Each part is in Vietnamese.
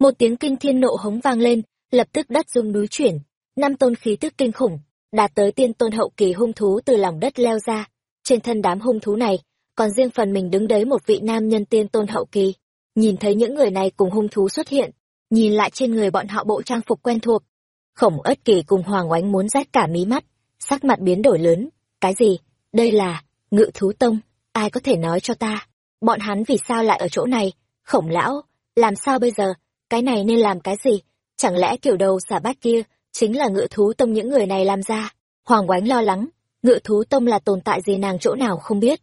một tiếng kinh thiên nộ hống vang lên, lập tức đất rung núi chuyển, năm tôn khí tức kinh khủng, đạt tới tiên tôn hậu kỳ hung thú từ lòng đất leo ra. Trên thân đám hung thú này, còn riêng phần mình đứng đấy một vị nam nhân tiên tôn hậu kỳ. Nhìn thấy những người này cùng hung thú xuất hiện, nhìn lại trên người bọn họ bộ trang phục quen thuộc. Khổng ất kỳ cùng hoàng oánh muốn rách cả mí mắt, sắc mặt biến đổi lớn. Cái gì? Đây là ngự thú tông, ai có thể nói cho ta? Bọn hắn vì sao lại ở chỗ này? Khổng lão, làm sao bây giờ? Cái này nên làm cái gì? Chẳng lẽ kiểu đầu xả bát kia chính là ngựa thú tông những người này làm ra? Hoàng oánh lo lắng ngựa thú tông là tồn tại gì nàng chỗ nào không biết.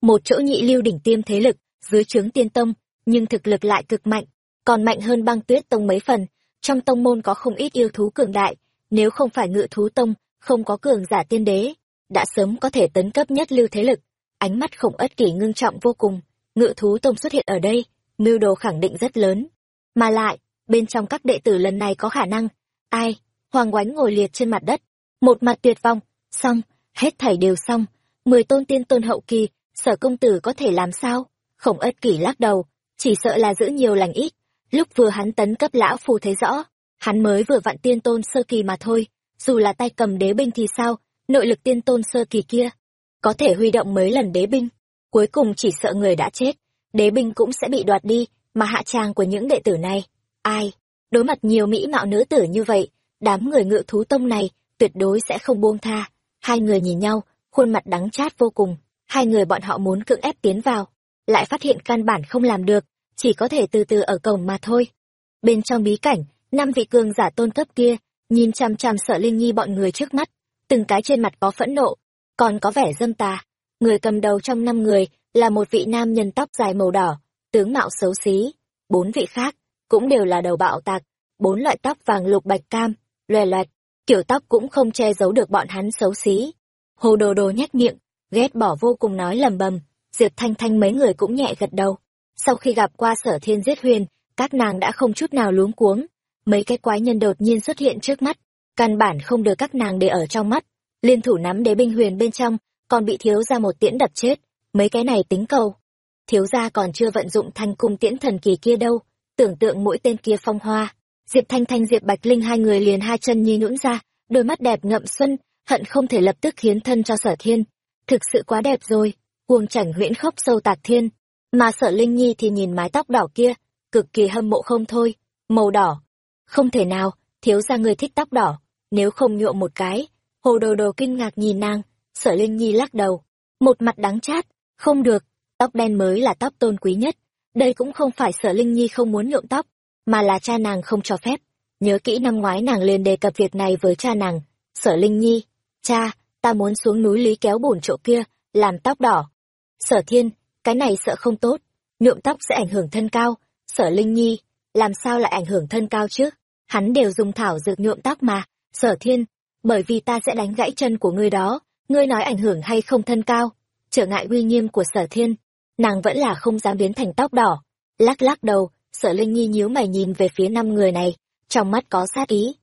Một chỗ nhị lưu đỉnh tiêm thế lực, dưới trướng tiên tông, nhưng thực lực lại cực mạnh, còn mạnh hơn băng tuyết tông mấy phần. Trong tông môn có không ít yêu thú cường đại, nếu không phải ngựa thú tông, không có cường giả tiên đế, đã sớm có thể tấn cấp nhất lưu thế lực. Ánh mắt khổng ất kỷ ngưng trọng vô cùng, ngự thú tông xuất hiện ở đây, mưu đồ khẳng định rất lớn mà lại, bên trong các đệ tử lần này có khả năng, ai, hoàng oánh ngồi liệt trên mặt đất, một mặt tuyệt vọng xong, hết thảy đều xong, mười tôn tiên tôn hậu kỳ, sở công tử có thể làm sao? Khổng ất kỷ lắc đầu, chỉ sợ là giữ nhiều lành ít, lúc vừa hắn tấn cấp lão phù thấy rõ, hắn mới vừa vặn tiên tôn sơ kỳ mà thôi, dù là tay cầm đế binh thì sao, nội lực tiên tôn sơ kỳ kia, có thể huy động mấy lần đế binh, cuối cùng chỉ sợ người đã chết, đế binh cũng sẽ bị đoạt đi mà hạ tràng của những đệ tử này. Ai, đối mặt nhiều mỹ mạo nữ tử như vậy, đám người ngự thú tông này tuyệt đối sẽ không buông tha. Hai người nhìn nhau, khuôn mặt đắng chát vô cùng. Hai người bọn họ muốn cưỡng ép tiến vào, lại phát hiện căn bản không làm được, chỉ có thể từ từ ở cổng mà thôi. Bên trong bí cảnh, năm vị cường giả tôn cấp kia nhìn chằm chằm sợ linh nhi bọn người trước mắt, từng cái trên mặt có phẫn nộ, còn có vẻ dâm tà. Người cầm đầu trong năm người là một vị nam nhân tóc dài màu đỏ tướng mạo xấu xí, bốn vị khác cũng đều là đầu bạo tạc, bốn loại tóc vàng lục bạch cam, loè loẹt, kiểu tóc cũng không che giấu được bọn hắn xấu xí. Hồ đồ đồ nhếch miệng, ghét bỏ vô cùng nói lầm bầm, diệp thanh thanh mấy người cũng nhẹ gật đầu. Sau khi gặp qua sở thiên giết huyền, các nàng đã không chút nào luống cuống. Mấy cái quái nhân đột nhiên xuất hiện trước mắt, căn bản không được các nàng để ở trong mắt. Liên thủ nắm đế binh huyền bên trong, còn bị thiếu ra một tiễn đập chết. Mấy cái này tính cầu thiếu gia còn chưa vận dụng thanh cung tiễn thần kỳ kia đâu, tưởng tượng mỗi tên kia phong hoa. Diệp thanh thanh, diệp bạch linh hai người liền hai chân nhi nhũn ra, đôi mắt đẹp ngậm xuân, hận không thể lập tức hiến thân cho sở thiên. Thực sự quá đẹp rồi, cuồng chảnh huyễn khóc sâu tạc thiên. Mà sở linh nhi thì nhìn mái tóc đỏ kia, cực kỳ hâm mộ không thôi, màu đỏ. Không thể nào, thiếu gia người thích tóc đỏ, nếu không nhuộm một cái, hồ đồ đồ kinh ngạc nhìn nàng, sở linh nhi lắc đầu. Một mặt đắng chát, không được tóc đen mới là tóc tôn quý nhất. Đây cũng không phải sở linh nhi không muốn nhuộm tóc, mà là cha nàng không cho phép. Nhớ kỹ năm ngoái nàng liền đề cập việc này với cha nàng. Sở linh nhi, cha, ta muốn xuống núi lý kéo bùn chỗ kia, làm tóc đỏ. Sở thiên, cái này sợ không tốt. Nhuộm tóc sẽ ảnh hưởng thân cao. Sở linh nhi, làm sao lại ảnh hưởng thân cao chứ? Hắn đều dùng thảo dược nhuộm tóc mà. Sở thiên, bởi vì ta sẽ đánh gãy chân của ngươi đó, ngươi nói ảnh hưởng hay không thân cao? Trở ngại uy nghiêm của sở thiên nàng vẫn là không dám biến thành tóc đỏ. Lắc lắc đầu sở linh nhi nhíu mày nhìn về phía năm người này, trong mắt có sát ý.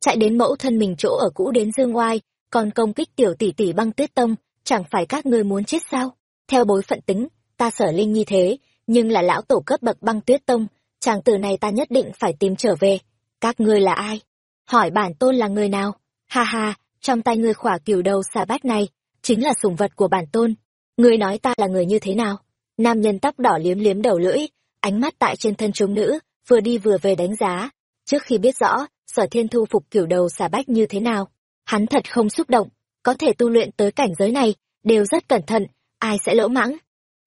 Chạy đến mẫu thân mình chỗ ở cũ đến dương oai, còn công kích tiểu tỷ tỷ băng tuyết tông, chẳng phải các ngươi muốn chết sao? Theo bối phận tính, ta sở linh nhi thế, nhưng là lão tổ cấp bậc băng tuyết tông, chàng tử này ta nhất định phải tìm trở về. Các ngươi là ai? Hỏi bản tôn là người nào? Ha ha, trong tay ngươi khỏa cửu đầu xà bát này, chính là sủng vật của bản tôn. Ngươi nói ta là người như thế nào? Nam nhân tóc đỏ liếm liếm đầu lưỡi, ánh mắt tại trên thân chúng nữ, vừa đi vừa về đánh giá. Trước khi biết rõ, sở thiên thu phục kiểu đầu xà bách như thế nào, hắn thật không xúc động. Có thể tu luyện tới cảnh giới này, đều rất cẩn thận, ai sẽ lỗ mãng?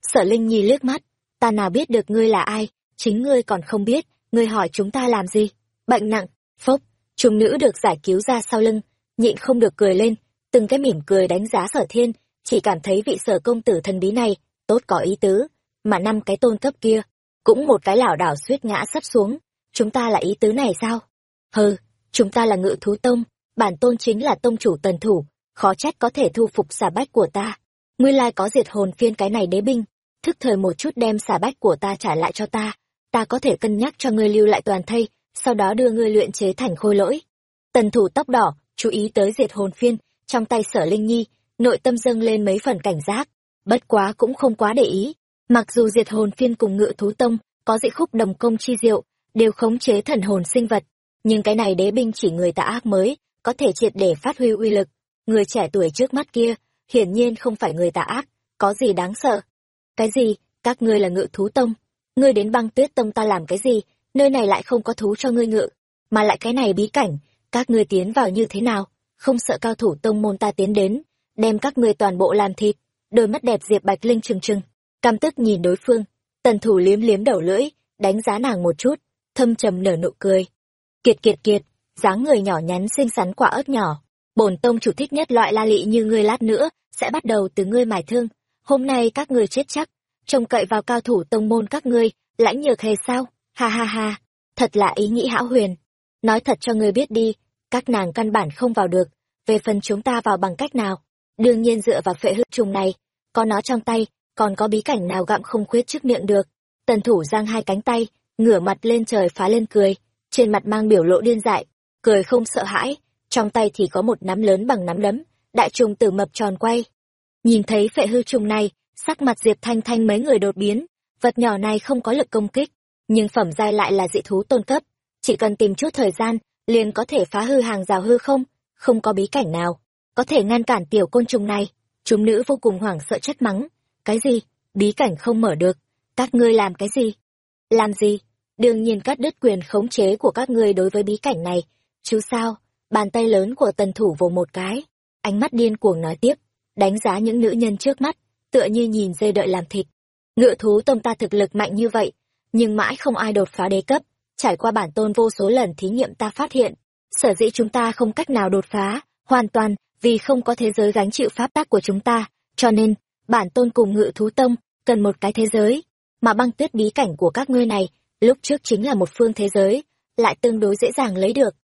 Sở linh nhi liếc mắt, ta nào biết được ngươi là ai, chính ngươi còn không biết, ngươi hỏi chúng ta làm gì? Bệnh nặng, phốc, chúng nữ được giải cứu ra sau lưng, nhịn không được cười lên, từng cái mỉm cười đánh giá sở thiên, chỉ cảm thấy vị sở công tử thần bí này tốt có ý tứ, mà năm cái tôn cấp kia, cũng một cái lảo đảo suýt ngã sắp xuống. Chúng ta là ý tứ này sao? Hừ, chúng ta là ngự thú tông, bản tôn chính là tông chủ tần thủ, khó trách có thể thu phục xà bách của ta. Nguyên lai có diệt hồn phiên cái này đế binh, thức thời một chút đem xà bách của ta trả lại cho ta ta có thể cân nhắc cho ngươi lưu lại toàn thây, sau đó đưa ngươi luyện chế thành khôi lỗi. Tần thủ tóc đỏ, chú ý tới diệt hồn phiên, trong tay sở linh nhi, nội tâm dâng lên mấy phần cảnh giác bất quá cũng không quá để ý mặc dù diệt hồn phiên cùng ngự thú tông có dị khúc đồng công chi diệu đều khống chế thần hồn sinh vật. Nhưng cái này đế binh chỉ người tà ác mới, có thể triệt để phát huy uy lực. Người trẻ tuổi trước mắt kia, hiển nhiên không phải người tà ác, có gì đáng sợ. Cái gì, các ngươi là ngự thú tông? Ngươi đến băng tuyết tông ta làm cái gì, nơi này lại không có thú cho ngươi ngự, mà lại cái này bí cảnh, các ngươi tiến vào như thế nào? Không sợ cao thủ tông môn ta tiến đến, đem các ngươi toàn bộ làm thịt. Đôi mắt đẹp Diệp Bạch Linh trừng trừng, cam tức nhìn đối phương, tần thủ liếm liếm đầu lưỡi, đánh giá nàng một chút, thâm trầm nở nụ cười. Kiệt kiệt kiệt, dáng người nhỏ nhắn xinh xắn quả ớt nhỏ, bổn tông chủ thích nhất loại la lị như ngươi lát nữa, sẽ bắt đầu từ ngươi mài thương. Hôm nay các ngươi chết chắc, trông cậy vào cao thủ tông môn các ngươi, lãnh nhược hề sao? Ha ha ha, thật là ý nghĩ hão huyền. Nói thật cho ngươi biết đi, các nàng căn bản không vào được, về phần chúng ta vào bằng cách nào? Đương nhiên dựa vào phệ hư trùng này, có nó trong tay, còn có bí cảnh nào gặm không khuyết trước miệng được. Tần thủ giang hai cánh tay, ngửa mặt lên trời phá lên cười, trên mặt mang biểu lộ điên dại, cười không sợ hãi, trong tay thì có một nắm lớn bằng nắm đấm, đại trùng tử mập tròn quay. Nhìn thấy phệ hư trùng này, sắc mặt Diệp Thanh Thanh mấy người đột biến, vật nhỏ này không có lực công kích, nhưng phẩm giai lại là dị thú tôn cấp, chỉ cần tìm chút thời gian, liền có thể phá hư hàng rào hư không, không có bí cảnh nào, có thể ngăn cản tiểu côn trùng này. Chúng nữ vô cùng hoảng sợ chất mắng, cái gì, bí cảnh không mở được, các ngươi làm cái gì? Làm gì? Đương nhiên cắt đứt quyền khống chế của các ngươi đối với bí cảnh này, chứ sao? Bàn tay lớn của tần thủ vồ một cái, ánh mắt điên cuồng nói tiếp, đánh giá những nữ nhân trước mắt, tựa như nhìn dây đợi làm thịt. Ngựa thú tông ta thực lực mạnh như vậy, nhưng mãi không ai đột phá đế cấp, trải qua bản tôn vô số lần thí nghiệm ta phát hiện, sở dĩ chúng ta không cách nào đột phá, hoàn toàn vì không có thế giới gánh chịu pháp tác của chúng ta, cho nên, bản tôn cùng ngự thú tông, cần một cái thế giới, mà băng tuyết bí cảnh của các ngươi này, lúc trước chính là một phương thế giới, lại tương đối dễ dàng lấy được.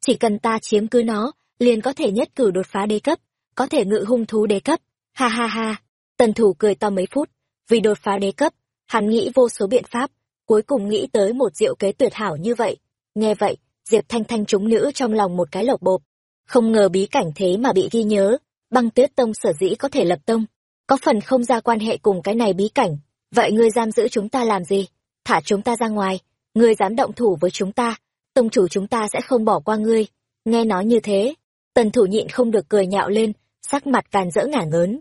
Chỉ cần ta chiếm cứ nó, liền có thể nhất cử đột phá đế cấp, có thể ngự hung thú đế cấp, ha ha ha. Tần thủ cười to mấy phút, vì đột phá đế cấp, hắn nghĩ vô số biện pháp, cuối cùng nghĩ tới một diệu kế tuyệt hảo như vậy. Nghe vậy, Diệp Thanh Thanh chúng nữ trong lòng một cái lộc bộp. Không ngờ bí cảnh thế mà bị ghi nhớ, băng tuyết tông sở dĩ có thể lập tông. Có phần không ra quan hệ cùng cái này bí cảnh. Vậy ngươi giam giữ chúng ta làm gì? Thả chúng ta ra ngoài. Ngươi dám động thủ với chúng ta. Tông chủ chúng ta sẽ không bỏ qua ngươi. Nghe nói như thế, tần thủ nhịn không được cười nhạo lên, sắc mặt càn rỡ ngả ngớn.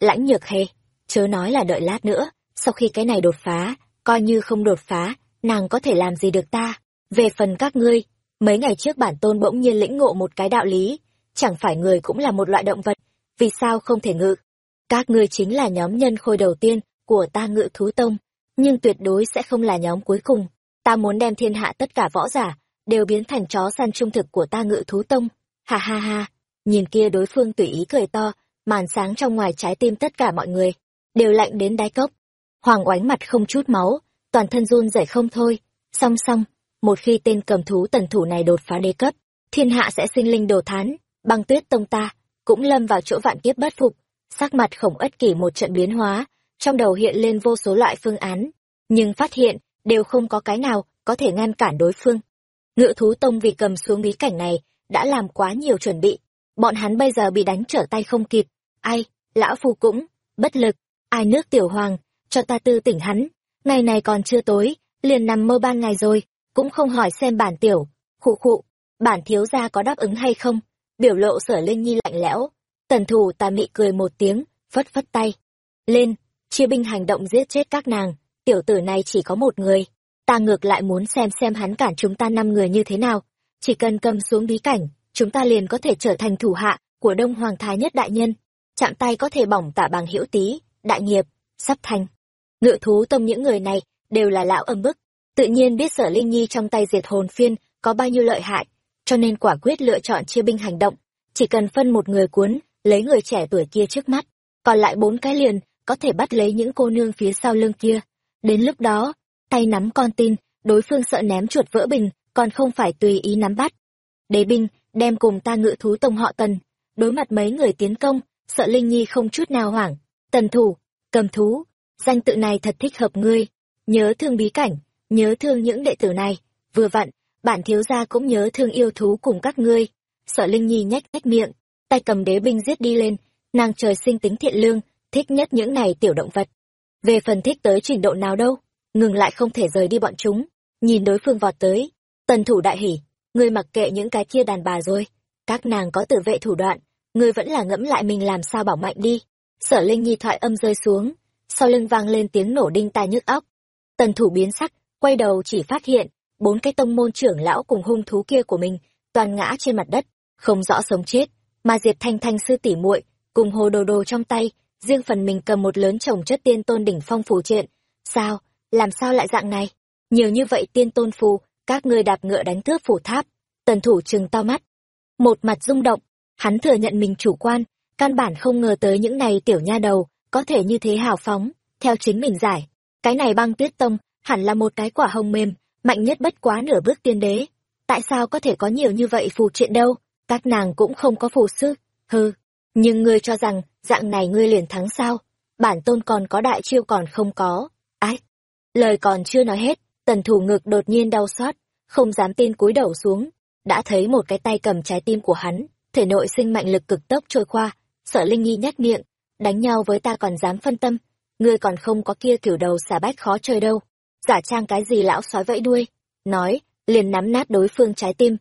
Lãnh nhược hề, chớ nói là đợi lát nữa, sau khi cái này đột phá, coi như không đột phá, nàng có thể làm gì được ta. Về phần các ngươi, mấy ngày trước bản tôn bỗng nhiên lĩnh ngộ một cái đạo lý, chẳng phải người cũng là một loại động vật, vì sao không thể ngự? Các ngươi chính là nhóm nhân khôi đầu tiên của ta ngự thú tông, nhưng tuyệt đối sẽ không là nhóm cuối cùng. Ta muốn đem thiên hạ tất cả võ giả, đều biến thành chó săn trung thực của ta ngự thú tông. Ha ha ha, nhìn kia đối phương tùy ý cười to, màn sáng trong ngoài trái tim tất cả mọi người, đều lạnh đến đáy cốc. Hoàng oánh mặt không chút máu, toàn thân run rẩy không thôi. Song song, một khi tên cầm thú tần thủ này đột phá đế cấp, thiên hạ sẽ sinh linh đồ thán, băng tuyết tông ta, cũng lâm vào chỗ vạn kiếp bất phục. Sắc mặt khổng ất kỷ một trận biến hóa, trong đầu hiện lên vô số loại phương án, nhưng phát hiện, đều không có cái nào có thể ngăn cản đối phương. Ngự thú tông vì cầm xuống bí cảnh này, đã làm quá nhiều chuẩn bị. Bọn hắn bây giờ bị đánh trở tay không kịp. Ai, lão phu cũng, bất lực, ai nước tiểu hoàng, cho ta tư tỉnh hắn. Ngày này còn chưa tối, liền nằm mơ ban ngày rồi, cũng không hỏi xem bản tiểu, khụ khụ, bản thiếu gia có đáp ứng hay không. Biểu lộ sở Linh Nhi lạnh lẽo, tần thủ tà mị cười một tiếng, phất phất tay. Lên, chia binh hành động giết chết các nàng, tiểu tử này chỉ có một người. Ta ngược lại muốn xem xem hắn cản chúng ta năm người như thế nào. Chỉ cần cầm xuống bí cảnh, chúng ta liền có thể trở thành thủ hạ của Đông Hoàng Thái nhất đại nhân. Chạm tay có thể bỏng tả bằng hữu tý, đại nghiệp, sắp thành. Ngự thú tông những người này đều là lão âm bức, tự nhiên biết sở Linh Nhi trong tay diệt hồn phiên có bao nhiêu lợi hại, cho nên quả quyết lựa chọn chia binh hành động. Chỉ cần phân một người cuốn, lấy người trẻ tuổi kia trước mắt, còn lại bốn cái liền có thể bắt lấy những cô nương phía sau lưng kia. Đến lúc đó, tay nắm con tin, đối phương sợ ném chuột vỡ bình, còn không phải tùy ý nắm bắt. Đế binh, đem cùng ta ngự thú tông họ tần. Đối mặt mấy người tiến công, sợ Linh Nhi không chút nào hoảng. Tần thủ, cầm thú, danh tự này thật thích hợp ngươi. Nhớ thương bí cảnh, nhớ thương những đệ tử này. Vừa vặn, bản thiếu gia cũng nhớ thương yêu thú cùng các ngươi. Sợ Linh Nhi nhách nhách miệng, tay cầm đế binh giết đi lên. Nàng trời sinh tính thiện lương, thích nhất những này tiểu động vật. Về phần thích tới trình độ nào đâu, ngừng lại không thể rời đi bọn chúng. nhìn đối phương vọt tới tần thủ đại hỉ ngươi mặc kệ những cái kia đàn bà rồi các nàng có tự vệ thủ đoạn ngươi vẫn là ngẫm lại mình làm sao bảo mạnh đi sở linh nhi thoại âm rơi xuống sau lưng vang lên tiếng nổ đinh tai nhức óc tần thủ biến sắc quay đầu chỉ phát hiện, bốn cái tông môn trưởng lão cùng hung thú kia của mình toàn ngã trên mặt đất, không rõ sống chết, mà diệp thanh thanh sư tỉ muội cùng hồ đồ đồ trong tay, riêng phần mình cầm một lớn chồng chất tiên tôn đỉnh phong phù triện. Sao? Làm sao lại dạng này? Nhiều như vậy tiên tôn phù, các ngươi đạp ngựa đánh cướp phủ tháp. Tần thủ chừng to mắt. Một mặt rung động, hắn thừa nhận mình chủ quan, căn bản không ngờ tới những này tiểu nha đầu có thể như thế hào phóng, theo chính mình giải. Cái này băng tuyết tông hẳn là một cái quả hồng mềm, mạnh nhất bất quá nửa bước tiên đế. Tại sao có thể có nhiều như vậy phù triện đâu? Các nàng cũng không có phù sư. Hư nhưng ngươi cho rằng dạng này ngươi liền thắng sao? Bản tôn còn có đại chiêu còn không có. Ái lời còn chưa nói hết, tần thủ ngực đột nhiên đau xót, không dám tin cúi đầu xuống. Đã thấy một cái tay cầm trái tim của hắn, thể nội sinh mạnh lực cực tốc trôi qua, sợ linh nghi nhắc miệng, đánh nhau với ta còn dám phân tâm, ngươi còn không có kia kiểu đầu xà bách khó chơi đâu giả trang cái gì lão sói vẫy đuôi? Nói, liền nắm nát đối phương trái tim.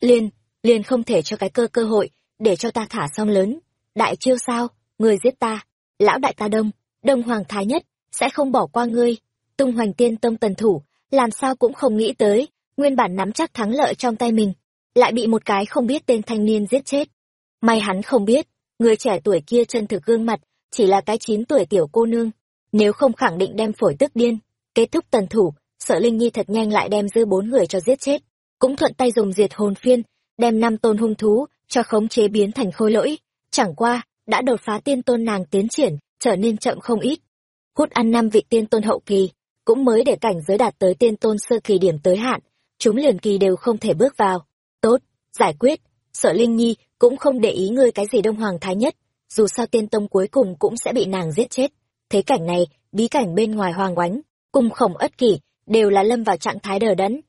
Liền liền không thể cho cái cơ cơ hội để cho ta thả xong lớn. Đại chiêu sao? Người giết ta. Lão đại ta đông đông hoàng thái nhất, sẽ không bỏ qua ngươi. Tung hoành tiên tông tần thủ, làm sao cũng không nghĩ tới, nguyên bản nắm chắc thắng lợi trong tay mình, lại bị một cái không biết tên thanh niên giết chết. May hắn không biết, người trẻ tuổi kia chân thực gương mặt chỉ là cái chín tuổi tiểu cô nương, nếu không khẳng định đem phổi tức điên kết thúc tần thủ sợ linh nhi thật nhanh lại đem dư bốn người cho giết chết, cũng thuận tay dùng diệt hồn phiên, đem năm tôn hung thú cho khống chế biến thành khôi lỗi. Chẳng qua, đã đột phá tiên tôn nàng tiến triển, trở nên chậm không ít. Hút ăn năm vị tiên tôn hậu kỳ, cũng mới để cảnh giới đạt tới tiên tôn sơ kỳ điểm tới hạn, chúng liền kỳ đều không thể bước vào. Tốt, giải quyết. Sợ linh nhi cũng không để ý ngươi cái gì đông hoàng thái nhất, dù sao tiên tông cuối cùng cũng sẽ bị nàng giết chết. Thế cảnh này, bí cảnh bên ngoài hoàng oánh cùng khổng ất kỷ đều là lâm vào trạng thái đờ đẫn.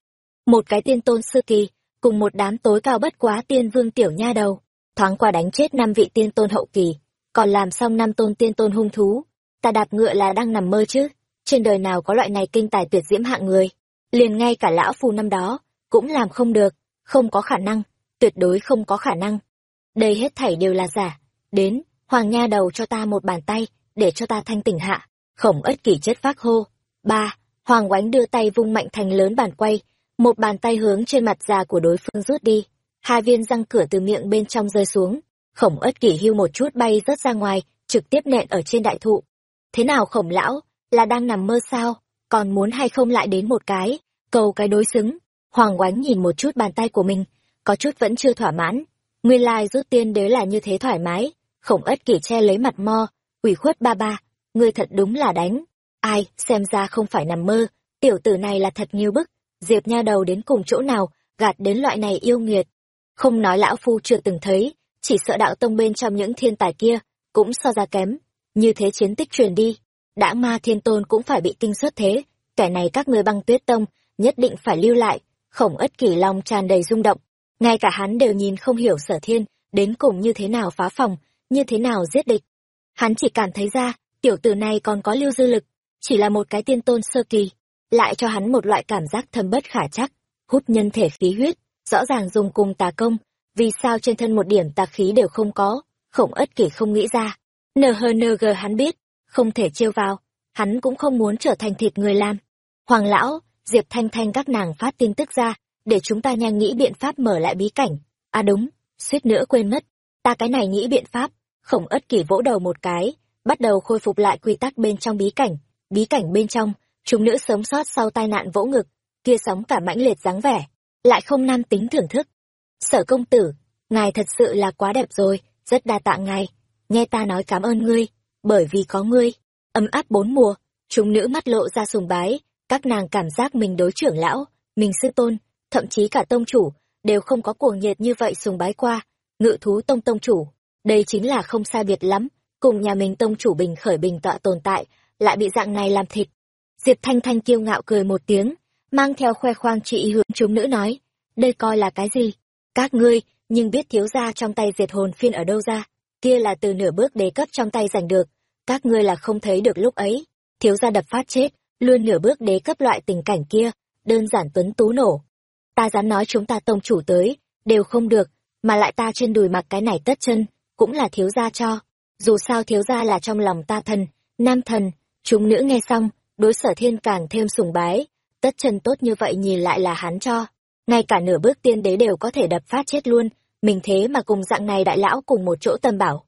Một cái tiên tôn sơ kỳ cùng một đám tối cao bất quá tiên vương tiểu nha đầu, thoáng qua đánh chết năm vị tiên tôn hậu kỳ, còn làm xong năm tôn tiên tôn hung thú. Ta đạp ngựa là đang nằm mơ chứ, trên đời nào có loại này kinh tài tuyệt diễm hạng người. Liền ngay cả lão phù năm đó cũng làm không được, không có khả năng, tuyệt đối không có khả năng. Đây hết thảy đều là giả, đến, hoàng nha đầu cho ta một bàn tay, để cho ta thanh tỉnh hạ. Khổng ất kỷ chết phác hô ba, hoàng oánh đưa tay vung mạnh thành lớn bàn quay, một bàn tay hướng trên mặt già của đối phương rút đi. Hai viên răng cửa từ miệng bên trong rơi xuống. Khổng ất kỷ hưu một chút bay rớt ra ngoài, trực tiếp nện ở trên đại thụ. Thế nào khổng lão, là đang nằm mơ sao? Còn muốn hay không lại đến một cái? Cầu cái đối xứng. Hoàng oánh nhìn một chút bàn tay của mình, có chút vẫn chưa thỏa mãn. Nguyên lai rút tiên đế là như thế thoải mái. Khổng ất kỷ che lấy mặt mo, ủy khuất ba ba, ngươi thật đúng là đánh ai, xem ra không phải nằm mơ. Tiểu tử này là thật nghiêu bức. Diệp nha đầu đến cùng chỗ nào, gạt đến loại này yêu nghiệt. Không nói lão phu chưa từng thấy, chỉ sợ đạo tông bên trong những thiên tài kia cũng so ra kém. Như thế chiến tích truyền đi, đã ma thiên tôn cũng phải bị kinh xuất thế. Kẻ này các người băng tuyết tông, nhất định phải lưu lại. Khổng ất kỷ long tràn đầy rung động. Ngay cả hắn đều nhìn không hiểu sở thiên, đến cùng như thế nào phá phòng, như thế nào giết địch. Hắn chỉ cảm thấy ra, tiểu tử này còn có lưu dư lực chỉ là một cái tiên tôn sơ kỳ, lại cho hắn một loại cảm giác thâm bất khả chắc, hút nhân thể khí huyết, rõ ràng dùng cùng tà công, vì sao trên thân một điểm tà khí đều không có khổng ất kỷ không nghĩ ra. Nhng hắn biết, không thể trêu vào, hắn cũng không muốn trở thành thịt người làm. Hoàng lão, diệp thanh thanh các nàng phát tin tức ra, để chúng ta nhanh nghĩ biện pháp mở lại bí cảnh. À đúng, suýt nữa quên mất, ta cái này nghĩ biện pháp khổng ất kỷ vỗ đầu một cái, bắt đầu khôi phục lại quy tắc bên trong bí cảnh bí cảnh bên trong, chúng nữ sống sót sau tai nạn vỗ ngực, kia sóng cả mãnh liệt dáng vẻ, lại không nam tính thưởng thức. Sở công tử, ngài thật sự là quá đẹp rồi, rất đa tạ ngài. Nghe ta nói cảm ơn ngươi, bởi vì có ngươi. Ấm áp bốn mùa, chúng nữ mắt lộ ra sùng bái, các nàng cảm giác mình đối trưởng lão, mình sư tôn, thậm chí cả tông chủ, đều không có cuồng nhiệt như vậy sùng bái qua. Ngự thú tông tông chủ, đây chính là không sai biệt lắm, cùng nhà mình tông chủ bình khởi bình tọa tồn tại lại bị dạng này làm thịt diệp thanh thanh kiêu ngạo cười một tiếng mang theo khoe khoang chị hướng chúng nữ nói đây coi là cái gì các ngươi nhưng biết thiếu gia trong tay diệt hồn phiên ở đâu ra kia là từ nửa bước đế cấp trong tay giành được các ngươi là không thấy được lúc ấy thiếu gia đập phát chết luôn nửa bước đế cấp loại tình cảnh kia đơn giản tuấn tú nổ. Ta dám nói chúng ta tông chủ tới, đều không được, mà lại ta trên đùi mặc cái này tất chân, cũng là thiếu gia cho. Dù sao thiếu gia là trong lòng ta thần, nam thần, chúng nữ nghe xong, đối sở thiên càng thêm sùng bái, tất chân tốt như vậy nhìn lại là hắn cho. Ngay cả nửa bước tiên đế đều có thể đập phát chết luôn, mình thế mà cùng dạng này đại lão cùng một chỗ tầm bảo.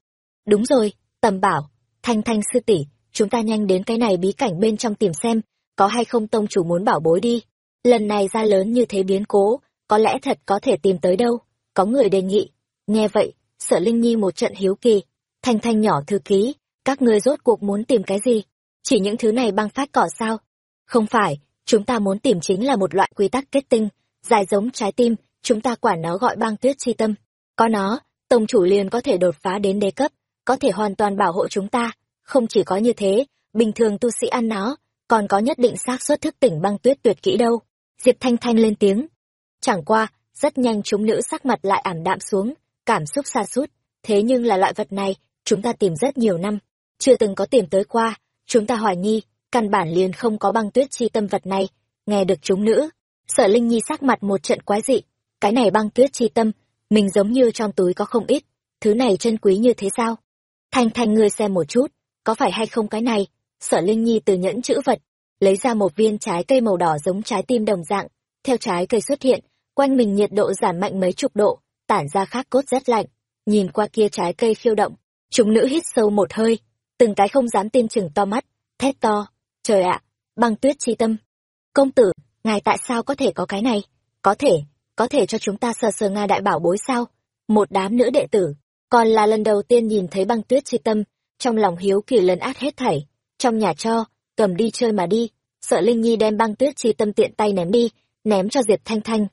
Đúng rồi, tầm bảo, thanh thanh sư tỷ chúng ta nhanh đến cái này bí cảnh bên trong tìm xem, có hay không tông chủ muốn bảo bối đi. Lần này ra lớn như thế biến cố, có lẽ thật có thể tìm tới đâu, có người đề nghị. Nghe vậy, sở Linh Nhi một trận hiếu kỳ, thanh thanh nhỏ thư ký, các ngươi rốt cuộc muốn tìm cái gì? Chỉ những thứ này băng phát cỏ sao? Không phải, chúng ta muốn tìm chính là một loại quy tắc kết tinh, dài giống trái tim, chúng ta quản nó gọi băng tuyết chi tâm. Có nó, tông chủ liền có thể đột phá đến đế cấp, có thể hoàn toàn bảo hộ chúng ta. Không chỉ có như thế, bình thường tu sĩ ăn nó, còn có nhất định xác suất thức tỉnh băng tuyết tuyệt kỹ đâu. Diệp Thanh Thanh lên tiếng. Chẳng qua, rất nhanh chúng nữ sắc mặt lại ảm đạm xuống, cảm xúc xa sút thế nhưng là loại vật này, chúng ta tìm rất nhiều năm, chưa từng có tìm tới qua, chúng ta hoài nghi, căn bản liền không có băng tuyết chi tâm vật này, nghe được chúng nữ. Sở Linh Nhi sắc mặt một trận quái dị, cái này băng tuyết chi tâm, mình giống như trong túi có không ít, thứ này chân quý như thế sao? Thanh Thanh ngươi xem một chút, có phải hay không cái này? Sở Linh Nhi từ nhẫn chữ vật, lấy ra một viên trái cây màu đỏ giống trái tim đồng dạng, theo trái cây xuất hiện, quanh mình nhiệt độ giảm mạnh mấy chục độ, tản ra khắc cốt rất lạnh. Nhìn qua kia trái cây khiêu động, chúng nữ hít sâu một hơi, từng cái không dám tin chừng to mắt, thét to, trời ạ, băng tuyết chi tâm. Công tử, ngài tại sao có thể có cái này? Có thể, có thể cho chúng ta sờ sờ ngài đại bảo bối sao? Một đám nữ đệ tử, còn là lần đầu tiên nhìn thấy băng tuyết chi tâm, trong lòng hiếu kỳ lấn át hết thảy. Trong nhà cho, cầm đi chơi mà đi, sợ Linh Nhi đem băng tuyết chi tâm tiện tay ném đi, ném cho Diệp Thanh Thanh.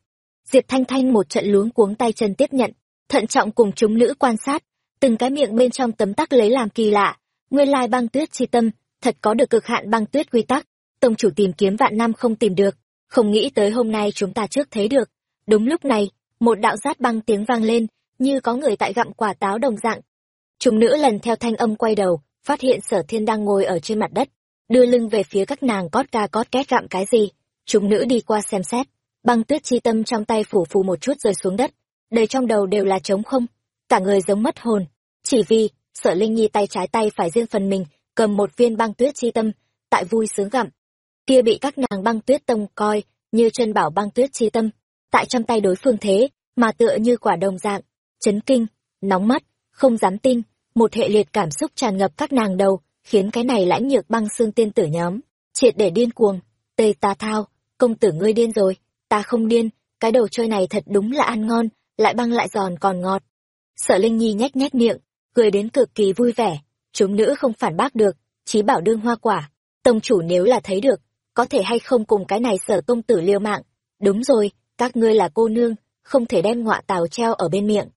Diệp Thanh Thanh một trận luống cuống tay chân tiếp nhận, thận trọng cùng chúng nữ quan sát, từng cái miệng bên trong tấm tắc lấy làm kỳ lạ. Nguyên lai băng tuyết chi tâm, thật có được cực hạn băng tuyết quy tắc, tông chủ tìm kiếm vạn năm không tìm được, không nghĩ tới hôm nay chúng ta trước thấy được. Đúng lúc này, một đạo rát băng tiếng vang lên, như có người tại gặm quả táo đồng dạng. Chúng nữ lần theo thanh âm quay đầu, phát hiện sở thiên đang ngồi ở trên mặt đất, đưa lưng về phía các nàng cót ca cót két gặm cái gì. Chúng nữ đi qua xem xét, băng tuyết chi tâm trong tay phủ phù một chút rơi xuống đất, đầy trong đầu đều là trống không, cả người giống mất hồn. Chỉ vì, sở Linh Nhi tay trái tay phải riêng phần mình, cầm một viên băng tuyết chi tâm, tại vui sướng gặm. Kia bị các nàng băng tuyết tông coi, như chân bảo băng tuyết chi tâm, tại trong tay đối phương thế, mà tựa như quả đồng dạng, chấn kinh, nóng mắt, không dám tin, một hệ liệt cảm xúc tràn ngập các nàng đầu, khiến cái này lãnh nhược băng xương tiên tử nhóm, triệt để điên cuồng. Tê ta thao, công tử ngươi điên rồi, ta không điên, cái đồ chơi này thật đúng là ăn ngon, lại băng lại giòn còn ngọt. Sở Linh Nhi nhách nhách miệng, cười đến cực kỳ vui vẻ, chúng nữ không phản bác được, chí bảo đương hoa quả. Tông chủ nếu là thấy được, có thể hay không cùng cái này sở công tử liêu mạng. Đúng rồi, các ngươi là cô nương, không thể đem ngọa tào treo ở bên miệng.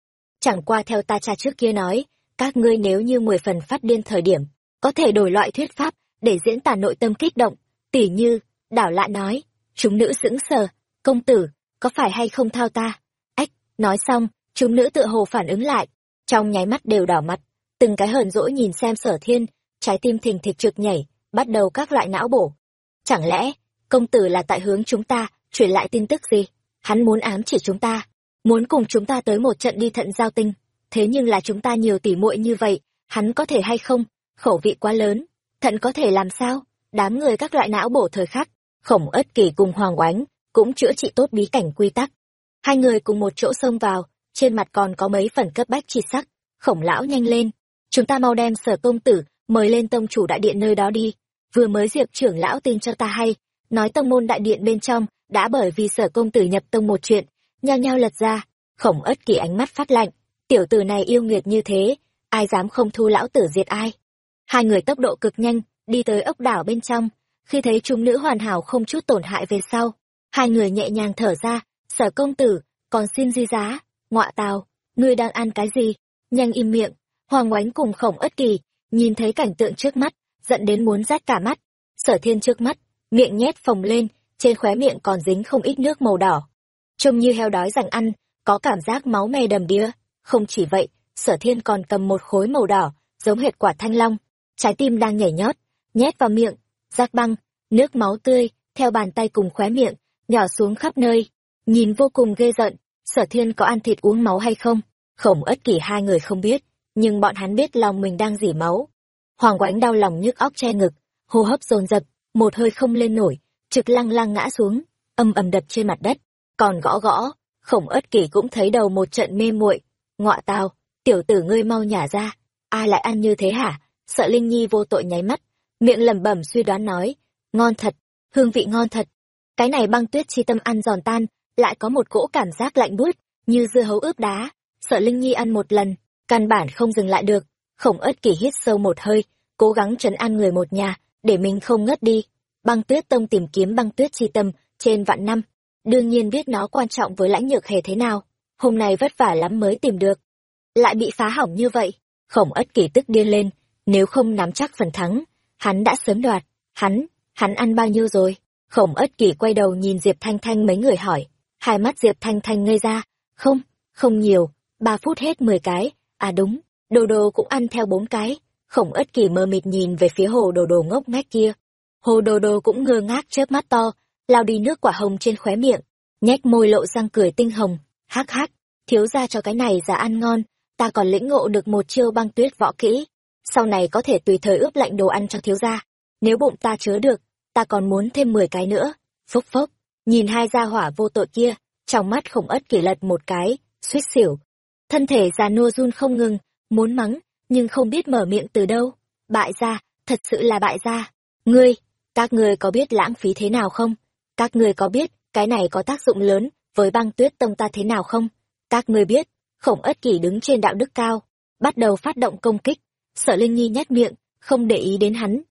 Chẳng qua theo ta cha trước kia nói, các ngươi nếu như mười phần phát điên thời điểm, có thể đổi loại thuyết pháp để diễn tả nội tâm kích động, tỉ như, đảo lạ nói, chúng nữ sững sờ, công tử, có phải hay không thao ta? Ách, nói xong, chúng nữ tự hồ phản ứng lại, trong nháy mắt đều đỏ mặt, từng cái hờn dỗi nhìn xem sở thiên, trái tim thình thịch trực nhảy, bắt đầu các loại não bổ. Chẳng lẽ, công tử là tại hướng chúng ta, truyền lại tin tức gì? Hắn muốn ám chỉ chúng ta, muốn cùng chúng ta tới một trận đi thận giao tinh. Thế nhưng là chúng ta nhiều tỉ muội như vậy, hắn có thể hay không? Khẩu vị quá lớn, thận có thể làm sao? Đám người các loại não bổ thời khắc, khổng ất kỳ cùng hoàng oánh, cũng chữa trị tốt bí cảnh quy tắc. Hai người cùng một chỗ xông vào, trên mặt còn có mấy phần cấp bách chi sắc. Khổng lão nhanh lên, chúng ta mau đem sở công tử, mời lên tông chủ đại điện nơi đó đi. Vừa mới diệp trưởng lão tin cho ta hay, nói tông môn đại điện bên trong, đã bởi vì sở công tử nhập tông một chuyện, nhao nhao lật ra, khổng ất kỳ ánh mắt phát lạnh, tiểu tử này yêu nghiệt như thế, ai dám không thu lão tử diệt ai. Hai người tốc độ cực nhanh, đi tới ốc đảo bên trong, khi thấy chúng nữ hoàn hảo không chút tổn hại về sau, hai người nhẹ nhàng thở ra, sở công tử, còn xin di giá, ngọa tào, ngươi đang ăn cái gì, nhanh im miệng, hoàng oánh cùng khổng ất kỳ, nhìn thấy cảnh tượng trước mắt, giận đến muốn rách cả mắt, sở thiên trước mắt, miệng nhét phồng lên, trên khóe miệng còn dính không ít nước màu đỏ. Trông như heo đói rằng ăn, có cảm giác máu me đầm đìa. Không chỉ vậy, sở thiên còn cầm một khối màu đỏ, giống hệt quả thanh long, trái tim đang nhảy nhót, nhét vào miệng, rác băng, nước máu tươi, theo bàn tay cùng khóe miệng, nhỏ xuống khắp nơi, nhìn vô cùng ghê giận, sở thiên có ăn thịt uống máu hay không? Khổng ất kỷ hai người không biết, nhưng bọn hắn biết lòng mình đang dỉ máu. Hoàng Oánh đau lòng nhức óc che ngực, hô hấp dồn dập, một hơi không lên nổi, trực lăng lăng ngã xuống, âm ầm đập trên mặt đất, còn gõ gõ, khổng ất kỷ cũng thấy đầu một trận mê muội ngọa tào, tiểu tử ngươi mau nhả ra ai lại ăn như thế hả sợ linh nhi vô tội nháy mắt miệng lẩm bẩm suy đoán nói ngon thật hương vị ngon thật cái này băng tuyết chi tâm ăn giòn tan lại có một cỗ cảm giác lạnh buốt, như dưa hấu ướp đá. Sợ linh nhi ăn một lần, căn bản không dừng lại được. Khổng ất kỷ hít sâu một hơi, cố gắng trấn an người một nhà, để mình không ngất đi. Băng tuyết tông tìm kiếm băng tuyết chi tâm, trên vạn năm. Đương nhiên biết nó quan trọng với lãnh nhược hề thế nào, hôm nay vất vả lắm mới tìm được. Lại bị phá hỏng như vậy khổng ất kỷ tức điên lên, nếu không nắm chắc phần thắng, hắn đã sớm đoạt. Hắn hắn ăn bao nhiêu rồi? Khổng ất kỷ quay đầu nhìn diệp thanh thanh mấy người hỏi hai mắt diệp thanh thanh ngây ra. Không không nhiều. Ba phút hết mười cái. À đúng, đồ đồ cũng ăn theo bốn cái. Khổng ất kỳ mơ mịt nhìn về phía hồ đồ đồ ngốc ngách kia. Hồ đồ đồ cũng ngơ ngác chớp mắt to, lao đi nước quả hồng trên khóe miệng, nhếch môi lộ răng cười tinh hồng. Hắc hắc, thiếu ra cho cái này giả ăn ngon, ta còn lĩnh ngộ được một chiêu băng tuyết võ kỹ. Sau này có thể tùy thời ướp lạnh đồ ăn cho thiếu gia. Nếu bụng ta chứa được, ta còn muốn thêm mười cái nữa. Phốc phốc nhìn hai gia hỏa vô tội kia, trong mắt khổng ất kỷ lật một cái, suýt xỉu. Thân thể già nua run không ngừng, muốn mắng, nhưng không biết mở miệng từ đâu. Bại gia, thật sự là bại gia. Ngươi, các ngươi có biết lãng phí thế nào không? Các ngươi có biết cái này có tác dụng lớn với băng tuyết tông ta thế nào không? Các ngươi biết, khổng ất kỷ đứng trên đạo đức cao, bắt đầu phát động công kích. Sở linh nhi nhét miệng, không để ý đến hắn.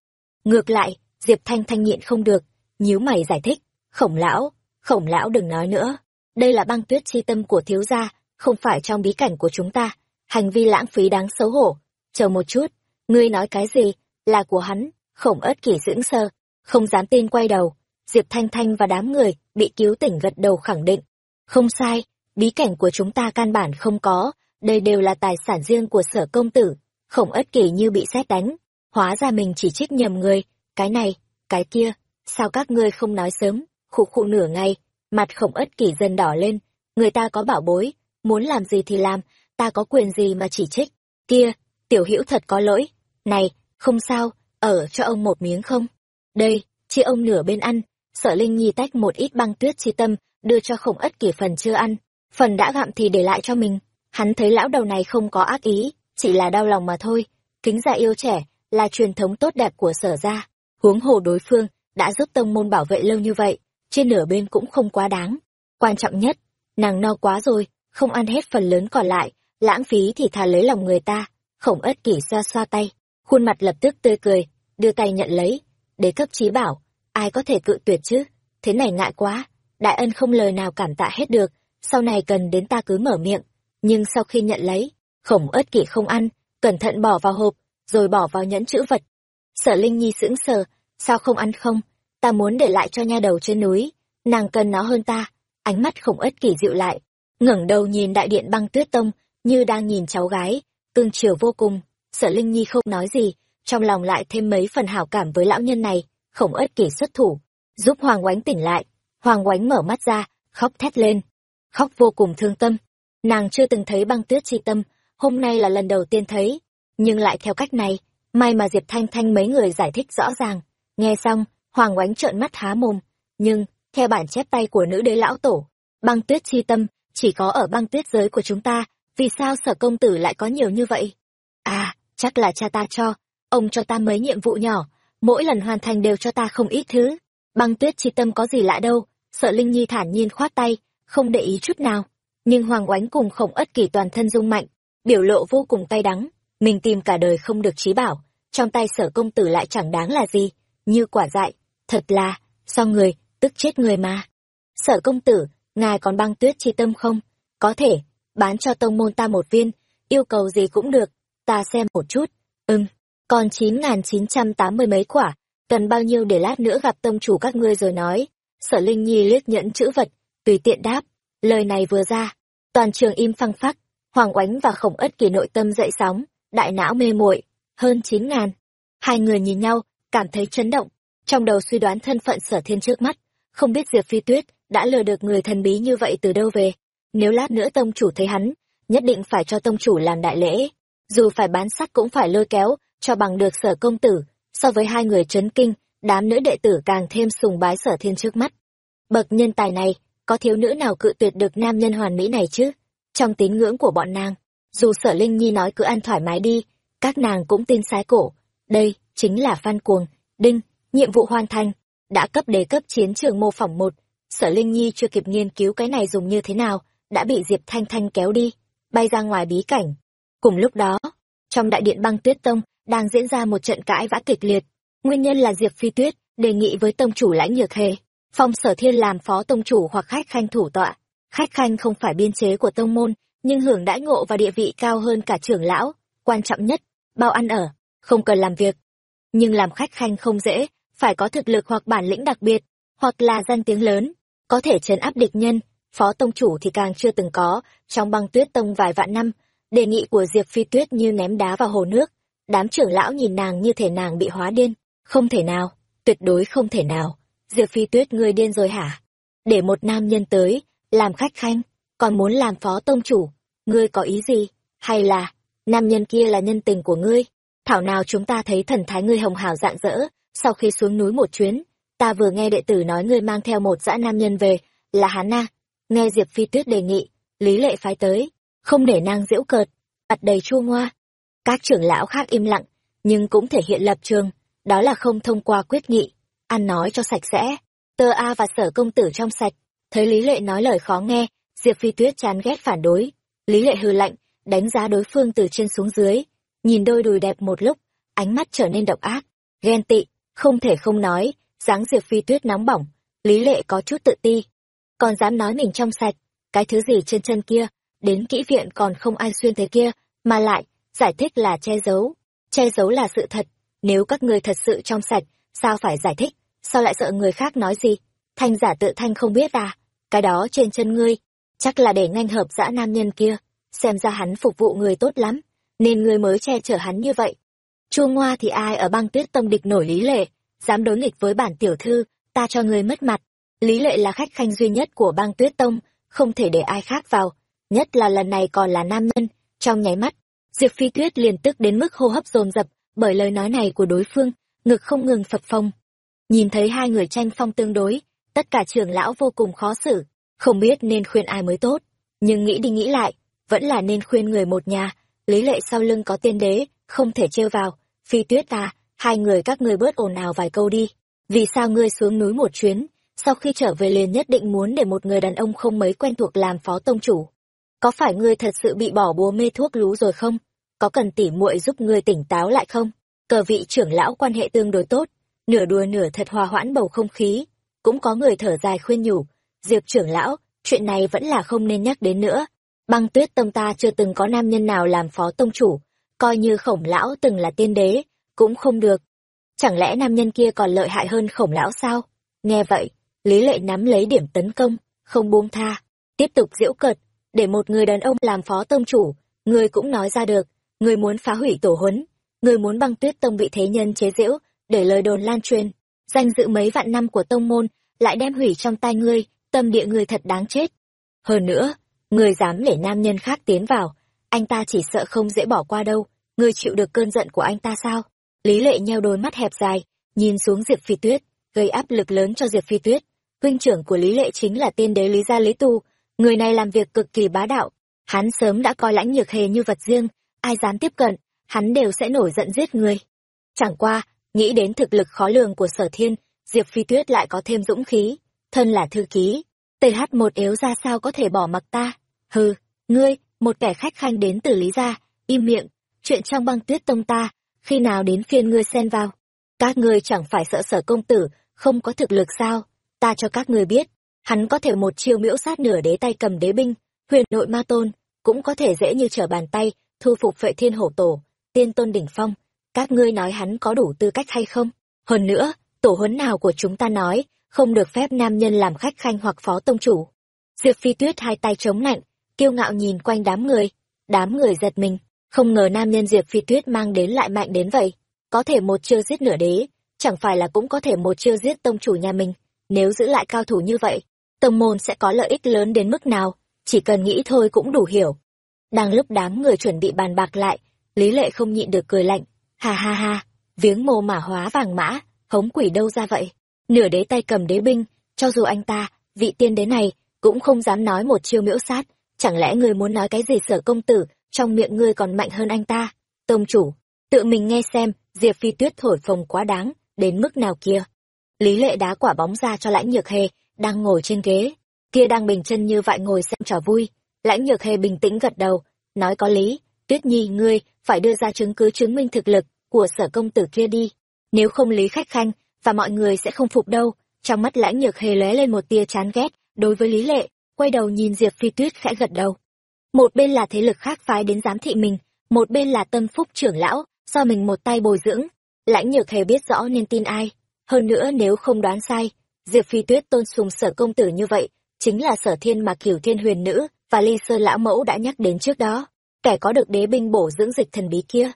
Ngược lại, diệp thanh thanh nhịn không được, nhíu mày giải thích khổng lão khổng lão đừng nói nữa. Đây là băng tuyết chi tâm của thiếu gia không phải trong bí cảnh của chúng ta. Hành vi lãng phí đáng xấu hổ. Chờ một chút ngươi nói cái gì là của hắn khổng ất kỷ dưỡng sơ không dám tin quay đầu. Diệp thanh thanh và đám người bị cứu tỉnh gật đầu khẳng định. Không sai bí cảnh của chúng ta căn bản không có, đây đều là tài sản riêng của sở công tử. Khổng ất kỷ như bị xét đánh, hóa ra mình chỉ trích nhầm người, cái này, cái kia, sao các ngươi không nói sớm, khụ khụ nửa ngày, mặt khổng ất kỷ dần đỏ lên, người ta có bảo bối, muốn làm gì thì làm, ta có quyền gì mà chỉ trích, kia, tiểu hữu thật có lỗi, này, không sao, ở cho ông một miếng không? Đây, chia ông nửa bên ăn, sở linh nhi tách một ít băng tuyết chi tâm, đưa cho khổng ất kỷ phần chưa ăn, phần đã gặm thì để lại cho mình hắn thấy lão đầu này không có ác ý chỉ là đau lòng mà thôi kính già yêu trẻ là truyền thống tốt đẹp của sở gia huống hồ đối phương đã giúp tông môn bảo vệ lâu như vậy trên nửa bên cũng không quá đáng. Quan trọng nhất, nàng no quá rồi, không ăn hết phần lớn còn lại, lãng phí thì thà lấy lòng người ta khổng ất kỷ xoa xoa tay. Khuôn mặt lập tức tươi cười, đưa tay nhận lấy. Đế cấp trí bảo, ai có thể cự tuyệt chứ? Thế này ngại quá, đại ân không lời nào cảm tạ hết được, sau này cần đến ta cứ mở miệng. Nhưng sau khi nhận lấy, khổng ớt kỷ không ăn, cẩn thận bỏ vào hộp, rồi bỏ vào nhẫn chữ vật. Sở linh nhi sững sờ, sao không ăn không? Ta muốn để lại cho nha đầu trên núi. Nàng cần nó hơn ta. Ánh mắt khổng ớt kỷ dịu lại. ngẩng đầu nhìn đại điện băng tuyết tông như đang nhìn cháu gái. Tương chiều vô cùng. Sở linh nhi không nói gì. Trong lòng lại thêm mấy phần hảo cảm với lão nhân này. Khổng ớt kỷ xuất thủ. Giúp hoàng oánh tỉnh lại. Hoàng oánh mở mắt ra khóc thét lên. Khóc vô cùng thương tâm. Nàng chưa từng thấy băng tuyết tri tâm, hôm nay là lần đầu tiên thấy, nhưng lại theo cách này, may mà Diệp Thanh Thanh mấy người giải thích rõ ràng. Nghe xong, Hoàng Oánh trợn mắt há mồm, nhưng, theo bản chép tay của nữ đế lão tổ, băng tuyết chi tâm chỉ có ở băng tuyết giới của chúng ta, vì sao sở công tử lại có nhiều như vậy? À, chắc là cha ta cho, ông cho ta mấy nhiệm vụ nhỏ, mỗi lần hoàn thành đều cho ta không ít thứ. Băng tuyết chi tâm có gì lạ đâu, sợ Linh Nhi thản nhiên khoát tay, không để ý chút nào nhưng hoàng oánh cùng khổng ất kỳ toàn thân rung mạnh biểu lộ vô cùng tay đắng mình tìm cả đời không được trí bảo trong tay sở công tử lại chẳng đáng là gì như quả dại thật là sao người tức chết người mà? Sở công tử ngài còn băng tuyết chi tâm không? Có thể bán cho tông môn ta một viên yêu cầu gì cũng được ta xem một chút. Ừm, còn chín nghìn chín trăm tám mươi mấy quả cần bao nhiêu để lát nữa gặp tông chủ các ngươi rồi nói. Sở linh nhi liếc nhẫn chữ vật tùy tiện đáp lời này vừa ra toàn trường im phăng phắc hoàng oánh và khổng ất kỳ nội tâm dậy sóng đại não mê muội hơn chín ngàn hai người nhìn nhau cảm thấy chấn động trong đầu suy đoán thân phận sở thiên trước mắt, không biết diệp phi tuyết đã lừa được người thần bí như vậy từ đâu về. Nếu lát nữa tông chủ thấy hắn, nhất định phải cho tông chủ làm đại lễ. Dù phải bán sắc cũng phải lôi kéo, cho bằng được sở công tử. So với hai người chấn kinh, đám nữ đệ tử càng thêm sùng bái sở thiên trước mắt. Bậc nhân tài này, có thiếu nữ nào cự tuyệt được nam nhân hoàn mỹ này chứ? Trong tín ngưỡng của bọn nàng, dù sở linh nhi nói cứ ăn thoải mái đi, các nàng cũng tin sái cổ. Đây chính là phan cuồng, đinh nhiệm vụ hoàn thành, đã cấp đề cấp chiến trường mô phỏng một. Sở linh nhi chưa kịp nghiên cứu cái này dùng như thế nào, đã bị diệp thanh thanh kéo đi, bay ra ngoài bí cảnh. Cùng lúc đó, trong đại điện băng tuyết tông, đang diễn ra một trận cãi vã kịch liệt. Nguyên nhân là diệp phi tuyết đề nghị với tông chủ lãnh nhược hề, phong sở thiên làm phó tông chủ hoặc khách khanh thủ tọa. Khách khanh không phải biên chế của tông môn, nhưng hưởng đãi ngộ và địa vị cao hơn cả trưởng lão. Quan trọng nhất, bao ăn ở, không cần làm việc. Nhưng làm khách khanh không dễ phải có thực lực hoặc bản lĩnh đặc biệt, hoặc là danh tiếng lớn, có thể trấn áp địch nhân. Phó tông chủ thì càng chưa từng có, trong băng tuyết tông vài vạn năm, đề nghị của diệp phi tuyết như ném đá vào hồ nước. Đám trưởng lão nhìn nàng như thể nàng bị hóa điên. Không thể nào, tuyệt đối không thể nào. Diệp phi tuyết, ngươi điên rồi hả? Để một nam nhân tới, làm khách khanh, còn muốn làm phó tông chủ, ngươi có ý gì? Hay là, nam nhân kia là nhân tình của ngươi? Thảo nào chúng ta thấy thần thái ngươi hồng hào rạng rỡ sau khi xuống núi một chuyến, ta vừa nghe đệ tử nói ngươi mang theo một dã nam nhân về, là hắn na. Nghe diệp phi tuyết đề nghị, lý lệ phái tới, không để nàng giễu cợt ặt đầy chua ngoa. Các trưởng lão khác im lặng, nhưng cũng thể hiện lập trường, đó là không thông qua quyết nghị, ăn nói cho sạch sẽ. Tơ a và sở công tử trong sạch, thấy lý lệ nói lời khó nghe, diệp phi tuyết chán ghét phản đối. Lý lệ hư lạnh, đánh giá đối phương từ trên xuống dưới, nhìn đôi đùi đẹp một lúc, ánh mắt trở nên độc ác, ghen tị không thể không nói, dáng diệp phi tuyết nóng bỏng, lý lệ có chút tự ti. Còn dám nói mình trong sạch, cái thứ gì trên chân kia, đến kỹ viện còn không ai xuyên thế kia, mà lại, giải thích là che giấu. Che giấu là sự thật, nếu các người thật sự trong sạch, sao phải giải thích, sao lại sợ người khác nói gì? Thanh giả tự thanh không biết à cái đó trên chân ngươi, chắc là để nganh hợp dã nam nhân kia, xem ra hắn phục vụ người tốt lắm, nên ngươi mới che chở hắn như vậy chu ngoa thì ai ở băng tuyết tông địch nổi lý lệ? Dám đối nghịch với bản tiểu thư, ta cho ngươi mất mặt. Lý lệ là khách khanh duy nhất của băng tuyết tông, không thể để ai khác vào, nhất là lần này còn là nam nhân. Trong nháy mắt, diệp phi tuyết liền tức đến mức hô hấp dồn dập, bởi lời nói này của đối phương, ngực không ngừng phập phồng. Nhìn thấy hai người tranh phong tương đối, tất cả trưởng lão vô cùng khó xử, không biết nên khuyên ai mới tốt. Nhưng nghĩ đi nghĩ lại, vẫn là nên khuyên người một nhà. Lý lệ sau lưng có tiên đế, không thể trêu vào phi tuyết ta hai người các ngươi bớt ồn ào vài câu đi. Vì sao ngươi xuống núi một chuyến, sau khi trở về liền nhất định muốn để một người đàn ông không mấy quen thuộc làm phó tông chủ? Có phải ngươi thật sự bị bỏ bùa mê thuốc lú rồi không? Có cần tỉ muội giúp ngươi tỉnh táo lại không? Cờ vị trưởng lão quan hệ tương đối tốt, nửa đùa nửa thật hòa hoãn bầu không khí. Cũng có người thở dài khuyên nhủ, diệp trưởng lão, chuyện này vẫn là không nên nhắc đến nữa. Băng tuyết tông ta chưa từng có nam nhân nào làm phó tông chủ coi như khổng lão từng là tiên đế, cũng không được. Chẳng lẽ nam nhân kia còn lợi hại hơn khổng lão sao? Nghe vậy, lý lệ nắm lấy điểm tấn công, không buông tha, tiếp tục diễu cợt, để một người đàn ông làm phó tông chủ, người cũng nói ra được, người muốn phá hủy tổ huấn, người muốn băng tuyết tông bị thế nhân chế giễu, để lời đồn lan truyền. Danh dự mấy vạn năm của tông môn lại đem hủy trong tay ngươi, tâm địa người thật đáng chết. Hơn nữa người dám để nam nhân khác tiến vào, anh ta chỉ sợ không dễ bỏ qua đâu ngươi chịu được cơn giận của anh ta sao? Lý lệ nheo đôi mắt hẹp dài, nhìn xuống diệp phi tuyết, gây áp lực lớn cho diệp phi tuyết. Huynh trưởng của lý lệ chính là tiên đế lý gia lý tu. Người này làm việc cực kỳ bá đạo. Hắn sớm đã coi lãnh nhược hề như vật riêng. Ai dám tiếp cận, hắn đều sẽ nổi giận giết người. Chẳng qua, nghĩ đến thực lực khó lường của sở thiên, diệp phi tuyết lại có thêm dũng khí. Thân là thư ký th một yếu ra sao có thể bỏ mặc ta? Hừ, ngươi, một kẻ khách khanh đến từ lý gia, im miệng chuyện trong băng tuyết tông ta khi nào đến phiên ngươi xen vào? Các ngươi chẳng phải sợ sở công tử không có thực lực sao? Ta cho các ngươi biết hắn có thể một chiêu miễu sát nửa đế tay cầm đế binh huyền nội ma tôn cũng có thể dễ như trở bàn tay thu phục vệ thiên hổ tổ tiên tôn đỉnh phong. Các ngươi nói hắn có đủ tư cách hay không? Hơn nữa tổ huấn nào của chúng ta nói không được phép nam nhân làm khách khanh hoặc phó tông chủ. Diệp phi tuyết hai tay chống nạnh, kiêu ngạo nhìn quanh đám người. Đám người giật mình không ngờ nam nhân diệp phi tuyết mang đến lại mạnh đến vậy. Có thể một chiêu giết nửa đế chẳng phải là cũng có thể một chiêu giết tông chủ nhà mình. Nếu giữ lại cao thủ như vậy tông môn sẽ có lợi ích lớn đến mức nào, chỉ cần nghĩ thôi cũng đủ hiểu. Đang lúc đám người chuẩn bị bàn bạc lại, Lý Lệ không nhịn được cười lạnh, ha ha ha, viếng mồ mả hóa vàng mã, hống quỷ đâu ra vậy? Nửa đế tay cầm đế binh, cho dù anh ta, vị tiên đế này, cũng không dám nói một chiêu miễu sát, chẳng lẽ người muốn nói cái gì sở công tử, trong miệng ngươi còn mạnh hơn anh ta? Tông chủ, tự mình nghe xem, Diệp Phi Tuyết thổi phồng quá đáng, đến mức nào kia. Lý lệ đá quả bóng ra cho lãnh nhược hề, đang ngồi trên ghế, kia đang bình chân như vậy ngồi xem trò vui. Lãnh nhược hề bình tĩnh gật đầu, nói có lý, Tuyết Nhi ngươi phải đưa ra chứng cứ chứng minh thực lực của sở công tử kia đi. Nếu không lý khách khanh, và mọi người sẽ không phục đâu. Trong mắt lãnh nhược hề lóe lên một tia chán ghét, đối với Lý Lệ, quay đầu nhìn Diệp Phi Tuyết khẽ gật đầu. Một bên là thế lực khác phái đến giám thị mình, một bên là tâm phúc trưởng lão, do mình một tay bồi dưỡng. Lãnh nhược hề biết rõ nên tin ai. Hơn nữa nếu không đoán sai, Diệp Phi Tuyết tôn sùng sở công tử như vậy, chính là sở thiên mà cửu thiên huyền nữ và ly sơ lão mẫu đã nhắc đến trước đó. Kẻ có được đế binh bổ dưỡng dịch thần bí kia.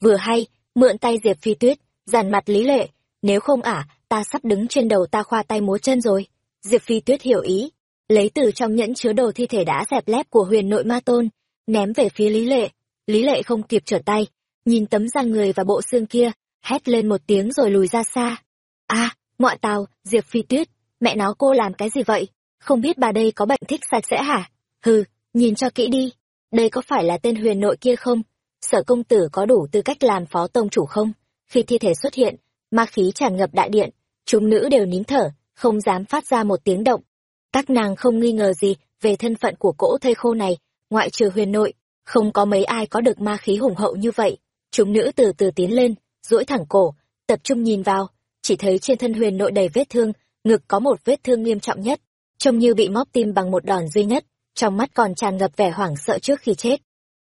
Vừa hay, mượn tay Diệp Phi Tuyết, dàn mặt lý lệ, nếu không ả, ta sắp đứng trên đầu ta khoa tay múa chân rồi. Diệp Phi Tuyết hiểu ý, lấy từ trong nhẫn chứa đồ thi thể đã dẹp lép của huyền nội ma tôn, ném về phía Lý Lệ. Lý Lệ không kịp trở tay, nhìn tấm da người và bộ xương kia, hét lên một tiếng rồi lùi ra xa. a à, ngọa tào, Diệp Phi Tuyết, mẹ nó cô làm cái gì vậy? Không biết bà đây có bệnh thích sạch sẽ hả? Hừ, nhìn cho kỹ đi, đây có phải là tên huyền nội kia không? Sở công tử có đủ tư cách làm phó tông chủ không? Khi thi thể xuất hiện, ma khí tràn ngập đại điện, chúng nữ đều nín thở, không dám phát ra một tiếng động. Các nàng không nghi ngờ gì về thân phận của cỗ thây khô này, ngoại trừ huyền nội, không có mấy ai có được ma khí hùng hậu như vậy. Chúng nữ từ từ tiến lên, duỗi thẳng cổ, tập trung nhìn vào, chỉ thấy trên thân huyền nội đầy vết thương, ngực có một vết thương nghiêm trọng nhất, trông như bị móc tim bằng một đòn duy nhất, trong mắt còn tràn ngập vẻ hoảng sợ trước khi chết.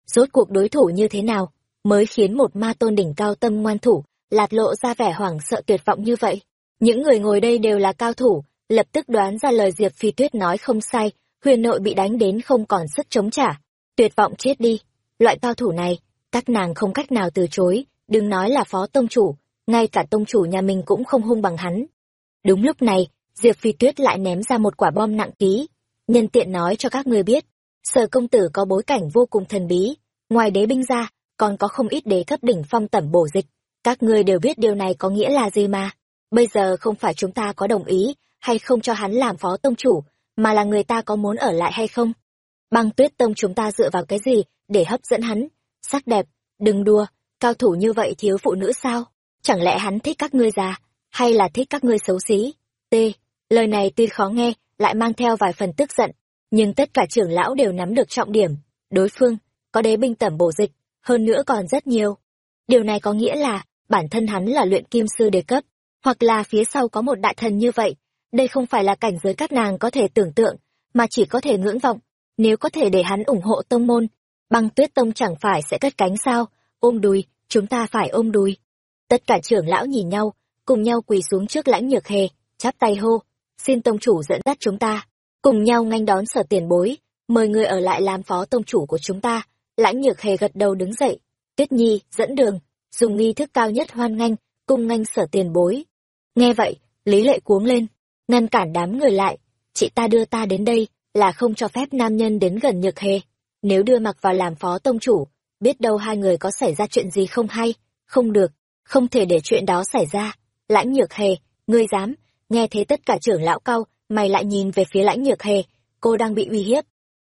Rốt cuộc đối thủ như thế nào, mới khiến một ma tôn đỉnh cao tâm ngoan thủ, lạt lộ ra vẻ hoảng sợ tuyệt vọng như vậy. Những người ngồi đây đều là cao thủ, lập tức đoán ra lời Diệp Phi Tuyết nói không sai, huyền nội bị đánh đến không còn sức chống trả. Tuyệt vọng chết đi. Loại cao thủ này, các nàng không cách nào từ chối, đừng nói là phó tông chủ, ngay cả tông chủ nhà mình cũng không hung bằng hắn. Đúng lúc này, Diệp Phi Tuyết lại ném ra một quả bom nặng ký. Nhân tiện nói cho các ngươi biết, sở công tử có bối cảnh vô cùng thần bí, ngoài đế binh ra, còn có không ít đế cấp đỉnh phong tẩm bổ dịch. Các ngươi đều biết điều này có nghĩa là gì mà. Bây giờ không phải chúng ta có đồng ý hay không cho hắn làm phó tông chủ, mà là người ta có muốn ở lại hay không. Băng tuyết tông chúng ta dựa vào cái gì để hấp dẫn hắn? Sắc đẹp, đừng đùa, cao thủ như vậy thiếu phụ nữ sao? Chẳng lẽ hắn thích các ngươi già, hay là thích các ngươi xấu xí? T. Lời này tuy khó nghe, lại mang theo vài phần tức giận, nhưng tất cả trưởng lão đều nắm được trọng điểm. Đối phương, có đế binh tẩm bổ dịch, hơn nữa còn rất nhiều. Điều này có nghĩa là, bản thân hắn là luyện kim sư đề cấp, hoặc là phía sau có một đại thần như vậy. Đây không phải là cảnh giới các nàng có thể tưởng tượng, mà chỉ có thể ngưỡng vọng. Nếu có thể để hắn ủng hộ tông môn, băng tuyết tông chẳng phải sẽ cất cánh sao, ôm đùi, chúng ta phải ôm đùi. Tất cả trưởng lão nhìn nhau, cùng nhau quỳ xuống trước lãnh nhược hề, chắp tay hô, xin tông chủ dẫn dắt chúng ta, cùng nhau nghênh đón sở tiền bối, mời người ở lại làm phó tông chủ của chúng ta. Lãnh nhược hề gật đầu đứng dậy, tuyết nhi, dẫn đường, dùng nghi thức cao nhất hoan nghênh, cung nghênh sở tiền bối. Nghe vậy, Lý Lệ cuống lên, ngăn cản đám người lại, chị ta đưa ta đến đây, là không cho phép nam nhân đến gần nhược hề. Nếu đưa mặc vào làm phó tông chủ, biết đâu hai người có xảy ra chuyện gì không hay, không được, không thể để chuyện đó xảy ra. Lãnh nhược hề, ngươi dám, nghe thấy tất cả trưởng lão cao, mày lại nhìn về phía lãnh nhược hề, cô đang bị uy hiếp.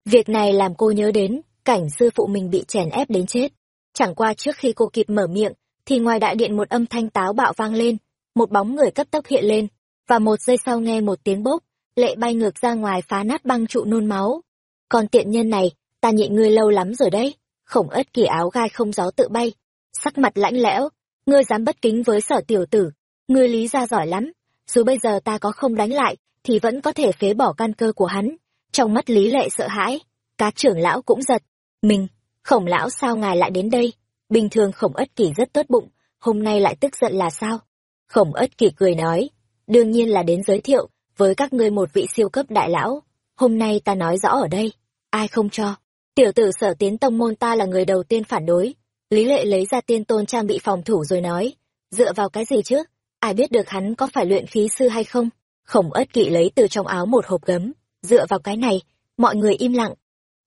Việc này làm cô nhớ đến, cảnh sư phụ mình bị chèn ép đến chết. Chẳng qua trước khi cô kịp mở miệng, thì ngoài đại điện một âm thanh táo bạo vang lên, một bóng người cấp tốc hiện lên, và một giây sau nghe một tiếng bốc, lệ bay ngược ra ngoài phá nát băng trụ nôn máu. Còn tiện nhân này, ta nhịn ngươi lâu lắm rồi đấy, khổng ất kỳ áo gai không gió tự bay, sắc mặt lãnh lẽo, ngươi dám bất kính với sở tiểu tử, ngươi lý ra giỏi lắm, dù bây giờ ta có không đánh lại, thì vẫn có thể phế bỏ căn cơ của hắn. Trong mắt lý lệ sợ hãi, các trưởng lão cũng giật, mình, khổng lão sao ngài lại đến đây? Bình thường khổng ất kỳ rất tốt bụng, hôm nay lại tức giận là sao? Khổng ất kỳ cười nói, đương nhiên là đến giới thiệu với các ngươi một vị siêu cấp đại lão. Hôm nay ta nói rõ ở đây, ai không cho. Tiểu tử sở tiến tông môn ta là người đầu tiên phản đối. Lý lệ lấy ra tiên tôn trang bị phòng thủ rồi nói, dựa vào cái gì chứ? Ai biết được hắn có phải luyện khí sư hay không? Khổng ất kỵ lấy từ trong áo một hộp gấm, dựa vào cái này mọi người im lặng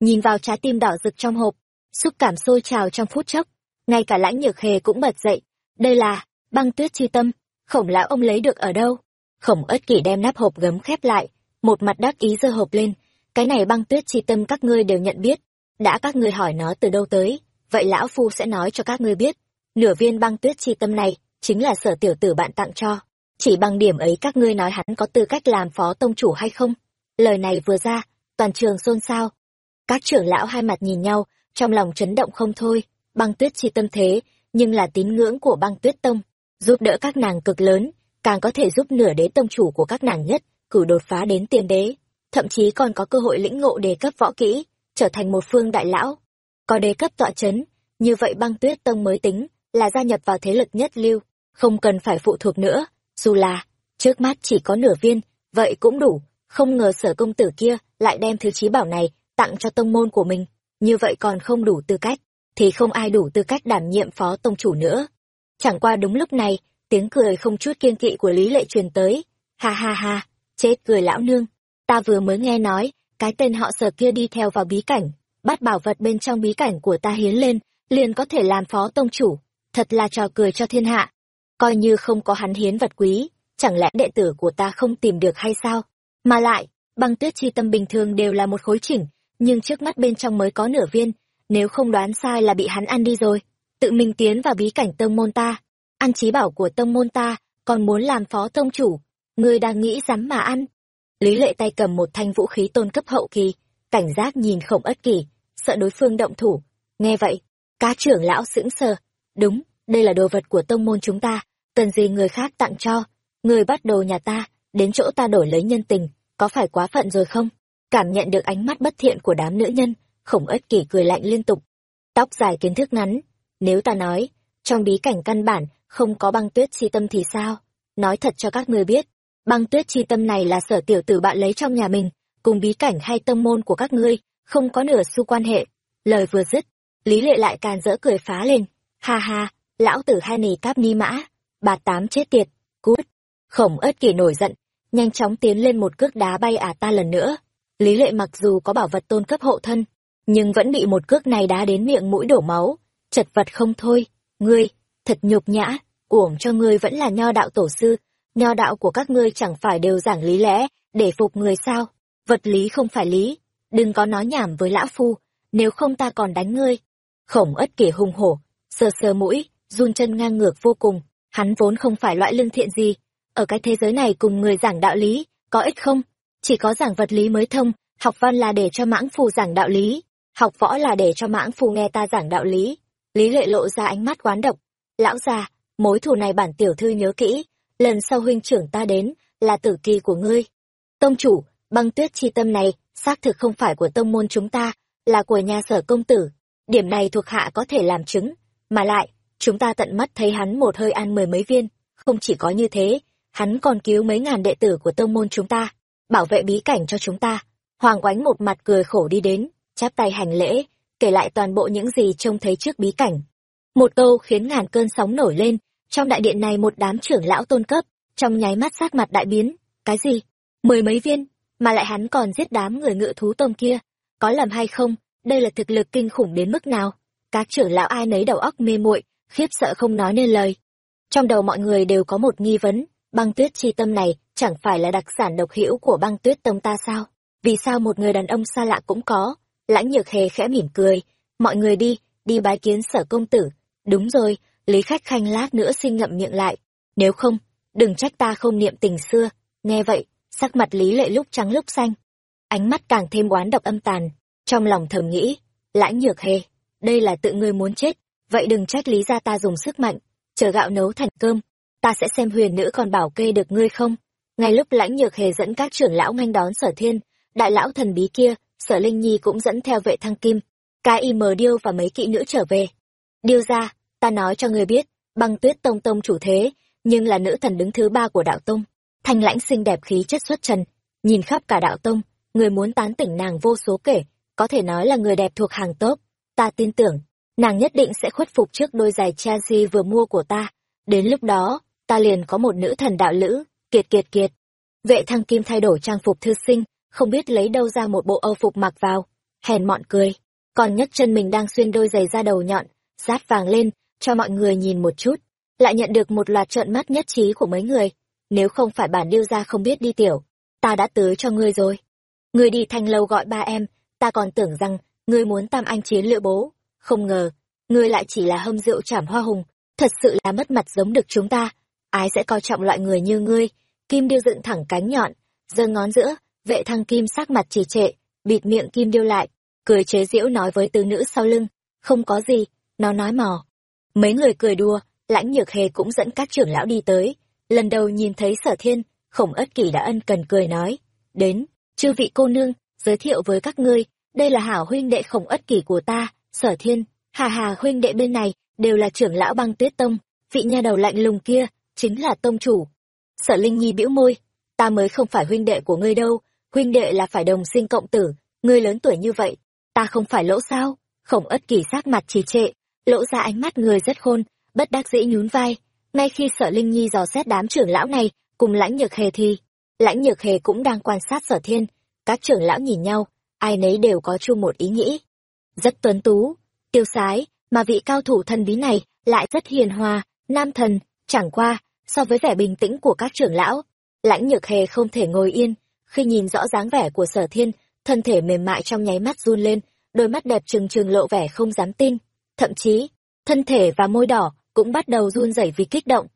nhìn vào trái tim đỏ rực trong hộp xúc cảm sôi trào trong phút chốc ngay cả lãnh nhược hề cũng bật dậy đây là băng tuyết chi tâm khổng lão ông lấy được ở đâu khổng ất kỷ đem nắp hộp gấm khép lại, một mặt đắc ý giơ hộp lên. Cái này băng tuyết chi tâm các ngươi đều nhận biết, đã các ngươi hỏi nó từ đâu tới, vậy lão phu sẽ nói cho các ngươi biết. Nửa viên băng tuyết chi tâm này chính là sở tiểu tử bạn tặng cho. Chỉ bằng điểm ấy các ngươi nói hắn có tư cách làm phó tông chủ hay không? Lời này vừa ra, toàn trường xôn xao. Các trưởng lão hai mặt nhìn nhau, trong lòng chấn động không thôi. Băng tuyết chi tâm thế, nhưng là tín ngưỡng của băng tuyết tông, giúp đỡ các nàng cực lớn càng có thể giúp nửa đế tông chủ của các nàng nhất, cử đột phá đến tiền đế, thậm chí còn có cơ hội lĩnh ngộ đề cấp võ kỹ, trở thành một phương đại lão. Có đề cấp tọa chấn, như vậy băng tuyết tông mới tính là gia nhập vào thế lực nhất lưu, không cần phải phụ thuộc nữa, dù là trước mắt chỉ có nửa viên, vậy cũng đủ, không ngờ sở công tử kia lại đem thứ trí bảo này tặng cho tông môn của mình, như vậy còn không đủ tư cách, thì không ai đủ tư cách đảm nhiệm phó tông chủ nữa. Chẳng qua đúng lúc này tiếng cười không chút kiên kỵ của lý lệ truyền tới. Ha ha ha, chết cười lão nương. Ta vừa mới nghe nói, cái tên họ sở kia đi theo vào bí cảnh, bắt bảo vật bên trong bí cảnh của ta hiến lên, liền có thể làm phó tông chủ. Thật là trò cười cho thiên hạ. Coi như không có hắn hiến vật quý, chẳng lẽ đệ tử của ta không tìm được hay sao? Mà lại, băng tuyết chi tâm bình thường đều là một khối chỉnh, nhưng trước mắt bên trong mới có nửa viên, nếu không đoán sai là bị hắn ăn đi rồi. Tự mình tiến vào bí cảnh tông môn ta ăn trí bảo của tông môn ta, còn muốn làm phó tông chủ, ngươi đang nghĩ dám mà ăn. Lý lệ tay cầm một thanh vũ khí tôn cấp hậu kỳ, cảnh giác nhìn khổng ất kỳ sợ đối phương động thủ. Nghe vậy, cá trưởng lão sững sờ. Đúng, đây là đồ vật của tông môn chúng ta, cần gì người khác tặng cho. Người bắt đồ nhà ta, đến chỗ ta đổi lấy nhân tình, có phải quá phận rồi không? Cảm nhận được ánh mắt bất thiện của đám nữ nhân, khổng ất kỳ cười lạnh liên tục. Tóc dài kiến thức ngắn, nếu ta nói, trong bí cảnh căn bản không có băng tuyết chi tâm thì sao? Nói thật cho các ngươi biết, băng tuyết chi tâm này là sở tiểu tử bạn lấy trong nhà mình, cùng bí cảnh hay tâm môn của các ngươi, không có nửa xu quan hệ. Lời vừa dứt, lý lệ lại càn rỡ cười phá lên. Ha ha, lão tử hai nì cáp ni mã, bà tám chết tiệt, cút. Khổng ớt kỳ nổi giận, nhanh chóng tiến lên một cước đá bay ả ta lần nữa. Lý lệ mặc dù có bảo vật tôn cấp hộ thân, nhưng vẫn bị một cước này đá đến miệng mũi đổ máu. Chật vật không thôi, ngươi thật nhục nhã, uổng cho ngươi vẫn là nho đạo tổ sư, nho đạo của các ngươi chẳng phải đều giảng lý lẽ, để phục người sao? Vật lý không phải lý, đừng có nói nhảm với lão phu, nếu không ta còn đánh ngươi. Khổng ất kể hùng hổ, sờ sờ mũi, run chân ngang ngược vô cùng, hắn vốn không phải loại lương thiện gì. Ở cái thế giới này cùng người giảng đạo lý, có ích không? Chỉ có giảng vật lý mới thông, học văn là để cho mãng phù giảng đạo lý, học võ là để cho mãng phù nghe ta giảng đạo lý. Lý lệ lộ ra ánh mắt quán độc lão già, mối thù này bản tiểu thư nhớ kỹ, lần sau huynh trưởng ta đến là tử kỳ của ngươi. Tông chủ, băng tuyết chi tâm này xác thực không phải của tông môn chúng ta, là của nhà sở công tử. Điểm này thuộc hạ có thể làm chứng, mà lại, chúng ta tận mắt thấy hắn một hơi ăn mười mấy viên. Không chỉ có như thế, hắn còn cứu mấy ngàn đệ tử của tông môn chúng ta, bảo vệ bí cảnh cho chúng ta. Hoàng oánh một mặt cười khổ đi đến, chắp tay hành lễ, kể lại toàn bộ những gì trông thấy trước bí cảnh một câu khiến ngàn cơn sóng nổi lên, trong đại điện này một đám trưởng lão tôn cấp, trong nháy mắt sát mặt đại biến. Cái gì? Mười mấy viên, mà lại hắn còn giết đám người ngự thú tôm kia. Có lầm hay không? Đây là thực lực kinh khủng đến mức nào? Các trưởng lão ai nấy đầu óc mê muội, khiếp sợ không nói nên lời. Trong đầu mọi người đều có một nghi vấn, băng tuyết chi tâm này chẳng phải là đặc sản độc hữu của băng tuyết tông ta sao? Vì sao một người đàn ông xa lạ cũng có, lãnh nhược hề khẽ mỉm cười. Mọi người đi đi bái kiến sở công tử đúng rồi, lý khách khanh lát nữa xin ngậm miệng lại. Nếu không, đừng trách ta không niệm tình xưa. Nghe vậy, sắc mặt lý lệ lúc trắng lúc xanh. Ánh mắt càng thêm oán độc âm tàn. Trong lòng thầm nghĩ, lãnh nhược hề, đây là tự ngươi muốn chết, vậy đừng trách lý ra ta dùng sức mạnh, chờ gạo nấu thành cơm. Ta sẽ xem huyền nữ còn bảo kê được ngươi không? Ngay lúc lãnh nhược hề dẫn các trưởng lão nghênh đón sở thiên, đại lão thần bí kia, sở linh nhi cũng dẫn theo vệ thăng kim cái y mờ điêu và mấy kỵ nữ trở về điêu ra ta nói cho ngươi biết băng tuyết tông tông chủ thế nhưng là nữ thần đứng thứ ba của đạo tông. Thanh lãnh xinh đẹp khí chất xuất trần nhìn khắp cả đạo tông người muốn tán tỉnh nàng vô số kể có thể nói là người đẹp thuộc hàng tốt ta tin tưởng nàng nhất định sẽ khuất phục trước đôi giày chelsea vừa mua của ta. Đến lúc đó ta liền có một nữ thần đạo lữ kiệt kiệt kiệt. Vệ thăng kim thay đổi trang phục thư sinh không biết lấy đâu ra một bộ âu phục mặc vào, hèn mọn cười, còn nhấc chân mình đang xuyên đôi giày da đầu nhọn, rát vàng lên, cho mọi người nhìn một chút, lại nhận được một loạt trợn mắt nhất trí của mấy người. Nếu không phải bản điêu gia không biết đi tiểu, ta đã tới cho ngươi rồi. Ngươi đi thanh lâu gọi ba em, ta còn tưởng rằng ngươi muốn tam anh chiến lựa bố, không ngờ, ngươi lại chỉ là hâm rượu chảm hoa hùng, thật sự là mất mặt giống được chúng ta. Ai sẽ coi trọng loại người như ngươi? Kim điêu dựng thẳng cánh nhọn, giơ ngón giữa, vệ thăng kim sắc mặt trì trệ, bịt miệng kim điêu lại, cười chế giễu nói với tứ nữ sau lưng, không có gì, nó nói mò. Mấy người cười đùa, lãnh nhược hề cũng dẫn các trưởng lão đi tới, lần đầu nhìn thấy sở thiên, khổng ất kỷ đã ân cần cười nói, đến, chư vị cô nương, giới thiệu với các ngươi, đây là hảo huynh đệ khổng ất kỷ của ta, sở thiên, hà hà huynh đệ bên này, đều là trưởng lão băng tuyết tông, vị nha đầu lạnh lùng kia, chính là tông chủ. Sở Linh Nhi bĩu môi, ta mới không phải huynh đệ của ngươi đâu, huynh đệ là phải đồng sinh cộng tử, ngươi lớn tuổi như vậy, ta không phải lỗ sao? Khổng ất kỳ sát mặt trì trệ, lỗ ra ánh mắt người rất khôn, bất đắc dĩ nhún vai. Ngay khi sở Linh Nhi dò xét đám trưởng lão này, cùng lãnh nhược hề thì, lãnh nhược hề cũng đang quan sát sở thiên. Các trưởng lão nhìn nhau, ai nấy đều có chung một ý nghĩ. Rất tuấn tú, tiêu sái, mà vị cao thủ thần bí này lại rất hiền hòa, nam thần, chẳng qua, so với vẻ bình tĩnh của các trưởng lão, lãnh nhược hề không thể ngồi yên, khi nhìn rõ dáng vẻ của sở thiên, thân thể mềm mại trong nháy mắt run lên, đôi mắt đẹp trừng trừng lộ vẻ không dám tin, thậm chí, thân thể và môi đỏ cũng bắt đầu run rẩy vì kích động.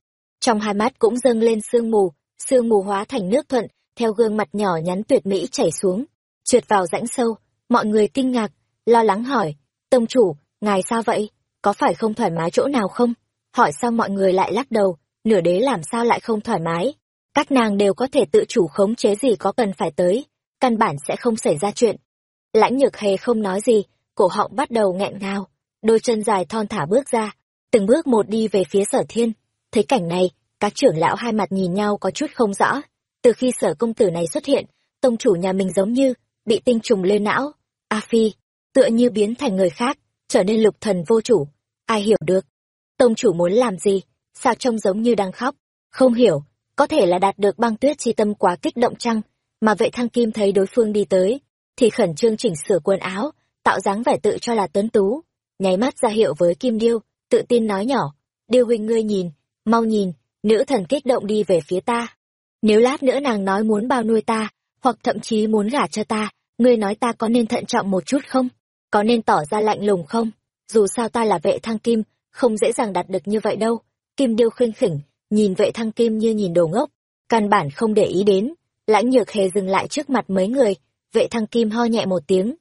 Trong hai mắt cũng dâng lên sương mù, sương mù hóa thành nước thuận, theo gương mặt nhỏ nhắn tuyệt mỹ chảy xuống, trượt vào rãnh sâu, mọi người kinh ngạc, lo lắng hỏi, tông chủ, ngài sao vậy, có phải không thoải mái chỗ nào không? Hỏi xong mọi người lại lắc đầu, nửa đế làm sao lại không thoải mái, các nàng đều có thể tự chủ khống chế gì có cần phải tới, căn bản sẽ không xảy ra chuyện. Lãnh nhược hề không nói gì, cổ họng bắt đầu nghẹn ngào, đôi chân dài thon thả bước ra, từng bước một đi về phía sở thiên. Thấy cảnh này, các trưởng lão hai mặt nhìn nhau có chút không rõ. Từ khi sở công tử này xuất hiện, tông chủ nhà mình giống như bị tinh trùng lên não. A Phi, tựa như biến thành người khác, trở nên lục thần vô chủ. Ai hiểu được? Tông chủ muốn làm gì? Sao trông giống như đang khóc? Không hiểu, có thể là đạt được băng tuyết chi tâm quá kích động chăng? Mà vệ thăng kim thấy đối phương đi tới, thì khẩn trương chỉnh sửa quần áo, tạo dáng vẻ tự cho là tuấn tú. Nháy mắt ra hiệu với kim điêu, tự tin nói nhỏ, điêu huynh ngươi nhìn, mau nhìn, nữ thần kích động đi về phía ta. Nếu lát nữa nàng nói muốn bao nuôi ta, hoặc thậm chí muốn gả cho ta, ngươi nói ta có nên thận trọng một chút không? Có nên tỏ ra lạnh lùng không? Dù sao ta là vệ thăng kim, không dễ dàng đạt được như vậy đâu. Kim điêu khinh khỉnh, nhìn vệ thăng kim như nhìn đồ ngốc, căn bản không để ý đến. Lãnh nhược hề dừng lại trước mặt mấy người, vệ thăng kim ho nhẹ một tiếng.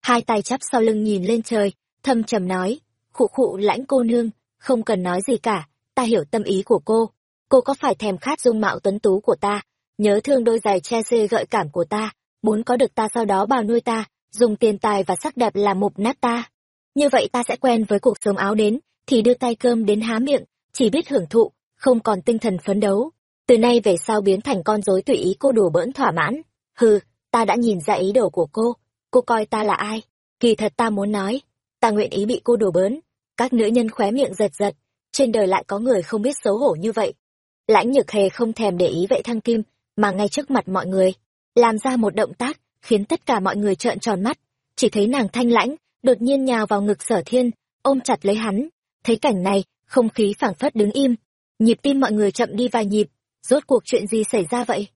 Hai tay chắp sau lưng nhìn lên trời, thâm trầm nói, khụ khụ lãnh cô nương, không cần nói gì cả, ta hiểu tâm ý của cô. Cô có phải thèm khát dung mạo tuấn tú của ta, nhớ thương đôi giày che xê gợi cảm của ta, muốn có được ta sau đó bào nuôi ta, dùng tiền tài và sắc đẹp làm mục nát ta. Như vậy ta sẽ quen với cuộc sống áo đến, thì đưa tay cơm đến há miệng, chỉ biết hưởng thụ, không còn tinh thần phấn đấu. Từ nay về sau biến thành con rối tùy ý cô đùa bỡn thỏa mãn. Hừ, ta đã nhìn ra ý đồ của cô, cô coi ta là ai? Kỳ thật ta muốn nói, ta nguyện ý bị cô đùa bớn Các nữ nhân khóe miệng giật giật, trên đời lại có người không biết xấu hổ như vậy. Lãnh nhược hề không thèm để ý vệ thăng kim, mà ngay trước mặt mọi người, làm ra một động tác, khiến tất cả mọi người trợn tròn mắt. Chỉ thấy nàng thanh lãnh, đột nhiên nhào vào ngực sở thiên, ôm chặt lấy hắn. Thấy cảnh này, không khí phảng phất đứng im. Nhịp tim mọi người chậm đi vài nhịp, rốt cuộc chuyện gì xảy ra vậy?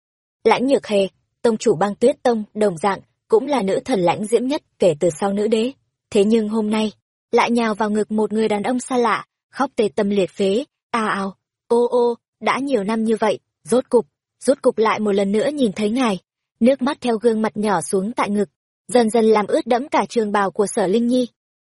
Lãnh nhược hề, tông chủ băng tuyết tông, đồng dạng, cũng là nữ thần lãnh diễm nhất kể từ sau nữ đế. Thế nhưng hôm nay, lại nhào vào ngực một người đàn ông xa lạ, khóc tê tâm liệt phế, ào ào, ô ô, đã nhiều năm như vậy, rốt cục, rốt cục lại một lần nữa nhìn thấy ngài. Nước mắt theo gương mặt nhỏ xuống tại ngực, dần dần làm ướt đẫm cả trường bào của sở Linh Nhi.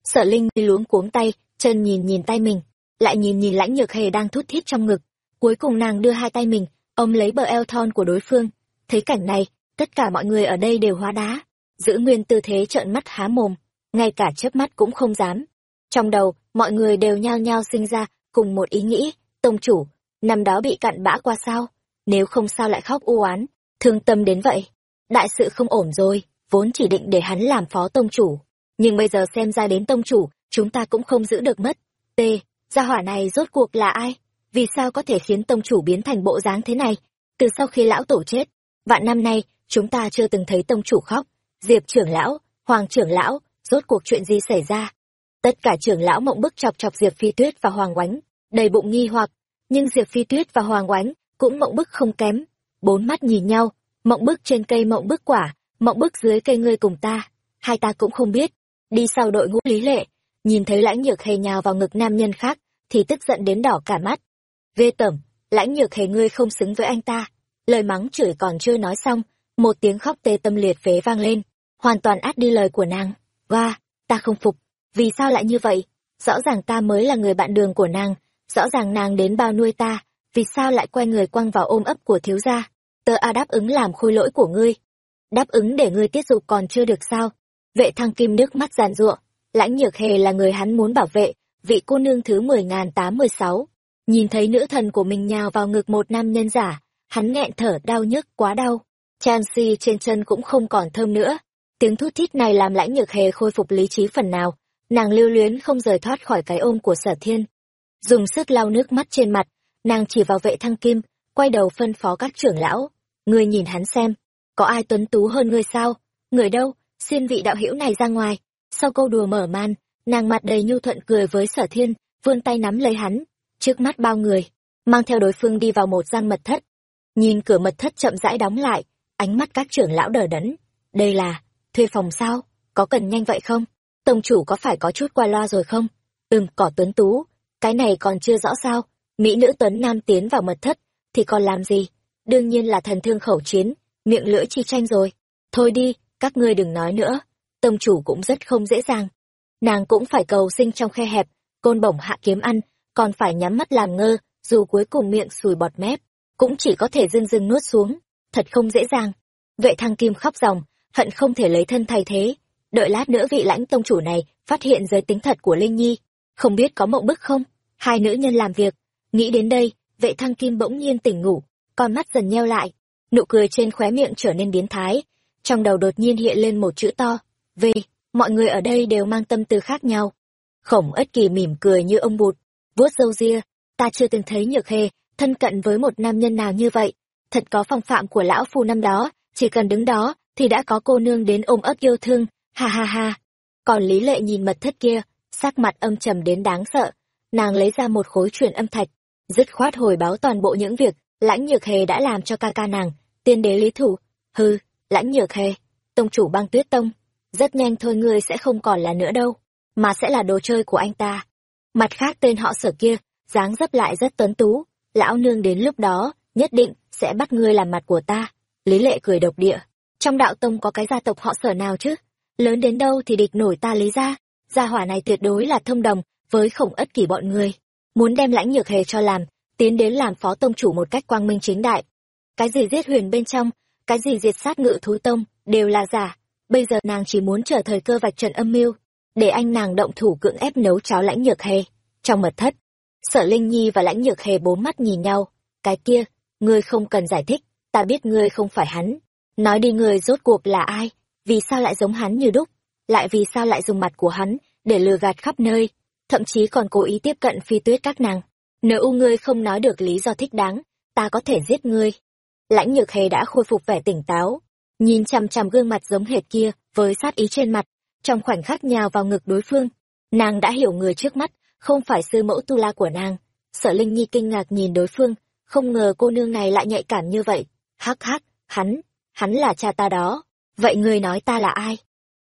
Sở Linh Nhi luống cuống tay, chân nhìn nhìn tay mình, lại nhìn nhìn lãnh nhược hề đang thút thít trong ngực. Cuối cùng nàng đưa hai tay mình, ôm lấy bờ eo thon của đối phương. Thấy cảnh này, tất cả mọi người ở đây đều hóa đá, giữ nguyên tư thế trợn mắt há mồm, ngay cả chớp mắt cũng không dám. Trong đầu, mọi người đều nhao nhao sinh ra cùng một ý nghĩ, tông chủ, năm đó bị cặn bã qua sao? Nếu không sao lại khóc u oán, thương tâm đến vậy. Đại sự không ổn rồi, vốn chỉ định để hắn làm phó tông chủ. Nhưng bây giờ xem ra đến tông chủ, chúng ta cũng không giữ được mất. T, gia hỏa này rốt cuộc là ai? Vì sao có thể khiến tông chủ biến thành bộ dáng thế này? Từ sau khi lão tổ chết, vạn năm nay, chúng ta chưa từng thấy tông chủ khóc diệp trưởng lão hoàng trưởng lão rốt cuộc chuyện gì xảy ra? Tất cả trưởng lão mộng bức chọc chọc diệp phi tuyết và hoàng oánh, đầy bụng nghi hoặc. Nhưng diệp phi tuyết và hoàng oánh cũng mộng bức không kém. Bốn mắt nhìn nhau, mộng bức trên cây mộng bức quả, mộng bức dưới cây ngươi cùng ta. Hai ta cũng không biết. Đi sau đội ngũ lý lệ, nhìn thấy lãnh nhược hề nhào vào ngực nam nhân khác, thì tức giận đến đỏ cả mắt. Ghê tởm, lãnh nhược hề ngươi không xứng với anh ta. Lời mắng chửi còn chưa nói xong, một tiếng khóc tê tâm liệt phế vang lên. Hoàn toàn át đi lời của nàng. Và, ta không phục. Vì sao lại như vậy? Rõ ràng ta mới là người bạn đường của nàng. Rõ ràng nàng đến bao nuôi ta. Vì sao lại quay người quăng vào ôm ấp của thiếu gia? Tớ a đáp ứng làm khôi lỗi của ngươi. Đáp ứng để ngươi tiết dục còn chưa được sao? Vệ thăng kim nước mắt giàn ruộng, lãnh nhược hề là người hắn muốn bảo vệ vị cô nương thứ mười ngàn tám mười sáu. Nhìn thấy nữ thần của mình nhào vào ngực một nam nhân giả hắn nghẹn thở đau nhức quá đau. Chansi trên chân cũng không còn thơm nữa tiếng thút thít này làm lãnh nhược hề khôi phục lý trí phần nào. Nàng lưu luyến không rời thoát khỏi cái ôm của sở thiên. Dùng sức lau nước mắt trên mặt, nàng chỉ vào vệ thăng kim, quay đầu phân phó các trưởng lão. Ngươi nhìn hắn xem, có ai tuấn tú hơn ngươi sao? Người đâu? Xin vị đạo hữu này ra ngoài. Sau câu đùa mở man nàng mặt đầy nhu thuận cười với sở thiên, vươn tay nắm lấy hắn, trước mắt bao người, mang theo đối phương đi vào một gian mật thất. Nhìn cửa mật thất chậm rãi đóng lại, ánh mắt các trưởng lão đờ đẫn. Đây là thuê phòng sao? Có cần nhanh vậy không? Tông chủ có phải có chút qua loa rồi không? Ừm, cỏ tuấn tú. Cái này còn chưa rõ sao? Mỹ nữ tuấn nam tiến vào mật thất, thì còn làm gì? Đương nhiên là thần thương khẩu chiến, miệng lưỡi chi tranh rồi. Thôi đi, các ngươi đừng nói nữa. Tông chủ cũng rất không dễ dàng. Nàng cũng phải cầu sinh trong khe hẹp, côn bổng hạ kiếm ăn, còn phải nhắm mắt làm ngơ, dù cuối cùng miệng sùi bọt mép, cũng chỉ có thể dưng dưng nuốt xuống. Thật không dễ dàng. Vệ thăng kim khóc ròng hận không thể lấy thân thay thế. Đợi lát nữa vị lãnh tông chủ này phát hiện giới tính thật của linh nhi, không biết có mộng bức không? Hai nữ nhân làm việc. Nghĩ đến đây, vệ thăng kim bỗng nhiên tỉnh ngủ, con mắt dần nheo lại. Nụ cười trên khóe miệng trở nên biến thái. Trong đầu đột nhiên hiện lên một chữ to, v. Mọi người ở đây đều mang tâm tư khác nhau. Khổng ất kỳ mỉm cười như ông bụt. Vuốt râu ria, ta chưa từng thấy nhược hề thân cận với một nam nhân nào như vậy. Thật có phong phạm của lão phu năm đó, chỉ cần đứng đó thì đã có cô nương đến ôm ấp yêu thương, ha ha ha. Còn lý lệ nhìn mật thất kia, sắc mặt âm trầm đến đáng sợ. Nàng lấy ra một khối truyền âm thạch, dứt khoát hồi báo toàn bộ những việc lãnh nhược hề đã làm cho ca ca nàng, tiên đế lý thủ. Hư lãnh nhược hề tông chủ băng tuyết tông, rất nhanh thôi ngươi sẽ không còn là nữa đâu, mà sẽ là đồ chơi của anh ta. Mặt khác tên họ sở kia, dáng dấp lại rất tuấn tú. Lão nương đến lúc đó, nhất định sẽ bắt ngươi làm mặt của ta. Lý lệ cười độc địa trong đạo tông có cái gia tộc họ sở nào chứ? Lớn đến đâu thì địch nổi ta lý ra. Gia hỏa này tuyệt đối là thông đồng với khổng ất kỷ bọn người muốn đem lãnh nhược hề cho làm, tiến đến làm phó tông chủ một cách quang minh chính đại. Cái gì giết huyền bên trong, cái gì diệt sát ngự thú tông, đều là giả. Bây giờ nàng chỉ muốn chờ thời cơ vạch trần âm mưu, để anh nàng động thủ cưỡng ép nấu cháo lãnh nhược hề. Trong mật thất, sở linh nhi và lãnh nhược hề bốn mắt nhìn nhau. Cái kia, ngươi không cần giải thích, ta biết ngươi không phải hắn nói đi người rốt cuộc là ai? Vì sao lại giống hắn như đúc? Lại vì sao lại dùng mặt của hắn để lừa gạt khắp nơi? Thậm chí còn cố ý tiếp cận phi tuyết các nàng. Nếu u ngươi không nói được lý do thích đáng, ta có thể giết ngươi. Lãnh nhược hề đã khôi phục vẻ tỉnh táo, nhìn chằm chằm gương mặt giống hệt kia với sát ý trên mặt. Trong khoảnh khắc nhào vào ngực đối phương, nàng đã hiểu người trước mắt không phải sư mẫu tu la của nàng. Sở linh nhi kinh ngạc nhìn đối phương, không ngờ cô nương này lại nhạy cảm như vậy. Hắc hắc, hắn hắn là cha ta đó. Vậy ngươi nói ta là ai?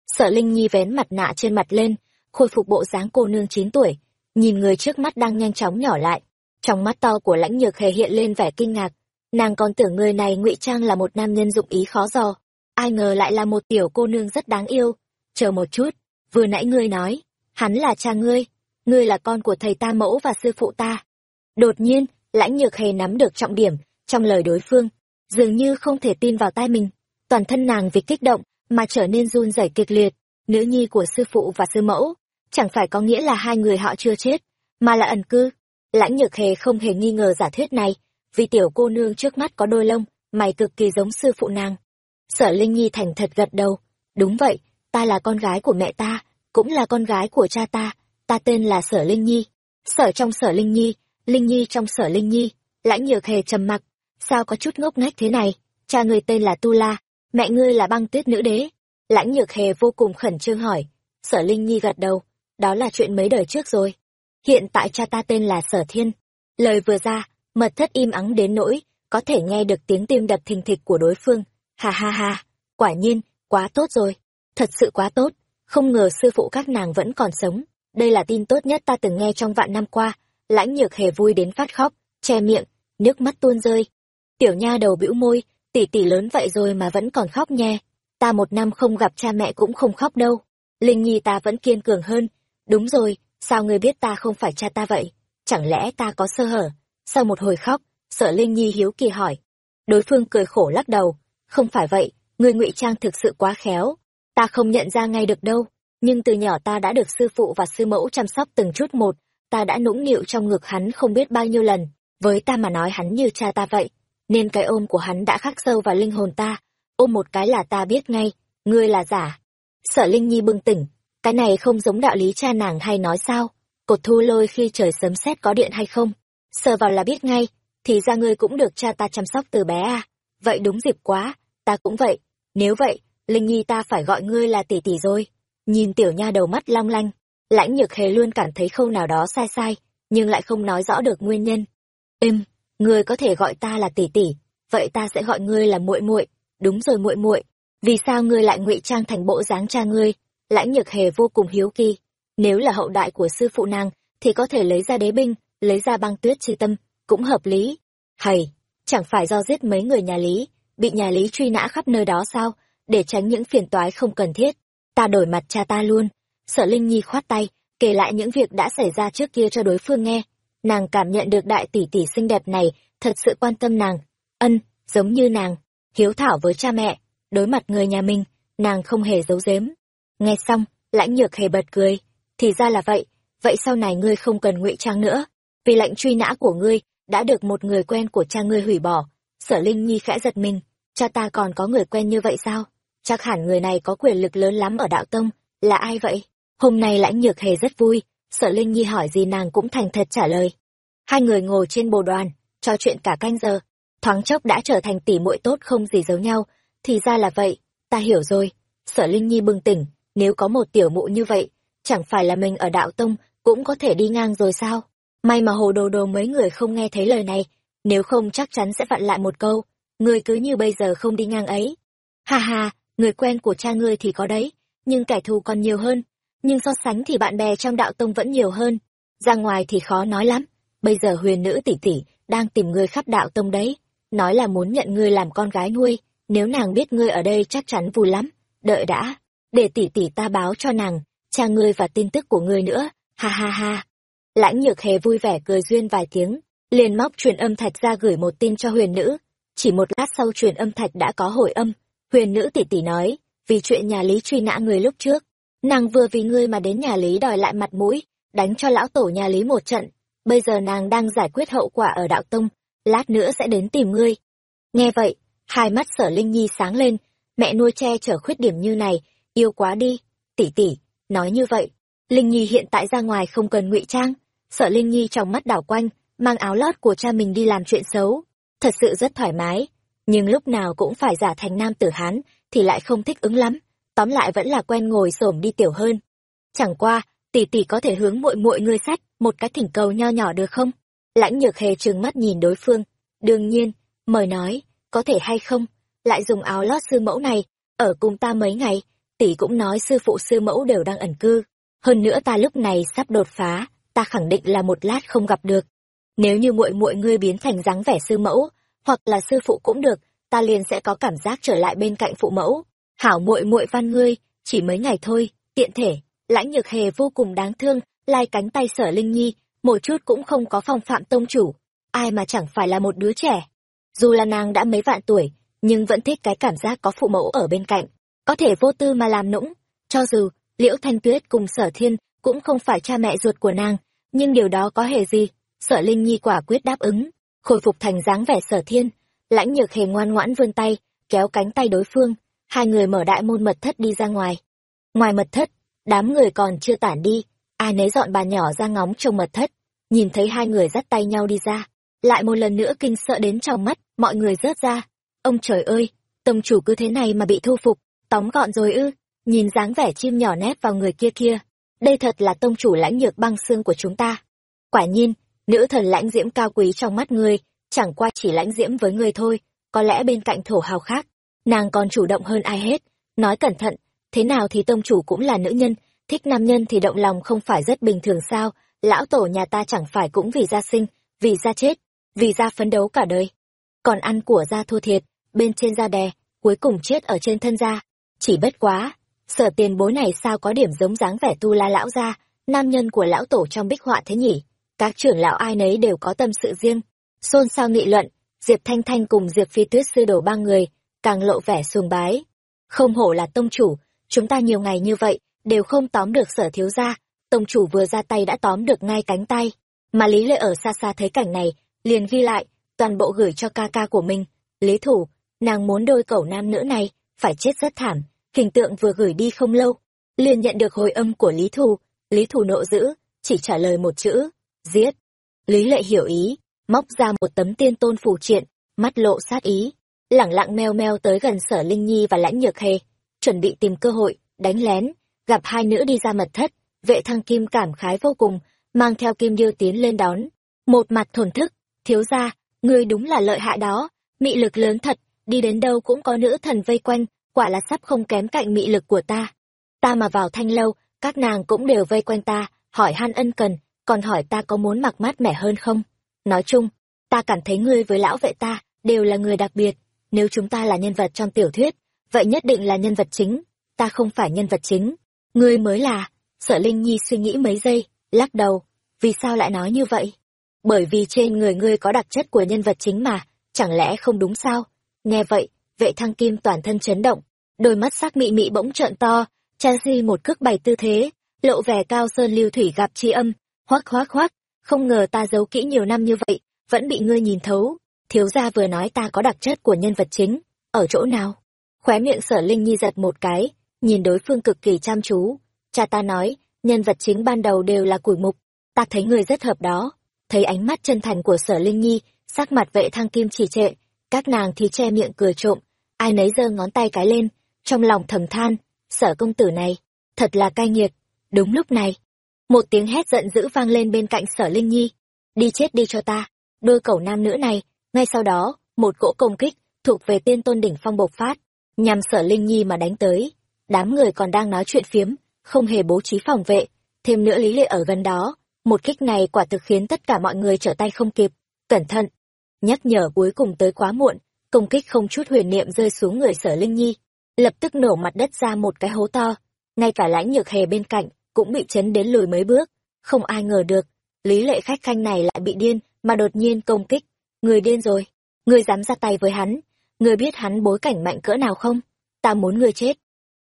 Sở linh nhi vén mặt nạ trên mặt lên, khôi phục bộ dáng cô nương chín tuổi, nhìn người trước mắt đang nhanh chóng nhỏ lại. Trong mắt to của lãnh nhược hề hiện lên vẻ kinh ngạc. Nàng còn tưởng người này ngụy trang là một nam nhân dụng ý khó dò. Ai ngờ lại là một tiểu cô nương rất đáng yêu. Chờ một chút, vừa nãy ngươi nói, hắn là cha ngươi ngươi là con của thầy ta mẫu và sư phụ ta. Đột nhiên, lãnh nhược hề nắm được trọng điểm trong lời đối phương dường như không thể tin vào tai mình. Toàn thân nàng vì kích động mà trở nên run rẩy kịch liệt. Nữ nhi của sư phụ và sư mẫu, chẳng phải có nghĩa là hai người họ chưa chết, mà là ẩn cư. Lãnh nhược hề không hề nghi ngờ giả thuyết này, vì tiểu cô nương trước mắt có đôi lông, mày cực kỳ giống sư phụ nàng. Sở linh nhi thành thật gật đầu. Đúng vậy, ta là con gái của mẹ ta, cũng là con gái của cha ta ta tên là sở linh nhi. Sở trong sở linh nhi linh nhi trong sở linh nhi, lãnh nhược hề trầm mặc sao có chút ngốc nghếch thế này? Cha người tên là tu la, mẹ ngươi là băng tuyết nữ đế. Lãnh nhược hề vô cùng khẩn trương hỏi. Sở linh nhi gật đầu, đó là chuyện mấy đời trước rồi. Hiện tại cha ta tên là sở thiên. Lời vừa ra, mật thất im ắng đến nỗi, có thể nghe được tiếng tim đập thình thịch của đối phương. Ha ha ha, quả nhiên, quá tốt rồi. Thật sự quá tốt, không ngờ sư phụ các nàng vẫn còn sống. Đây là tin tốt nhất ta từng nghe trong vạn năm qua. Lãnh nhược hề vui đến phát khóc, che miệng, nước mắt tuôn rơi tiểu nha đầu bĩu môi, tỷ tỷ lớn vậy rồi mà vẫn còn khóc nhè ta một năm không gặp cha mẹ cũng không khóc đâu. Linh nhi ta vẫn kiên cường hơn. Đúng rồi, sao ngươi biết ta không phải cha ta vậy? Chẳng lẽ ta có sơ hở? Sau một hồi khóc, sợ linh nhi hiếu kỳ hỏi. Đối phương cười khổ lắc đầu. Không phải vậy ngươi ngụy trang thực sự quá khéo. Ta không nhận ra ngay được đâu. Nhưng từ nhỏ ta đã được sư phụ và sư mẫu chăm sóc từng chút một. Ta đã nũng nịu trong ngực hắn không biết bao nhiêu lần. Với ta mà nói hắn như cha ta vậy nên cái ôm của hắn đã khắc sâu vào linh hồn ta. Ôm một cái là ta biết ngay, ngươi là giả. Sở linh nhi bừng tỉnh, cái này không giống đạo lý cha nàng hay nói sao? Cột thu lôi khi trời sấm sét có điện hay không? Sờ vào là biết ngay, thì ra ngươi cũng được cha ta chăm sóc từ bé à? Vậy đúng dịp quá, ta cũng vậy. Nếu vậy, linh nhi ta phải gọi ngươi là tỷ tỷ rồi. Nhìn tiểu nha đầu mắt long lanh, lãnh nhược hề luôn cảm thấy khâu nào đó sai sai, nhưng lại không nói rõ được nguyên nhân. Êm ngươi có thể gọi ta là tỷ tỷ, vậy ta sẽ gọi ngươi là muội muội. Đúng rồi muội muội, vì sao ngươi lại ngụy trang thành bộ dáng cha ngươi? Lãnh nhược hề vô cùng hiếu kỳ. Nếu là hậu đại của sư phụ nàng, thì có thể lấy ra đế binh, lấy ra băng tuyết chi tâm, cũng hợp lý. Hầy, chẳng phải do giết mấy người nhà lý, bị nhà lý truy nã khắp nơi đó sao? Để tránh những phiền toái không cần thiết. Ta đổi mặt cha ta luôn. Sở linh nhi khoát tay, kể lại những việc đã xảy ra trước kia cho đối phương nghe nàng cảm nhận được đại tỷ tỷ xinh đẹp này, thật sự quan tâm nàng. Ân, giống như nàng, hiếu thảo với cha mẹ, đối mặt người nhà mình, nàng không hề giấu giếm. Nghe xong, lãnh nhược hề bật cười. Thì ra là vậy vậy sau này ngươi không cần ngụy trang nữa. Vì lệnh truy nã của ngươi, đã được một người quen của cha ngươi hủy bỏ. Sở linh nhi khẽ giật mình. Cha ta còn có người quen như vậy sao? Chắc hẳn người này có quyền lực lớn lắm ở đạo tông. Là ai vậy? Hôm nay lãnh nhược hề rất vui sở linh nhi hỏi gì nàng cũng thành thật trả lời. Hai người ngồi trên bồ đoàn, trò chuyện cả canh giờ. Thoáng chốc đã trở thành tỉ muội tốt không gì giấu nhau. Thì ra là vậy, ta hiểu rồi. Sở linh nhi bừng tỉnh, nếu có một tiểu mụ như vậy, chẳng phải là mình ở đạo tông cũng có thể đi ngang rồi sao? May mà hồ đồ đồ mấy người không nghe thấy lời này, nếu không chắc chắn sẽ vặn lại một câu người cứ như bây giờ không đi ngang ấy. Ha ha, người quen của cha ngươi thì có đấy, nhưng kẻ thù còn nhiều hơn nhưng so sánh thì bạn bè trong đạo tông vẫn nhiều hơn. Ra ngoài thì khó nói lắm. Bây giờ huyền nữ tỷ tỷ đang tìm ngươi khắp đạo tông đấy. Nói là muốn nhận ngươi làm con gái nuôi. Nếu nàng biết ngươi ở đây chắc chắn vui lắm. Đợi đã. Để tỷ tỷ ta báo cho nàng, cha ngươi và tin tức của ngươi nữa. Ha ha ha. Lãnh nhược hề vui vẻ cười duyên vài tiếng, liền móc truyền âm thạch ra gửi một tin cho huyền nữ. Chỉ một lát sau truyền âm thạch đã có hồi âm. Huyền nữ tỷ tỷ nói, vì chuyện nhà lý truy nã người lúc trước nàng vừa vì ngươi mà đến nhà lý đòi lại mặt mũi, đánh cho lão tổ nhà lý một trận. Bây giờ nàng đang giải quyết hậu quả ở đạo tông, lát nữa sẽ đến tìm ngươi. Nghe vậy, hai mắt sở linh nhi sáng lên, mẹ nuôi che chở khuyết điểm như này, yêu quá đi. Tỷ tỷ, nói như vậy, linh nhi hiện tại ra ngoài không cần ngụy trang. Sở linh nhi trong mắt đảo quanh, mang áo lót của cha mình đi làm chuyện xấu. Thật sự rất thoải mái, nhưng lúc nào cũng phải giả thành nam tử hán, thì lại không thích ứng lắm tóm lại vẫn là quen ngồi xổm đi tiểu hơn. Chẳng qua, tỷ tỷ có thể hướng muội muội ngươi sách một cái thỉnh cầu nho nhỏ được không? Lãnh nhược hề trừng mắt nhìn đối phương. Đương nhiên, mời nói, có thể hay không? Lại dùng áo lót sư mẫu này, ở cùng ta mấy ngày, tỷ cũng nói sư phụ sư mẫu đều đang ẩn cư. Hơn nữa ta lúc này sắp đột phá, ta khẳng định là một lát không gặp được. Nếu như muội muội ngươi biến thành dáng vẻ sư mẫu, hoặc là sư phụ cũng được, ta liền sẽ có cảm giác trở lại bên cạnh phụ mẫu hảo muội muội văn ngươi, chỉ mấy ngày thôi, tiện thể, lãnh nhược hề vô cùng đáng thương, lai cánh tay sở linh nhi, một chút cũng không có phong phạm tông chủ, ai mà chẳng phải là một đứa trẻ. Dù là nàng đã mấy vạn tuổi, nhưng vẫn thích cái cảm giác có phụ mẫu ở bên cạnh, có thể vô tư mà làm nũng. Cho dù, liễu thanh tuyết cùng sở thiên cũng không phải cha mẹ ruột của nàng, nhưng điều đó có hề gì, sở linh nhi quả quyết đáp ứng, khôi phục thành dáng vẻ sở thiên, lãnh nhược hề ngoan ngoãn vươn tay, kéo cánh tay đối phương hai người mở đại môn mật thất đi ra ngoài. Ngoài mật thất, đám người còn chưa tản đi. Ai nấy dọn bà nhỏ ra ngóng trong mật thất. Nhìn thấy hai người dắt tay nhau đi ra. Lại một lần nữa kinh sợ đến trong mắt, mọi người rớt ra. Ông trời ơi, tông chủ cứ thế này mà bị thu phục, tóm gọn rồi ư. Nhìn dáng vẻ chim nhỏ nép vào người kia kia. Đây thật là tông chủ lãnh nhược băng xương của chúng ta. Quả nhiên, nữ thần lãnh diễm cao quý trong mắt ngươi, chẳng qua chỉ lãnh diễm với ngươi thôi, có lẽ bên cạnh thổ hào khác nàng còn chủ động hơn ai hết. Nói cẩn thận, thế nào thì tông chủ cũng là nữ nhân, thích nam nhân thì động lòng không phải rất bình thường sao? Lão tổ nhà ta chẳng phải cũng vì gia sinh, vì gia chết, vì gia phấn đấu cả đời. Còn ăn của gia thua thiệt, bên trên da đè, cuối cùng chết ở trên thân gia chỉ bất quá, sở tiền bối này sao có điểm giống dáng vẻ tu la lão gia, nam nhân của lão tổ trong bích họa thế nhỉ? Các trưởng lão ai nấy đều có tâm sự riêng. Xôn xao nghị luận, diệp thanh thanh cùng diệp phi tuyết sư đổ ba người càng lộ vẻ sùng bái. Không hổ là tông chủ, chúng ta nhiều ngày như vậy, đều không tóm được sở thiếu gia, tông chủ vừa ra tay đã tóm được ngay cánh tay. Mà lý lệ ở xa xa thấy cảnh này, liền ghi lại, toàn bộ gửi cho ca ca của mình. Lý thủ, nàng muốn đôi cẩu nam nữ này, phải chết rất thảm, hình tượng vừa gửi đi không lâu, liền nhận được hồi âm của lý thù lý thù nộ dữ, chỉ trả lời một chữ, giết. Lý lệ hiểu ý, móc ra một tấm tiên tôn phù triện, mắt lộ sát ý lẳng lặng meo meo tới gần sở linh nhi và lãnh nhược hề chuẩn bị tìm cơ hội, đánh lén, gặp hai nữ đi ra mật thất. Vệ thăng kim cảm khái vô cùng, mang theo kim điêu tiến lên đón. Một mặt thổn thức, thiếu ra ngươi đúng là lợi hại đó, mị lực lớn thật, đi đến đâu cũng có nữ thần vây quanh, quả là sắp không kém cạnh mị lực của ta. Ta mà vào thanh lâu, các nàng cũng đều vây quanh ta, hỏi han ân cần, còn hỏi ta có muốn mặc mát mẻ hơn không? Nói chung, ta cảm thấy ngươi với lão vệ ta, đều là người đặc biệt nếu chúng ta là nhân vật trong tiểu thuyết, vậy nhất định là nhân vật chính. Ta không phải nhân vật chính. Ngươi mới là. Sở linh nhi suy nghĩ mấy giây, lắc đầu. Vì sao lại nói như vậy? Bởi vì trên người ngươi có đặc chất của nhân vật chính mà, chẳng lẽ không đúng sao? Nghe vậy, vệ thăng kim toàn thân chấn động. Đôi mắt sắc mị mị bỗng trợn to cha di một cước bày tư thế, lộ vẻ cao sơn lưu thủy gặp tri âm. Hoác hoác hoác không ngờ ta giấu kỹ nhiều năm như vậy, vẫn bị ngươi nhìn thấu thiếu gia vừa nói ta có đặc chất của nhân vật chính. Ở chỗ nào? Khóe miệng sở linh nhi giật một cái, nhìn đối phương cực kỳ chăm chú. Cha ta nói, nhân vật chính ban đầu đều là củi mục. Ta thấy người rất hợp đó. Thấy ánh mắt chân thành của sở linh nhi, sắc mặt vệ thăng kim chỉ trệ, các nàng thì che miệng cười trộm. Ai nấy giơ ngón tay cái lên, trong lòng thầm than, sở công tử này, thật là cay nghiệt. Đúng lúc này, một tiếng hét giận dữ vang lên bên cạnh sở linh nhi. Đi chết đi cho ta, đôi cẩu nam nữ này ngay sau đó, một cỗ công kích thuộc về tiên tôn đỉnh phong bộc phát, nhằm sở linh nhi mà đánh tới. Đám người còn đang nói chuyện phiếm, không hề bố trí phòng vệ, thêm nữa lý lệ ở gần đó. Một kích này quả thực khiến tất cả mọi người trở tay không kịp. Cẩn thận! Nhắc nhở cuối cùng tới quá muộn, công kích không chút huyền niệm rơi xuống người sở linh nhi. Lập tức nổ mặt đất ra một cái hố to, ngay cả lãnh nhược hề bên cạnh cũng bị chấn đến lùi mấy bước. Không ai ngờ được, lý lệ khách khanh này lại bị điên, mà đột nhiên công kích người điên rồi. Người dám ra tay với hắn. Người biết hắn bối cảnh mạnh cỡ nào không? Ta muốn người chết.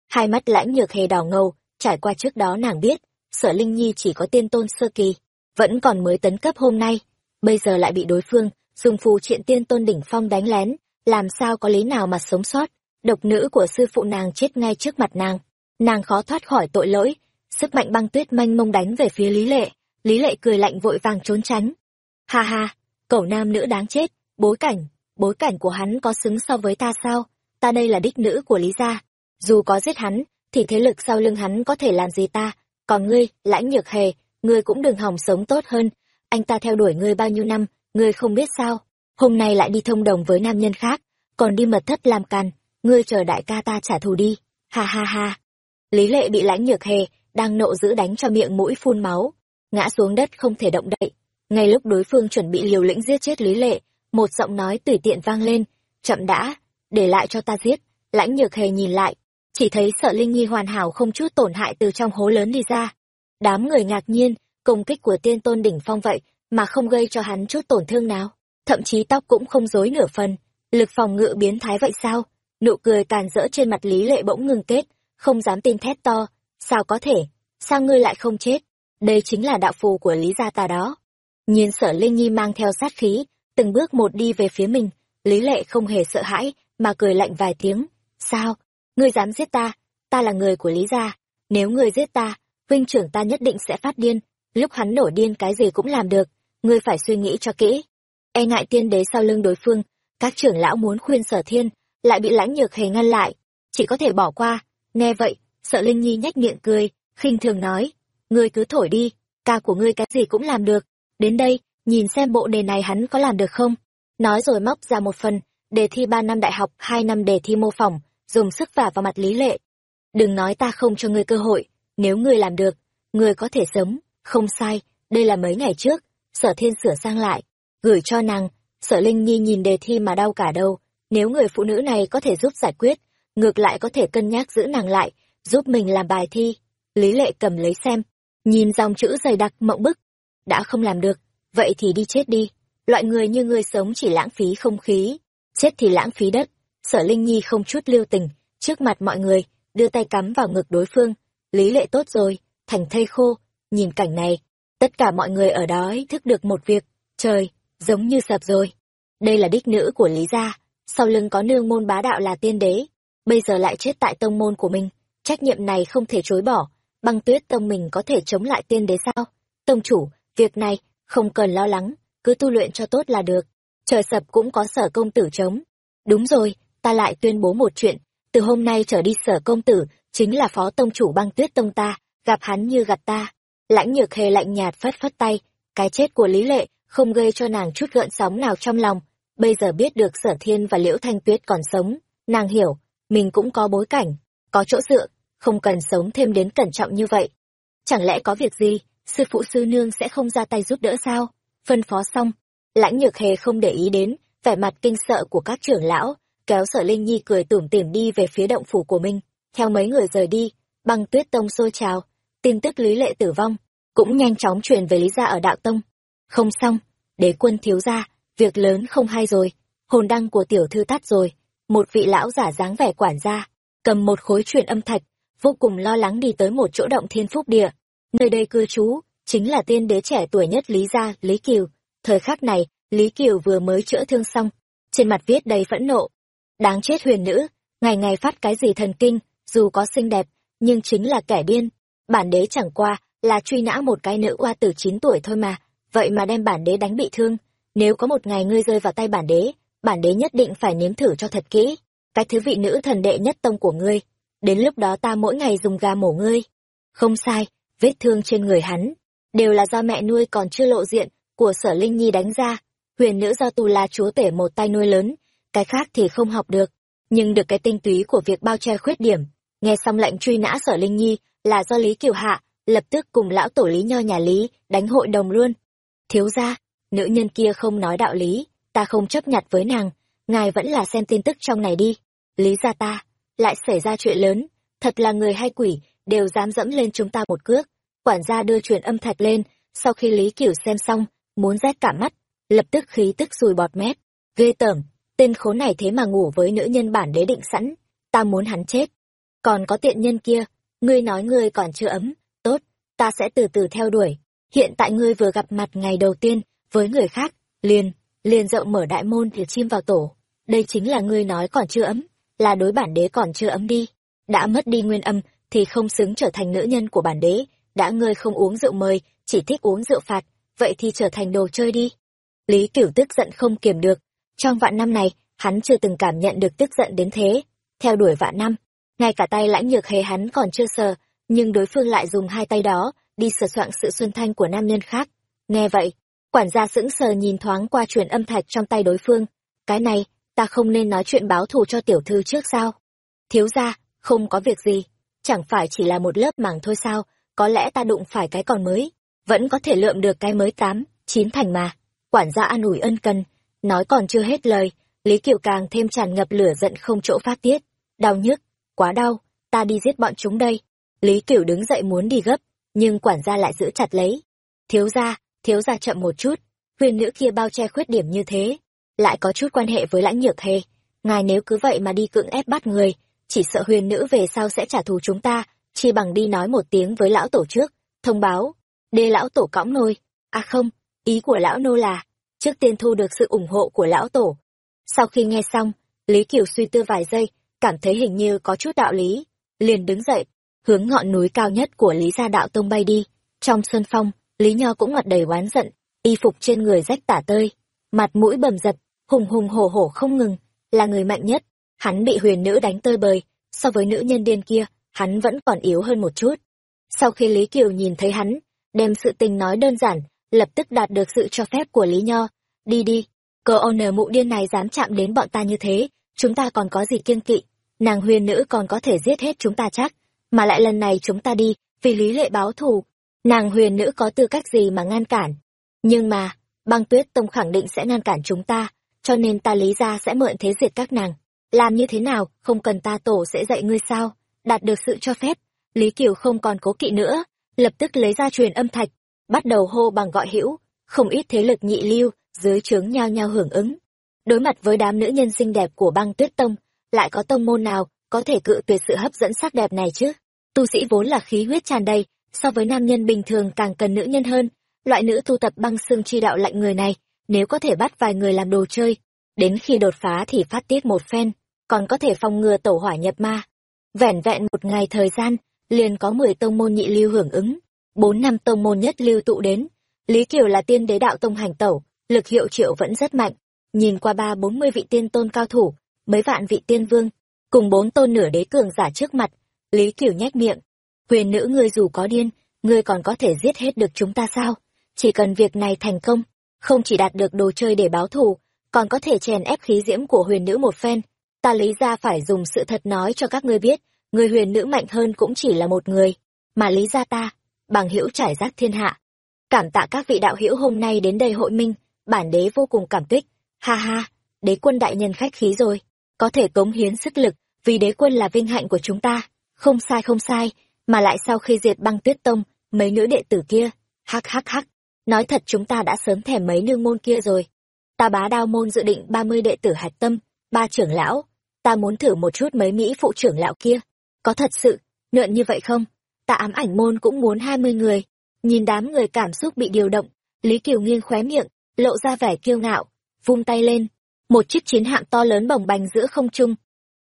Hai mắt lãnh nhược hề đỏ ngầu, trải qua trước đó nàng biết sở linh nhi chỉ có tiên tôn sơ kỳ, vẫn còn mới tấn cấp hôm nay. Bây giờ lại bị đối phương, dùng phù triện tiên tôn đỉnh phong đánh lén, làm sao có lý nào mà sống sót? Độc nữ của sư phụ nàng chết ngay trước mặt nàng. Nàng khó thoát khỏi tội lỗi, sức mạnh băng tuyết manh mông đánh về phía lý lệ. Lý lệ cười lạnh vội vàng trốn tránh. Ha ha cẩu nam nữ đáng chết, bối cảnh bối cảnh của hắn có xứng so với ta sao? Ta đây là đích nữ của lý gia. Dù có giết hắn, thì thế lực sau lưng hắn có thể làm gì ta? Còn ngươi, lãnh nhược hề, ngươi cũng đừng hỏng sống tốt hơn. Anh ta theo đuổi ngươi bao nhiêu năm, ngươi không biết sao? Hôm nay lại đi thông đồng với nam nhân khác, còn đi mật thất làm càn. Ngươi chờ đại ca ta trả thù đi. Ha ha ha. Lý lệ bị lãnh nhược hề đang nộ giữ đánh cho miệng mũi phun máu. Ngã xuống đất không thể động đậy ngay lúc đối phương chuẩn bị liều lĩnh giết chết lý lệ, một giọng nói tùy tiện vang lên, chậm đã, để lại cho ta giết. Lãnh nhược hề nhìn lại, chỉ thấy sợ linh nhi hoàn hảo không chút tổn hại từ trong hố lớn đi ra. Đám người ngạc nhiên, công kích của tiên tôn đỉnh phong vậy mà không gây cho hắn chút tổn thương nào. Thậm chí tóc cũng không dối nửa phần, lực phòng ngự biến thái vậy sao? Nụ cười tàn rỡ trên mặt lý lệ bỗng ngừng kết, không dám tin thét to, sao có thể? Sao ngươi lại không chết? Đây chính là đạo phù của lý gia ta đó nhìn sở linh nhi mang theo sát khí, từng bước một đi về phía mình, lý lệ không hề sợ hãi, mà cười lạnh vài tiếng. Sao? Ngươi dám giết ta? Ta là người của lý gia. Nếu ngươi giết ta, huynh trưởng ta nhất định sẽ phát điên. Lúc hắn nổi điên cái gì cũng làm được, ngươi phải suy nghĩ cho kỹ. E ngại tiên đế sau lưng đối phương, các trưởng lão muốn khuyên sở thiên, lại bị lãnh nhược hề ngăn lại. Chỉ có thể bỏ qua. Nghe vậy sợ linh nhi nhếch miệng cười, khinh thường nói, ngươi cứ thổi đi, ca của ngươi cái gì cũng làm được đến đây, nhìn xem bộ đề này hắn có làm được không? Nói rồi móc ra một phần, đề thi ba năm đại học, hai năm đề thi mô phỏng, dùng sức vả vào mặt lý lệ. Đừng nói ta không cho ngươi cơ hội, nếu ngươi làm được, ngươi có thể sống không sai, đây là mấy ngày trước, sở thiên sửa sang lại, gửi cho nàng, sở linh nhi nhìn đề thi mà đau cả đầu. Nếu người phụ nữ này có thể giúp giải quyết, ngược lại có thể cân nhắc giữ nàng lại, giúp mình làm bài thi. Lý lệ cầm lấy xem, nhìn dòng chữ dày đặc mộng bức đã không làm được, vậy thì đi chết đi. Loại người như ngươi sống chỉ lãng phí không khí. Chết thì lãng phí đất. Sở linh nhi không chút lưu tình, trước mặt mọi người, đưa tay cắm vào ngực đối phương. Lý lệ tốt rồi, thành thây khô. Nhìn cảnh này, tất cả mọi người ở đó ý thức được một việc. Trời, giống như sập rồi. Đây là đích nữ của lý gia. Sau lưng có nương môn bá đạo là tiên đế. Bây giờ lại chết tại tông môn của mình. Trách nhiệm này không thể chối bỏ. Băng tuyết tông mình có thể chống lại tiên đế sao? Tông chủ việc này, không cần lo lắng, cứ tu luyện cho tốt là được. Trời sập cũng có sở công tử chống. Đúng rồi, ta lại tuyên bố một chuyện. Từ hôm nay trở đi sở công tử chính là phó tông chủ băng tuyết tông ta, gặp hắn như gặp ta. Lãnh nhược hề lạnh nhạt phất phất tay, cái chết của lý lệ không gây cho nàng chút gợn sóng nào trong lòng. Bây giờ biết được sở thiên và liễu thanh tuyết còn sống, nàng hiểu, mình cũng có bối cảnh, có chỗ dựa, không cần sống thêm đến cẩn trọng như vậy. Chẳng lẽ có việc gì? Sư phụ sư nương sẽ không ra tay giúp đỡ sao? Phân phó xong, lãnh nhược hề không để ý đến vẻ mặt kinh sợ của các trưởng lão, kéo sở linh nhi cười tủm tỉm đi về phía động phủ của mình. Theo mấy người rời đi, băng tuyết tông sôi trào, tin tức lý lệ tử vong cũng nhanh chóng truyền về lý gia ở đạo tông. Không xong, đế quân thiếu gia, việc lớn không hay rồi, hồn đăng của tiểu thư tắt rồi. Một vị lão giả dáng vẻ quản gia, cầm một khối truyền âm thạch, vô cùng lo lắng đi tới một chỗ động thiên phúc địa nơi đây cư trú chính là tiên đế trẻ tuổi nhất lý gia, lý kiều. Thời khắc này, lý kiều vừa mới chữa thương xong. Trên mặt viết đầy phẫn nộ. Đáng chết huyền nữ, ngày ngày phát cái gì thần kinh, dù có xinh đẹp, nhưng chính là kẻ điên. Bản đế chẳng qua là truy nã một cái nữ oa tử chín tuổi thôi mà. Vậy mà đem bản đế đánh bị thương. Nếu có một ngày ngươi rơi vào tay bản đế bản đế nhất định phải nếm thử cho thật kỹ. Cái thứ vị nữ thần đệ nhất tông của ngươi. Đến lúc đó ta mỗi ngày dùng gà mổ ngươi. Không sai vết thương trên người hắn, đều là do mẹ nuôi còn chưa lộ diện của sở linh nhi đánh ra. Huyền nữ do tu la chúa tể một tay nuôi lớn, cái khác thì không học được. Nhưng được cái tinh túy của việc bao che khuyết điểm, nghe xong lệnh truy nã sở linh nhi là do lý kiều hạ lập tức cùng lão tổ lý nho nhà lý đánh hội đồng luôn. Thiếu ra nữ nhân kia không nói đạo lý, ta không chấp nhặt với nàng, ngài vẫn là xem tin tức trong này đi. Lý ra ta, lại xảy ra chuyện lớn, thật là người hay quỷ, đều dám dẫm lên chúng ta một cước quản gia đưa truyền âm thạch lên, sau khi lý cửu xem xong, muốn rét cả mắt, lập tức khí tức sùi bọt mép. Ghê tởm, tên khốn này thế mà ngủ với nữ nhân bản đế định sẵn, ta muốn hắn chết. Còn có tiện nhân kia, ngươi nói ngươi còn chưa ấm, tốt, ta sẽ từ từ theo đuổi. Hiện tại ngươi vừa gặp mặt ngày đầu tiên với người khác, liền liền rộng mở đại môn thì chim vào tổ. Đây chính là ngươi nói còn chưa ấm, là đối bản đế còn chưa ấm đi. Đã mất đi nguyên âm thì không xứng trở thành nữ nhân của bản đế đã ngươi không uống rượu mời, chỉ thích uống rượu phạt, vậy thì trở thành đồ chơi đi. Lý cửu tức giận không kiềm được. Trong vạn năm này, hắn chưa từng cảm nhận được tức giận đến thế. Theo đuổi vạn năm, ngay cả tay lãnh nhược hề hắn còn chưa sờ, nhưng đối phương lại dùng hai tay đó, đi sờ soạng sự xuân thanh của nam nhân khác. Nghe vậy, quản gia sững sờ nhìn thoáng qua truyền âm thạch trong tay đối phương. Cái này, ta không nên nói chuyện báo thù cho tiểu thư trước sao? Thiếu ra không có việc gì. Chẳng phải chỉ là một lớp màng thôi sao? Có lẽ ta đụng phải cái còn mới, vẫn có thể lượm được cái mới tám, chín thành mà. Quản gia an ủi ân cần, nói còn chưa hết lời, lý kiều càng thêm tràn ngập lửa giận không chỗ phát tiết. Đau nhức, quá đau, ta đi giết bọn chúng đây. Lý kiều đứng dậy muốn đi gấp, nhưng quản gia lại giữ chặt lấy. Thiếu gia thiếu gia chậm một chút huyền nữ kia bao che khuyết điểm như thế, lại có chút quan hệ với lãnh nhược hề. Ngài nếu cứ vậy mà đi cưỡng ép bắt người, chỉ sợ huyền nữ về sau sẽ trả thù chúng ta chi bằng đi nói một tiếng với lão tổ trước thông báo đê lão tổ cõng nôi. À không ý của lão nô là trước tiên thu được sự ủng hộ của lão tổ. Sau khi nghe xong lý kiều suy tư vài giây cảm thấy hình như có chút đạo lý liền đứng dậy hướng ngọn núi cao nhất của lý gia đạo tông bay đi. Trong xuân phong lý nho cũng mặt đầy oán giận y phục trên người rách tả tơi mặt mũi bầm dập hùng hùng hổ hổ không ngừng là người mạnh nhất. Hắn bị huyền nữ đánh tơi bời, so với nữ nhân điên kia, hắn vẫn còn yếu hơn một chút. Sau khi Lý Kiều nhìn thấy hắn, đem sự tình nói đơn giản, lập tức đạt được sự cho phép của Lý Nho. Đi đi, cờ owner mụ điên này dám chạm đến bọn ta như thế, chúng ta còn có gì kiêng kỵ, nàng huyền nữ còn có thể giết hết chúng ta chắc, mà lại lần này chúng ta đi, vì lý lệ báo thù, nàng huyền nữ có tư cách gì mà ngăn cản. Nhưng mà, băng tuyết tông khẳng định sẽ ngăn cản chúng ta, cho nên ta lý ra sẽ mượn thế diệt các nàng. Làm như thế nào, không cần ta tổ sẽ dạy ngươi sao, đạt được sự cho phép. Lý Kiều không còn cố kỵ nữa, lập tức lấy ra truyền âm thạch, bắt đầu hô bằng gọi hữu, không ít thế lực nhị lưu, dưới trướng nhao nhao hưởng ứng. Đối mặt với đám nữ nhân xinh đẹp của băng tuyết tông, lại có tông môn nào có thể cự tuyệt sự hấp dẫn sắc đẹp này chứ? Tu sĩ vốn là khí huyết tràn đầy, so với nam nhân bình thường càng cần nữ nhân hơn. Loại nữ tu tập băng xương chi đạo lạnh người này, nếu có thể bắt vài người làm đồ chơi, đến khi đột phá thì phát tiết một phen, còn có thể phòng ngừa tổ hỏa nhập ma. Vẻn vẹn một ngày thời gian, liền có 10 tông môn nhị lưu hưởng ứng, bốn năm tông môn nhất lưu tụ đến. Lý Kiều là tiên đế đạo tông hành tẩu, lực hiệu triệu vẫn rất mạnh. Nhìn qua ba bốn mươi vị tiên tôn cao thủ, mấy vạn vị tiên vương, cùng bốn tôn nửa đế cường giả trước mặt, Lý Kiều nhếch miệng. Huyền nữ ngươi dù có điên, ngươi còn có thể giết hết được chúng ta sao? Chỉ cần việc này thành công, không chỉ đạt được đồ chơi để báo thù, còn có thể chèn ép khí diễm của huyền nữ một phen. Ta lý ra phải dùng sự thật nói cho các ngươi biết, người huyền nữ mạnh hơn cũng chỉ là một người, mà lý ra ta, bằng hữu trải rác thiên hạ. Cảm tạ các vị đạo hữu hôm nay đến đây hội minh, bản đế vô cùng cảm kích. Ha ha, đế quân đại nhân khách khí rồi, có thể cống hiến sức lực, vì đế quân là vinh hạnh của chúng ta. Không sai không sai, mà lại sau khi diệt băng tuyết tông, mấy nữ đệ tử kia, hắc hắc hắc, nói thật chúng ta đã sớm thèm mấy nương môn kia rồi. Ta bá đao môn dự định ba mươi đệ tử hạch tâm, ba trưởng lão, ta muốn thử một chút mấy mỹ phụ trưởng lão kia. Có thật sự, nượn như vậy không? Ta ám ảnh môn cũng muốn hai mươi người. Nhìn đám người cảm xúc bị điều động, Lý Kiều nghiêng khóe miệng, lộ ra vẻ kiêu ngạo, vung tay lên. Một chiếc chiến hạm to lớn bồng bềnh giữa không trung.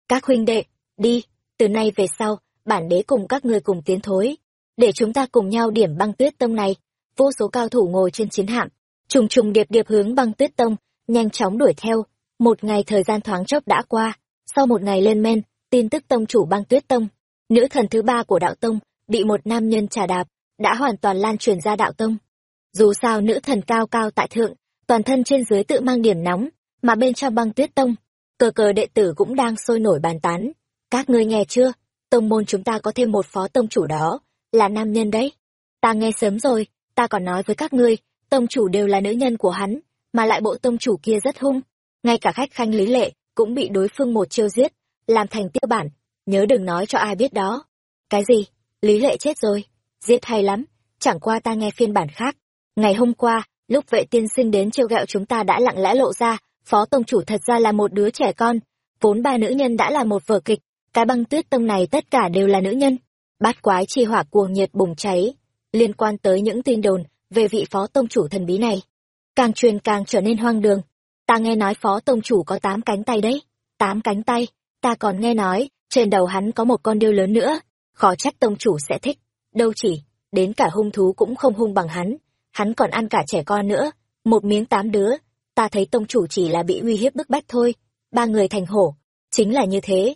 Các huynh đệ, đi, từ nay về sau, bản đế cùng các ngươi cùng tiến thối. Để chúng ta cùng nhau điểm băng tuyết tông này. Vô số cao thủ ngồi trên chiến hạm, trùng trùng điệp điệp hướng băng tuyết tông, nhanh chóng đuổi theo. Một ngày thời gian thoáng chốc đã qua, sau một ngày lên men, tin tức tông chủ băng tuyết tông, nữ thần thứ ba của đạo tông, bị một nam nhân trà đạp, đã hoàn toàn lan truyền ra đạo tông. Dù sao nữ thần cao cao tại thượng, toàn thân trên dưới tự mang điểm nóng, mà bên trong băng tuyết tông, cờ cờ đệ tử cũng đang sôi nổi bàn tán. Các ngươi nghe chưa? Tông môn chúng ta có thêm một phó tông chủ đó, là nam nhân đấy. Ta nghe sớm rồi, ta còn nói với các ngươi, tông chủ đều là nữ nhân của hắn, mà lại bộ tông chủ kia rất hung. Ngay cả khách khanh lý lệ, cũng bị đối phương một chiêu giết, làm thành tiêu bản, nhớ đừng nói cho ai biết đó. Cái gì? Lý lệ chết rồi. Giết hay lắm, chẳng qua ta nghe phiên bản khác. Ngày hôm qua, lúc vệ tiên sinh đến chiêu gẹo chúng ta đã lặng lẽ lộ ra, phó tông chủ thật ra là một đứa trẻ con, vốn ba nữ nhân đã là một vở kịch, cái băng tuyết tông này tất cả đều là nữ nhân. Bát quái chi hỏa cuồng nhiệt bùng cháy, liên quan tới những tin đồn về vị phó tông chủ thần bí này. Càng truyền càng trở nên hoang đường. Ta nghe nói phó tông chủ có tám cánh tay đấy. Tám cánh tay, ta còn nghe nói, trên đầu hắn có một con điêu lớn nữa, khó trách tông chủ sẽ thích. Đâu chỉ, đến cả hung thú cũng không hung bằng hắn, hắn còn ăn cả trẻ con nữa, một miếng tám đứa, ta thấy tông chủ chỉ là bị uy hiếp bức bách thôi, ba người thành hổ, chính là như thế.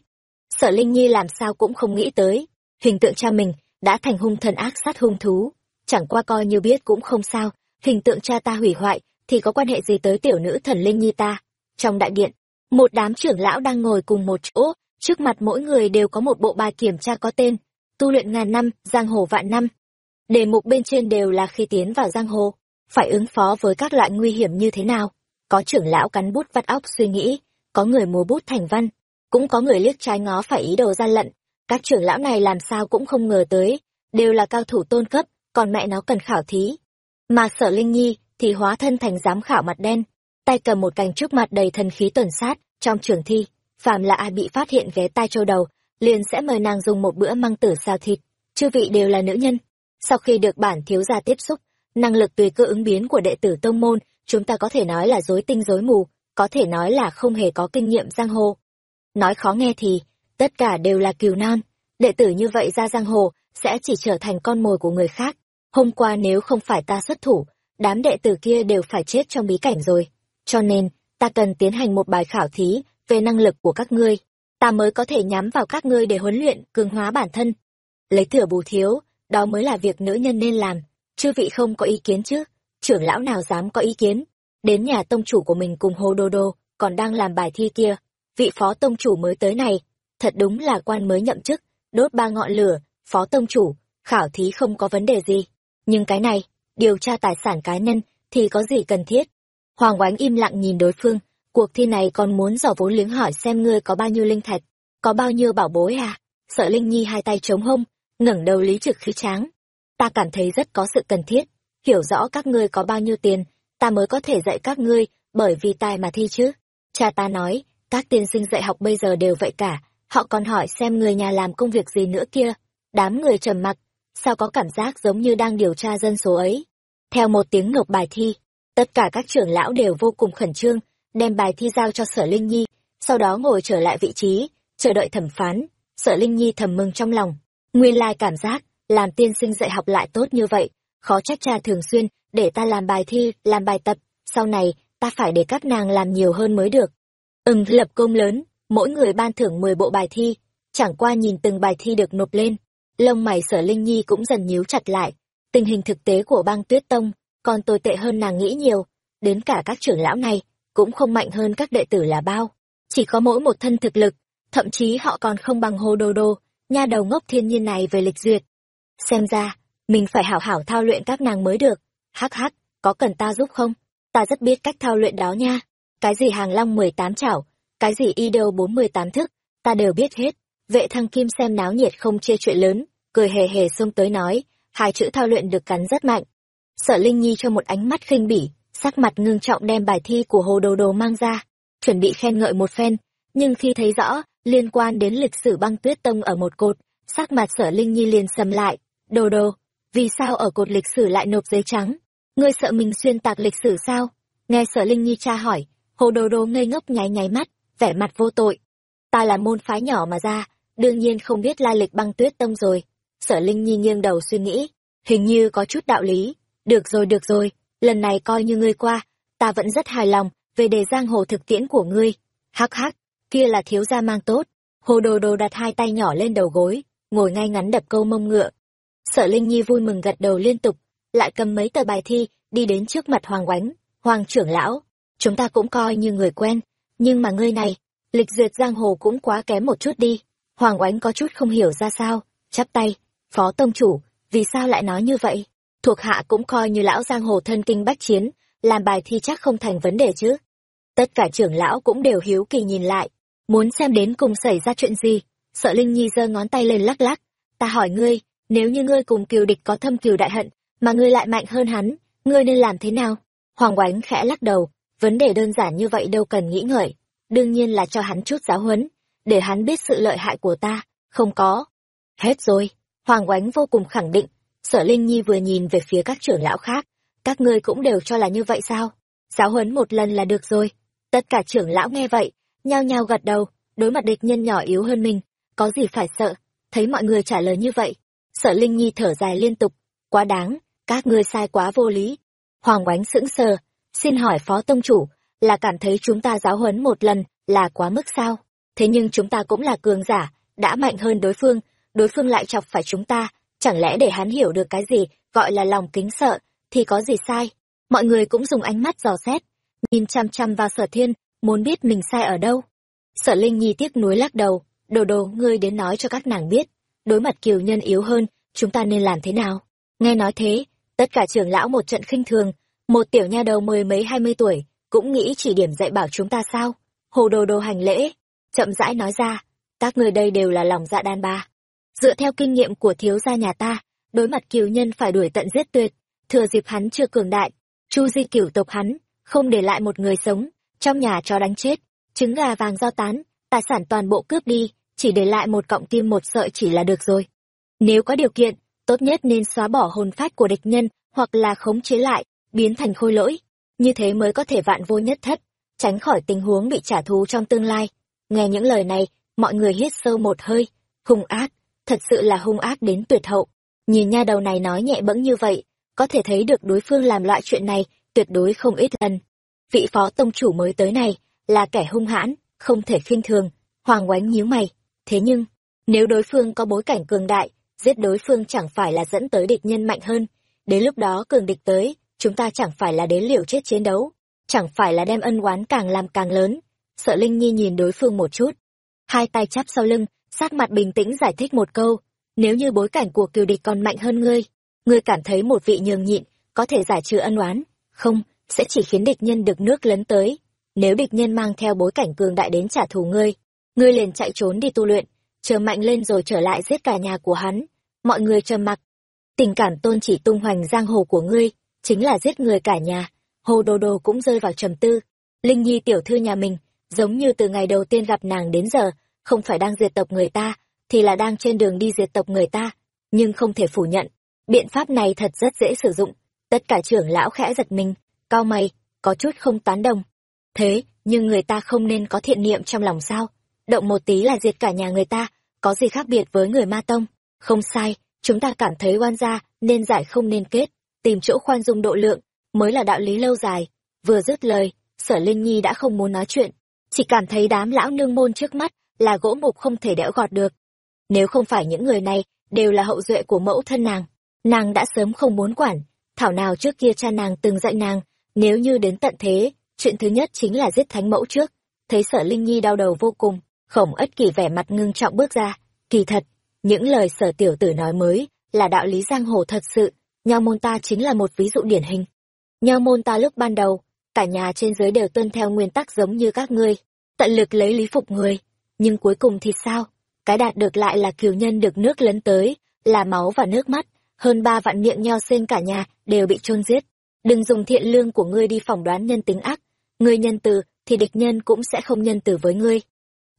Sở Linh Nhi làm sao cũng không nghĩ tới, hình tượng cha mình đã thành hung thần ác sát hung thú, chẳng qua coi như biết cũng không sao, hình tượng cha ta hủy hoại thì có quan hệ gì tới tiểu nữ thần Linh Nhi ta. Trong đại điện, một đám trưởng lão đang ngồi cùng một chỗ, trước mặt mỗi người đều có một bộ bài kiểm tra có tên, tu luyện ngàn năm, giang hồ vạn năm. Đề mục bên trên đều là khi tiến vào giang hồ, phải ứng phó với các loại nguy hiểm như thế nào. Có trưởng lão cắn bút vắt óc suy nghĩ, có người múa bút thành văn, cũng có người liếc trái ngó phải ý đồ gian lận. Các trưởng lão này làm sao cũng không ngờ tới, đều là cao thủ tôn cấp, còn mẹ nó cần khảo thí. Mà sở Linh Nhi thì hóa thân thành giám khảo mặt đen, tay cầm một cành trúc mặt đầy thần khí tuần sát, trong trường thi, phàm là ai bị phát hiện ghé tai châu đầu, liền sẽ mời nàng dùng một bữa măng tử xào thịt, chư vị đều là nữ nhân. Sau khi được bản thiếu gia tiếp xúc, năng lực tùy cơ ứng biến của đệ tử tông môn, chúng ta có thể nói là rối tinh rối mù, có thể nói là không hề có kinh nghiệm giang hồ. Nói khó nghe thì, tất cả đều là kiều non, đệ tử như vậy ra giang hồ, sẽ chỉ trở thành con mồi của người khác. Hôm qua nếu không phải ta xuất thủ, đám đệ tử kia đều phải chết trong bí cảnh rồi. Cho nên, ta cần tiến hành một bài khảo thí về năng lực của các ngươi. ta mới có thể nhắm vào các ngươi để huấn luyện, cường hóa bản thân. Lấy thừa bù thiếu, đó mới là việc nữ nhân nên làm. Chư vị không có ý kiến chứ? Trưởng lão nào dám có ý kiến? Đến nhà tông chủ của mình cùng Hồ Đô Đô, còn đang làm bài thi kia. Vị phó tông chủ mới tới này, thật đúng là quan mới nhậm chức, đốt ba ngọn lửa, phó tông chủ, khảo thí không có vấn đề gì. Nhưng cái này, điều tra tài sản cá nhân, thì có gì cần thiết? Hoàng Oánh im lặng nhìn đối phương, cuộc thi này còn muốn dò vốn liếng hỏi xem ngươi có bao nhiêu linh thạch, có bao nhiêu bảo bối à? Sợ Linh Nhi hai tay chống hông, ngẩng đầu lý trực khí tráng. Ta cảm thấy rất có sự cần thiết, hiểu rõ các ngươi có bao nhiêu tiền, ta mới có thể dạy các ngươi, bởi vì tài mà thi chứ. Cha ta nói, các tiên sinh dạy học bây giờ đều vậy cả, họ còn hỏi xem người nhà làm công việc gì nữa kia. Đám người trầm mặc, sao có cảm giác giống như đang điều tra dân số ấy. Theo một tiếng nộp bài thi, tất cả các trưởng lão đều vô cùng khẩn trương, đem bài thi giao cho sở Linh Nhi, sau đó ngồi trở lại vị trí, chờ đợi thẩm phán. Sở Linh Nhi thầm mừng trong lòng, nguyên lai cảm giác, làm tiên sinh dạy học lại tốt như vậy, khó trách cha thường xuyên, để ta làm bài thi, làm bài tập, sau này, ta phải để các nàng làm nhiều hơn mới được. Ừm, lập công lớn, mỗi người ban thưởng 10 bộ bài thi, chẳng qua nhìn từng bài thi được nộp lên, lông mày sở Linh Nhi cũng dần nhíu chặt lại, tình hình thực tế của băng tuyết tông, còn tồi tệ hơn nàng nghĩ nhiều, đến cả các trưởng lão này, cũng không mạnh hơn các đệ tử là bao, chỉ có mỗi một thân thực lực, thậm chí họ còn không bằng hồ đô đô, nha đầu ngốc thiên nhiên này về lịch duyệt. Xem ra, mình phải hảo hảo thao luyện các nàng mới được, hắc hắc, có cần ta giúp không? Ta rất biết cách thao luyện đó nha, cái gì hàng long mười tám chảo, cái gì y đêu bốn mươi tám thức, ta đều biết hết. Vệ thăng kim xem náo nhiệt không chia chuyện lớn, cười hề hề xông tới nói, hai chữ thao luyện được cắn rất mạnh. Sở Linh Nhi cho một ánh mắt khinh bỉ, sắc mặt ngưng trọng đem bài thi của Hồ Đồ Đồ mang ra, chuẩn bị khen ngợi một phen, nhưng khi thấy rõ liên quan đến lịch sử băng tuyết tông ở một cột, sắc mặt Sở Linh Nhi liền sầm lại, "Đồ Đồ, vì sao ở cột lịch sử lại nộp giấy trắng? Ngươi sợ mình xuyên tạc lịch sử sao?" Nghe Sở Linh Nhi tra hỏi, Hồ Đồ Đồ ngây ngốc nháy nháy mắt, vẻ mặt vô tội. "Ta là môn phái nhỏ mà ra, đương nhiên không biết lai lịch băng tuyết tông rồi." Sở Linh Nhi nghiêng đầu suy nghĩ, hình như có chút đạo lý. Được rồi được rồi, lần này coi như ngươi qua, ta vẫn rất hài lòng về đề giang hồ thực tiễn của ngươi. Hắc hắc, kia là thiếu gia mang tốt. Hồ đồ đồ đặt hai tay nhỏ lên đầu gối, ngồi ngay ngắn đập câu mông ngựa. Sở Linh Nhi vui mừng gật đầu liên tục, lại cầm mấy tờ bài thi, đi đến trước mặt Hoàng Oánh. Hoàng trưởng lão, chúng ta cũng coi như người quen, nhưng mà ngươi này, lịch duyệt giang hồ cũng quá kém một chút đi. Hoàng Oánh có chút không hiểu ra sao, chắp tay, phó tông chủ, vì sao lại nói như vậy? Thuộc hạ cũng coi như lão giang hồ thân kinh bách chiến, làm bài thi chắc không thành vấn đề chứ. Tất cả trưởng lão cũng đều hiếu kỳ nhìn lại, muốn xem đến cùng xảy ra chuyện gì. Sợ Linh Nhi giơ ngón tay lên lắc lắc. Ta hỏi ngươi, nếu như ngươi cùng kiều địch có thâm kiều đại hận, mà ngươi lại mạnh hơn hắn, ngươi nên làm thế nào? Hoàng Oánh khẽ lắc đầu, vấn đề đơn giản như vậy đâu cần nghĩ ngợi. Đương nhiên là cho hắn chút giáo huấn, để hắn biết sự lợi hại của ta, không có. Hết rồi, Hoàng Oánh vô cùng khẳng định, sở Linh Nhi vừa nhìn về phía các trưởng lão khác, các ngươi cũng đều cho là như vậy sao? Giáo huấn một lần là được rồi. Tất cả trưởng lão nghe vậy, nhao nhao gật đầu, đối mặt địch nhân nhỏ yếu hơn mình, có gì phải sợ, thấy mọi người trả lời như vậy. Sở Linh Nhi thở dài liên tục, quá đáng, các ngươi sai quá vô lý. Hoàng Oánh sững sờ, xin hỏi phó tông chủ, là cảm thấy chúng ta giáo huấn một lần là quá mức sao? Thế nhưng chúng ta cũng là cường giả, đã mạnh hơn đối phương, đối phương lại chọc phải chúng ta, chẳng lẽ để hắn hiểu được cái gì gọi là lòng kính sợ, thì có gì sai? Mọi người cũng dùng ánh mắt dò xét, nhìn chăm chăm vào sở thiên, muốn biết mình sai ở đâu. Sở Linh Nhi tiếc nuối lắc đầu, đồ đồ ngươi đến nói cho các nàng biết, đối mặt kiều nhân yếu hơn, chúng ta nên làm thế nào? Nghe nói thế, tất cả trưởng lão một trận khinh thường, một tiểu nha đầu mười mấy hai mươi tuổi, cũng nghĩ chỉ điểm dạy bảo chúng ta sao? Hồ đồ đồ hành lễ, chậm rãi nói ra, các người đây đều là lòng dạ đàn bà dựa theo kinh nghiệm của thiếu gia nhà ta đối mặt kiều nhân phải đuổi tận giết tuyệt. Thừa dịp hắn chưa cường đại chu di cửu tộc hắn không để lại một người sống trong nhà cho đánh chết. Trứng gà vàng do tán tài sản toàn bộ cướp đi chỉ để lại một cọng tim một sợi chỉ là được rồi. Nếu có điều kiện tốt nhất nên xóa bỏ hồn phách của địch nhân hoặc là khống chế lại biến thành khôi lỗi. Như thế mới có thể vạn vô nhất thất tránh khỏi tình huống bị trả thù trong tương lai nghe những lời này mọi người hít sâu một hơi hung ác thật sự là hung ác đến tuyệt hậu. Nhìn nha đầu này nói nhẹ bẫng như vậy, có thể thấy được đối phương làm loại chuyện này tuyệt đối không ít lần. Vị phó tông chủ mới tới này là kẻ hung hãn, không thể khinh thường. Hoàng Oánh nhíu mày, thế nhưng, nếu đối phương có bối cảnh cường đại, giết đối phương chẳng phải là dẫn tới địch nhân mạnh hơn, đến lúc đó cường địch tới, chúng ta chẳng phải là đến liều chết chiến đấu, chẳng phải là đem ân oán càng làm càng lớn. Sợ Linh Nhi nhìn đối phương một chút, hai tay chắp sau lưng, sát mặt bình tĩnh giải thích một câu, nếu như bối cảnh của kiều địch còn mạnh hơn ngươi, ngươi cảm thấy một vị nhường nhịn, có thể giải trừ ân oán, không, sẽ chỉ khiến địch nhân được nước lấn tới. Nếu địch nhân mang theo bối cảnh cường đại đến trả thù ngươi, ngươi liền chạy trốn đi tu luyện, chờ mạnh lên rồi trở lại giết cả nhà của hắn. Mọi người trầm mặc. Tình cảm tôn chỉ tung hoành giang hồ của ngươi, chính là giết người cả nhà. Hồ Đồ Đồ cũng rơi vào trầm tư. Linh Nhi tiểu thư nhà mình, giống như từ ngày đầu tiên gặp nàng đến giờ, không phải đang diệt tộc người ta, thì là đang trên đường đi diệt tộc người ta. Nhưng không thể phủ nhận, biện pháp này thật rất dễ sử dụng. Tất cả trưởng lão khẽ giật mình, cao mày, có chút không tán đồng. Thế, nhưng người ta không nên có thiện niệm trong lòng sao? Động một tí là diệt cả nhà người ta, có gì khác biệt với người ma tông? Không sai, chúng ta cảm thấy oan gia, nên giải không nên kết, tìm chỗ khoan dung độ lượng, mới là đạo lý lâu dài. Vừa dứt lời, sở Linh Nhi đã không muốn nói chuyện, chỉ cảm thấy đám lão nương môn trước mắt là gỗ mục không thể đẽo gọt được. Nếu không phải những người này đều là hậu duệ của mẫu thân nàng, nàng đã sớm không muốn quản, thảo nào trước kia cha nàng từng dạy nàng, nếu như đến tận thế, chuyện thứ nhất chính là giết thánh mẫu trước. Thấy sở Linh Nhi đau đầu vô cùng, khổng ất kỳ vẻ mặt ngưng trọng bước ra, kỳ thật, những lời sở tiểu tử nói mới là đạo lý giang hồ thật sự, nho môn ta chính là một ví dụ điển hình. Nho môn ta lúc ban đầu, cả nhà trên dưới đều tuân theo nguyên tắc giống như các ngươi, tận lực lấy lý phục người, nhưng cuối cùng thì sao? Cái đạt được lại là kiều nhân được nước lấn tới, là máu và nước mắt, hơn ba vạn miệng nho sinh cả nhà đều bị chôn giết. Đừng dùng thiện lương của ngươi đi phỏng đoán nhân tính ác, ngươi nhân từ thì địch nhân cũng sẽ không nhân từ với ngươi.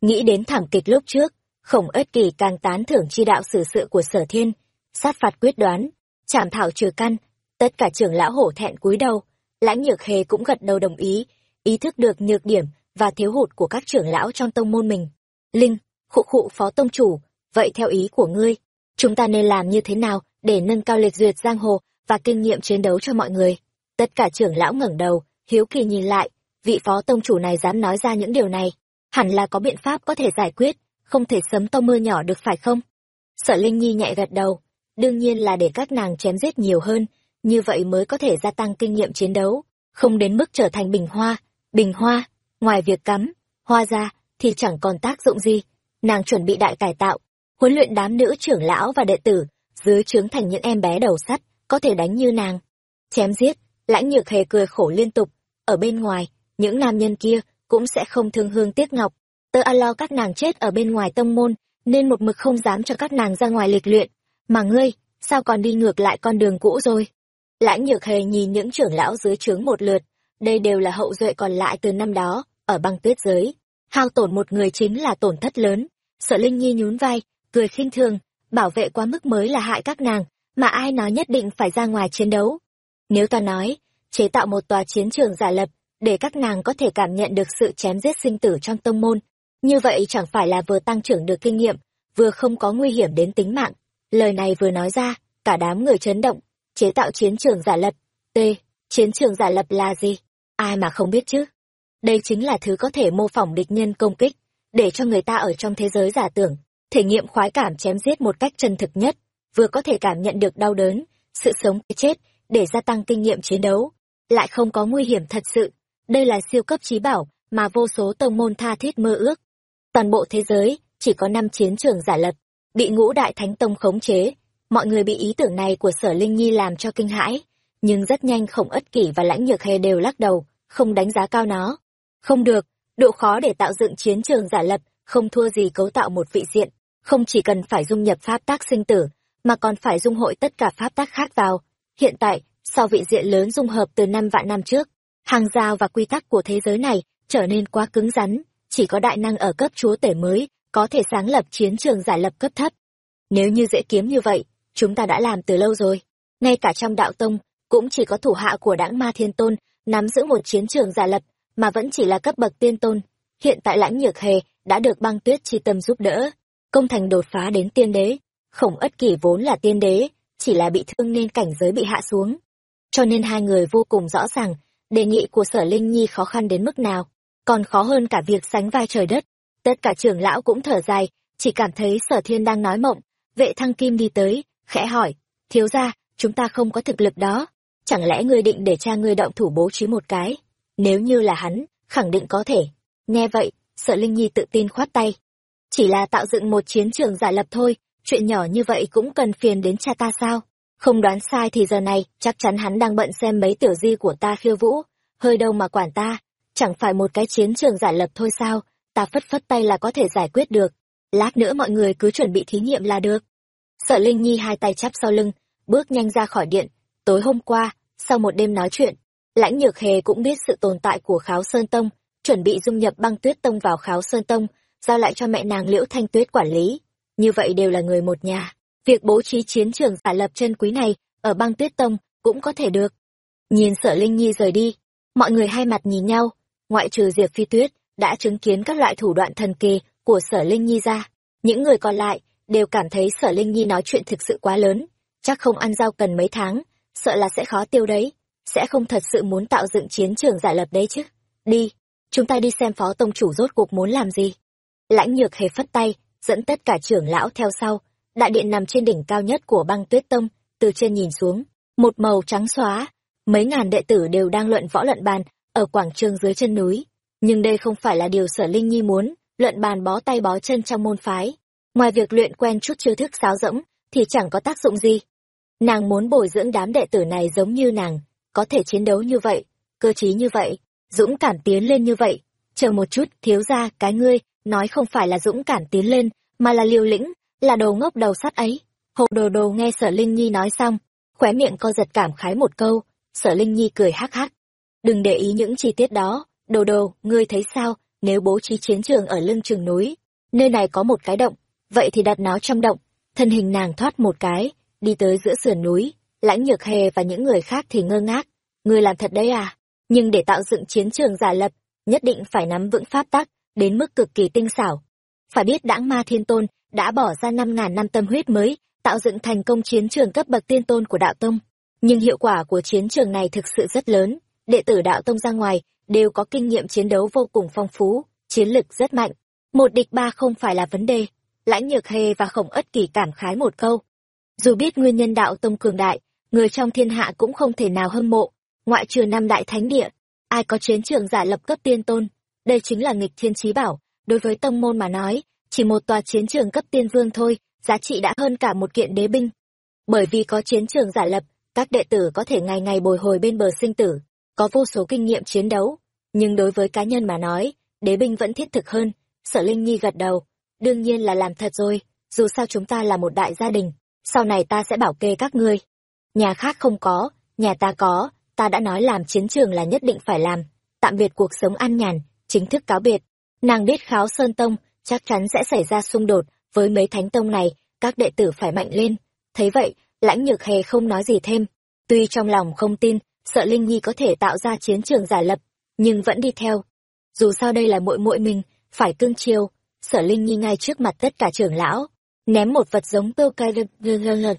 Nghĩ đến thảm kịch lúc trước, khổng ất kỳ càng tán thưởng chi đạo xử sự của sở thiên, sát phạt quyết đoán, chảm thảo trừ căn, tất cả trưởng lão hổ thẹn cúi đầu, lãnh nhược hề cũng gật đầu đồng ý, ý thức được nhược điểm và thiếu hụt của các trưởng lão trong tông môn mình. Linh, khụ khụ phó tông chủ, vậy theo ý của ngươi, chúng ta nên làm như thế nào để nâng cao liệt duyệt giang hồ và kinh nghiệm chiến đấu cho mọi người? Tất cả trưởng lão ngẩng đầu, hiếu kỳ nhìn lại, vị phó tông chủ này dám nói ra những điều này, hẳn là có biện pháp có thể giải quyết, không thể sấm to mưa nhỏ được phải không? Sở Linh Nhi nhẹ gật đầu, đương nhiên là để các nàng chém giết nhiều hơn, như vậy mới có thể gia tăng kinh nghiệm chiến đấu, không đến mức trở thành bình hoa. Bình hoa, ngoài việc cắm, hoa ra, thì chẳng còn tác dụng gì. Nàng chuẩn bị đại cải tạo, huấn luyện đám nữ trưởng lão và đệ tử, dưới trướng thành những em bé đầu sắt, có thể đánh như nàng. Chém giết, lãnh nhược hề cười khổ liên tục, ở bên ngoài, những nam nhân kia cũng sẽ không thương hương tiếc ngọc. Tớ a lo các nàng chết ở bên ngoài tông môn, nên một mực không dám cho các nàng ra ngoài lịch luyện. Mà ngươi, sao còn đi ngược lại con đường cũ rồi? Lãnh nhược hề nhìn những trưởng lão dưới trướng một lượt, đây đều là hậu duệ còn lại từ năm đó, ở băng tuyết giới. Hao tổn một người chính là tổn thất lớn. Sở Linh Nhi nhún vai, cười khinh thường, bảo vệ quá mức mới là hại các nàng, mà ai nói nhất định phải ra ngoài chiến đấu. Nếu ta nói, chế tạo một tòa chiến trường giả lập, để các nàng có thể cảm nhận được sự chém giết sinh tử trong tông môn, như vậy chẳng phải là vừa tăng trưởng được kinh nghiệm, vừa không có nguy hiểm đến tính mạng. Lời này vừa nói ra, cả đám người chấn động, chế tạo chiến trường giả lập. T. Chiến trường giả lập là gì? Ai mà không biết chứ? Đây chính là thứ có thể mô phỏng địch nhân công kích, để cho người ta ở trong thế giới giả tưởng, thể nghiệm khoái cảm chém giết một cách chân thực nhất, vừa có thể cảm nhận được đau đớn, sự sống cái chết, để gia tăng kinh nghiệm chiến đấu, lại không có nguy hiểm thật sự. Đây là siêu cấp trí bảo mà vô số tông môn tha thiết mơ ước. Toàn bộ thế giới chỉ có năm chiến trường giả lập, bị ngũ đại thánh tông khống chế, mọi người bị ý tưởng này của sở linh nhi làm cho kinh hãi, nhưng rất nhanh khổng ất kỷ và lãnh nhược hề đều lắc đầu, không đánh giá cao nó. Không được, độ khó để tạo dựng chiến trường giả lập, không thua gì cấu tạo một vị diện. Không chỉ cần phải dung nhập pháp tác sinh tử, mà còn phải dung hội tất cả pháp tác khác vào. Hiện tại, sau vị diện lớn dung hợp từ năm vạn năm trước, hàng rào và quy tắc của thế giới này trở nên quá cứng rắn, chỉ có đại năng ở cấp chúa tể mới có thể sáng lập chiến trường giả lập cấp thấp. Nếu như dễ kiếm như vậy chúng ta đã làm từ lâu rồi. Ngay cả trong đạo tông, cũng chỉ có thủ hạ của đãng ma thiên tôn, nắm giữ một chiến trường giả lập, mà vẫn chỉ là cấp bậc tiên tôn. Hiện tại lãnh nhược hề đã được băng tuyết chi tâm giúp đỡ, công thành đột phá đến tiên đế. Khổng ất kỷ vốn là tiên đế, chỉ là bị thương nên cảnh giới bị hạ xuống. Cho nên hai người vô cùng rõ ràng, đề nghị của sở Linh Nhi khó khăn đến mức nào, còn khó hơn cả việc sánh vai trời đất. Tất cả trưởng lão cũng thở dài, chỉ cảm thấy sở thiên đang nói mộng. Vệ thăng kim đi tới, khẽ hỏi, thiếu ra, chúng ta không có thực lực đó. Chẳng lẽ ngươi định để cha ngươi động thủ bố trí một cái? Nếu như là hắn, khẳng định có thể. Nghe vậy, sợ Linh Nhi tự tin khoát tay. Chỉ là tạo dựng một chiến trường giả lập thôi, chuyện nhỏ như vậy cũng cần phiền đến cha ta sao? Không đoán sai thì giờ này, chắc chắn hắn đang bận xem mấy tiểu di của ta khiêu vũ, hơi đâu mà quản ta, chẳng phải một cái chiến trường giả lập thôi sao, ta phất phất tay là có thể giải quyết được. Lát nữa mọi người cứ chuẩn bị thí nghiệm là được. Sợ Linh Nhi hai tay chắp sau lưng, bước nhanh ra khỏi điện. Tối hôm qua, sau một đêm nói chuyện, Lãnh Nhược Hề cũng biết sự tồn tại của Kháo Sơn Tông, chuẩn bị dung nhập băng tuyết tông vào Kháo Sơn Tông, giao lại cho mẹ nàng Liễu Thanh Tuyết quản lý. Như vậy đều là người một nhà. Việc bố trí chiến trường giả lập chân quý này ở băng tuyết tông cũng có thể được. Nhìn sợ Linh Nhi rời đi, mọi người hai mặt nhìn nhau, ngoại trừ Diệp Phi Tuyết, đã chứng kiến các loại thủ đoạn thần kỳ của sở Linh Nhi ra. Những người còn lại đều cảm thấy sở Linh Nhi nói chuyện thực sự quá lớn, chắc không ăn rau cần mấy tháng, sợ là sẽ khó tiêu đấy, sẽ không thật sự muốn tạo dựng chiến trường giả lập đấy chứ. Đi, chúng ta đi xem phó tông chủ rốt cuộc muốn làm gì. Lãnh nhược hề phất tay, dẫn tất cả trưởng lão theo sau, đại điện nằm trên đỉnh cao nhất của băng tuyết tông, từ trên nhìn xuống, một màu trắng xóa, mấy ngàn đệ tử đều đang luận võ luận bàn ở quảng trường dưới chân núi. Nhưng đây không phải là điều sở linh nhi muốn luận bàn bó tay bó chân trong môn phái ngoài việc luyện quen chút chiêu thức sáo rỗng, thì chẳng có tác dụng gì. Nàng muốn bồi dưỡng đám đệ tử này giống như nàng, có thể chiến đấu như vậy, cơ trí như vậy, dũng cảm tiến lên như vậy. Chờ một chút, thiếu ra cái ngươi, nói không phải là dũng cảm tiến lên, mà là liều lĩnh, là đồ ngốc đầu sắt ấy. Hồ đồ đồ nghe sở linh nhi nói xong, khóe miệng co giật cảm khái một câu. Sở linh nhi cười hắc hắc. Đừng để ý những chi tiết đó. Đồ đồ, ngươi thấy sao? Nếu bố trí chiến trường ở lưng chừng núi, nơi này có một cái động vậy thì đặt nó trong động. Thân hình nàng thoát một cái, đi tới giữa sườn núi. Lãnh nhược hề và những người khác thì ngơ ngác. Ngươi làm thật đấy à? Nhưng để tạo dựng chiến trường giả lập, nhất định phải nắm vững pháp tắc, đến mức cực kỳ tinh xảo. Phải biết đãng ma thiên tôn đã bỏ ra năm ngàn năm tâm huyết mới, tạo dựng thành công chiến trường cấp bậc tiên tôn của đạo tông. Nhưng hiệu quả của chiến trường này thực sự rất lớn. Đệ tử đạo tông ra ngoài đều có kinh nghiệm chiến đấu vô cùng phong phú, chiến lực rất mạnh. Một địch ba không phải là vấn đề lãnh nhược hề và khổng ất kỳ cảm khái một câu dù biết nguyên nhân đạo tông cường đại người trong thiên hạ cũng không thể nào hâm mộ ngoại trừ năm đại thánh địa ai có chiến trường giả lập cấp tiên tôn đây chính là nghịch thiên trí bảo đối với tông môn mà nói chỉ một tòa chiến trường cấp tiên vương thôi giá trị đã hơn cả một kiện đế binh bởi vì có chiến trường giả lập các đệ tử có thể ngày ngày bồi hồi bên bờ sinh tử, có vô số kinh nghiệm chiến đấu. Nhưng đối với cá nhân mà nói, đế binh vẫn thiết thực hơn. Sở Linh Nhi gật đầu. Đương nhiên là làm thật rồi, dù sao chúng ta là một đại gia đình, sau này ta sẽ bảo kê các ngươi. Nhà khác không có, nhà ta có, ta đã nói làm chiến trường là nhất định phải làm. Tạm biệt cuộc sống an nhàn, chính thức cáo biệt. Nàng biết kháo Sơn Tông, chắc chắn sẽ xảy ra xung đột với mấy thánh tông này, các đệ tử phải mạnh lên. Thấy vậy, lãnh nhược hề không nói gì thêm tuy trong lòng không tin sợ linh nhi có thể tạo ra chiến trường giả lập nhưng vẫn đi theo dù sao đây là muội muội mình phải cương chiều sở linh nhi ngay trước mặt tất cả trưởng lão ném một vật giống tơ cay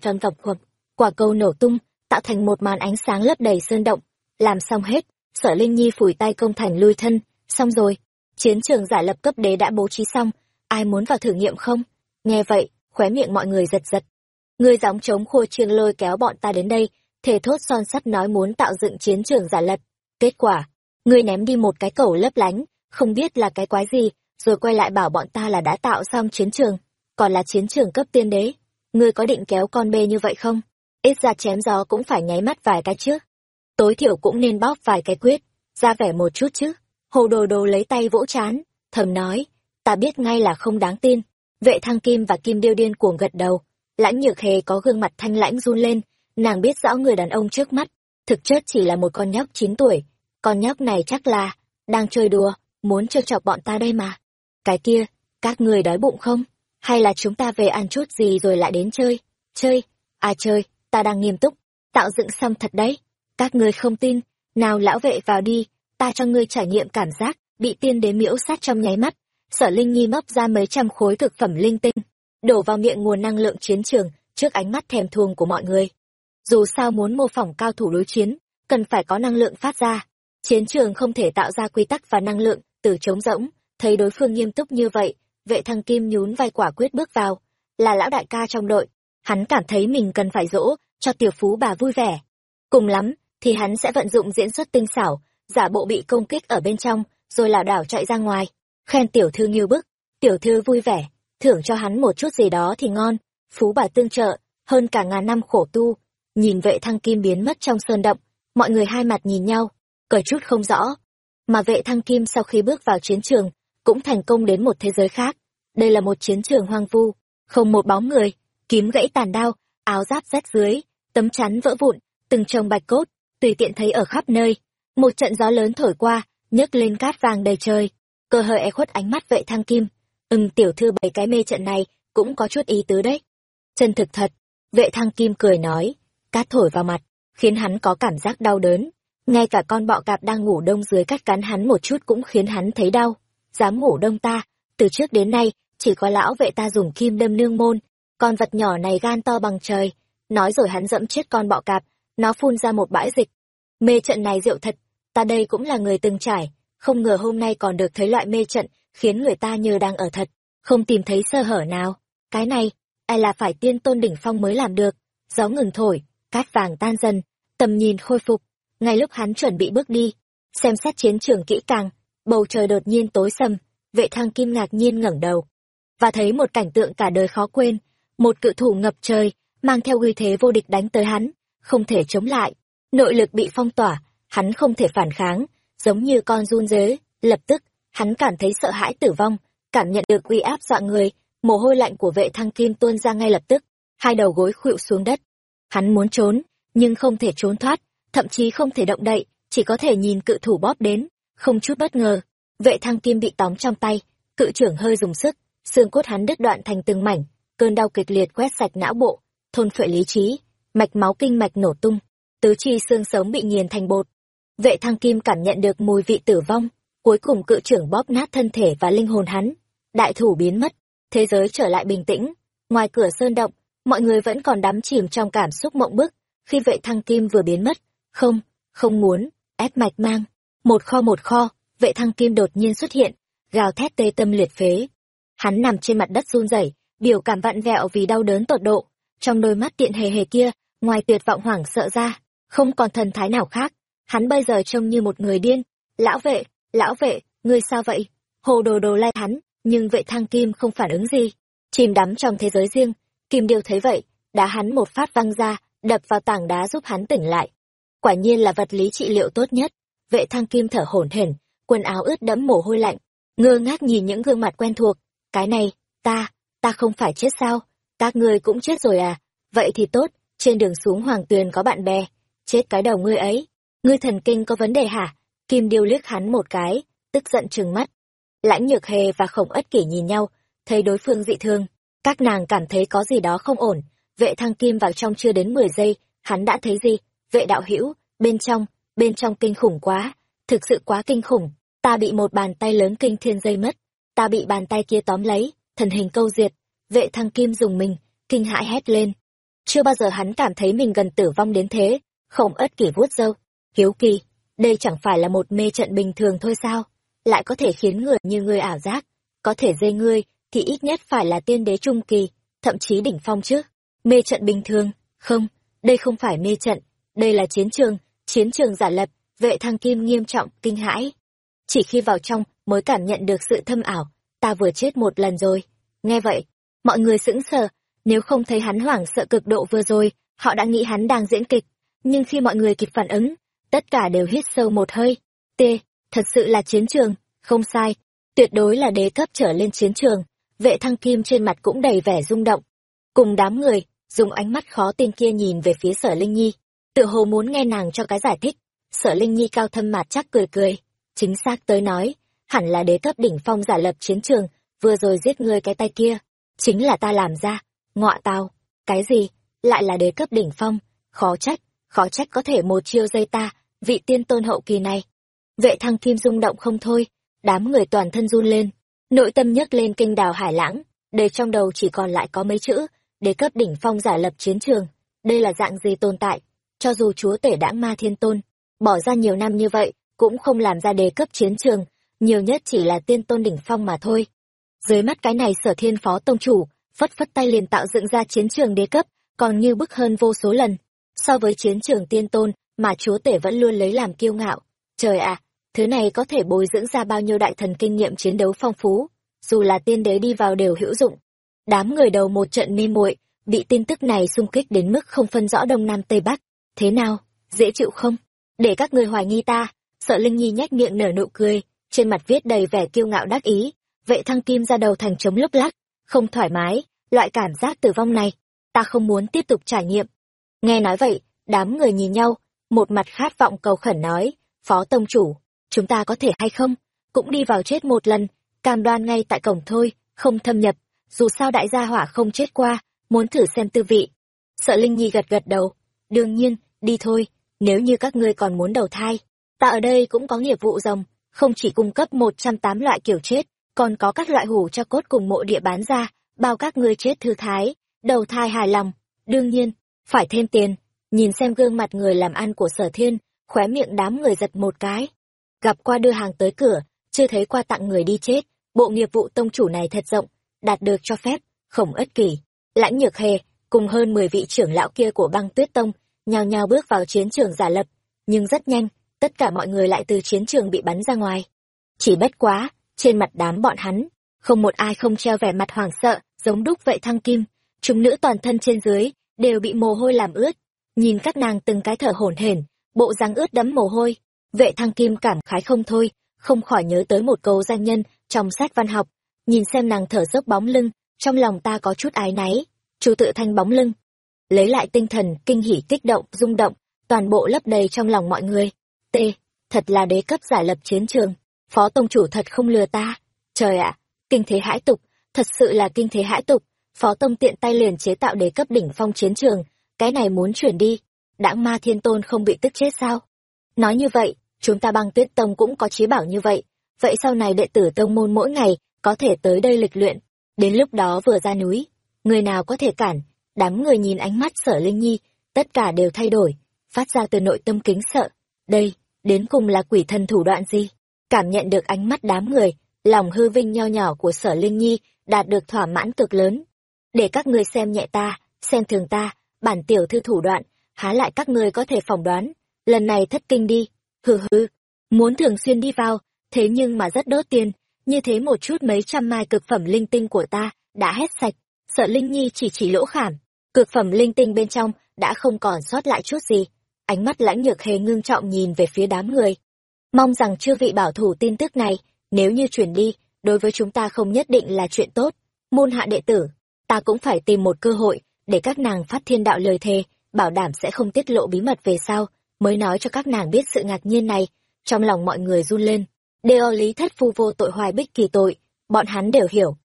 trong vọc quật quả cầu nổ tung tạo thành một màn ánh sáng lấp đầy sơn động. Làm xong hết sở linh nhi phủi tay công thành lui thân. Xong rồi chiến trường giả lập cấp đế đã bố trí xong. Ai muốn vào thử nghiệm không? Nghe vậy khóe miệng mọi người giật giật. Ngươi gióng trống khua chiêng lôi kéo bọn ta đến đây, thề thốt son sắt nói muốn tạo dựng chiến trường giả lập. Kết quả, ngươi ném đi một cái cầu lấp lánh, không biết là cái quái gì, rồi quay lại bảo bọn ta là đã tạo xong chiến trường, còn là chiến trường cấp tiên đế. Ngươi có định kéo con bê như vậy không? Ít ra chém gió cũng phải nháy mắt vài cái trước. Tối thiểu cũng nên bóp vài cái quyết, ra vẻ một chút chứ. Hồ đồ đồ lấy tay vỗ chán, thầm nói, ta biết ngay là không đáng tin. Vệ thăng kim và kim điêu điên cuồng gật đầu, lãnh nhược hề có gương mặt thanh lãnh run lên nàng biết rõ người đàn ông trước mắt thực chất chỉ là một con nhóc chín tuổi con nhóc này chắc là đang chơi đùa muốn trêu chọc bọn ta đây mà cái kia các người đói bụng không hay là chúng ta về ăn chút gì rồi lại đến chơi chơi à chơi ta đang nghiêm túc tạo dựng xong thật đấy các ngươi không tin nào lão vệ vào đi ta cho ngươi trải nghiệm cảm giác bị tiên đế miễu sát trong nháy mắt sở linh nhi móc ra mấy trăm khối thực phẩm linh tinh đổ vào miệng nguồn năng lượng chiến trường trước ánh mắt thèm thuồng của mọi người. Dù sao muốn mô phỏng cao thủ đối chiến, cần phải có năng lượng phát ra. Chiến trường không thể tạo ra quy tắc và năng lượng từ trống rỗng, thấy đối phương nghiêm túc như vậy, vệ thăng kim nhún vai quả quyết bước vào, là lão đại ca trong đội. Hắn cảm thấy mình cần phải dỗ cho tiểu phú bà vui vẻ. Cùng lắm, thì hắn sẽ vận dụng diễn xuất tinh xảo, giả bộ bị công kích ở bên trong, rồi lảo đảo chạy ra ngoài. Khen tiểu thư như bức, tiểu thư vui vẻ, thưởng cho hắn một chút gì đó thì ngon, phú bà tương trợ, hơn cả ngàn năm khổ tu. Nhìn vệ thăng kim biến mất trong sơn động, mọi người hai mặt nhìn nhau cởi chút không rõ. Mà vệ thăng kim sau khi bước vào chiến trường cũng thành công đến một thế giới khác. Đây là một chiến trường hoang vu, không một bóng người kiếm gãy tàn đao, áo giáp rách dưới, tấm chắn vỡ vụn, từng chồng bạch cốt, tùy tiện thấy ở khắp nơi. Một trận gió lớn thổi qua, nhấc lên cát vàng đầy trời. Cơ hơi e khuất ánh mắt vệ thăng kim. Ừm, tiểu thư bảy cái mê trận này cũng có chút ý tứ đấy. Chân thực thật, vệ thăng kim cười nói, cát thổi vào mặt, khiến hắn có cảm giác đau đớn. Ngay cả con bọ cạp đang ngủ đông dưới cắt cắn hắn một chút cũng khiến hắn thấy đau dám ngủ đông ta. Từ trước đến nay, chỉ có lão vệ ta dùng kim đâm nương môn. Con vật nhỏ này gan to bằng trời. Nói rồi hắn dẫm chết con bọ cạp. Nó phun ra một bãi dịch. Mê trận này rượu thật. Ta đây cũng là người từng trải. Không ngờ hôm nay còn được thấy loại mê trận, khiến người ta như đang ở thật. Không tìm thấy sơ hở nào. Cái này ai là phải tiên tôn đỉnh phong mới làm được. Gió ngừng thổi, cát vàng tan dần, tầm nhìn khôi phục. Ngay lúc hắn chuẩn bị bước đi, xem xét chiến trường kỹ càng bầu trời đột nhiên tối sầm, vệ thăng kim ngạc nhiên ngẩng đầu, và thấy một cảnh tượng cả đời khó quên, một cự thủ ngập trời, mang theo uy thế vô địch đánh tới hắn, không thể chống lại, nội lực bị phong tỏa, hắn không thể phản kháng, giống như con run dế, lập tức, hắn cảm thấy sợ hãi tử vong, cảm nhận được uy áp dọa người, mồ hôi lạnh của vệ thăng kim tuôn ra ngay lập tức, hai đầu gối khuỵu xuống đất. Hắn muốn trốn, nhưng không thể trốn thoát, thậm chí không thể động đậy, chỉ có thể nhìn cự thủ bóp đến không chút bất ngờ, vệ thăng kim bị tóm trong tay, cự trưởng hơi dùng sức, xương cốt hắn đứt đoạn thành từng mảnh, cơn đau kịch liệt quét sạch não bộ, thôn phệ lý trí, mạch máu kinh mạch nổ tung, tứ chi xương sống bị nghiền thành bột. Vệ thăng kim cảm nhận được mùi vị tử vong, cuối cùng cự trưởng bóp nát thân thể và linh hồn hắn, đại thủ biến mất, thế giới trở lại bình tĩnh. Ngoài cửa sơn động, mọi người vẫn còn đắm chìm trong cảm xúc mộng bức, khi vệ thăng kim vừa biến mất, không không muốn, ép mạch mang một kho một kho, vệ thăng kim đột nhiên xuất hiện, gào thét tê tâm liệt phế. Hắn nằm trên mặt đất run rẩy, biểu cảm vặn vẹo vì đau đớn tột độ. Trong đôi mắt tiện hề hề kia, ngoài tuyệt vọng hoảng sợ ra, không còn thần thái nào khác. Hắn bây giờ trông như một người điên. Lão vệ lão vệ, ngươi sao vậy? Hồ đồ đồ lai hắn, nhưng vệ thăng kim không phản ứng gì. Chìm đắm trong thế giới riêng, kim điều thấy vậy, đá hắn một phát văng ra, đập vào tảng đá giúp hắn tỉnh lại. Quả nhiên là vật lý trị liệu tốt nhất vệ thăng kim thở hổn hển, quần áo ướt đẫm mồ hôi lạnh, ngơ ngác nhìn những gương mặt quen thuộc. Cái này, ta ta không phải chết sao? Các ngươi cũng chết rồi à? Vậy thì tốt, trên đường xuống hoàng tuyền có bạn bè. Chết cái đầu ngươi ấy. Ngươi thần kinh có vấn đề hả? Kim điêu liếc hắn một cái, tức giận trừng mắt. Lãnh nhược hề và khổng ất kỷ nhìn nhau, thấy đối phương dị thương các nàng cảm thấy có gì đó không ổn. Vệ thăng kim vào trong chưa đến mười giây, hắn đã thấy gì? Vệ đạo hữu, bên trong bên trong kinh khủng quá, thực sự quá kinh khủng. Ta bị một bàn tay lớn kinh thiên dây mất. Ta bị bàn tay kia tóm lấy, thần hình câu diệt. Vệ thăng kim dùng mình, kinh hãi hét lên. Chưa bao giờ hắn cảm thấy mình gần tử vong đến thế khổng ất kỷ vuốt râu hiếu kỳ, đây chẳng phải là một mê trận bình thường thôi sao? Lại có thể khiến người như ngươi ảo giác. Có thể dây ngươi, thì ít nhất phải là tiên đế trung kỳ, thậm chí đỉnh phong chứ. Mê trận bình thường, không, đây không phải mê trận, đây là chiến trường chiến trường giả lập, vệ thăng kim nghiêm trọng, kinh hãi. Chỉ khi vào trong mới cảm nhận được sự thâm ảo, ta vừa chết một lần rồi. Nghe vậy, mọi người sững sờ, nếu không thấy hắn hoảng sợ cực độ vừa rồi, họ đã nghĩ hắn đang diễn kịch. Nhưng khi mọi người kịp phản ứng, tất cả đều hít sâu một hơi. T, thật sự là chiến trường, không sai. Tuyệt đối là đế cấp trở lên chiến trường, vệ thăng kim trên mặt cũng đầy vẻ rung động. Cùng đám người, dùng ánh mắt khó tin kia nhìn về phía sở linh nhi tự hồ muốn nghe nàng cho cái giải thích. Sở linh nhi cao thâm mạt chắc cười cười. Chính xác tới nói, hẳn là đế cấp đỉnh phong giả lập chiến trường, vừa rồi giết ngươi cái tay kia. Chính là ta làm ra, ngọa tao. Cái gì? Lại là đế cấp đỉnh phong. Khó trách khó trách có thể một chiêu dây ta, vị tiên tôn hậu kỳ này. Vệ thăng kim rung động không thôi, đám người toàn thân run lên. Nội tâm nhấc lên kinh đào hải lãng, để trong đầu chỉ còn lại có mấy chữ, đế cấp đỉnh phong giả lập chiến trường. Đây là dạng gì tồn tại? Cho dù chúa tể đãng ma thiên tôn bỏ ra nhiều năm như vậy cũng không làm ra đề cấp chiến trường nhiều nhất chỉ là tiên tôn đỉnh phong mà thôi. Dưới mắt cái này sở thiên phó tông chủ, phất phất tay liền tạo dựng ra chiến trường đế cấp, còn như bức hơn vô số lần. So với chiến trường tiên tôn mà chúa tể vẫn luôn lấy làm kiêu ngạo. Trời ạ, thứ này có thể bồi dưỡng ra bao nhiêu đại thần kinh nghiệm chiến đấu phong phú, dù là tiên đế đi vào đều hữu dụng. Đám người đầu một trận mê muội, bị tin tức này xung kích đến mức không phân rõ đông nam tây bắc. Thế nào, dễ chịu không? Để các người hoài nghi ta, sợ Linh Nhi nhếch miệng nở nụ cười, trên mặt viết đầy vẻ kiêu ngạo đắc ý, vệ thăng kim ra đầu thành trống lúc lắc, không thoải mái, loại cảm giác tử vong này, ta không muốn tiếp tục trải nghiệm. Nghe nói vậy, đám người nhìn nhau, một mặt khát vọng cầu khẩn nói, phó tông chủ, chúng ta có thể hay không, cũng đi vào chết một lần, cam đoan ngay tại cổng thôi, không thâm nhập, dù sao đại gia hỏa không chết qua, muốn thử xem tư vị. Sợ Linh Nhi gật gật đầu, đương nhiên, đi thôi, nếu như các ngươi còn muốn đầu thai, ta ở đây cũng có nghiệp vụ rồng, không chỉ cung cấp một trăm tám loại kiểu chết, còn có các loại hủ cho cốt cùng mộ địa bán ra, bao các ngươi chết thư thái, đầu thai hài lòng, đương nhiên, phải thêm tiền. Nhìn xem gương mặt người làm ăn của sở thiên, khóe miệng đám người giật một cái. Gặp qua đưa hàng tới cửa, chưa thấy qua tặng người đi chết, bộ nghiệp vụ tông chủ này thật rộng, đạt được cho phép, khổng ất kỷ, lãnh nhược hề, cùng hơn mười vị trưởng lão kia của băng tuyết tông, nhao nhao bước vào chiến trường giả lập, nhưng rất nhanh, tất cả mọi người lại từ chiến trường bị bắn ra ngoài. Chỉ bất quá, trên mặt đám bọn hắn, không một ai không treo vẻ mặt hoảng sợ, giống đúc vậy thăng kim, chúng nữ toàn thân trên dưới, đều bị mồ hôi làm ướt. Nhìn các nàng từng cái thở hổn hển, bộ dáng ướt đẫm mồ hôi, vệ thăng kim cảm khái không thôi, không khỏi nhớ tới một câu danh nhân trong sách văn học, nhìn xem nàng thở dốc bóng lưng, trong lòng ta có chút ái náy, chú tự thanh bóng lưng. Lấy lại tinh thần, kinh hỉ kích động, rung động, toàn bộ lấp đầy trong lòng mọi người. T, thật là đế cấp giải lập chiến trường, phó tông chủ thật không lừa ta. Trời ạ, kinh thế hãi tục, thật sự là kinh thế hãi tục, phó tông tiện tay liền chế tạo đế cấp đỉnh phong chiến trường, cái này muốn chuyển đi, đãng ma thiên tôn không bị tức chết sao? Nói như vậy, chúng ta băng tuyết tông cũng có chí bảo như vậy, vậy sau này đệ tử tông môn mỗi ngày có thể tới đây lịch luyện, đến lúc đó vừa ra núi, người nào có thể cản, đám người nhìn ánh mắt sở linh nhi, tất cả đều thay đổi, phát ra từ nội tâm kính sợ, đây, đến cùng là quỷ thần thủ đoạn gì? Cảm nhận được ánh mắt đám người, lòng hư vinh nho nhỏ của sở linh nhi đạt được thỏa mãn cực lớn. Để các ngươi xem nhẹ ta, xem thường ta, bản tiểu thư thủ đoạn, há lại các ngươi có thể phỏng đoán, lần này thất kinh đi, hừ hừ, muốn thường xuyên đi vào, thế nhưng mà rất đốt tiền, như thế một chút mấy trăm mai cực phẩm linh tinh của ta, đã hết sạch, sợ Linh Nhi chỉ chỉ lỗ khảm, cực phẩm linh tinh bên trong, đã không còn sót lại chút gì. Ánh mắt lãnh nhược hề ngưng trọng nhìn về phía đám người. Mong rằng chư vị bảo thủ tin tức này, nếu như chuyển đi, đối với chúng ta không nhất định là chuyện tốt. Môn hạ đệ tử, ta cũng phải tìm một cơ hội, để các nàng phát thiên đạo lời thề, bảo đảm sẽ không tiết lộ bí mật về sau, mới nói cho các nàng biết sự ngạc nhiên này. Trong lòng mọi người run lên, đều lý thất phu vô tội hoài bích kỳ tội, bọn hắn đều hiểu.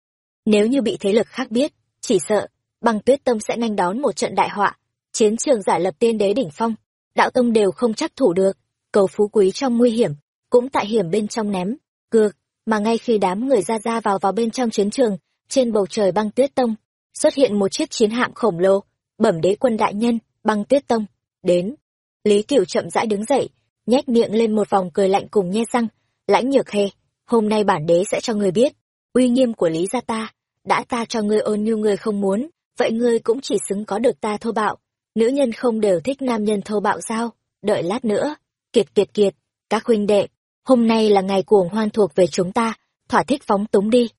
Nếu như bị thế lực khác biết, chỉ sợ, băng tuyết tông sẽ nhanh đón một trận đại họa, chiến trường giả lập tiên đế đỉnh phong, đạo tông đều không chắc thủ được, cầu phú quý trong nguy hiểm, cũng tại hiểm bên trong ném, cược, mà ngay khi đám người ra ra vào vào bên trong chiến trường, trên bầu trời băng tuyết tông, xuất hiện một chiếc chiến hạm khổng lồ, bẩm đế quân đại nhân, băng tuyết tông, đến. Lý Cửu chậm rãi đứng dậy, nhếch miệng lên một vòng cười lạnh cùng nhe răng, lãnh nhược hề, hôm nay bản đế sẽ cho người biết, uy nghiêm của Lý gia ta, đã ta cho ngươi ôn như ngươi không muốn, vậy ngươi cũng chỉ xứng có được ta thô bạo. Nữ nhân không đều thích nam nhân thô bạo sao? Đợi lát nữa. Kiệt kiệt kiệt, các huynh đệ, hôm nay là ngày cuồng hoan thuộc về chúng ta, thỏa thích phóng túng đi.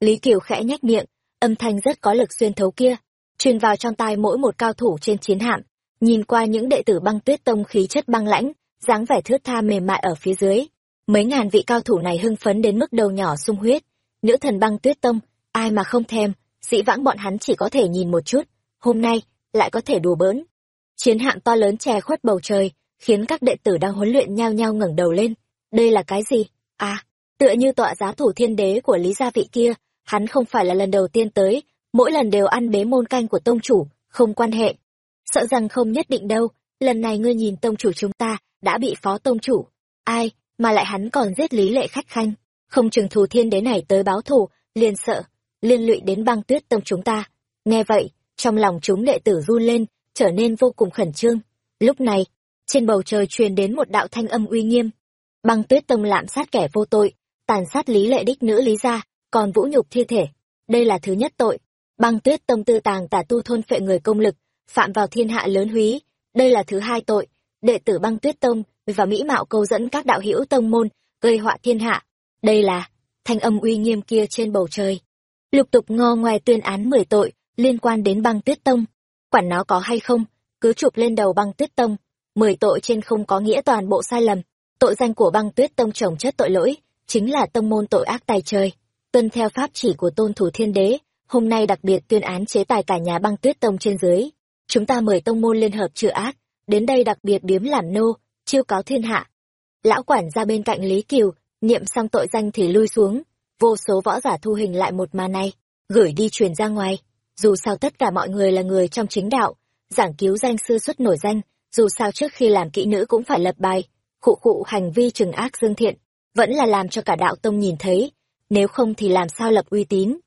Lý Kiều khẽ nhếch miệng, âm thanh rất có lực xuyên thấu kia, truyền vào trong tai mỗi một cao thủ trên chiến hạm, nhìn qua những đệ tử băng tuyết tông khí chất băng lãnh, dáng vẻ thướt tha mềm mại ở phía dưới. Mấy ngàn vị cao thủ này hưng phấn đến mức đầu nhỏ sung huyết, nữ thần băng tuyết tông, ai mà không thèm, dĩ vãng bọn hắn chỉ có thể nhìn một chút, hôm nay, lại có thể đùa bỡn. Chiến hạm to lớn che khuất bầu trời, khiến các đệ tử đang huấn luyện nhao nhao ngẩng đầu lên. Đây là cái gì? À, tựa như tọa giá thủ thiên đế của Lý Gia Vị kia, hắn không phải là lần đầu tiên tới, mỗi lần đều ăn bế môn canh của tông chủ, không quan hệ. Sợ rằng không nhất định đâu, lần này ngươi nhìn tông chủ chúng ta, đã bị phó tông chủ. Ai, mà lại hắn còn giết lý lệ khách khanh, không chừng thù thiên đế này tới báo thù, liền sợ, liên lụy đến băng tuyết tông chúng ta. Nghe vậy, trong lòng chúng đệ tử run lên, trở nên vô cùng khẩn trương. Lúc này, trên bầu trời truyền đến một đạo thanh âm uy nghiêm. Băng tuyết tông lạm sát kẻ vô tội, tàn sát lý lệ đích nữ lý gia còn vũ nhục thi thể đây là thứ nhất tội băng tuyết tông tư tàng tả tu thôn phệ người công lực phạm vào thiên hạ lớn húy đây là thứ hai tội đệ tử băng tuyết tông và mỹ mạo câu dẫn các đạo hữu tông môn gây họa thiên hạ đây là thanh âm uy nghiêm kia trên bầu trời lục tục ngo ngoài tuyên án mười tội liên quan đến băng tuyết tông. Quản nó có hay không, cứ chụp lên đầu băng tuyết tông. Mười tội trên không có nghĩa toàn bộ sai lầm. Tội danh của băng tuyết tông trồng chất tội lỗi, chính là tông môn tội ác tài trời. Tuân theo pháp chỉ của tôn thủ thiên đế, hôm nay đặc biệt tuyên án chế tài cả nhà băng tuyết tông trên dưới. Chúng ta mời tông môn liên hợp trừ ác, đến đây đặc biệt biếm làm nô, chiêu cáo thiên hạ. Lão quản ra bên cạnh lý kiều, niệm xong tội danh thì lui xuống vô số võ giả thu hình lại một màn này, gửi đi truyền ra ngoài. Dù sao tất cả mọi người là người trong chính đạo, giảng cứu danh sư xuất nổi danh, dù sao trước khi làm kỹ nữ cũng phải lập bài. Khụ khụ hành vi trừng ác dương thiện, vẫn là làm cho cả đạo tông nhìn thấy, nếu không thì làm sao lập uy tín.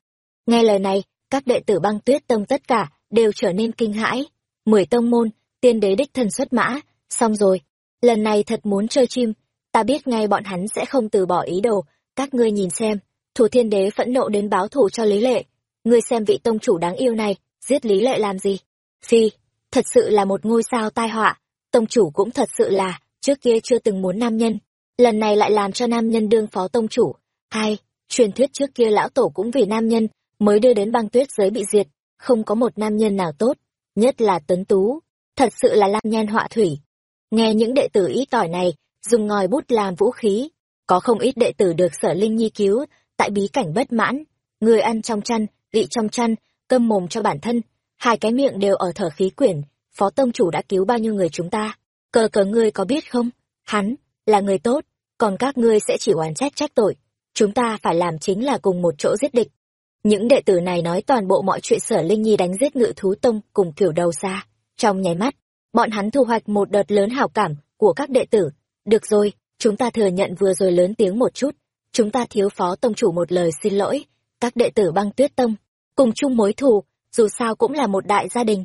Nghe lời này, các đệ tử băng tuyết tông tất cả đều trở nên kinh hãi. Mười tông môn, tiên đế đích thân xuất mã, xong rồi. Lần này thật muốn chơi chim, ta biết ngay bọn hắn sẽ không từ bỏ ý đồ, các ngươi nhìn xem thủ thiên đế phẫn nộ đến báo thù cho lý lệ. Ngươi xem vị tông chủ đáng yêu này, giết lý lệ làm gì? Phi, thật sự là một ngôi sao tai họa. Tông chủ cũng thật sự là, trước kia chưa từng muốn nam nhân. Lần này lại làm cho nam nhân đương phó tông chủ. Hai, truyền thuyết trước kia lão tổ cũng vì nam nhân, mới đưa đến băng tuyết giới bị diệt. Không có một nam nhân nào tốt, nhất là tuấn tú. Thật sự là lam nhan họa thủy. Nghe những đệ tử ít tỏi này, dùng ngòi bút làm vũ khí. Có không ít đệ tử được sở linh nhi cứu tại bí cảnh bất mãn, người ăn trong chăn vị trong chăn, cơm mồm cho bản thân, hai cái miệng đều ở thở khí quyển, phó tông chủ đã cứu bao nhiêu người chúng ta? Cờ cờ ngươi có biết không? Hắn là người tốt, còn các ngươi sẽ chỉ oán trách trách tội. Chúng ta phải làm chính là cùng một chỗ giết địch. Những đệ tử này nói toàn bộ mọi chuyện sở linh nhi đánh giết ngự thú tông cùng kiểu đầu xa trong nháy mắt, bọn hắn thu hoạch một đợt lớn hảo cảm của các đệ tử. Được rồi, chúng ta thừa nhận vừa rồi lớn tiếng một chút chúng ta thiếu phó tông chủ một lời xin lỗi. Các đệ tử băng tuyết tông, cùng chung mối thù, dù sao cũng là một đại gia đình.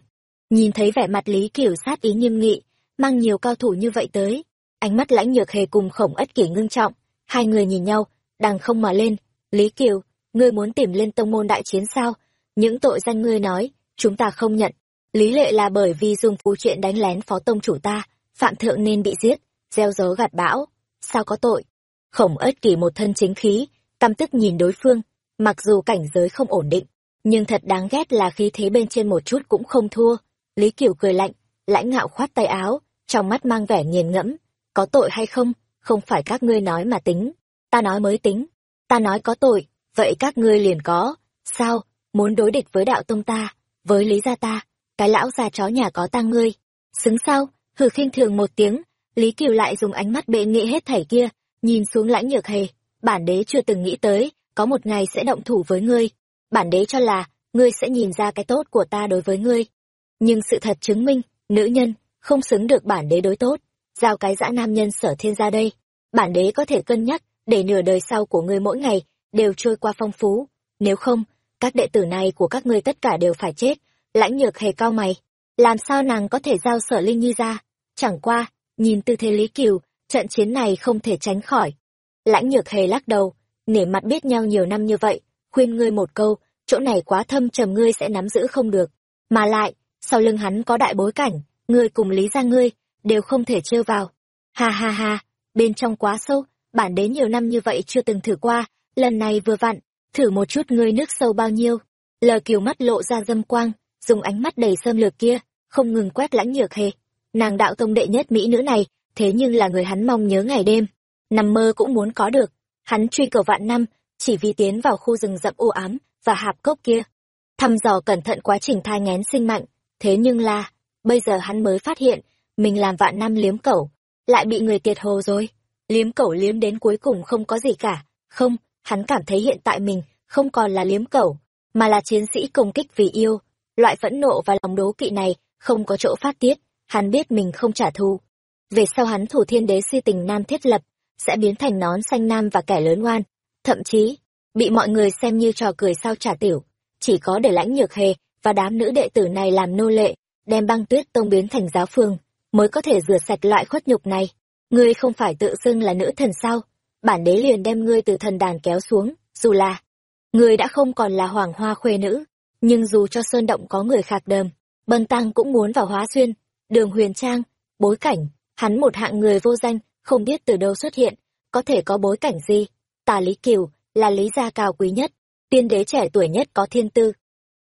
Nhìn thấy vẻ mặt lý kiểu sát ý nghiêm nghị, mang nhiều cao thủ như vậy tới, ánh mắt lãnh nhược hề cùng khổng ất kỷ ngưng trọng. Hai người nhìn nhau, đằng không mà lên. Lý kiều, ngươi muốn tìm lên tông môn đại chiến sao? Những tội danh ngươi nói, chúng ta không nhận. Lý lệ là bởi vì dùng phú chuyện đánh lén phó tông chủ ta, phạm thượng nên bị giết, gieo gió gạt bão. Sao có tội? Khổng ất kỷ một thân chính khí, căm tức nhìn đối phương, mặc dù cảnh giới không ổn định, nhưng thật đáng ghét là khí thế bên trên một chút cũng không thua. Lý kiều cười lạnh, lãnh ngạo khoát tay áo, trong mắt mang vẻ nghiền ngẫm, có tội hay không không phải các ngươi nói mà tính. Ta nói mới tính, ta nói có tội, vậy các ngươi liền có. Sao, muốn đối địch với đạo tông ta, với lý gia ta, cái lão già chó nhà có ta ngươi. Xứng sao, hừ khinh thường một tiếng, lý kiều lại dùng ánh mắt bệ nghệ hết thảy kia nhìn xuống lãnh nhược hề, bản đế chưa từng nghĩ tới, có một ngày sẽ động thủ với ngươi. Bản đế cho là, ngươi sẽ nhìn ra cái tốt của ta đối với ngươi. Nhưng sự thật chứng minh, nữ nhân, không xứng được bản đế đối tốt. Giao cái dã nam nhân sở thiên ra đây. Bản đế có thể cân nhắc, để nửa đời sau của ngươi mỗi ngày, đều trôi qua phong phú. Nếu không, các đệ tử này của các ngươi tất cả đều phải chết. Lãnh nhược hề cao mày. Làm sao nàng có thể giao sở linh nhi ra? Chẳng qua, nhìn tư thế lý kiều trận chiến này không thể tránh khỏi. Lãnh nhược hề lắc đầu, nể mặt biết nhau nhiều năm như vậy, khuyên ngươi một câu, chỗ này quá thâm trầm ngươi sẽ nắm giữ không được. Mà lại, sau lưng hắn có đại bối cảnh, ngươi cùng lý ra ngươi, đều không thể trêu vào. Ha ha ha, bên trong quá sâu, bản đế nhiều năm như vậy chưa từng thử qua, lần này vừa vặn, thử một chút ngươi nước sâu bao nhiêu. Lờ kiều mắt lộ ra dâm quang, dùng ánh mắt đầy sơm lược kia, không ngừng quét lãnh nhược hề. Nàng đạo tông đệ nhất mỹ nữ này thế nhưng là người hắn mong nhớ ngày đêm. Nằm mơ cũng muốn có được. Hắn truy cầu vạn năm, chỉ vì tiến vào khu rừng rậm u ám và hạp cốc kia. Thăm dò cẩn thận quá trình thai ngén sinh mạnh thế nhưng là, bây giờ hắn mới phát hiện, mình làm vạn năm liếm cẩu, lại bị người tiệt hồ rồi. Liếm cẩu liếm đến cuối cùng không có gì cả. Không, hắn cảm thấy hiện tại mình không còn là liếm cẩu, mà là chiến sĩ công kích vì yêu. Loại phẫn nộ và lòng đố kỵ này không có chỗ phát tiết. Hắn biết mình không trả thù về sau hắn thủ thiên đế si tình nam thiết lập sẽ biến thành nón xanh nam và kẻ lớn oan. Thậm chí bị mọi người xem như trò cười sao trả tiểu. Chỉ có để lãnh nhược hề và đám nữ đệ tử này làm nô lệ đem băng tuyết tông biến thành giáo phương mới có thể rửa sạch loại khuất nhục này. Ngươi không phải tự xưng là nữ thần sao? Bản đế liền đem ngươi từ thần đàn kéo xuống, dù là ngươi đã không còn là hoàng hoa khuê nữ, nhưng dù cho sơn động có người khạc đờm, Bần Tăng cũng muốn vào hóa xuyên, đường huyền trang, bối cảnh, hắn một hạng người vô danh, không biết từ đâu xuất hiện, có thể có bối cảnh gì. Tà Lý Kiều là lý gia cao quý nhất, tiên đế trẻ tuổi nhất có thiên tư.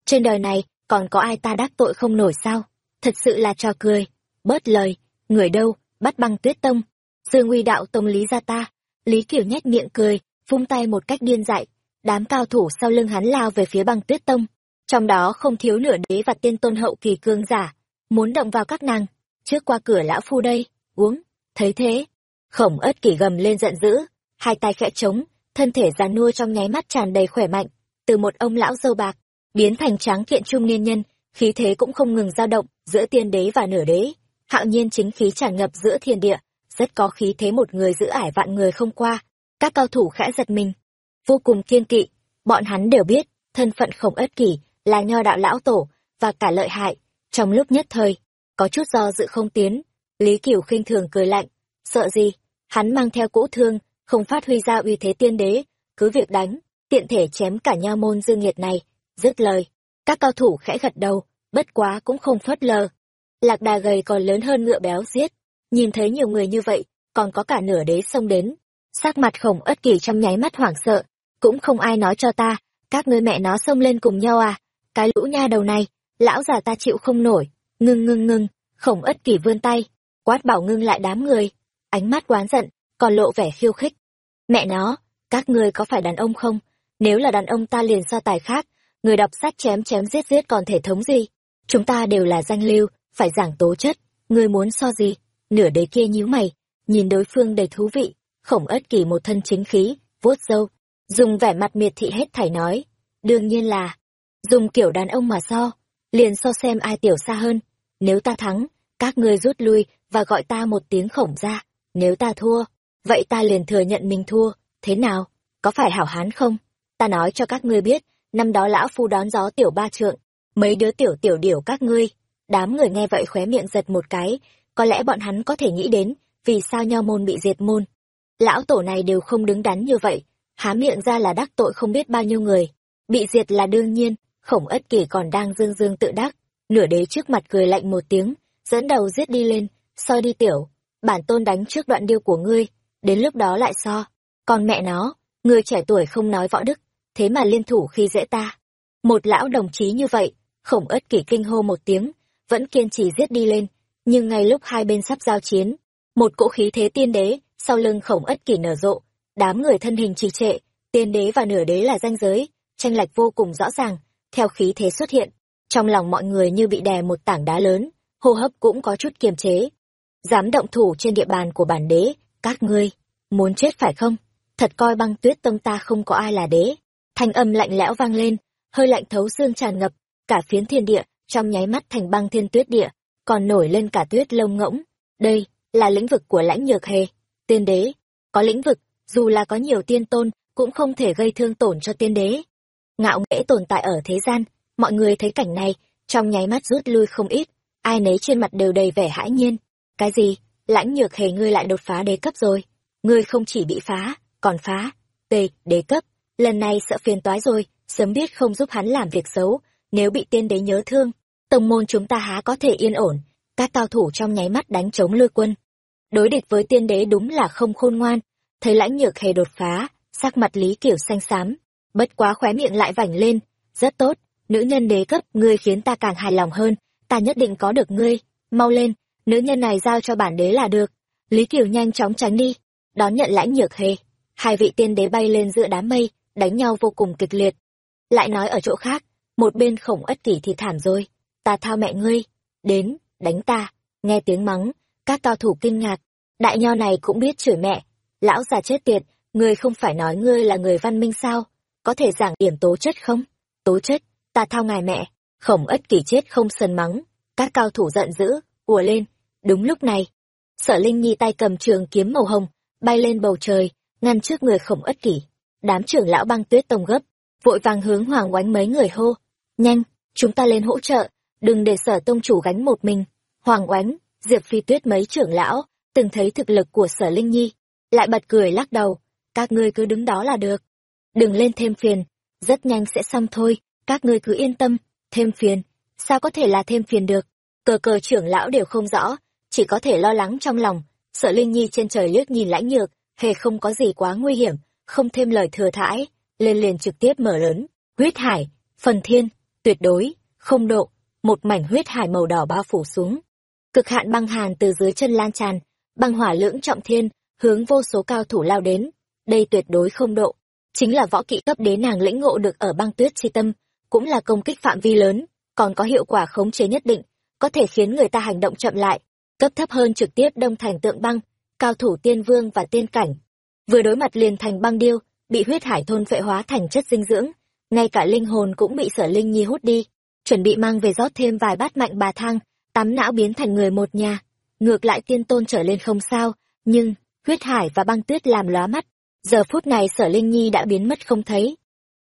Trên đời này, còn có ai ta đắc tội không nổi sao? Thật sự là trò cười. Bớt lời, người đâu, bắt băng tuyết tông. Dương uy đạo tông lý gia ta. Lý Kiều nhếch miệng cười, vung tay một cách điên dại. Đám cao thủ sau lưng hắn lao về phía băng tuyết tông. Trong đó không thiếu nửa đế và tiên tôn hậu kỳ cương giả. Muốn động vào các nàng. Trước qua cửa lão phu đây, uống. Thấy thế, khổng ất kỷ gầm lên giận dữ. Hai tay khẽ trống, thân thể già nua trong nháy mắt tràn đầy khỏe mạnh. Từ một ông lão dâu bạc, biến thành tráng kiện trung niên nhân, khí thế cũng không ngừng dao động giữa tiên đế và nửa đế. Hạo nhiên chính khí tràn ngập giữa thiên địa, rất có khí thế một người giữ ải vạn người không qua. Các cao thủ khẽ giật mình, vô cùng kiên kỵ, bọn hắn đều biết, thân phận khổng ất kỷ là nho đạo lão tổ và cả lợi hại. Trong lúc nhất thời, có chút do dự không tiến, Lý Cửu khinh thường cười lạnh, sợ gì? Hắn mang theo cỗ thương, không phát huy ra uy thế tiên đế, cứ việc đánh, tiện thể chém cả nha môn dương nghiệt này. Dứt lời, các cao thủ khẽ gật đầu, bất quá cũng không phớt lờ. Lạc đà gầy còn lớn hơn ngựa béo giết, nhìn thấy nhiều người như vậy, còn có cả nửa đế xông đến. Sắc mặt khổng ất kỳ trong nháy mắt hoảng sợ, cũng không ai nói cho ta, các ngươi mẹ nó xông lên cùng nhau à, cái lũ nha đầu này, lão già ta chịu không nổi, ngưng ngưng ngưng, khổng ất kỳ vươn tay, quát bảo ngưng lại đám người, ánh mắt oán giận, còn lộ vẻ khiêu khích. Mẹ nó, các ngươi có phải đàn ông không? Nếu là đàn ông ta liền so tài khác, người đọc sách chém chém giết giết còn thể thống gì? Chúng ta đều là danh lưu, phải giảng tố chất, ngươi muốn so gì? Nửa đế kia nhíu mày, nhìn đối phương đầy thú vị, khổng ất kỳ một thân chính khí, vuốt râu, dùng vẻ mặt miệt thị hết thảy nói. Đương nhiên là, dùng kiểu đàn ông mà so, liền so xem ai tiểu xa hơn. Nếu ta thắng, các ngươi rút lui và gọi ta một tiếng khổng ra. Nếu ta thua, vậy ta liền thừa nhận mình thua, thế nào? Có phải hảo hán không? Ta nói cho các ngươi biết, năm đó lão phu đón gió tiểu ba trượng, mấy đứa tiểu tiểu điểu các ngươi. Đám người nghe vậy khóe miệng giật một cái, có lẽ bọn hắn có thể nghĩ đến, vì sao nho môn bị diệt môn. Lão tổ này đều không đứng đắn như vậy, há miệng ra là đắc tội không biết bao nhiêu người. Bị diệt là đương nhiên, khổng ất kỷ còn đang dương dương tự đắc, nửa đế trước mặt cười lạnh một tiếng, dẫn đầu giết đi lên, soi đi tiểu, bản tôn đánh trước đoạn điêu của ngươi, đến lúc đó lại so. Còn mẹ nó, người trẻ tuổi không nói võ đức, thế mà liên thủ khi dễ ta. Một lão đồng chí như vậy, khổng ất kỷ kinh hô một tiếng, vẫn kiên trì giết đi lên, nhưng ngay lúc hai bên sắp giao chiến, một cỗ khí thế tiên đế, sau lưng khổng ất kỷ nở rộ, đám người thân hình trì trệ, tiên đế và nửa đế là danh giới, tranh lệch vô cùng rõ ràng, theo khí thế xuất hiện, trong lòng mọi người như bị đè một tảng đá lớn, hô hấp cũng có chút kiềm chế. Dám động thủ trên địa bàn của bản đế, các ngươi, muốn chết phải không? Thật coi băng tuyết tông ta không có ai là đế. Thanh âm lạnh lẽo vang lên, hơi lạnh thấu xương tràn ngập, cả phiến thiên địa, trong nháy mắt thành băng thiên tuyết địa, còn nổi lên cả tuyết lông ngỗng. Đây, là lĩnh vực của lãnh nhược hề, tiên đế. Có lĩnh vực, dù là có nhiều tiên tôn, cũng không thể gây thương tổn cho tiên đế. Ngạo nghễ tồn tại ở thế gian, mọi người thấy cảnh này, trong nháy mắt rút lui không ít, ai nấy trên mặt đều đầy vẻ hãi nhiên. Cái gì? Lãnh nhược hề ngươi lại đột phá đế cấp rồi. Ngươi không chỉ bị phá, còn phá. tê đế cấp. Lần này sợ phiền toái rồi, sớm biết không giúp hắn làm việc xấu, nếu bị tiên đế nhớ thương, tông môn chúng ta há có thể yên ổn. Các cao thủ trong nháy mắt đánh chống lôi quân. Đối địch với tiên đế đúng là không khôn ngoan. Thấy lãnh nhược hề đột phá, sắc mặt lý kiểu xanh xám. Bất quá khóe miệng lại vảnh lên. Rất tốt, nữ nhân đế cấp, ngươi khiến ta càng hài lòng hơn. Ta nhất định có được ngươi. Mau lên, nữ nhân này giao cho bản đế là được. Lý Kiều nhanh chóng tránh đi, đón nhận lãnh nhược hề. Hai vị tiên đế bay lên giữa đám mây, đánh nhau vô cùng kịch liệt. Lại nói ở chỗ khác, một bên khổng ất kỷ thì thảm rồi. Ta thao mẹ ngươi, đến, đánh ta. Nghe tiếng mắng, các cao thủ kinh ngạc. Đại nho này cũng biết chửi mẹ. Lão già chết tiệt, ngươi không phải nói ngươi là người văn minh sao? Có thể giảng điểm tố chất không? Tố chất, ta thao ngài mẹ. Khổng ất kỷ chết không sân mắng. Các cao thủ giận dữ, ùa lên. Đúng lúc này, sở linh nhi tay cầm trường kiếm màu hồng, bay lên bầu trời, ngăn trước người khổng ất kỷ. Đám trưởng lão băng tuyết tông gấp, vội vàng hướng hoàng oánh mấy người hô. Nhanh, chúng ta lên hỗ trợ, đừng để sở tông chủ gánh một mình. Hoàng oánh, diệp phi tuyết mấy trưởng lão, từng thấy thực lực của sở linh nhi, lại bật cười lắc đầu. các ngươi cứ đứng đó là được. Đừng lên thêm phiền, rất nhanh sẽ xong thôi, các ngươi cứ yên tâm, thêm phiền, sao có thể là thêm phiền được. Cờ cờ trưởng lão đều không rõ, chỉ có thể lo lắng trong lòng, sợ Linh Nhi trên trời liếc nhìn lãnh nhược, hề không có gì quá nguy hiểm, không thêm lời thừa thãi, lên liền trực tiếp mở lớn, huyết hải, phần thiên, tuyệt đối, không độ, một mảnh huyết hải màu đỏ bao phủ xuống. Cực hạn băng hàn từ dưới chân lan tràn, băng hỏa lưỡng trọng thiên, hướng vô số cao thủ lao đến, đây tuyệt đối không độ, chính là võ kỹ cấp đế nàng lĩnh ngộ được ở băng tuyết chi tâm, cũng là công kích phạm vi lớn, còn có hiệu quả khống chế nhất định, có thể khiến người ta hành động chậm lại, cấp thấp hơn trực tiếp đông thành tượng băng, cao thủ tiên vương và tiên cảnh. Vừa đối mặt liền thành băng điêu, bị huyết hải thôn phệ hóa thành chất dinh dưỡng, ngay cả linh hồn cũng bị sở linh nhi hút đi, chuẩn bị mang về rót thêm vài bát mạnh bà thang, tắm não biến thành người một nhà. Ngược lại tiên tôn trở lên không sao, nhưng, huyết hải và băng tuyết làm lóa mắt. Giờ phút này sở linh nhi đã biến mất không thấy.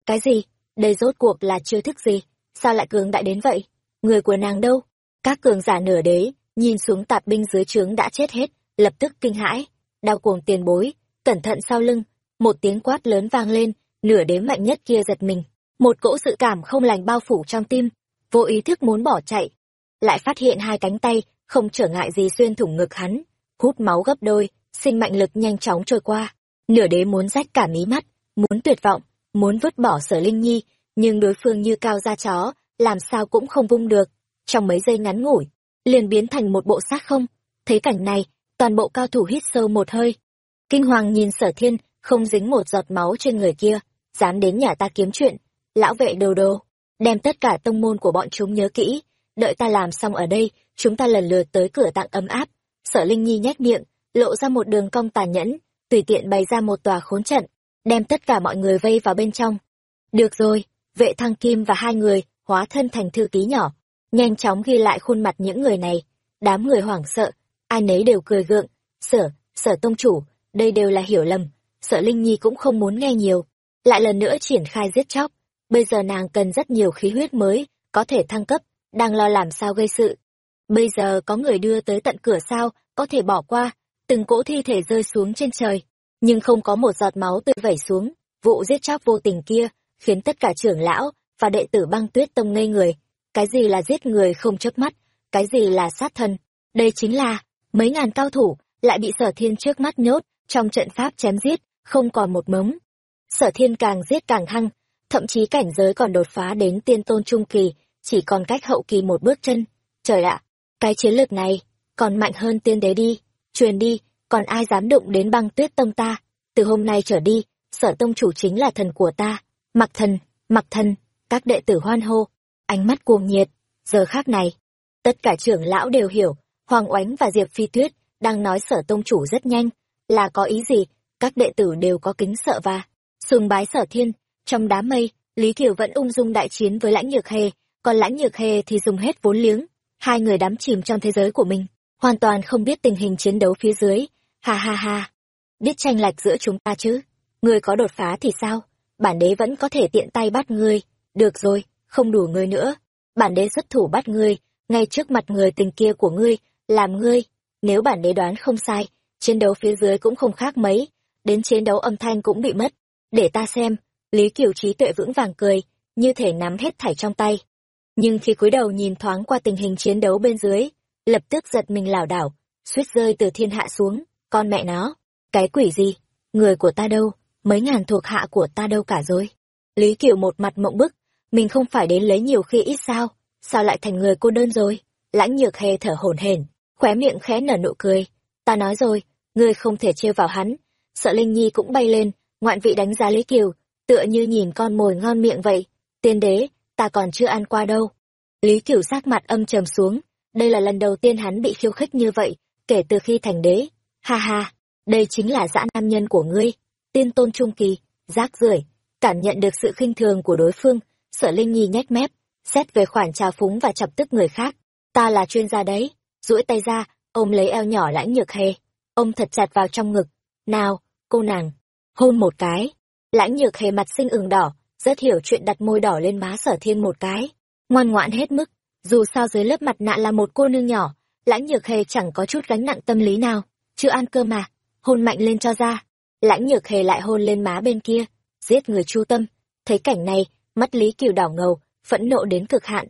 Cái gì? Đây rốt cuộc là chiêu thức gì? Sao lại cường đại đến vậy? Người của nàng đâu? Các cường giả nửa đế, nhìn xuống tạp binh dưới trướng đã chết hết, lập tức kinh hãi. Đau cuồng tiền bối, cẩn thận sau lưng, một tiếng quát lớn vang lên, nửa đế mạnh nhất kia giật mình. Một cỗ sự cảm không lành bao phủ trong tim, vô ý thức muốn bỏ chạy. Lại phát hiện hai cánh tay, không trở ngại gì xuyên thủng ngực hắn, hút máu gấp đôi, sinh mạnh lực nhanh chóng trôi qua. Nửa đế muốn rách cả mí mắt, muốn tuyệt vọng, muốn vứt bỏ sở linh nhi, nhưng đối phương như cao da chó, làm sao cũng không vung được. Trong mấy giây ngắn ngủi, liền biến thành một bộ xác không. Thấy cảnh này, toàn bộ cao thủ hít sâu một hơi. Kinh hoàng nhìn sở thiên, không dính một giọt máu trên người kia, dám đến nhà ta kiếm chuyện. Lão vệ đồ đồ, đem tất cả tông môn của bọn chúng nhớ kỹ, đợi ta làm xong ở đây, chúng ta lần lượt tới cửa tặng ấm áp. Sở Linh Nhi nhếch miệng, lộ ra một đường cong tàn nhẫn, tùy tiện bày ra một tòa khốn trận, đem tất cả mọi người vây vào bên trong. Được rồi, vệ thăng kim và hai người hóa thân thành thư ký nhỏ, nhanh chóng ghi lại khuôn mặt những người này. Đám người hoảng sợ, ai nấy đều cười gượng. Sở, sở tông chủ, đây đều là hiểu lầm. Sở Linh Nhi cũng không muốn nghe nhiều. Lại lần nữa triển khai giết chóc. Bây giờ nàng cần rất nhiều khí huyết mới, có thể thăng cấp, đang lo làm sao gây sự. Bây giờ có người đưa tới tận cửa sao, có thể bỏ qua, từng cỗ thi thể rơi xuống trên trời, nhưng không có một giọt máu tươi vẩy xuống. Vụ giết chóc vô tình kia, khiến tất cả trưởng lão và đệ tử băng tuyết tông ngây người. Cái gì là giết người không chớp mắt, cái gì là sát thân. Đây chính là, mấy ngàn cao thủ, lại bị sở thiên trước mắt nhốt, trong trận pháp chém giết, không còn một mống. Sở thiên càng giết càng hăng, thậm chí cảnh giới còn đột phá đến tiên tôn trung kỳ, chỉ còn cách hậu kỳ một bước chân. Trời ạ, cái chiến lược này, còn mạnh hơn tiên đế đi, truyền đi, còn ai dám đụng đến băng tuyết tông ta. Từ hôm nay trở đi, sở tông chủ chính là thần của ta. Mặc thần, mặc thần, các đệ tử hoan hô, ánh mắt cuồng nhiệt. Giờ khác này, tất cả trưởng lão đều hiểu, Hoàng Oánh và Diệp Phi Tuyết đang nói sở tông chủ rất nhanh, là có ý gì, các đệ tử đều có kính sợ và sùng bái sở thiên. Trong đám mây, Lý Kiều vẫn ung dung đại chiến với lãnh nhược hề, còn lãnh nhược hề thì dùng hết vốn liếng. Hai người đắm chìm trong thế giới của mình, hoàn toàn không biết tình hình chiến đấu phía dưới. Ha ha ha, biết tranh lệch giữa chúng ta chứ, Ngươi có đột phá thì sao? Bản đế vẫn có thể tiện tay bắt ngươi, được rồi, không đủ ngươi nữa. Bản đế xuất thủ bắt ngươi, ngay trước mặt người tình kia của ngươi, làm ngươi. Nếu bản đế đoán không sai, chiến đấu phía dưới cũng không khác mấy, đến chiến đấu âm thanh cũng bị mất. Để ta xem, Lý Kiều trí tuệ vững vàng cười, như thể nắm hết thảy trong tay. Nhưng khi cúi đầu nhìn thoáng qua tình hình chiến đấu bên dưới, lập tức giật mình lảo đảo, suýt rơi từ thiên hạ xuống, con mẹ nó, cái quỷ gì, người của ta đâu, mấy ngàn thuộc hạ của ta đâu cả rồi. Lý Kiều một mặt mộng bức, mình không phải đến lấy nhiều khi ít sao, sao lại thành người cô đơn rồi? Lãnh nhược hề thở hổn hển, khóe miệng khẽ nở nụ cười. Ta nói rồi, ngươi không thể trêu vào hắn. Sợ Linh Nhi cũng bay lên, ngoạn vị đánh giá Lý Kiều, tựa như nhìn con mồi ngon miệng vậy. Tiên đế, ta còn chưa ăn qua đâu. Lý Kiều sắc mặt âm trầm xuống, đây là lần đầu tiên hắn bị khiêu khích như vậy, kể từ khi thành đế. Ha ha, đây chính là dã nam nhân của ngươi, tiên tôn trung kỳ, rác rưởi cảm nhận được sự khinh thường của đối phương, sở Linh Nhi nhếch mép, xét về khoản trào phúng và chọc tức người khác. Ta là chuyên gia đấy, duỗi tay ra, ôm lấy eo nhỏ lãnh nhược hề, ôm thật chặt vào trong ngực. Nào, cô nàng, hôn một cái. Lãnh nhược hề mặt xinh ửng đỏ, rất hiểu chuyện đặt môi đỏ lên má sở thiên một cái. Ngoan ngoãn hết mức, dù sao dưới lớp mặt nạ là một cô nương nhỏ, lãnh nhược hề chẳng có chút gánh nặng tâm lý nào. Chưa ăn cơm mà, hôn mạnh lên cho ra. lãnh nhược hề lại hôn lên má bên kia giết người chu tâm. Thấy cảnh này mắt lý kiều đỏ ngầu phẫn nộ đến cực hạn.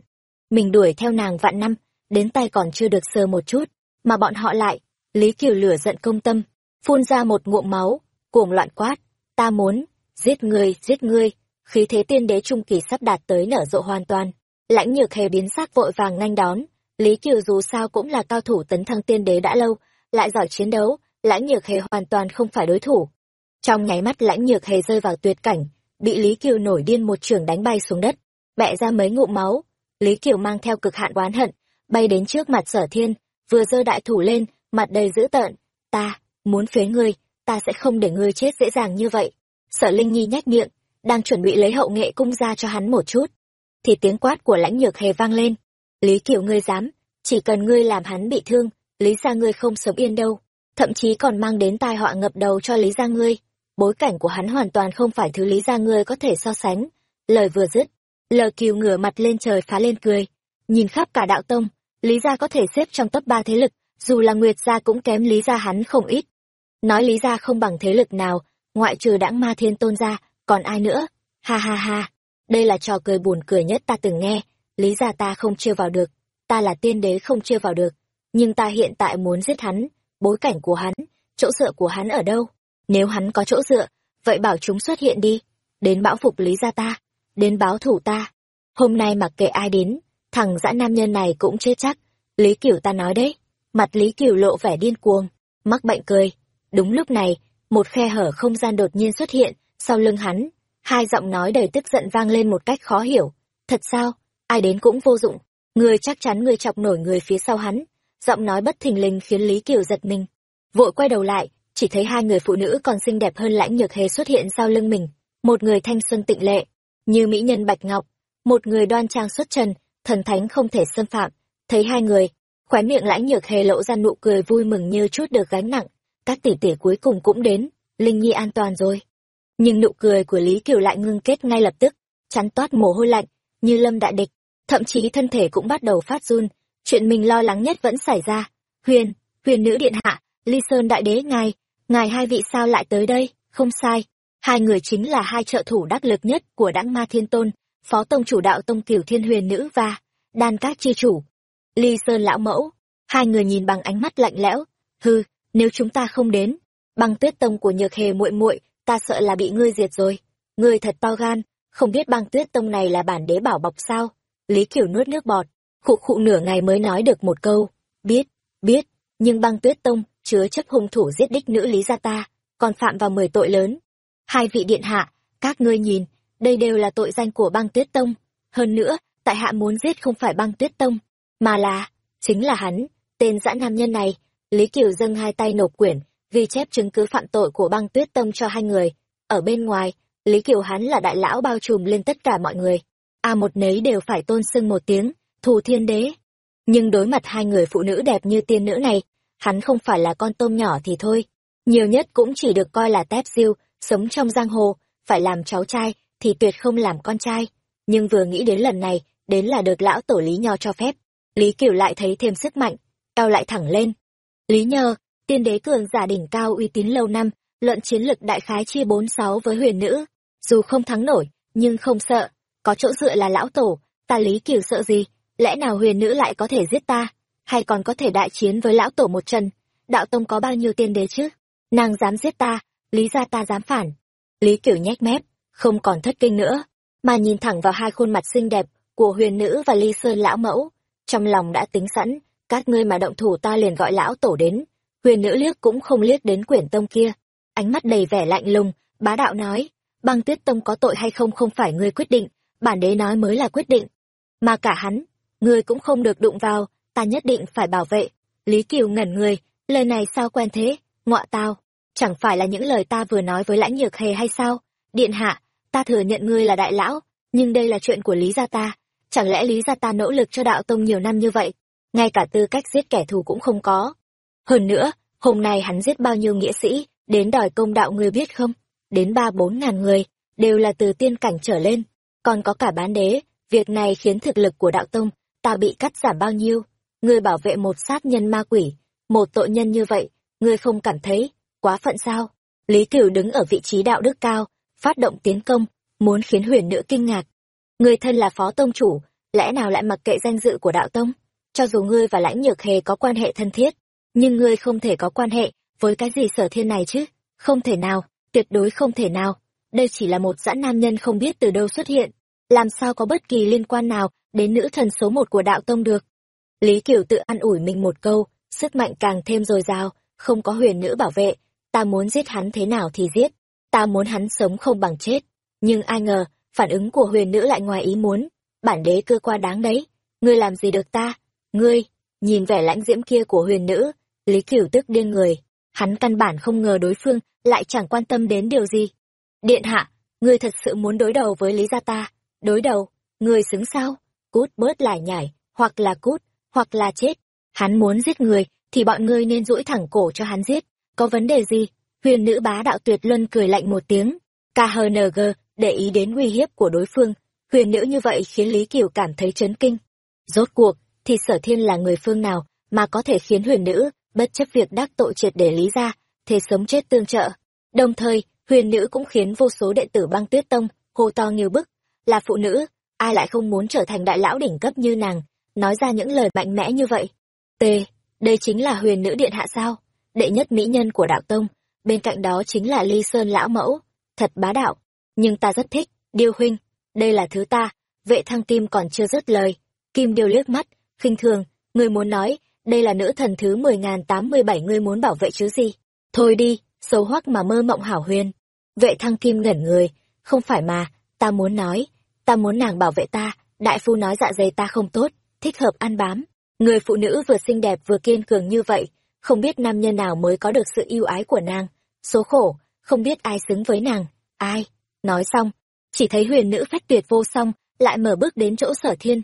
Mình đuổi theo nàng vạn năm đến tay còn chưa được sờ một chút mà bọn họ lại lý kiều lửa giận công tâm phun ra một ngụm máu cuồng loạn quát ta muốn giết người giết ngươi. Khí thế tiên đế trung kỳ sắp đạt tới nở rộ hoàn toàn. Lãnh nhược hề biến sắc vội vàng nhanh đón lý kiều dù sao cũng là cao thủ tấn thăng tiên đế đã lâu lại giỏi chiến đấu, lãnh nhược hề hoàn toàn không phải đối thủ. Trong nháy mắt lãnh nhược hề rơi vào tuyệt cảnh, bị lý kiều nổi điên một trường đánh bay xuống đất bẹ ra mấy ngụm máu. Lý kiều mang theo cực hạn oán hận, bay đến trước mặt sở thiên, vừa giơ đại thủ lên, mặt đầy dữ tợn. Ta muốn phế ngươi, ta sẽ không để ngươi chết dễ dàng như vậy. Sở linh nhi nhếch miệng, đang chuẩn bị lấy hậu nghệ cung ra cho hắn một chút, thì tiếng quát của lãnh nhược hề vang lên. Lý kiều ngươi dám, chỉ cần ngươi làm hắn bị thương lý ra ngươi không sống yên đâu, thậm chí còn mang đến tai họa ngập đầu cho lý ra ngươi. Bối cảnh của hắn hoàn toàn không phải thứ lý ra ngươi có thể so sánh. Lời vừa dứt, lờ kiều ngửa mặt lên trời phá lên cười. Nhìn khắp cả đạo tông, lý gia có thể xếp trong top ba thế lực, dù là nguyệt gia cũng kém lý gia hắn không ít. Nói lý gia không bằng thế lực nào, ngoại trừ đãng ma thiên tôn gia còn ai nữa? Ha ha ha, đây là trò cười buồn cười nhất ta từng nghe. Lý gia ta không chưa vào được, ta là tiên đế không chưa vào được nhưng ta hiện tại muốn giết hắn. Bối cảnh của hắn, chỗ dựa của hắn ở đâu? Nếu hắn có chỗ dựa, vậy bảo chúng xuất hiện đi. Đến bão phục lý gia ta, đến báo thủ ta. Hôm nay mặc kệ ai đến, thằng dã nam nhân này cũng chết chắc. Lý cửu ta nói đấy. Mặt lý cửu lộ vẻ điên cuồng, mắc bệnh cười. Đúng lúc này, một khe hở không gian đột nhiên xuất hiện sau lưng hắn. Hai giọng nói đầy tức giận vang lên một cách khó hiểu. Thật sao? Ai đến cũng vô dụng. Người chắc chắn người chọc nổi người phía sau hắn giọng nói bất thình lình khiến lý kiều giật mình. Vội quay đầu lại, chỉ thấy hai người phụ nữ còn xinh đẹp hơn lãnh nhược hề xuất hiện sau lưng mình. Một người thanh xuân tịnh lệ, như mỹ nhân bạch ngọc. Một người đoan trang xuất trần, thần thánh không thể xâm phạm. Thấy hai người, khóe miệng lãnh nhược hề lộ ra nụ cười vui mừng như chút được gánh nặng. Các tỷ tỷ cuối cùng cũng đến, linh nhi an toàn rồi. Nhưng nụ cười của lý kiều lại ngưng kết ngay lập tức, chắn toát mồ hôi lạnh, như lâm đại địch. Thậm chí thân thể cũng bắt đầu phát run chuyện mình lo lắng nhất vẫn xảy ra. Huyền huyền nữ điện hạ, ly sơn đại đế ngài ngài hai vị sao lại tới đây? Không sai. Hai người chính là hai trợ thủ đắc lực nhất của đãng ma thiên tôn, phó tông chủ đạo tông cửu thiên huyền nữ và đan cát chi chủ. Ly sơn lão mẫu, hai người nhìn bằng ánh mắt lạnh lẽo. Hư nếu chúng ta không đến, băng tuyết tông của nhược hề muội muội, ta sợ là bị ngươi diệt rồi. Ngươi thật to gan, không biết băng tuyết tông này là bản đế bảo bọc sao? Lý kiểu nuốt nước bọt khụ khụ nửa ngày mới nói được một câu. Biết biết, nhưng băng tuyết tông chứa chấp hung thủ giết đích nữ lý gia ta, còn phạm vào mười tội lớn. Hai vị điện hạ, các ngươi nhìn, đây đều là tội danh của băng tuyết tông. Hơn nữa, tại hạ muốn giết không phải băng tuyết tông, mà là, chính là hắn, tên dã nam nhân này. Lý kiều dâng hai tay nộp quyển, ghi chép chứng cứ phạm tội của băng tuyết tông cho hai người. Ở bên ngoài, lý kiều hắn là đại lão bao trùm lên tất cả mọi người. A một nấy đều phải tôn sưng một tiếng thù thiên đế. Nhưng đối mặt hai người phụ nữ đẹp như tiên nữ này, hắn không phải là con tôm nhỏ thì thôi. Nhiều nhất cũng chỉ được coi là tép diêu, sống trong giang hồ, phải làm cháu trai thì tuyệt không làm con trai. Nhưng vừa nghĩ đến lần này, đến là được lão tổ lý nho cho phép. Lý cửu lại thấy thêm sức mạnh, cao lại thẳng lên. Lý nhờ tiên đế cường giả đỉnh cao uy tín lâu năm, luận chiến lực đại khái chia bốn sáu với huyền nữ. Dù không thắng nổi, nhưng không sợ. Có chỗ dựa là lão tổ, ta lý cửu sợ gì? Lẽ nào huyền nữ lại có thể giết ta? Hay còn có thể đại chiến với lão tổ một trận? đạo tông có bao nhiêu tiên đế chứ? Nàng dám giết ta, lý ra ta dám phản. Lý kiểu nhếch mép, không còn thất kinh nữa, mà nhìn thẳng vào hai khuôn mặt xinh đẹp của huyền nữ và ly sơn lão mẫu. Trong lòng đã tính sẵn, các ngươi mà động thủ ta liền gọi lão tổ đến. Huyền nữ liếc cũng không liếc đến quyển tông kia. Ánh mắt đầy vẻ lạnh lùng, bá đạo nói, băng tuyết tông có tội hay không không phải ngươi quyết định, bản đế nói mới là quyết định. Mà cả hắn ngươi cũng không được đụng vào, ta nhất định phải bảo vệ. Lý kiều ngẩn người, lời này sao quen thế, ngọa tao. Chẳng phải là những lời ta vừa nói với lãnh nhược hề hay sao? Điện hạ, ta thừa nhận ngươi là đại lão, nhưng đây là chuyện của lý gia ta. Chẳng lẽ lý gia ta nỗ lực cho đạo tông nhiều năm như vậy? Ngay cả tư cách giết kẻ thù cũng không có. Hơn nữa, hôm nay hắn giết bao nhiêu nghĩa sĩ, đến đòi công đạo ngươi biết không? Đến ba bốn ngàn người, đều là từ tiên cảnh trở lên. Còn có cả bán đế, việc này khiến thực lực của đạo tông ta bị cắt giảm bao nhiêu ngươi bảo vệ một sát nhân ma quỷ một tội nhân như vậy ngươi không cảm thấy quá phận sao Lý Cửu đứng ở vị trí đạo đức cao, phát động tiến công, muốn khiến huyền nữ kinh ngạc. Người thân là phó tông chủ, lẽ nào lại mặc kệ danh dự của đạo tông? Cho dù ngươi và lãnh nhược hề có quan hệ thân thiết, nhưng ngươi không thể có quan hệ với cái gì sở thiên này chứ? Không thể nào, tuyệt đối không thể nào. Đây chỉ là một dã nam nhân không biết từ đâu xuất hiện, làm sao có bất kỳ liên quan nào đến nữ thần số một của đạo tông được. Lý Kiều tự ăn ủi mình một câu, sức mạnh càng thêm dồi dào, không có huyền nữ bảo vệ, ta muốn giết hắn thế nào thì giết, ta muốn hắn sống không bằng chết. Nhưng ai ngờ, phản ứng của huyền nữ lại ngoài ý muốn, bản đế cơ qua đáng đấy, ngươi làm gì được ta, ngươi, nhìn vẻ lãnh diễm kia của huyền nữ, Lý Kiều tức điên người, hắn căn bản không ngờ đối phương lại chẳng quan tâm đến điều gì. Điện hạ, ngươi thật sự muốn đối đầu với Lý gia ta, đối đầu, ngươi xứng sao, cút bớt lại nhảy, hoặc là cút, hoặc là chết, hắn muốn giết người, thì bọn ngươi nên duỗi thẳng cổ cho hắn giết, có vấn đề gì? Huyền nữ bá đạo tuyệt luân cười lạnh một tiếng, KHNG, để ý đến uy hiếp của đối phương, huyền nữ như vậy khiến Lý Kiều cảm thấy chấn kinh. Rốt cuộc, thì sở thiên là người phương nào mà có thể khiến huyền nữ, bất chấp việc đắc tội triệt để lý ra, thế sống chết tương trợ. Đồng thời, huyền nữ cũng khiến vô số đệ tử băng tuyết tông, hô to nghiêu bức, là phụ nữ, ai lại không muốn trở thành đại lão đỉnh cấp như nàng, nói ra những lời mạnh mẽ như vậy. T, đây chính là huyền nữ điện hạ sao, đệ nhất mỹ nhân của đạo tông, bên cạnh đó chính là ly sơn lão mẫu, thật bá đạo, nhưng ta rất thích, điêu huynh, đây là thứ ta, vệ thăng kim còn chưa dứt lời, kim điêu liếc mắt, khinh thường, ngươi muốn nói, đây là nữ thần thứ mười ngàn tám mươi bảy ngươi muốn bảo vệ chứ gì, thôi đi, xấu hoắc mà mơ mộng hảo huyền. Vệ thăng kim ngẩn người, không phải mà, ta muốn nói, ta muốn nàng bảo vệ ta, đại phu nói dạ dày ta không tốt, thích hợp ăn bám. Người phụ nữ vừa xinh đẹp vừa kiên cường như vậy, không biết nam nhân nào mới có được sự yêu ái của nàng. Số khổ, không biết ai xứng với nàng, ai. Nói xong, chỉ thấy huyền nữ phách tuyệt vô song, lại mở bước đến chỗ sở thiên.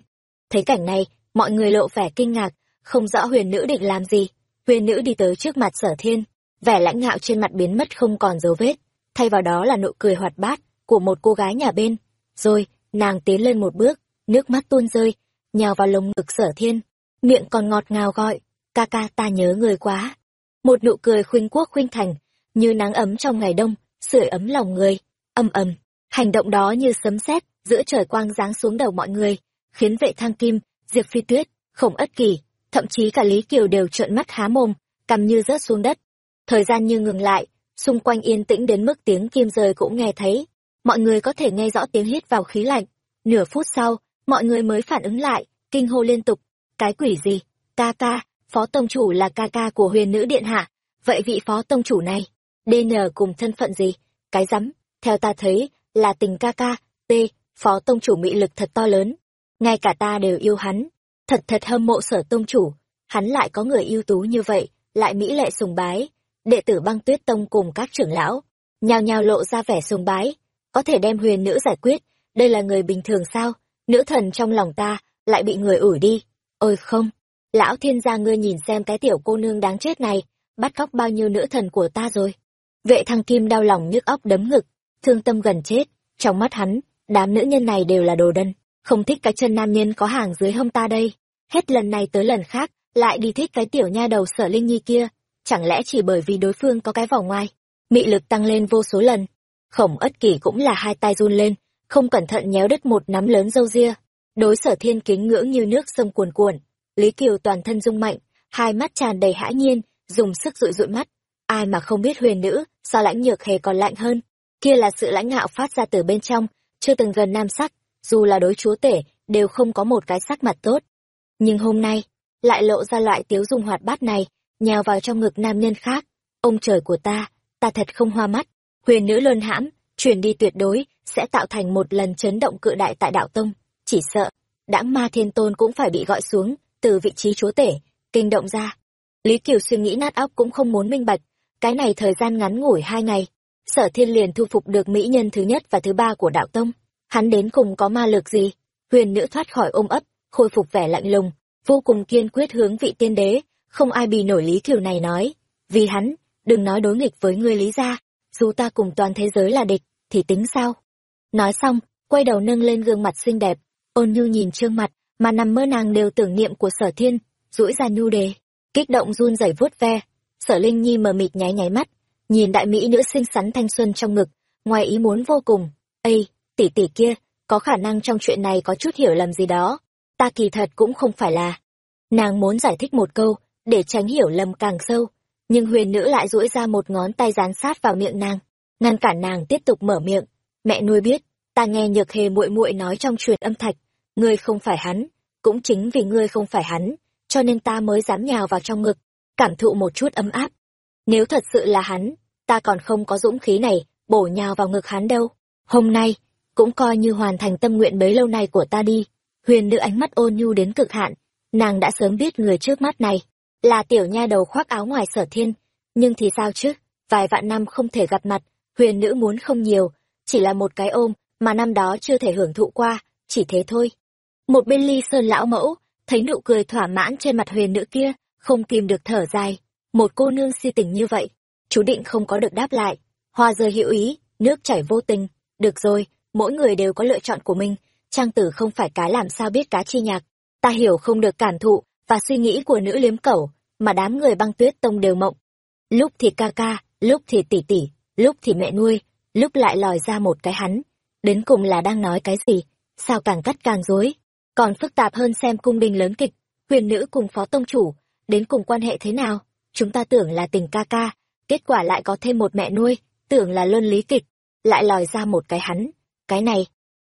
Thấy cảnh này, mọi người lộ vẻ kinh ngạc, không rõ huyền nữ định làm gì. Huyền nữ đi tới trước mặt sở thiên, vẻ lãnh ngạo trên mặt biến mất không còn dấu vết, thay vào đó là nụ cười hoạt bát của một cô gái nhà bên. Rồi, nàng tiến lên một bước, nước mắt tuôn rơi, nhào vào lồng ngực sở thiên, miệng còn ngọt ngào gọi, ca ca ta nhớ người quá. Một nụ cười khuynh quốc khuynh thành, như nắng ấm trong ngày đông, sưởi ấm lòng người, âm ầm. Hành động đó như sấm sét giữa trời quang giáng xuống đầu mọi người, khiến vệ thăng kim, diệp phi tuyết, khổng ất kỳ, thậm chí cả Lý Kiều đều trợn mắt há mồm, cầm như rớt xuống đất. Thời gian như ngừng lại, xung quanh yên tĩnh đến mức tiếng kim rơi cũng nghe thấy. Mọi người có thể nghe rõ tiếng hít vào khí lạnh. Nửa phút sau, mọi người mới phản ứng lại, kinh hô liên tục. Cái quỷ gì? Ca ca, phó tông chủ là ca ca của huyền nữ điện hạ. Vậy vị phó tông chủ này, DN cùng thân phận gì? Cái rắm, theo ta thấy, là tình ca ca, T, phó tông chủ mị lực thật to lớn. Ngay cả ta đều yêu hắn. Thật thật hâm mộ sở tông chủ, hắn lại có người ưu tú như vậy, lại mỹ lệ sùng bái. Đệ tử băng tuyết tông cùng các trưởng lão, nhào nhào lộ ra vẻ sùng bái, có thể đem huyền nữ giải quyết, đây là người bình thường sao? Nữ thần trong lòng ta, lại bị người ủi đi. Ôi không, lão thiên gia ngươi nhìn xem cái tiểu cô nương đáng chết này, bắt cóc bao nhiêu nữ thần của ta rồi. Vệ thăng kim đau lòng nhức óc đấm ngực, thương tâm gần chết, trong mắt hắn, đám nữ nhân này đều là đồ đần, không thích cái chân nam nhân có hàng dưới hông ta đây. Hết lần này tới lần khác, lại đi thích cái tiểu nha đầu sở linh nhi kia, chẳng lẽ chỉ bởi vì đối phương có cái vỏ ngoài, mị lực tăng lên vô số lần. Khổng ất kỷ cũng là hai tay run lên, không cẩn thận nhéo đứt một nắm lớn râu ria. Đối sở thiên kính ngưỡng như nước sông cuồn cuộn, Lý Kiều toàn thân rung mạnh, hai mắt tràn đầy hãi nhiên, dùng sức dụi dụi mắt. Ai mà không biết huyền nữ, sao lãnh nhược hề còn lạnh hơn. Kia là sự lãnh ngạo phát ra từ bên trong, chưa từng gần nam sắc, dù là đối chúa tể, đều không có một cái sắc mặt tốt. Nhưng hôm nay, lại lộ ra loại tiếu dung hoạt bát này, nhào vào trong ngực nam nhân khác. Ông trời của ta, ta thật không hoa mắt. Huyền nữ luân hãm, truyền đi tuyệt đối, sẽ tạo thành một lần chấn động cự đại tại đạo tông. Chỉ sợ, đãng ma thiên tôn cũng phải bị gọi xuống, từ vị trí chúa tể, kinh động ra. Lý Kiều suy nghĩ nát óc cũng không muốn minh bạch, cái này thời gian ngắn ngủi hai ngày, sở thiên liền thu phục được mỹ nhân thứ nhất và thứ ba của đạo tông. Hắn đến cùng có ma lực gì? Huyền nữ thoát khỏi ôm ấp, khôi phục vẻ lạnh lùng, vô cùng kiên quyết hướng vị tiên đế, không ai bì nổi Lý Kiều này nói. Vì hắn, đừng nói đối nghịch với ngươi Lý gia, dù ta cùng toàn thế giới là địch, thì tính sao? Nói xong, quay đầu nâng lên gương mặt xinh đẹp, ôn nhu nhìn trương mặt, mà nằm mơ nàng đều tưởng niệm của sở thiên, duỗi ra nhu đề, kích động run rẩy vuốt ve. Sở Linh Nhi mờ mịt nháy nháy mắt, nhìn đại mỹ nữ xinh xắn thanh xuân trong ngực, ngoài ý muốn vô cùng. Ây, tỷ tỷ kia, có khả năng trong chuyện này có chút hiểu lầm gì đó. Ta kỳ thật cũng không phải là. Nàng muốn giải thích một câu, để tránh hiểu lầm càng sâu. Nhưng huyền nữ lại duỗi ra một ngón tay dán sát vào miệng nàng, ngăn cản nàng tiếp tục mở miệng. Mẹ nuôi biết, ta nghe nhược hề muội muội nói trong truyền âm thạch, ngươi không phải hắn, cũng chính vì ngươi không phải hắn, cho nên ta mới dám nhào vào trong ngực, cảm thụ một chút ấm áp. Nếu thật sự là hắn, ta còn không có dũng khí này, bổ nhào vào ngực hắn đâu. Hôm nay, cũng coi như hoàn thành tâm nguyện bấy lâu nay của ta đi. Huyền nữ ánh mắt ôn nhu đến cực hạn, nàng đã sớm biết người trước mắt này, là tiểu nha đầu khoác áo ngoài sở thiên. Nhưng thì sao chứ, vài vạn năm không thể gặp mặt, huyền nữ muốn không nhiều, chỉ là một cái ôm, mà năm đó chưa thể hưởng thụ qua, chỉ thế thôi. Một bên ly sơn lão mẫu, thấy nụ cười thỏa mãn trên mặt huyền nữ kia, không kìm được thở dài. Một cô nương si tình như vậy, chú định không có được đáp lại. Hoa rơi hữu ý, nước chảy vô tình. Được rồi, mỗi người đều có lựa chọn của mình. Trang tử không phải cái làm sao biết cá chi nhạc. Ta hiểu không được cảm thụ và suy nghĩ của nữ liếm cẩu, mà đám người băng tuyết tông đều mộng. Lúc thì ca ca, lúc thì tỷ tỷ, lúc thì mẹ nuôi, lúc lại lòi ra một cái hắn. Đến cùng là đang nói cái gì? Sao càng cắt càng rối? Còn phức tạp hơn xem cung đình lớn kịch, huyền nữ cùng phó tông chủ, đến cùng quan hệ thế nào? Chúng ta tưởng là tình ca ca, kết quả lại có thêm một mẹ nuôi, tưởng là luân lý kịch, lại lòi ra một cái hắn. Cái này,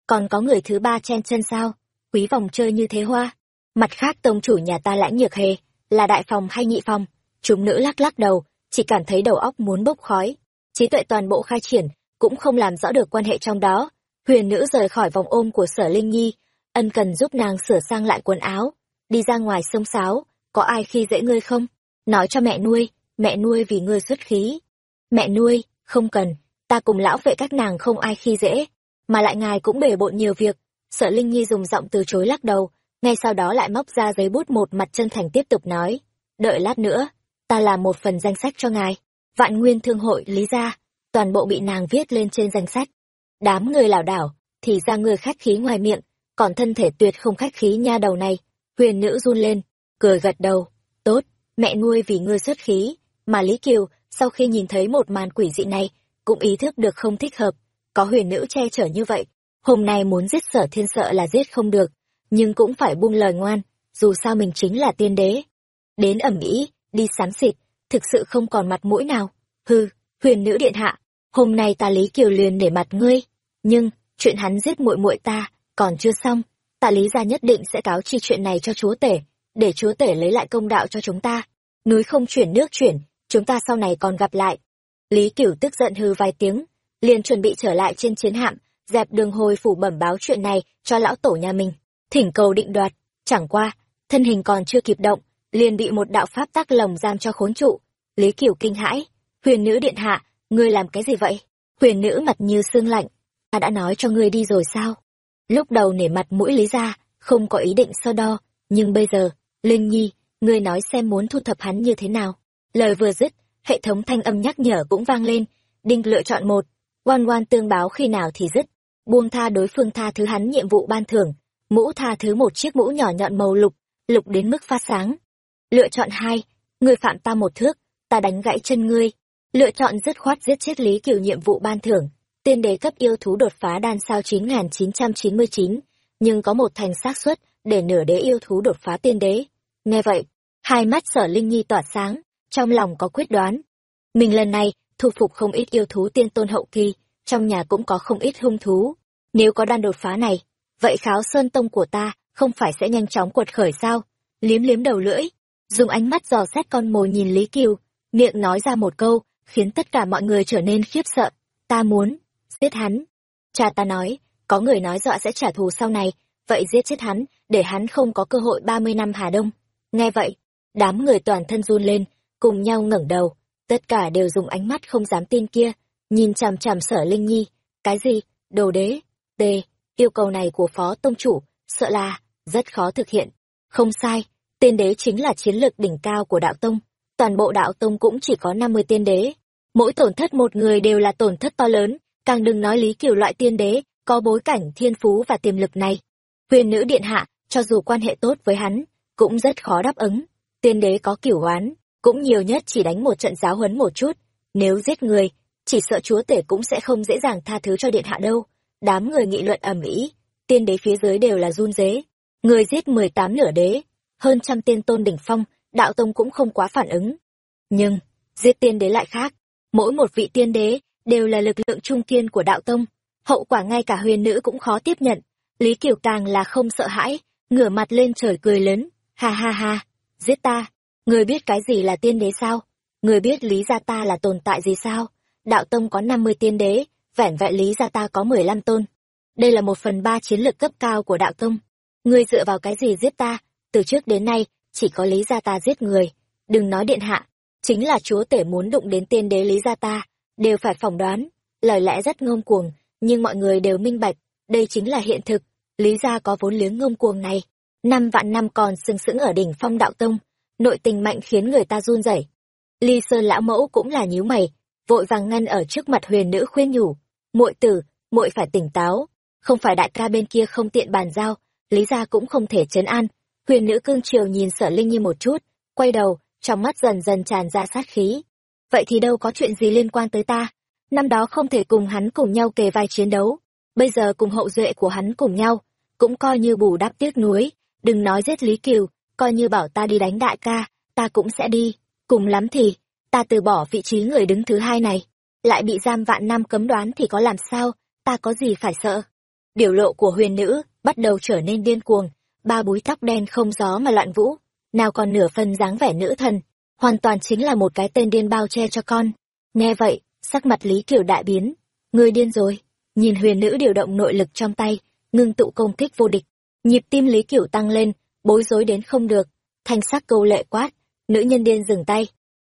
còn có người thứ ba chen chân sao? Quý vòng chơi như thế hoa. Mặt khác tông chủ nhà ta lãnh nhược hề, là đại phòng hay nhị phòng? Chúng nữ lắc lắc đầu, chỉ cảm thấy đầu óc muốn bốc khói. Trí tuệ toàn bộ khai triển, cũng không làm rõ được quan hệ trong đó. Huyền nữ rời khỏi vòng ôm của sở Linh Nhi, ân cần giúp nàng sửa sang lại quần áo, đi ra ngoài sông sáo, có ai khi dễ ngươi không? Nói cho mẹ nuôi, mẹ nuôi vì ngươi xuất khí. Mẹ nuôi, không cần, ta cùng lão vệ các nàng không ai khi dễ, mà lại ngài cũng bể bộn nhiều việc. Sở Linh Nhi dùng giọng từ chối lắc đầu, ngay sau đó lại móc ra giấy bút một mặt chân thành tiếp tục nói, đợi lát nữa, ta làm một phần danh sách cho ngài. Vạn Nguyên Thương hội Lý gia, toàn bộ bị nàng viết lên trên danh sách. Đám người lảo đảo, thì ra người khách khí ngoài miệng, còn thân thể tuyệt không khách khí nha đầu này. Huyền nữ run lên, cười gật đầu, tốt, mẹ nuôi vì ngươi xuất khí, mà Lý Kiều, sau khi nhìn thấy một màn quỷ dị này, cũng ý thức được không thích hợp, có huyền nữ che chở như vậy, hôm nay muốn giết sở thiên sợ là giết không được, nhưng cũng phải buông lời ngoan, dù sao mình chính là tiên đế. Đến ẩm ý, đi sám xịt, thực sự không còn mặt mũi nào, hư, huyền nữ điện hạ, hôm nay ta Lý Kiều liền để mặt ngươi, nhưng, chuyện hắn giết muội muội ta, còn chưa xong, ta Lý gia nhất định sẽ cáo chi chuyện này cho chúa tể, để chúa tể lấy lại công đạo cho chúng ta. Núi không chuyển nước chuyển, chúng ta sau này còn gặp lại. Lý Cửu tức giận hừ vài tiếng, liền chuẩn bị trở lại trên chiến hạm, dẹp đường hồi phủ bẩm báo chuyện này cho lão tổ nhà mình, thỉnh cầu định đoạt. Chẳng qua, thân hình còn chưa kịp động, liền bị một đạo pháp tác lồng giam cho khốn trụ. Lý Cửu kinh hãi, huyền nữ điện hạ, ngươi làm cái gì vậy? Huyền nữ mặt như xương lạnh, ta đã nói cho ngươi đi rồi sao? Lúc đầu nể mặt mũi Lý ra, không có ý định so đo, nhưng bây giờ, Linh Nhi, ngươi nói xem muốn thu thập hắn như thế nào. Lời vừa dứt, hệ thống thanh âm nhắc nhở cũng vang lên, đinh lựa chọn một, oan oan tương báo khi nào thì dứt, buông tha đối phương tha thứ hắn nhiệm vụ ban thưởng, mũ tha thứ một chiếc mũ nhỏ nhọn màu lục, lục đến mức phát sáng. Lựa chọn hai, người phạm ta một thước, ta đánh gãy chân ngươi. Lựa chọn dứt khoát giết chết Lý Kiều nhiệm vụ ban thưởng, tiên đế cấp yêu thú đột phá đan sao 9999, nhưng có một thành xác suất để nửa đế yêu thú đột phá tiên đế. Nghe vậy, hai mắt sở Linh Nhi tỏa sáng, trong lòng có quyết đoán. Mình lần này, thu phục không ít yêu thú tiên tôn hậu kỳ, trong nhà cũng có không ít hung thú. Nếu có đan đột phá này, vậy kháo sơn tông của ta không phải sẽ nhanh chóng quật khởi sao? Liếm liếm đầu lưỡi, dùng ánh mắt dò xét con mồi nhìn Lý Kiều, miệng nói ra một câu, khiến tất cả mọi người trở nên khiếp sợ. Ta muốn, giết hắn. Cha ta nói, có người nói dọa sẽ trả thù sau này, vậy giết chết hắn, để hắn không có cơ hội ba mươi năm Hà Đông. Nghe vậy, đám người toàn thân run lên, cùng nhau ngẩng đầu, tất cả đều dùng ánh mắt không dám tin kia, nhìn chằm chằm sở Linh Nhi. Cái gì? Đồ đế? Tê, yêu cầu này của phó tông chủ, sợ là, rất khó thực hiện. Không sai, tiên đế chính là chiến lược đỉnh cao của đạo tông. Toàn bộ đạo tông cũng chỉ có năm mươi tiên đế. Mỗi tổn thất một người đều là tổn thất to lớn, càng đừng nói lý kiểu loại tiên đế, có bối cảnh thiên phú và tiềm lực này. Huyền nữ điện hạ, cho dù quan hệ tốt với hắn, cũng rất khó đáp ứng. Tiên đế có kiểu oán, cũng nhiều nhất chỉ đánh một trận giáo huấn một chút. nếu giết người, chỉ sợ chúa tể cũng sẽ không dễ dàng tha thứ cho điện hạ đâu. Đám người nghị luận ầm ĩ, tiên đế phía dưới đều là run dế Người giết mười tám nửa đế, hơn trăm tiên tôn đỉnh phong, đạo tông cũng không quá phản ứng. Nhưng, giết tiên đế lại khác. Mỗi một vị tiên đế đều là lực lượng trung kiên của đạo tông. Hậu quả ngay cả huyền nữ cũng khó tiếp nhận. Lý Kiều càng là không sợ hãi, ngửa mặt lên trời cười lớn. Ha ha ha, giết ta. Người biết cái gì là tiên đế sao? Người biết lý gia ta là tồn tại gì sao? Đạo tông có năm mươi tiên đế, vẻn vẹn lý gia ta có mười lăm tôn. Đây là một phần ba chiến lược cấp cao của đạo tông. Ngươi dựa vào cái gì giết ta? Từ trước đến nay, chỉ có lý gia ta giết người. Đừng nói điện hạ, chính là chúa tể muốn đụng đến tiên đế lý gia ta, đều phải phỏng đoán. Lời lẽ rất ngông cuồng, nhưng mọi người đều minh bạch, đây chính là hiện thực. Lý gia có vốn liếng ngông cuồng này. Năm vạn năm còn sừng sững ở đỉnh phong đạo tông, nội tình mạnh khiến người ta run rẩy. Ly Sơn lão mẫu cũng là nhíu mày, vội vàng ngăn ở trước mặt huyền nữ khuyên nhủ, "Muội tử, muội phải tỉnh táo, không phải đại ca bên kia không tiện bàn giao, lý gia cũng không thể chấn an." Huyền nữ cương triều nhìn Sở Linh Nhi một chút, quay đầu, trong mắt dần dần tràn ra sát khí. "Vậy thì đâu có chuyện gì liên quan tới ta? Năm đó không thể cùng hắn cùng nhau kề vai chiến đấu, bây giờ cùng hậu duệ của hắn cùng nhau, cũng coi như bù đắp tiếc nuối, đừng nói giết Lý Kiều, coi như bảo ta đi đánh đại ca, ta cũng sẽ đi, cùng lắm thì, ta từ bỏ vị trí người đứng thứ hai này, lại bị giam vạn năm cấm đoán thì có làm sao, ta có gì phải sợ. Biểu lộ của huyền nữ bắt đầu trở nên điên cuồng, ba búi tóc đen không gió mà loạn vũ, nào còn nửa phần dáng vẻ nữ thần, hoàn toàn chính là một cái tên điên bao che cho con. Nghe vậy, sắc mặt Lý Kiều đại biến, người điên rồi, nhìn huyền nữ điều động nội lực trong tay, ngưng tụ công kích vô địch, nhịp tim Lý Kiều tăng lên, bối rối đến không được, thanh sắc câu lệ quát, nữ nhân điên dừng tay.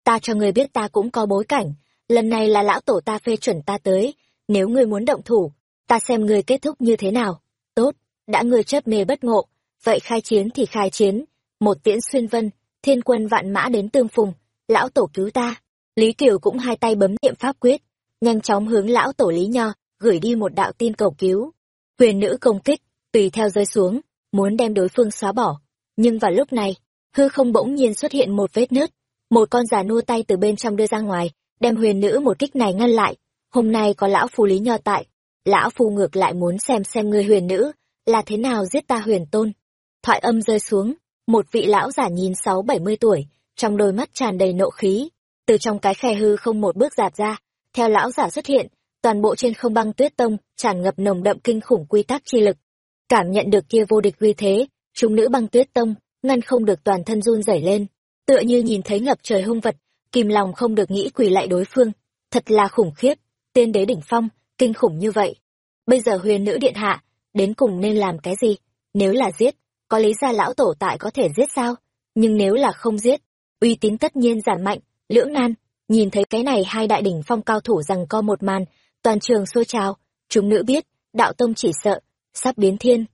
Ta cho người biết ta cũng có bối cảnh, lần này là lão tổ ta phê chuẩn ta tới, nếu ngươi muốn động thủ, ta xem ngươi kết thúc như thế nào. Tốt, đã ngươi chớp mê bất ngộ, vậy khai chiến thì khai chiến, một tiễn xuyên vân, thiên quân vạn mã đến tương phùng, lão tổ cứu ta. Lý Kiều cũng hai tay bấm niệm pháp quyết, nhanh chóng hướng lão tổ Lý Nho, gửi đi một đạo tin cầu cứu. Huyền nữ công kích, tùy theo rơi xuống, muốn đem đối phương xóa bỏ. Nhưng vào lúc này, hư không bỗng nhiên xuất hiện một vết nứt, một con già nua tay từ bên trong đưa ra ngoài, đem huyền nữ một kích này ngăn lại. Hôm nay có lão phù lý nho tại, lão phù ngược lại muốn xem xem người huyền nữ là thế nào giết ta huyền tôn. Thoại âm rơi xuống, một vị lão giả nhìn sáu bảy mươi tuổi, trong đôi mắt tràn đầy nộ khí, từ trong cái khe hư không một bước giạt ra, theo lão giả xuất hiện, toàn bộ trên không băng tuyết tông tràn ngập nồng đậm kinh khủng quy tắc chi lực, cảm nhận được kia vô địch uy thế chúng nữ băng tuyết tông ngăn không được toàn thân run rẩy lên tựa như nhìn thấy ngập trời hung vật kìm lòng không được nghĩ quỳ lại đối phương. Thật là khủng khiếp. Tiên đế đỉnh phong kinh khủng như vậy. Bây giờ huyền nữ điện hạ đến cùng nên làm cái gì? Nếu là giết có lý ra lão tổ tại có thể giết sao? Nhưng nếu là không giết uy tín tất nhiên giảm mạnh. Lưỡng nan nhìn thấy cái này hai đại đỉnh phong cao thủ rằng co một màn toàn trường xôi trào. Chúng nữ biết đạo tông chỉ sợ sắp biến thiên.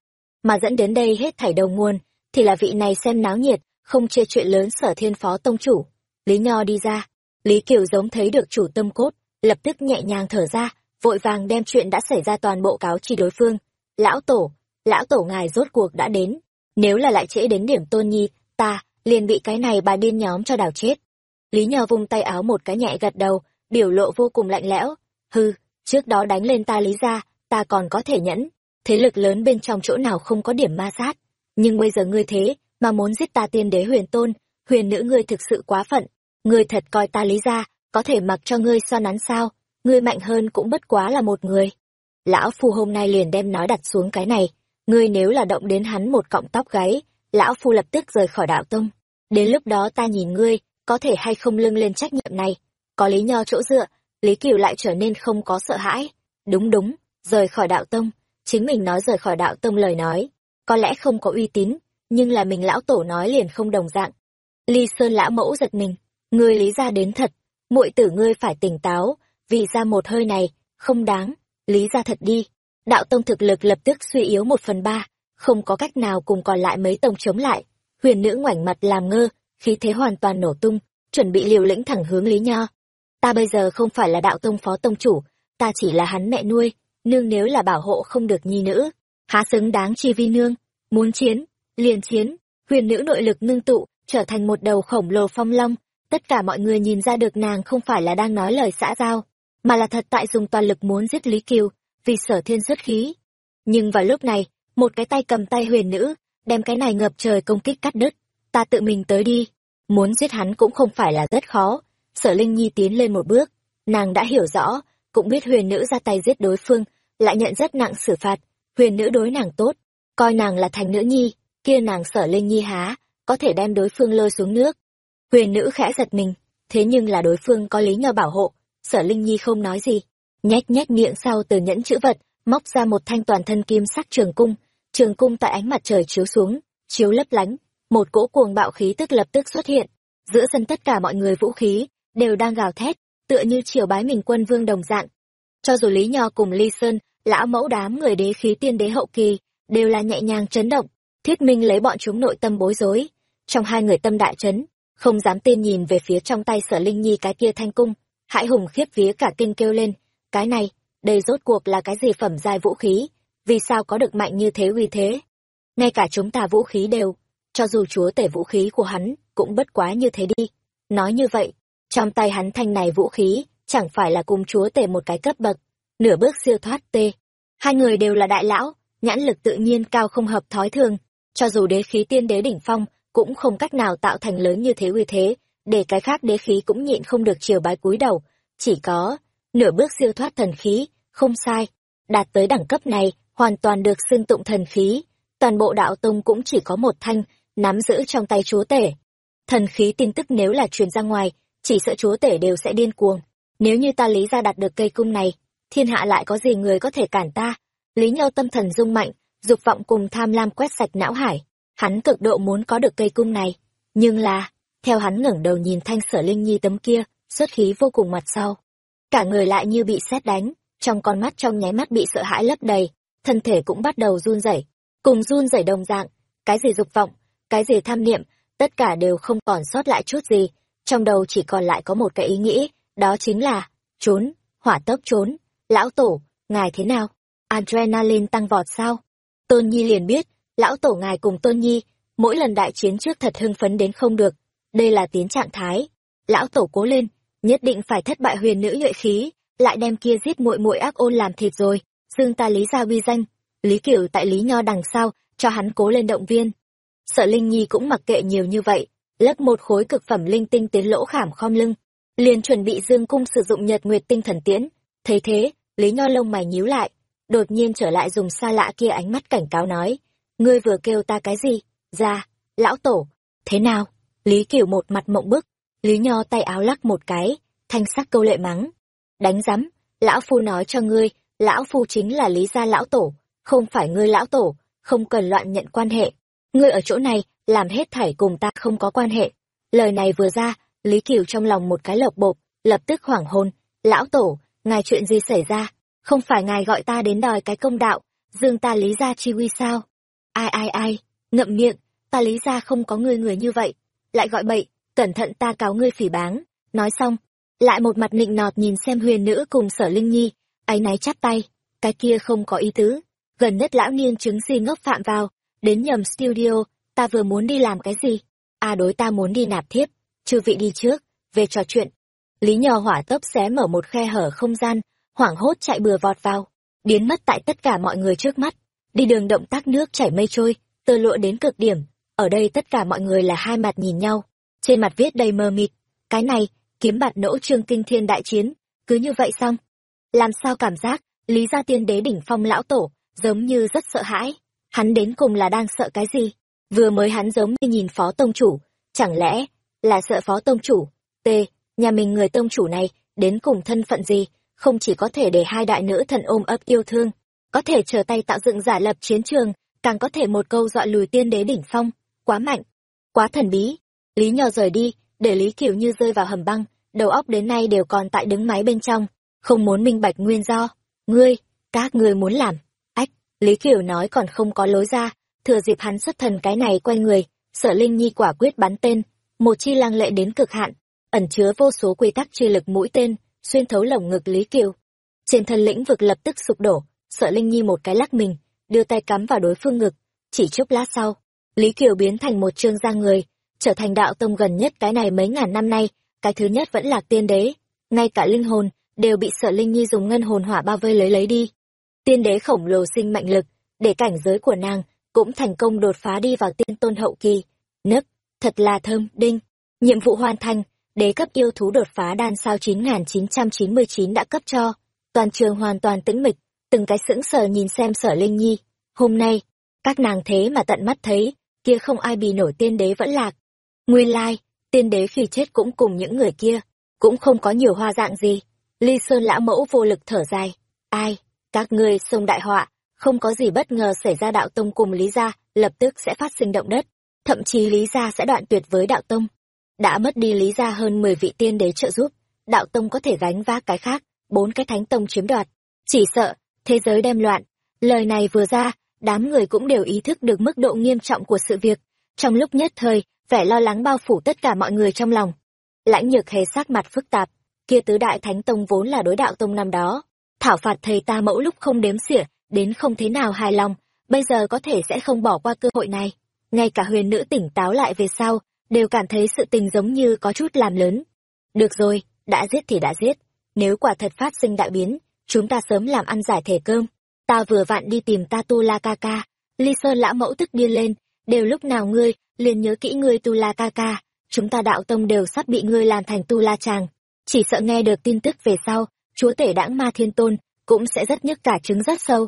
Mà dẫn đến đây hết thảy đầu nguồn, thì là vị này xem náo nhiệt, không chê chuyện lớn sở thiên phó tông chủ. Lý Nho đi ra, Lý Kiều giống thấy được chủ tâm cốt, lập tức nhẹ nhàng thở ra, vội vàng đem chuyện đã xảy ra toàn bộ cáo chi đối phương. Lão Tổ, Lão Tổ ngài rốt cuộc đã đến, nếu là lại trễ đến điểm tôn nhi, ta, liền bị cái này bà điên nhóm cho đào chết. Lý Nho vung tay áo một cái nhẹ gật đầu, biểu lộ vô cùng lạnh lẽo. Hư, trước đó đánh lên ta lý ra, ta còn có thể nhẫn, thế lực lớn bên trong chỗ nào không có điểm ma sát. Nhưng bây giờ ngươi thế, mà muốn giết ta tiên đế huyền tôn, huyền nữ ngươi thực sự quá phận. Ngươi thật coi ta lý ra, có thể mặc cho ngươi so nắn sao, ngươi mạnh hơn cũng bất quá là một người. Lão Phu hôm nay liền đem nói đặt xuống cái này, ngươi nếu là động đến hắn một cọng tóc gáy, Lão Phu lập tức rời khỏi đạo tông. Đến lúc đó ta nhìn ngươi, có thể hay không lưng lên trách nhiệm này. Có lý nho chỗ dựa, Lý Cửu lại trở nên không có sợ hãi. Đúng đúng, rời khỏi đạo tông, chính mình nói rời khỏi đạo tông lời nói, có lẽ không có uy tín, nhưng là mình lão tổ nói liền không đồng dạng. Ly Sơn lão mẫu giật mình, ngươi lý ra đến thật, muội tử ngươi phải tỉnh táo, vì ra một hơi này, không đáng, lý ra thật đi. Đạo tông thực lực lập tức suy yếu một phần ba, không có cách nào cùng còn lại mấy tông chống lại. Huyền nữ ngoảnh mặt làm ngơ, khí thế hoàn toàn nổ tung, chuẩn bị liều lĩnh thẳng hướng Lý Nho. Ta bây giờ không phải là đạo tông phó tông chủ, ta chỉ là hắn mẹ nuôi, nương nếu là bảo hộ không được nhi nữ há xứng đáng chi vi nương muốn chiến liền chiến huyền nữ nội lực ngưng tụ trở thành một đầu khổng lồ phong long tất cả mọi người nhìn ra được nàng không phải là đang nói lời xã giao, mà là thật tại dùng toàn lực muốn giết Lý Kiều, vì sở thiên xuất khí. Nhưng vào lúc này, một cái tay cầm tay huyền nữ, đem cái này ngập trời công kích cắt đứt. Ta tự mình tới đi. Muốn giết hắn cũng không phải là rất khó. Sở Linh Nhi tiến lên một bước, nàng đã hiểu rõ, cũng biết huyền nữ ra tay giết đối phương, lại nhận rất nặng xử phạt. Huyền nữ đối nàng tốt, coi nàng là thành nữ nhi, kia nàng sở Linh Nhi há, có thể đem đối phương lôi xuống nước. Huyền nữ khẽ giật mình, thế nhưng là đối phương có lý nhờ bảo hộ, sở Linh Nhi không nói gì. nhét nhét miệng sau từ nhẫn chữ vật, móc ra một thanh toàn thân kim sắc trường cung, trường cung tại ánh mặt trời chiếu xuống, chiếu lấp lánh, một cỗ cuồng bạo khí tức lập tức xuất hiện. Giữa sân tất cả mọi người vũ khí, đều đang gào thét, tựa như triều bái mình quân vương đồng dạng. Cho dù Lý Nho cùng Ly Sơn, lão mẫu đám người đế khí tiên đế hậu kỳ, đều là nhẹ nhàng chấn động, thiết minh lấy bọn chúng nội tâm bối rối. Trong hai người tâm đại chấn, không dám tin nhìn về phía trong tay sở linh nhi cái kia thanh cung, hãi hùng khiếp vía cả kinh kêu lên, cái này, đây rốt cuộc là cái gì phẩm giai vũ khí, vì sao có được mạnh như thế uy thế? Ngay cả chúng ta vũ khí đều, cho dù chúa tể vũ khí của hắn, cũng bất quá như thế đi. Nói như vậy, trong tay hắn thanh này vũ khí, chẳng phải là cùng chúa tể một cái cấp bậc, nửa bước siêu thoát tê. Hai người đều là đại lão, nhãn lực tự nhiên cao không hợp thói thường, cho dù đế khí tiên đế đỉnh phong, cũng không cách nào tạo thành lớn như thế uy thế, để cái khác đế khí cũng nhịn không được chiều bái cúi đầu, chỉ có nửa bước siêu thoát thần khí, không sai, đạt tới đẳng cấp này, hoàn toàn được xưng tụng thần khí, toàn bộ đạo tông cũng chỉ có một thanh, nắm giữ trong tay chúa tể. Thần khí tin tức nếu là truyền ra ngoài, chỉ sợ chúa tể đều sẽ điên cuồng. Nếu như ta lý ra đạt được cây cung này, thiên hạ lại có gì người có thể cản ta? Lý Nhau tâm thần rung mạnh, dục vọng cùng tham lam quét sạch não hải. Hắn cực độ muốn có được cây cung này. Nhưng là, theo hắn ngẩng đầu nhìn thanh sở linh nhi tấm kia, xuất khí vô cùng mặt sau. Cả người lại như bị sét đánh, trong con mắt trong nháy mắt bị sợ hãi lấp đầy, thân thể cũng bắt đầu run rẩy, cùng run rẩy đồng dạng, cái gì dục vọng, cái gì tham niệm, tất cả đều không còn sót lại chút gì, trong đầu chỉ còn lại có một cái ý nghĩ, đó chính là trốn, hỏa tốc trốn. Lão tổ, ngài thế nào? Adrenaline tăng vọt sao? Tôn Nhi liền biết, lão tổ ngài cùng Tôn Nhi, mỗi lần đại chiến trước thật hưng phấn đến không được, đây là tiến trạng thái. Lão tổ cố lên, nhất định phải thất bại huyền nữ nhuệ khí, lại đem kia giết muội muội ác ôn làm thịt rồi, xương ta lý ra uy danh. Lý cửu tại Lý Nho đằng sau, cho hắn cố lên động viên. Sợ Linh Nhi cũng mặc kệ nhiều như vậy, lấp một khối cực phẩm linh tinh tiến lỗ khảm khom lưng, liền chuẩn bị dương cung sử dụng nhật nguyệt tinh thần tiễn. Thấy thế, Lý Nho lông mày nhíu lại, đột nhiên trở lại dùng xa lạ kia ánh mắt cảnh cáo nói, ngươi vừa kêu ta cái gì? Ra, lão tổ, thế nào? Lý Kiểu một mặt mộng bức, Lý Nho tay áo lắc một cái, thanh sắc câu lệ mắng. Đánh rắm, lão phu nói cho ngươi, lão phu chính là Lý gia lão tổ, không phải ngươi lão tổ, không cần loạn nhận quan hệ. Ngươi ở chỗ này, làm hết thảy cùng ta không có quan hệ. Lời này vừa ra, Lý Kiều trong lòng một cái lộc bộp, lập tức hoảng hồn. Lão tổ, ngài chuyện gì xảy ra? Không phải ngài gọi ta đến đòi cái công đạo, dương ta lý gia chi uy sao? Ai ai ai, ngậm miệng, ta lý gia không có ngươi người như vậy. Lại gọi bậy, cẩn thận ta cáo ngươi phỉ báng. Nói xong, lại một mặt nịnh nọt nhìn xem huyền nữ cùng sở linh nhi, áy náy chắp tay, cái kia không có ý tứ. Gần nhất lão niên chứng gì ngốc phạm vào, đến nhầm studio, ta vừa muốn đi làm cái gì? À đối ta muốn đi nạp thiếp, chư vị đi trước, về trò chuyện. Lý nhò hỏa tốc xé mở một khe hở không gian, hoảng hốt chạy bừa vọt vào, biến mất tại tất cả mọi người trước mắt. Đi đường động tác nước chảy mây trôi, tơ lụa đến cực điểm, ở đây tất cả mọi người là hai mặt nhìn nhau, trên mặt viết đầy mờ mịt, cái này, kiếm bạt nỗ trương kinh thiên đại chiến, cứ như vậy xong. Làm sao cảm giác, Lý gia tiên đế đỉnh phong lão tổ, giống như rất sợ hãi. Hắn đến cùng là đang sợ cái gì? Vừa mới hắn giống như nhìn phó tông chủ, chẳng lẽ là sợ phó tông chủ? T, nhà mình người tông chủ này, đến cùng thân phận gì, không chỉ có thể để hai đại nữ thần ôm ấp yêu thương, có thể trở tay tạo dựng giả lập chiến trường, càng có thể một câu dọa lùi tiên đế đỉnh phong, quá mạnh, quá thần bí. Lý Nho rời đi, để Lý Kiểu như rơi vào hầm băng, đầu óc đến nay đều còn tại đứng máy bên trong, không muốn minh bạch nguyên do. Ngươi, các ngươi muốn làm. Ách, Lý Kiểu nói còn không có lối ra, thừa dịp hắn xuất thần cái này quay người, sở Linh Nhi quả quyết bắn tên, một chi lăng lệ đến cực hạn, ẩn chứa vô số quy tắc chi lực mũi tên, xuyên thấu lồng ngực Lý Kiều. Trên thân lĩnh vực lập tức sụp đổ, sợ Linh Nhi một cái lắc mình, đưa tay cắm vào đối phương ngực. Chỉ chốc lát sau, Lý Kiều biến thành một trương gia người, trở thành đạo tông gần nhất cái này mấy ngàn năm nay, cái thứ nhất vẫn là tiên đế, ngay cả linh hồn đều bị Sở Linh Nhi dùng ngân hồn hỏa bao vây lấy lấy đi. Tiên đế khổng lồ sinh mạnh lực, để cảnh giới của nàng cũng thành công đột phá đi vào tiên tôn hậu kỳ. Nấc, thật là thơm, đinh. Nhiệm vụ hoàn thành, đế cấp yêu thú đột phá đan sao 9999 đã cấp cho. Toàn trường hoàn toàn tĩnh mịch, từng cái sững sờ nhìn xem sở Linh Nhi. Hôm nay, các nàng thế mà tận mắt thấy, kia không ai bì nổi tiên đế vẫn lạc. Nguyên lai, tiên đế khi chết cũng cùng những người kia, cũng không có nhiều hoa dạng gì. Ly Sơn lão mẫu vô lực thở dài. Ai, các ngươi sông đại họa, không có gì bất ngờ xảy ra đạo tông cùng Lý Gia, lập tức sẽ phát sinh động đất. Thậm chí Lý Gia sẽ đoạn tuyệt với đạo tông. Đã mất đi Lý Gia hơn 10 vị tiên đế trợ giúp, đạo tông có thể gánh vác cái khác, bốn cái thánh tông chiếm đoạt. Chỉ sợ, thế giới đem loạn. Lời này vừa ra, đám người cũng đều ý thức được mức độ nghiêm trọng của sự việc. Trong lúc nhất thời, vẻ lo lắng bao phủ tất cả mọi người trong lòng. Lãnh nhược hề sắc mặt phức tạp, kia tứ đại thánh tông vốn là đối đạo tông năm đó. Thảo phạt thầy ta mẫu lúc không đếm xỉa, đến không thế nào hài lòng, bây giờ có thể sẽ không bỏ qua cơ hội này. Ngay cả huyền nữ tỉnh táo lại về sau, đều cảm thấy sự tình giống như có chút làm lớn. Được rồi, đã giết thì đã giết, nếu quả thật phát sinh đại biến, chúng ta sớm làm ăn giải thể cơm. Ta vừa vặn đi tìm ta tu la ca ca, ly sơn lão mẫu tức điên lên, đều lúc nào ngươi, liền nhớ kỹ ngươi tu la ca ca, chúng ta đạo tông đều sắp bị ngươi làm thành tu la chàng. Chỉ sợ nghe được tin tức về sau, chúa tể đãng ma thiên tôn, cũng sẽ rất nhức cả trứng rất sâu.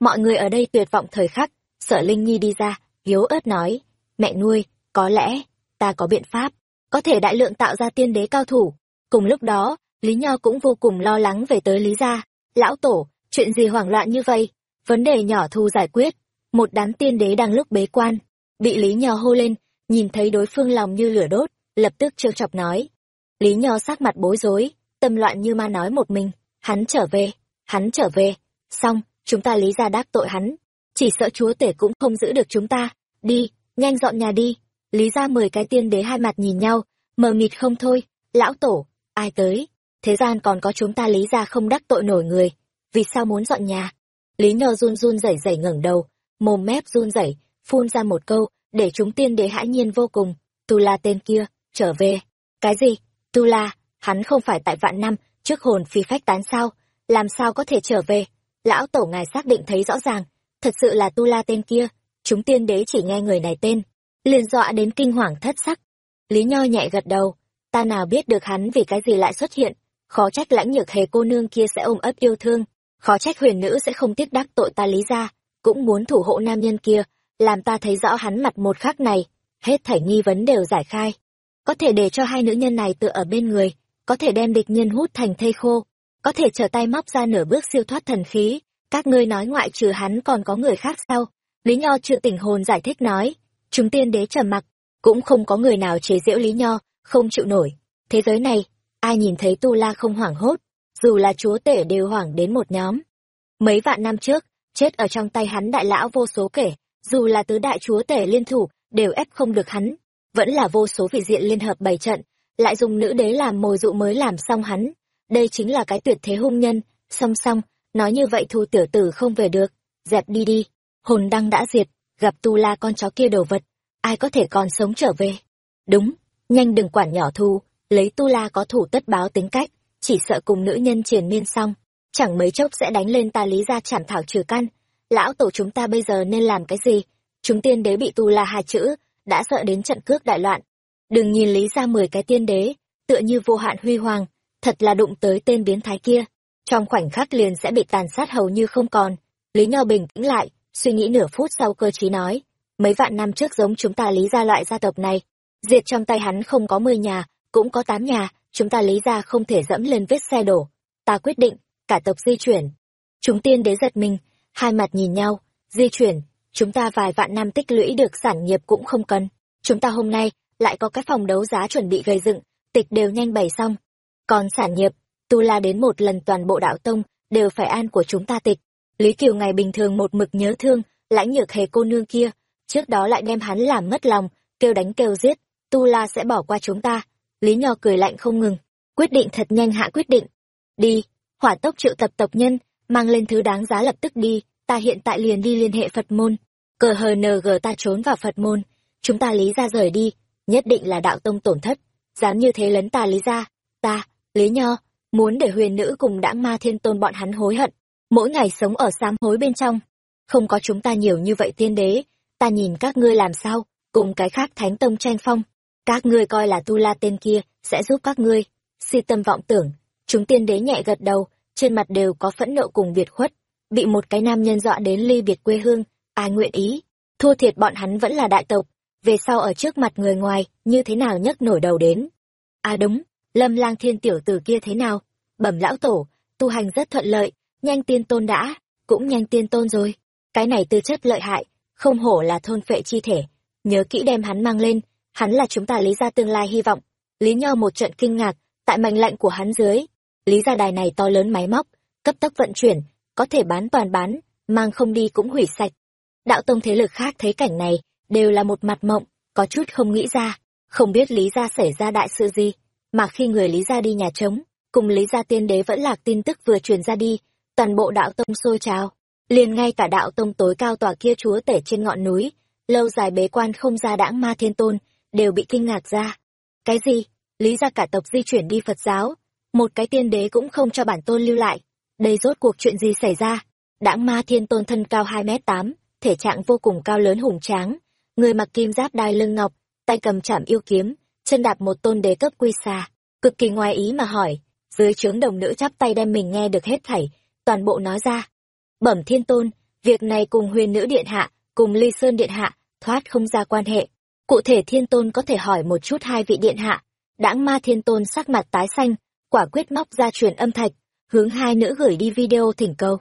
Mọi người ở đây tuyệt vọng thời khắc, sở Linh Nhi đi ra, yếu ớt nói, mẹ nuôi, có lẽ, ta có biện pháp, có thể đại lượng tạo ra tiên đế cao thủ. Cùng lúc đó, Lý Nho cũng vô cùng lo lắng về tới Lý Gia. Lão Tổ, chuyện gì hoảng loạn như vậy? Vấn đề nhỏ thu giải quyết. Một đám tiên đế đang lúc bế quan. Bị Lý Nho hô lên, nhìn thấy đối phương lòng như lửa đốt, lập tức trêu chọc nói. Lý Nho sắc mặt bối rối, tâm loạn như ma nói một mình. Hắn trở về, hắn trở về. Xong, chúng ta Lý Gia đắc tội hắn. Chỉ sợ chúa tể cũng không giữ được chúng ta. Đi, nhanh dọn nhà đi. Lý Gia mười cái tiên đế hai mặt nhìn nhau, mờ mịt không thôi. Lão Tổ, ai tới? Thế gian còn có chúng ta lý ra không đắc tội nổi người. Vì sao muốn dọn nhà? Lý nơ run run rẩy rẩy ngẩng đầu, mồm mép run rẩy, phun ra một câu, để chúng tiên đế hãi nhiên vô cùng. Tu la tên kia, trở về. Cái gì? Tu la, hắn không phải tại vạn năm, trước hồn phi phách tán sao? Làm sao có thể trở về? Lão tổ ngài xác định thấy rõ ràng, thật sự là tu la tên kia, chúng tiên đế chỉ nghe người này tên. Liền dọa đến kinh hoàng thất sắc. Lý nho nhẹ gật đầu, ta nào biết được hắn vì cái gì lại xuất hiện khó trách lãnh nhược hề cô nương kia sẽ ôm ấp yêu thương. Khó trách huyền nữ sẽ không tiếc đắc tội ta lý ra cũng muốn thủ hộ nam nhân kia, làm ta thấy rõ hắn mặt một khắc này. Hết thảy nghi vấn đều giải khai. Có thể để cho hai nữ nhân này tựa ở bên người, có thể đem địch nhân hút thành thây khô, có thể trở tay móc ra nửa bước siêu thoát thần khí. Các ngươi nói ngoại trừ hắn còn có người khác sao? Lý nho chưa tỉnh hồn giải thích nói, chúng tiên đế trầm mặc, cũng không có người nào chế giễu lý nho, không chịu nổi. Thế giới này ai nhìn thấy tu la không hoảng hốt, dù là chúa tể đều hoảng đến một nhóm. Mấy vạn năm trước, chết ở trong tay hắn đại lão vô số kể, dù là tứ đại chúa tể liên thủ, đều ép không được hắn. Vẫn là vô số vị diện liên hợp bày trận, lại dùng nữ đế làm mồi dụ mới làm xong hắn. Đây chính là cái tuyệt thế hung nhân. Song song, nói như vậy thu tiểu tử không về được. Dẹp đi đi. Hồn đăng đã diệt, gặp tu la con chó kia đồ vật, ai có thể còn sống trở về? Đúng, nhanh đừng quản nhỏ thu lấy tu la có thủ tất báo tính cách, chỉ sợ cùng nữ nhân triền miên xong, chẳng mấy chốc sẽ đánh lên ta lý ra chản thảo trừ căn. Lão tổ chúng ta bây giờ nên làm cái gì? Chúng tiên đế bị tu la hai chữ, đã sợ đến trận cước đại loạn. Đừng nhìn lý ra mười cái tiên đế, tựa như vô hạn huy hoàng, thật là đụng tới tên biến thái kia. Trong khoảnh khắc liền sẽ bị tàn sát hầu như không còn. Lý nho bình tĩnh lại, suy nghĩ nửa phút sau cơ chí nói, mấy vạn năm trước giống chúng ta lý ra loại gia tộc này, diệt trong tay hắn không có mười nhà cũng có tám nhà, chúng ta lý ra không thể dẫm lên vết xe đổ. Ta quyết định, cả tộc di chuyển. Chúng tiên đế giật mình, hai mặt nhìn nhau, di chuyển, chúng ta vài vạn năm tích lũy được sản nghiệp cũng không cần. Chúng ta hôm nay lại có cái phòng đấu giá chuẩn bị gây dựng, tịch đều nhanh bày xong. Còn sản nghiệp, tu la đến một lần toàn bộ đạo tông, đều phải an của chúng ta tịch. Lý Kiều ngày bình thường một mực nhớ thương, lãnh nhược hề cô nương kia, trước đó lại đem hắn làm mất lòng, kêu đánh kêu giết, tu la sẽ bỏ qua chúng ta, Lý Nho cười lạnh không ngừng, quyết định thật nhanh hạ quyết định. Đi, hỏa tốc triệu tập tộc nhân, mang lên thứ đáng giá lập tức đi, ta hiện tại liền đi liên hệ Phật môn. Cờ hờ nờ gờ ta trốn vào Phật môn, chúng ta lý ra rời đi, nhất định là đạo tông tổn thất. Dám như thế lấn ta lý ra ta lý nho muốn để huyền nữ cùng đã ma thiên tôn bọn hắn hối hận. Mỗi ngày sống ở sám hối bên trong. Không có chúng ta nhiều như vậy tiên đế. Ta nhìn các ngươi làm sao. Cùng cái khác thánh tông tranh phong các ngươi coi là tu la tên kia, sẽ giúp các ngươi. Si tâm vọng tưởng, chúng tiên đế nhẹ gật đầu, trên mặt đều có phẫn nộ cùng việt khuất. Bị một cái nam nhân dọa đến ly biệt quê hương, ai nguyện ý? Thua thiệt bọn hắn vẫn là đại tộc, về sau ở trước mặt người ngoài, như thế nào nhấc nổi đầu đến? À đúng, lâm lang thiên tiểu tử kia thế nào? Bẩm lão tổ, tu hành rất thuận lợi, nhanh tiên tôn đã, cũng nhanh tiên tôn rồi. Cái này tư chất lợi hại, không hổ là thôn phệ chi thể, nhớ kỹ đem hắn mang lên hắn là chúng ta lý ra tương lai hy vọng. Lý nho một trận kinh ngạc, tại mệnh lệnh của hắn dưới. Lý gia đài này to lớn máy móc, cấp tốc vận chuyển, có thể bán toàn bán, mang không đi cũng hủy sạch. Đạo tông thế lực khác thấy cảnh này, đều là một mặt mộng, có chút không nghĩ ra. Không biết lý gia xảy ra đại sự gì, mà khi người lý gia đi nhà trống, cùng lý gia tiên đế vẫn lạc tin tức vừa truyền ra đi, toàn bộ đạo tông sôi trào. Liền ngay cả đạo tông tối cao tòa kia chúa tể trên ngọn núi, lâu dài bế quan không ra đãng ma thiên tôn đều bị kinh ngạc ra. Cái gì? Lý gia cả tộc di chuyển đi phật giáo. Một cái tiên đế cũng không cho bản tôn lưu lại. Đây rốt cuộc chuyện gì xảy ra? Đãng ma thiên tôn thân cao hai m tám, thể trạng vô cùng cao lớn hùng tráng. Người mặc kim giáp đai lưng ngọc, tay cầm chảm yêu kiếm, chân đạp một tôn đế cấp quy xa. Cực kỳ ngoài ý mà hỏi, dưới trướng đồng nữ chắp tay đem mình nghe được hết thảy, toàn bộ nói ra. Bẩm thiên tôn, việc này cùng huyền nữ điện hạ, cùng ly sơn điện hạ, thoát không ra quan hệ cụ thể thiên tôn có thể hỏi một chút hai vị điện hạ. Đãng ma thiên tôn sắc mặt tái xanh, quả quyết móc ra truyền âm thạch, hướng hai nữ gửi đi video thỉnh cầu.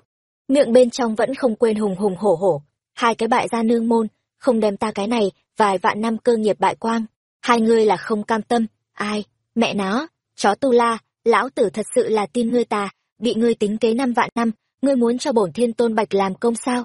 Miệng bên trong vẫn không quên hùng hùng hổ hổ, hai cái bại gia nương môn, không đem ta cái này, vài vạn năm cơ nghiệp bại quang. Hai ngươi là không cam tâm, ai, mẹ nó, chó tu la, lão tử thật sự là tin ngươi ta, bị ngươi tính kế năm vạn năm, ngươi muốn cho bổn thiên tôn bạch làm công sao?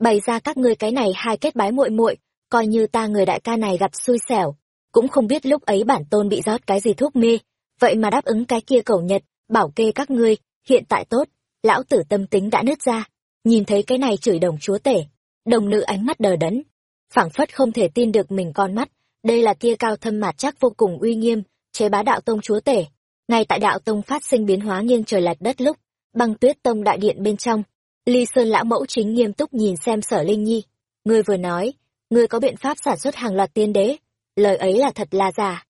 Bày ra các ngươi cái này hai kết bái muội muội coi như ta người đại ca này gặp xui xẻo. Cũng không biết lúc ấy bản tôn bị rót cái gì thuốc mê. Vậy mà đáp ứng cái kia cầu nhật, bảo kê các ngươi, hiện tại tốt. Lão tử tâm tính đã nứt ra. Nhìn thấy cái này chửi đồng chúa tể, đồng nữ ánh mắt đờ đẫn. Phảng phất không thể tin được mình con mắt. Đây là kia cao thâm mạt chắc vô cùng uy nghiêm, chế bá đạo tông chúa tể. Ngay tại đạo tông phát sinh biến hóa nghiêng trời lệch đất lúc, băng tuyết tông đại điện bên trong, ly sơn lão mẫu chính nghiêm túc nhìn xem sở linh nhi. Ngươi vừa nói ngươi có biện pháp sản xuất hàng loạt tiên đế. Lời ấy là thật là giả.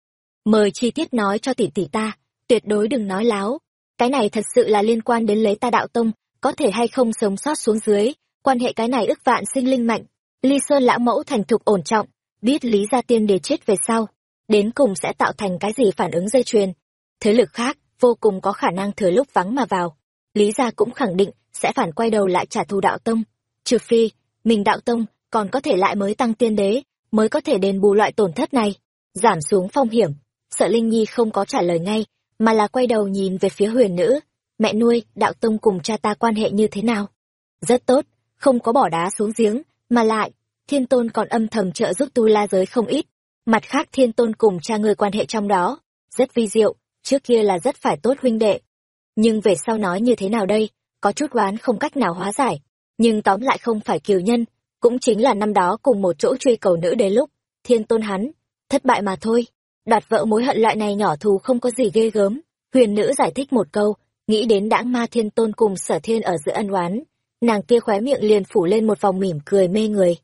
Mời chi tiết nói cho tỷ tỷ ta. Tuyệt đối đừng nói láo. Cái này thật sự là liên quan đến lấy ta đạo tông, có thể hay không sống sót xuống dưới. Quan hệ cái này ức vạn sinh linh mạnh. Ly sơn lão mẫu thành thục ổn trọng, biết lý gia tiên đề chết về sau. Đến cùng sẽ tạo thành cái gì phản ứng dây chuyền? Thế lực khác vô cùng có khả năng thừa lúc vắng mà vào. Lý gia cũng khẳng định sẽ phản quay đầu lại trả thù đạo tông. Trừ phi, mình đạo tông còn có thể lại mới tăng tiên đế, mới có thể đền bù loại tổn thất này. Giảm xuống phong hiểm, sợ linh nhi không có trả lời ngay, mà là quay đầu nhìn về phía huyền nữ. Mẹ nuôi, đạo tông cùng cha ta quan hệ như thế nào? Rất tốt, không có bỏ đá xuống giếng, mà lại, thiên tôn còn âm thầm trợ giúp tu la giới không ít. Mặt khác thiên tôn cùng cha người quan hệ trong đó, rất vi diệu, trước kia là rất phải tốt huynh đệ. Nhưng về sau nói như thế nào đây, có chút oán không cách nào hóa giải. Nhưng tóm lại không phải kiều nhân cũng chính là năm đó cùng một chỗ truy cầu nữ đến lúc, thiên tôn hắn, thất bại mà thôi. Đoạt vợ mối hận loại này nhỏ thù không có gì ghê gớm. Huyền nữ giải thích một câu, nghĩ đến đãng ma thiên tôn cùng sở thiên ở giữa ân oán, nàng kia khóe miệng liền phủ lên một vòng mỉm cười mê người.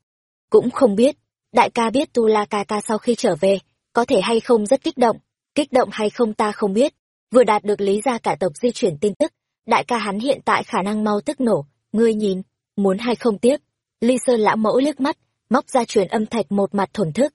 Cũng không biết, đại ca biết tu la ca ca sau khi trở về, có thể hay không rất kích động kích động hay không ta không biết. Vừa đạt được lý ra cả tộc di chuyển tin tức, đại ca hắn hiện tại khả năng mau tức nổ, ngươi nhìn, muốn hay không tiếp ly sơn lão mẫu liếc mắt, móc ra truyền âm thạch một mặt thổn thức.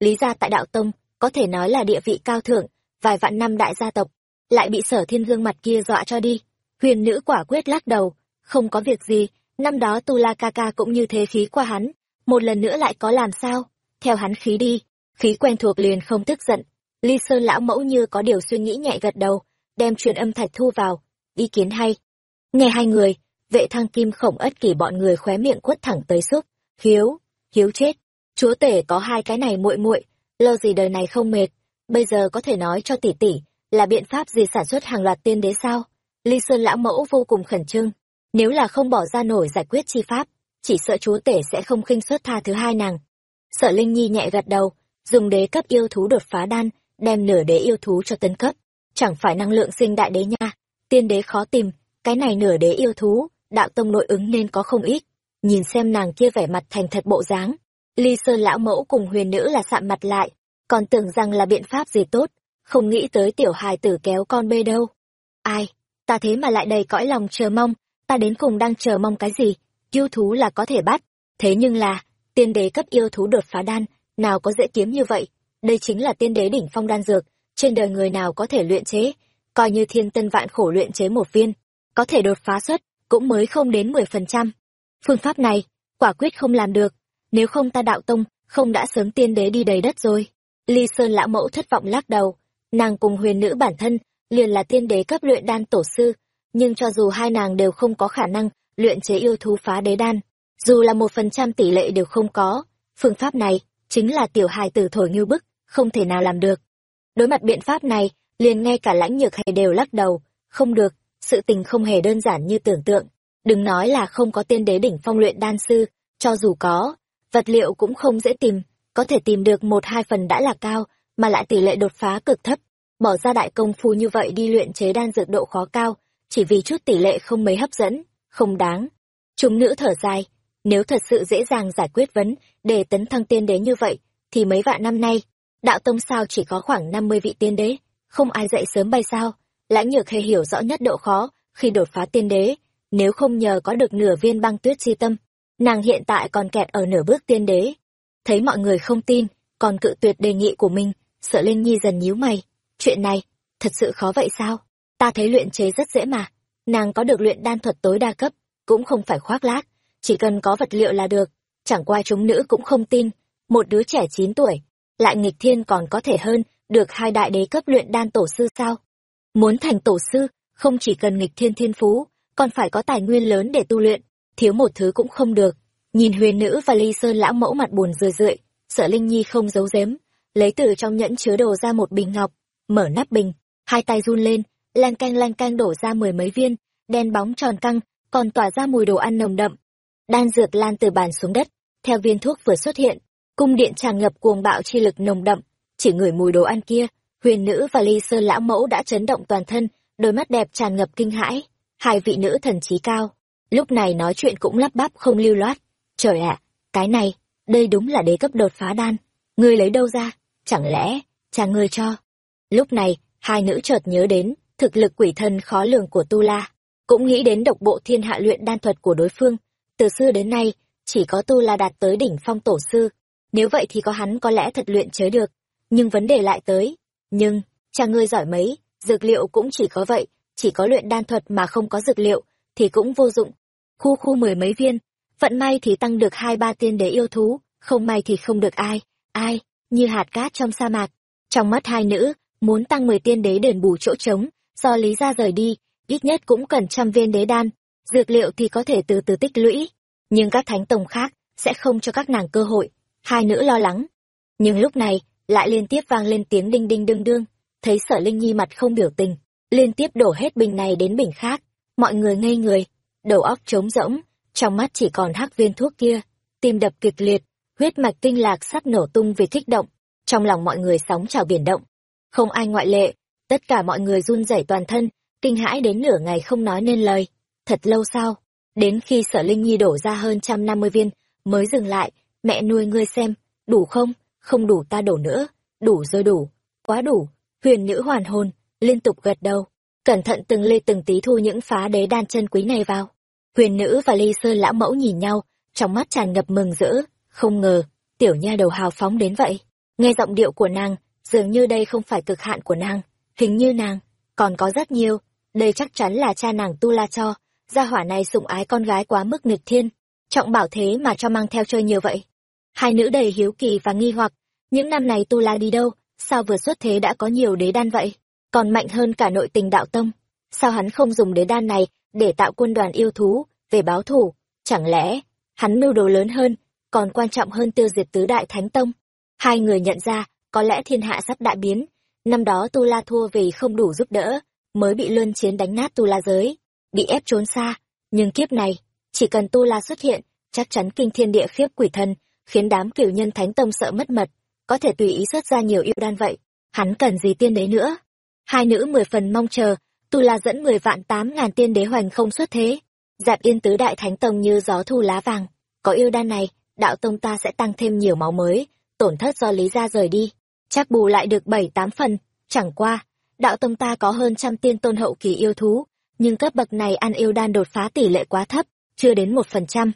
Lý gia tại đạo tông, có thể nói là địa vị cao thượng, vài vạn năm đại gia tộc, lại bị sở thiên gương mặt kia dọa cho đi. Huyền nữ quả quyết lắc đầu, không có việc gì, năm đó tu la ca ca cũng như thế khí qua hắn, một lần nữa lại có làm sao? Theo hắn khí đi, khí quen thuộc liền không tức giận. Ly sơn lão mẫu như có điều suy nghĩ nhẹ gật đầu, đem truyền âm thạch thu vào, ý kiến hay. Nghe hai người vệ thăng kim khổng ất kỷ bọn người khóe miệng quất thẳng tới xúc. Hiếu hiếu chết. Chúa tể có hai cái này muội muội lâu gì đời này không mệt. Bây giờ có thể nói cho tỷ tỷ là biện pháp gì sản xuất hàng loạt tiên đế sao? Ly sơn lão mẫu vô cùng khẩn trương. Nếu là không bỏ ra nổi giải quyết chi pháp chỉ sợ chúa tể sẽ không khinh suất tha thứ hai nàng. Sợ linh nhi nhẹ gật đầu dùng đế cấp yêu thú đột phá đan, đem nửa đế yêu thú cho tấn cấp. Chẳng phải năng lượng sinh đại đế nha, tiên đế khó tìm, cái này nửa đế yêu thú, đạo tông nội ứng nên có không ít. Nhìn xem nàng kia vẻ mặt thành thật bộ dáng, Ly Sơn lão mẫu cùng huyền nữ là sạm mặt lại, còn tưởng rằng là biện pháp gì tốt, không nghĩ tới tiểu hài tử kéo con bê đâu. Ai, ta thế mà lại đầy cõi lòng chờ mong, ta đến cùng đang chờ mong cái gì, yêu thú là có thể bắt, thế nhưng là, tiên đế cấp yêu thú đột phá đan, nào có dễ kiếm như vậy, đây chính là tiên đế đỉnh phong đan dược, trên đời người nào có thể luyện chế, coi như thiên tân vạn khổ luyện chế một viên, có thể đột phá xuất cũng mới không đến mười phần trăm. Phương pháp này, quả quyết không làm được, nếu không ta đạo tông, không đã sớm tiên đế đi đầy đất rồi. Ly Sơn lão mẫu thất vọng lắc đầu, nàng cùng huyền nữ bản thân, liền là tiên đế cấp luyện đan tổ sư, nhưng cho dù hai nàng đều không có khả năng luyện chế yêu thú phá đế đan, dù là một phần trăm tỷ lệ đều không có, phương pháp này chính là tiểu hài tử thổi ngưu bức, không thể nào làm được. Đối mặt biện pháp này, liền ngay cả lãnh nhược hay đều lắc đầu, không được, sự tình không hề đơn giản như tưởng tượng. Đừng nói là không có tiên đế đỉnh phong luyện đan sư, cho dù có, vật liệu cũng không dễ tìm, có thể tìm được một hai phần đã là cao, mà lại tỷ lệ đột phá cực thấp. Bỏ ra đại công phu như vậy đi luyện chế đan dược độ khó cao, chỉ vì chút tỷ lệ không mấy hấp dẫn, không đáng. Chúng nữ thở dài, nếu thật sự dễ dàng giải quyết vấn để tấn thăng tiên đế như vậy, thì mấy vạn năm nay, đạo tông sao chỉ có khoảng năm mươi vị tiên đế, không ai dậy sớm bay sao. Lãnh nhược hề hiểu rõ nhất độ khó khi đột phá tiên đế, nếu không nhờ có được nửa viên băng tuyết chi tâm, nàng hiện tại còn kẹt ở nửa bước tiên đế. Thấy mọi người không tin, còn cự tuyệt đề nghị của mình, sợ Linh Nhi dần nhíu mày. Chuyện này, thật sự khó vậy sao? Ta thấy luyện chế rất dễ mà. Nàng có được luyện đan thuật tối đa cấp, cũng không phải khoác lác, chỉ cần có vật liệu là được. Chẳng qua chúng nữ cũng không tin, một đứa trẻ chín tuổi, lại nghịch thiên còn có thể hơn, được hai đại đế cấp luyện đan tổ sư sao? Muốn thành tổ sư, không chỉ cần nghịch thiên thiên phú, còn phải có tài nguyên lớn để tu luyện, thiếu một thứ cũng không được. Nhìn huyền nữ và ly sơn lão mẫu mặt buồn rười rượi, sợ Linh Nhi không giấu giếm, lấy từ trong nhẫn chứa đồ ra một bình ngọc, mở nắp bình, hai tay run lên, lan canh lan canh đổ ra mười mấy viên, đen bóng tròn căng, còn tỏa ra mùi đồ ăn nồng đậm. Đan dược lan từ bàn xuống đất, theo viên thuốc vừa xuất hiện, cung điện tràn ngập cuồng bạo chi lực nồng đậm, chỉ ngửi mùi đồ ăn kia, huyền nữ và ly sơn lão mẫu đã chấn động toàn thân, đôi mắt đẹp tràn ngập kinh hãi, hai vị nữ thần trí cao. Lúc này nói chuyện cũng lắp bắp không lưu loát. Trời ạ, cái này, đây đúng là đế cấp đột phá đan. Ngươi lấy đâu ra? Chẳng lẽ, cha ngươi cho? Lúc này, hai nữ chợt nhớ đến, thực lực quỷ thần khó lường của Tu La. Cũng nghĩ đến độc bộ thiên hạ luyện đan thuật của đối phương. Từ xưa đến nay, chỉ có Tu La đạt tới đỉnh phong tổ sư. Nếu vậy thì có hắn có lẽ thật luyện chế được. Nhưng vấn đề lại tới. Nhưng, cha ngươi giỏi mấy, dược liệu cũng chỉ có vậy, chỉ có luyện đan thuật mà không có dược liệu, thì cũng vô dụng. Khu khu mười mấy viên, vận may thì tăng được hai ba tiên đế yêu thú, không may thì không được ai, ai, như hạt cát trong sa mạc. Trong mắt hai nữ, muốn tăng mười tiên đế đền bù chỗ trống, do lý ra rời đi, ít nhất cũng cần trăm viên đế đan, dược liệu thì có thể từ từ tích lũy. Nhưng các thánh tông khác sẽ không cho các nàng cơ hội, hai nữ lo lắng. Nhưng lúc này, lại liên tiếp vang lên tiếng đinh đinh đương đương, thấy sở Linh Nhi mặt không biểu tình, liên tiếp đổ hết bình này đến bình khác, mọi người ngây người, đầu óc trống rỗng, trong mắt chỉ còn hắc viên thuốc kia, tim đập kịch liệt, huyết mạch kinh lạc sắp nổ tung vì kích động, trong lòng mọi người sóng trào biển động. Không ai ngoại lệ, tất cả mọi người run rẩy toàn thân, kinh hãi đến nửa ngày không nói nên lời. Thật lâu sau, đến khi sở Linh Nhi đổ ra hơn trăm năm mươi viên, mới dừng lại, mẹ nuôi ngươi xem, đủ không, không đủ ta đổ nữa, đủ rồi đủ, quá đủ, huyền nữ hoàn hồn, liên tục gật đầu, cẩn thận từng lê từng tí thu những phá đế đan chân quý này vào. Huyền nữ và ly sơn lão mẫu nhìn nhau, trong mắt tràn ngập mừng rỡ, không ngờ, tiểu nha đầu hào phóng đến vậy. Nghe giọng điệu của nàng, dường như đây không phải cực hạn của nàng, hình như nàng, còn có rất nhiều, đây chắc chắn là cha nàng tu la cho, gia hỏa này sủng ái con gái quá mức nghịch thiên, trọng bảo thế mà cho mang theo chơi nhiều vậy. Hai nữ đầy hiếu kỳ và nghi hoặc, những năm này tu la đi đâu, sao vừa xuất thế đã có nhiều đế đan vậy, còn mạnh hơn cả nội tình đạo tông, sao hắn không dùng đế đan này để tạo quân đoàn yêu thú, về báo thù, chẳng lẽ, hắn mưu đồ lớn hơn, còn quan trọng hơn tiêu diệt tứ đại thánh tông. Hai người nhận ra, có lẽ thiên hạ sắp đại biến, năm đó Tu La thua vì không đủ giúp đỡ, mới bị luân chiến đánh nát Tu La giới, bị ép trốn xa, nhưng kiếp này, chỉ cần Tu La xuất hiện, chắc chắn kinh thiên địa khiếp quỷ thần, khiến đám cửu nhân thánh tông sợ mất mật. có thể tùy ý xuất ra nhiều yêu đan vậy, hắn cần gì tiên đế nữa hai nữ mười phần mong chờ, tu la dẫn mười vạn tám ngàn tiên đế hoành không xuất thế, dạp yên tứ đại thánh tông như gió thu lá vàng, có yêu đan này, đạo tông ta sẽ tăng thêm nhiều máu mới, tổn thất do lý gia rời đi, chắc bù lại được bảy tám phần, chẳng qua, đạo tông ta có hơn trăm tiên tôn hậu kỳ yêu thú, nhưng cấp bậc này ăn yêu đan đột phá tỷ lệ quá thấp, chưa đến một phần trăm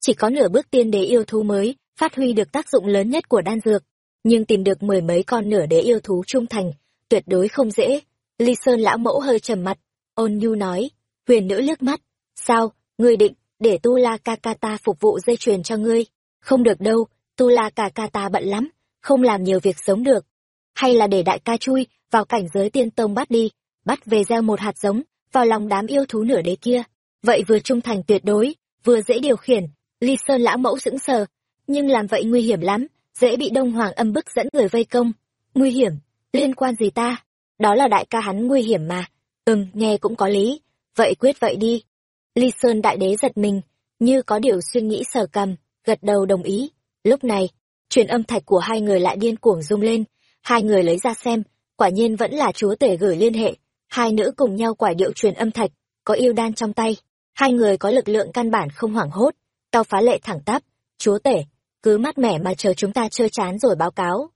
chỉ có nửa bước tiên đế yêu thú mới phát huy được tác dụng lớn nhất của đan dược, nhưng tìm được mười mấy con nửa đế yêu thú trung thành, tuyệt đối không dễ. Ly sơn lão mẫu hơi trầm mặt, ôn nhu nói, huyền nữ liếc mắt, sao, ngươi định để tu la ca ca ta phục vụ dây chuyền cho ngươi? Không được đâu, tu la ca ca ta bận lắm, không làm nhiều việc sống được. Hay là để đại ca chui vào cảnh giới tiên tông bắt đi, bắt về gieo một hạt giống vào lòng đám yêu thú nửa đế kia. Vậy vừa trung thành tuyệt đối, vừa dễ điều khiển. Ly sơn lão mẫu sững sờ nhưng làm vậy nguy hiểm lắm, dễ bị đông hoàng âm bức dẫn người vây công. Nguy hiểm, liên quan gì ta? Đó là đại ca hắn nguy hiểm mà. Ừm, nghe cũng có lý. Vậy quyết vậy đi. Ly sơn đại đế giật mình, như có điều suy nghĩ sờ cầm gật đầu đồng ý. Lúc này, truyền âm thạch của hai người lại điên cuồng rung lên. Hai người lấy ra xem, quả nhiên vẫn là chúa tể gửi liên hệ. Hai nữ cùng nhau quải điệu truyền âm thạch, có yêu đan trong tay. Hai người có lực lượng căn bản không hoảng hốt cao phá lệ thẳng tắp, chúa tể cứ mát mẻ mà chờ chúng ta chơi chán rồi báo cáo.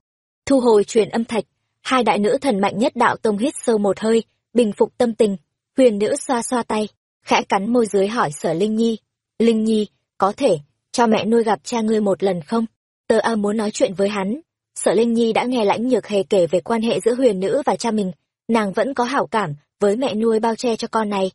Thu hồi truyền âm thạch, hai đại nữ thần mạnh nhất đạo tông hít sâu một hơi, bình phục tâm tình. Huyền nữ xoa xoa tay, khẽ cắn môi dưới hỏi sở linh nhi. Linh nhi, có thể, cho mẹ nuôi gặp cha ngươi một lần không? Tờ a muốn nói chuyện với hắn. Sở linh nhi đã nghe lãnh nhược hề kể về quan hệ giữa huyền nữ và cha mình. Nàng vẫn có hảo cảm với mẹ nuôi bao che cho con này.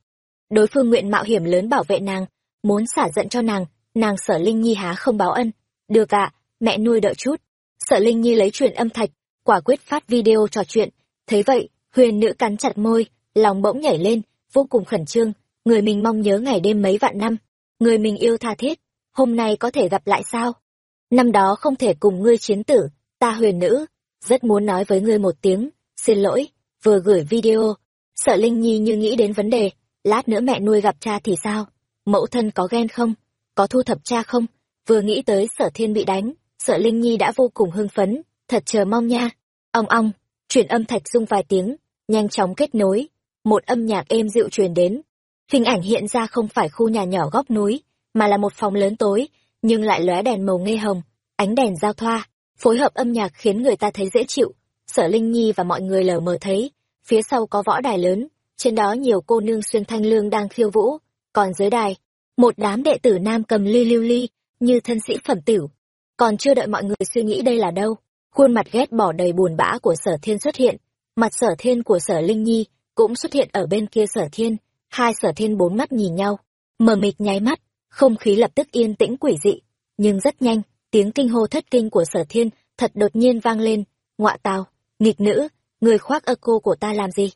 Đối phương nguyện mạo hiểm lớn bảo vệ nàng, muốn xả giận cho nàng nàng sở linh nhi há không báo ân được ạ, mẹ nuôi đợi chút. Sợ linh nhi lấy chuyện âm thạch, quả quyết phát video trò chuyện. Thấy vậy, huyền nữ cắn chặt môi, lòng bỗng nhảy lên, vô cùng khẩn trương. Người mình mong nhớ ngày đêm mấy vạn năm. Người mình yêu tha thiết, hôm nay có thể gặp lại sao? Năm đó không thể cùng ngươi chiến tử, ta huyền nữ, rất muốn nói với ngươi một tiếng, xin lỗi, vừa gửi video. Sợ linh nhi như nghĩ đến vấn đề, lát nữa mẹ nuôi gặp cha thì sao? Mẫu thân có ghen không? Có thu thập cha không? Vừa nghĩ tới sở thiên bị đánh sợ linh nhi đã vô cùng hưng phấn, thật chờ mong nha. Ong ong chuyển âm thạch rung vài tiếng, nhanh chóng kết nối, một âm nhạc êm dịu truyền đến. Hình ảnh hiện ra không phải khu nhà nhỏ góc núi, mà là một phòng lớn tối, nhưng lại lóe đèn màu ngây hồng, ánh đèn giao thoa, phối hợp âm nhạc khiến người ta thấy dễ chịu. Sở linh nhi và mọi người lờ mờ thấy, phía sau có võ đài lớn, trên đó nhiều cô nương xuyên thanh lương đang khiêu vũ, còn dưới đài, một đám đệ tử nam cầm ly lưu ly như thân sĩ phẩm tử còn chưa đợi mọi người suy nghĩ đây là đâu, khuôn mặt ghét bỏ đầy buồn bã của sở thiên xuất hiện. Mặt sở thiên của sở linh nhi cũng xuất hiện ở bên kia sở thiên. Hai sở thiên bốn mắt nhìn nhau, mờ mịt nháy mắt, không khí lập tức yên tĩnh quỷ dị. Nhưng rất nhanh, tiếng kinh hô thất kinh của sở thiên thật đột nhiên vang lên. Ngọa tào, nghịch nữ, người khoác ơ cô của ta làm gì?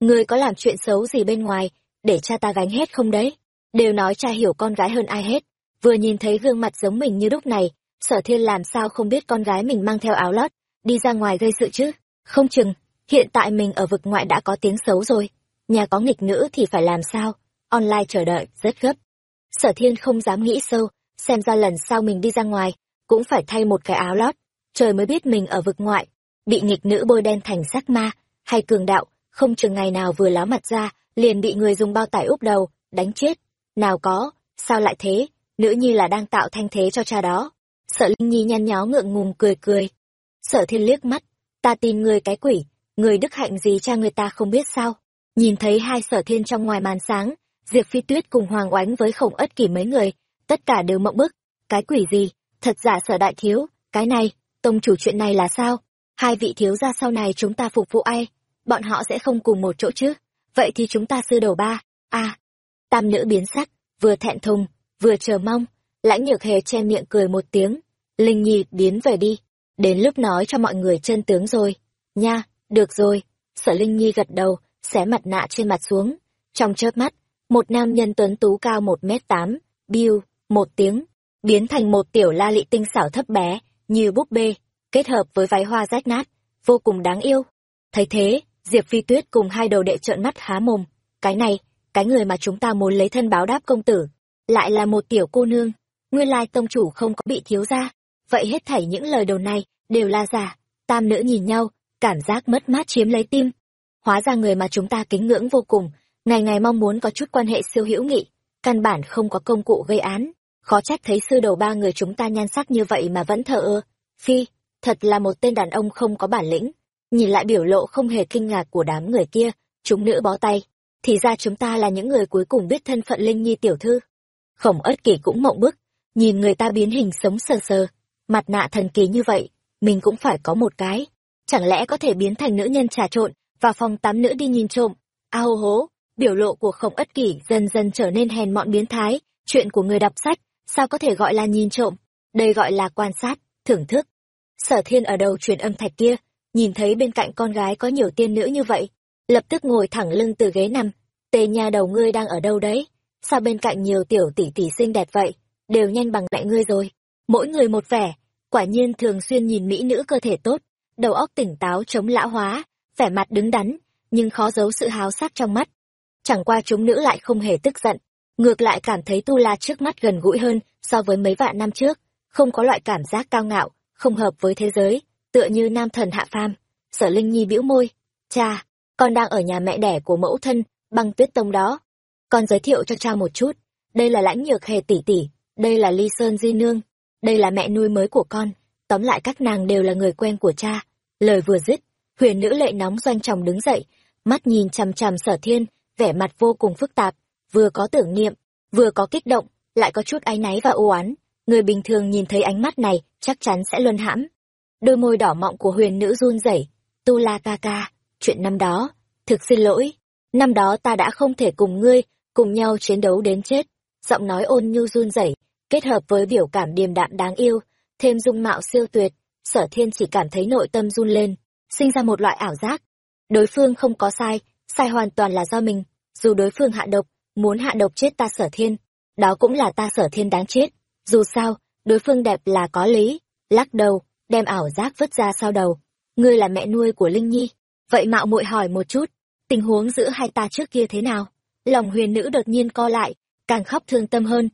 Người có làm chuyện xấu gì bên ngoài để cha ta gánh hết không đấy? Đều nói cha hiểu con gái hơn ai hết vừa nhìn thấy gương mặt giống mình như lúc này, sở thiên làm sao không biết con gái mình mang theo áo lót, đi ra ngoài gây sự chứ? Không chừng, hiện tại mình ở vực ngoại đã có tiếng xấu rồi, nhà có nghịch nữ thì phải làm sao? Online chờ đợi, rất gấp. Sở thiên không dám nghĩ sâu, xem ra lần sau mình đi ra ngoài, cũng phải thay một cái áo lót. Trời mới biết mình ở vực ngoại, bị nghịch nữ bôi đen thành sắc ma, hay cường đạo, không chừng ngày nào vừa láo mặt ra, liền bị người dùng bao tải úp đầu, đánh chết. Nào có, sao lại thế? Nữ nhi là đang tạo thanh thế cho cha đó. Sợ linh nhi nhăn nhó ngượng ngùng cười cười. Sở thiên liếc mắt. Ta tin ngươi cái quỷ. Người đức hạnh gì cha người ta không biết sao? Nhìn thấy hai sở thiên trong ngoài màn sáng, diệp phi tuyết cùng hoàng oánh với khổng ất kỷ mấy người, tất cả đều mộng bức. Cái quỷ gì? Thật giả sở đại thiếu. Cái này, tông chủ chuyện này là sao? Hai vị thiếu gia sau này chúng ta phục vụ ai? Bọn họ sẽ không cùng một chỗ chứ? Vậy thì chúng ta sư đầu ba. A tam nữ biến sắc, vừa thẹn thùng vừa chờ mong, lãnh nhược hề che miệng cười một tiếng. Linh nhi biến về đi. Đến lúc nói cho mọi người chân tướng rồi. Nha, được rồi. Sở linh nhi gật đầu, xé mặt nạ trên mặt xuống. Trong chớp mắt, một nam nhân tuấn tú cao một m tám, biu, một tiếng, biến thành một tiểu la lị tinh xảo thấp bé, như búp bê, kết hợp với váy hoa rách nát, vô cùng đáng yêu. Thấy thế, diệp phi tuyết cùng hai đầu đệ trợn mắt há mồm. Cái này, cái người mà chúng ta muốn lấy thân báo đáp công tử lại là một tiểu cô nương nguyên lai tông chủ không có bị thiếu ra vậy hết thảy những lời đầu này đều là giả. Tam nữ nhìn nhau, cảm giác mất mát chiếm lấy tim. Hóa ra người mà chúng ta kính ngưỡng vô cùng, ngày ngày mong muốn có chút quan hệ siêu hữu nghị, căn bản không có công cụ gây án. Khó trách thấy sư đầu ba người chúng ta nhan sắc như vậy mà vẫn thờ ơ. Phi, thật là một tên đàn ông không có bản lĩnh. Nhìn lại biểu lộ không hề kinh ngạc của đám người kia, chúng nữ bó tay. Thì ra chúng ta là những người cuối cùng biết thân phận Linh Nhi tiểu thư. Khổng ất kỷ cũng mộng bức, nhìn người ta biến hình sống sờ sờ, mặt nạ thần kỳ như vậy, mình cũng phải có một cái. Chẳng lẽ có thể biến thành nữ nhân trà trộn, vào phòng tắm nữ đi nhìn trộm? A hô hố, biểu lộ của khổng ất kỷ dần dần trở nên hèn mọn biến thái, chuyện của người đọc sách, sao có thể gọi là nhìn trộm? Đây gọi là quan sát, thưởng thức. Sở thiên ở đầu truyền âm thạch kia, nhìn thấy bên cạnh con gái có nhiều tiên nữ như vậy, lập tức ngồi thẳng lưng từ ghế nằm. Tề nhà đầu ngươi đang ở đâu đấy? Sao bên cạnh nhiều tiểu tỷ tỷ xinh đẹp vậy? Đều nhanh bằng lại ngươi rồi. Mỗi người một vẻ, quả nhiên thường xuyên nhìn mỹ nữ cơ thể tốt, đầu óc tỉnh táo chống lão hóa, vẻ mặt đứng đắn, nhưng khó giấu sự háo sắc trong mắt. Chẳng qua chúng nữ lại không hề tức giận, ngược lại cảm thấy Tu La trước mắt gần gũi hơn so với mấy vạn năm trước, không có loại cảm giác cao ngạo, không hợp với thế giới, tựa như nam thần hạ phàm. Sở Linh Nhi bĩu môi, "Cha, con đang ở nhà mẹ đẻ của mẫu thân, băng tuyết tông đó. Con giới thiệu cho cha một chút, đây là lãnh nhược hề tỷ tỷ, đây là Ly Sơn Di Nương, đây là mẹ nuôi mới của con, tóm lại các nàng đều là người quen của cha." Lời vừa dứt, huyền nữ lệ nóng doanh chồng đứng dậy, mắt nhìn chằm chằm sở thiên, vẻ mặt vô cùng phức tạp, vừa có tưởng niệm, vừa có kích động, lại có chút áy náy và u oán. Người bình thường nhìn thấy ánh mắt này chắc chắn sẽ luân hãm. Đôi môi đỏ mọng của huyền nữ run rẩy. Tu la ca ca chuyện năm đó thực xin lỗi. Năm đó ta đã không thể cùng ngươi cùng nhau chiến đấu đến chết. Giọng nói ôn nhu run rẩy, kết hợp với biểu cảm điềm đạm đáng yêu, thêm dung mạo siêu tuyệt, sở thiên chỉ cảm thấy nội tâm run lên, sinh ra một loại ảo giác. Đối phương không có sai sai hoàn toàn là do mình. Dù đối phương hạ độc, muốn hạ độc chết ta sở thiên, đó cũng là ta sở thiên đáng chết. Dù sao, đối phương đẹp là có lý, lắc đầu, đem ảo giác vứt ra sau đầu. Ngươi là mẹ nuôi của linh nhi, vậy mạo muội hỏi một chút, tình huống giữa hai ta trước kia thế nào? Lòng huyền nữ đột nhiên co lại càng khóc thương tâm hơn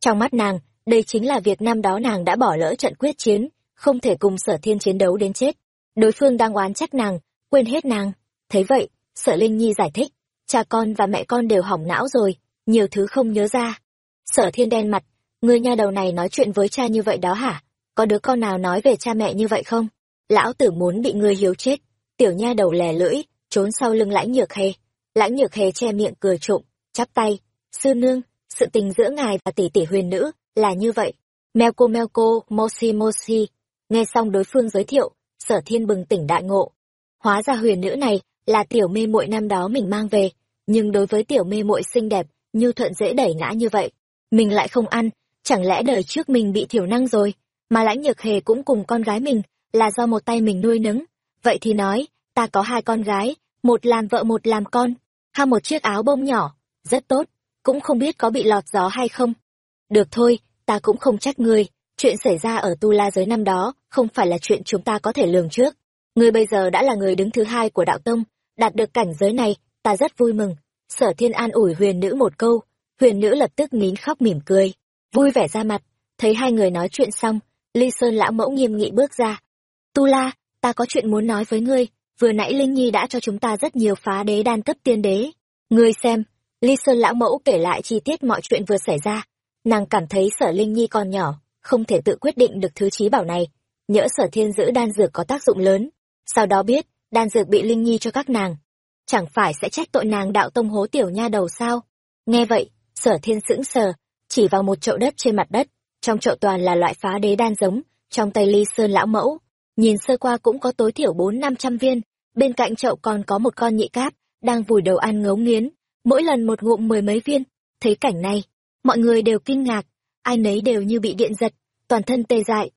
trong mắt nàng đây chính là việc năm đó nàng đã bỏ lỡ trận quyết chiến không thể cùng sở thiên chiến đấu đến chết đối phương đang oán trách nàng quên hết nàng thấy vậy sở linh nhi giải thích cha con và mẹ con đều hỏng não rồi nhiều thứ không nhớ ra sở thiên đen mặt người nha đầu này nói chuyện với cha như vậy đó hả? Có đứa con nào nói về cha mẹ như vậy không? Lão tử muốn bị ngươi hiếu chết. Tiểu nha đầu lè lưỡi, trốn sau lưng lãnh nhược hề. Lãnh nhược hề che miệng cười trộm, chắp tay. Sư nương, sự tình giữa ngài và tỷ tỷ huyền nữ là như vậy. Melko cô Mosi Mosi. Nghe xong đối phương giới thiệu, sở thiên bừng tỉnh đại ngộ. Hóa ra huyền nữ này là tiểu mê muội năm đó mình mang về. Nhưng đối với tiểu mê muội xinh đẹp, như thuận dễ đẩy ngã như vậy, mình lại không ăn, chẳng lẽ đời trước mình bị thiểu năng rồi, mà lãnh nhược hề cũng cùng con gái mình, là do một tay mình nuôi nấng. Vậy thì nói, ta có hai con gái, một làm vợ một làm con, ha một chiếc áo bông nhỏ, rất tốt, cũng không biết có bị lọt gió hay không. Được thôi, ta cũng không trách ngươi, chuyện xảy ra ở Tu La giới năm đó, không phải là chuyện chúng ta có thể lường trước. Ngươi bây giờ đã là người đứng thứ hai của đạo tông, đạt được cảnh giới này, ta rất vui mừng. Sở thiên an ủi huyền nữ một câu, huyền nữ lập tức nín khóc mỉm cười vui vẻ ra mặt thấy hai người nói chuyện xong ly sơn lão mẫu nghiêm nghị bước ra tu la ta có chuyện muốn nói với ngươi vừa nãy linh nhi đã cho chúng ta rất nhiều phá đế đan cấp tiên đế. Ngươi xem ly sơn lão mẫu kể lại chi tiết mọi chuyện vừa xảy ra. Nàng cảm thấy sở linh nhi còn nhỏ không thể tự quyết định được thứ trí bảo này. Nhỡ sở thiên giữ đan dược có tác dụng lớn sau đó biết đan dược bị linh nhi cho các nàng. Chẳng phải sẽ trách tội nàng đạo tông hố tiểu nha đầu sao? Nghe vậy sở thiên sững sờ chỉ vào một chậu đất trên mặt đất, trong chậu toàn là loại phá đế đan giống, trong tay ly sơn lão mẫu, nhìn sơ qua cũng có tối thiểu bốn năm trăm viên, bên cạnh chậu còn có một con nhị cáp, đang vùi đầu ăn ngấu nghiến, mỗi lần một ngụm mười mấy viên, thấy cảnh này, mọi người đều kinh ngạc, ai nấy đều như bị điện giật, toàn thân tê dại.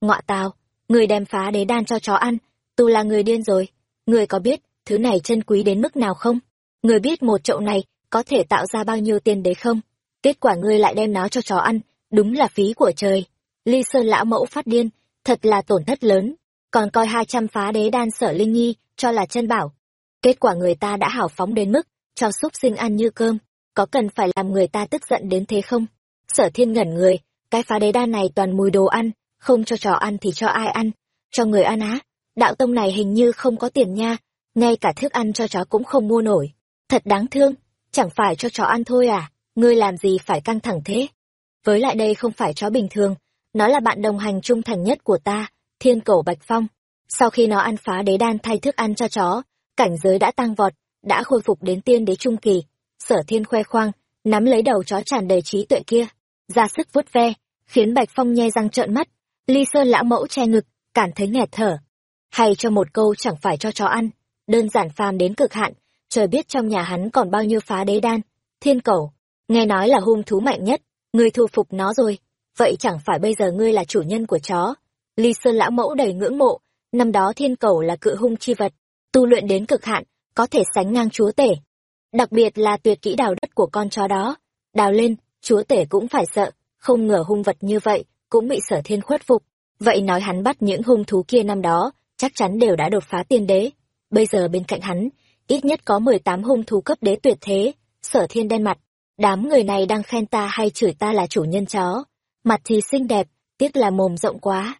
Ngọa tào, người đem phá đế đan cho chó ăn, tu là người điên rồi, người có biết thứ này chân quý đến mức nào không? Người biết một chậu này có thể tạo ra bao nhiêu tiền đấy không? kết quả ngươi lại đem nó cho chó ăn đúng là phí của trời ly sơn lão mẫu phát điên thật là tổn thất lớn còn coi hai trăm phá đế đan sở linh nhi cho là chân bảo. Kết quả người ta đã hào phóng đến mức, cho súc sinh ăn như cơm, có cần phải làm người ta tức giận đến thế không? Sở thiên ngẩn người, cái phá đế đan này toàn mùi đồ ăn, không cho chó ăn thì cho ai ăn? Cho người ăn á, đạo tông này hình như không có tiền nha, ngay cả thức ăn cho chó cũng không mua nổi. Thật đáng thương, chẳng phải cho chó ăn thôi à ngươi làm gì phải căng thẳng thế? Với lại đây không phải chó bình thường, nó là bạn đồng hành trung thành nhất của ta thiên cầu bạch phong. Sau khi nó ăn phá đế đan thay thức ăn cho chó, cảnh giới đã tăng vọt, đã khôi phục đến tiên đế trung kỳ. Sở thiên khoe khoang, nắm lấy đầu chó tràn đầy trí tuệ kia. Ra sức vuốt ve, khiến bạch phong nhe răng trợn mắt, ly sơn lão mẫu che ngực, cảm thấy nghẹt thở. Hay cho một câu chẳng phải cho chó ăn, đơn giản phàm đến cực hạn, trời biết trong nhà hắn còn bao nhiêu phá đế đan. Thiên cầu nghe nói là hung thú mạnh nhất, ngươi thu phục nó rồi, vậy chẳng phải bây giờ ngươi là chủ nhân của chó ly sơn lão mẫu đầy ngưỡng mộ. Năm đó thiên cầu là cự hung chi vật, tu luyện đến cực hạn, có thể sánh ngang chúa tể. Đặc biệt là tuyệt kỹ đào đất của con chó đó. Đào lên, chúa tể cũng phải sợ, không ngờ hung vật như vậy cũng bị sở thiên khuất phục. Vậy nói hắn bắt những hung thú kia năm đó, chắc chắn đều đã đột phá tiên đế. Bây giờ bên cạnh hắn, ít nhất có mười tám hung thú cấp đế tuyệt thế, sở thiên đen mặt. Đám người này đang khen ta hay chửi ta là chủ nhân chó. Mặt thì xinh đẹp, tiếc là mồm rộng quá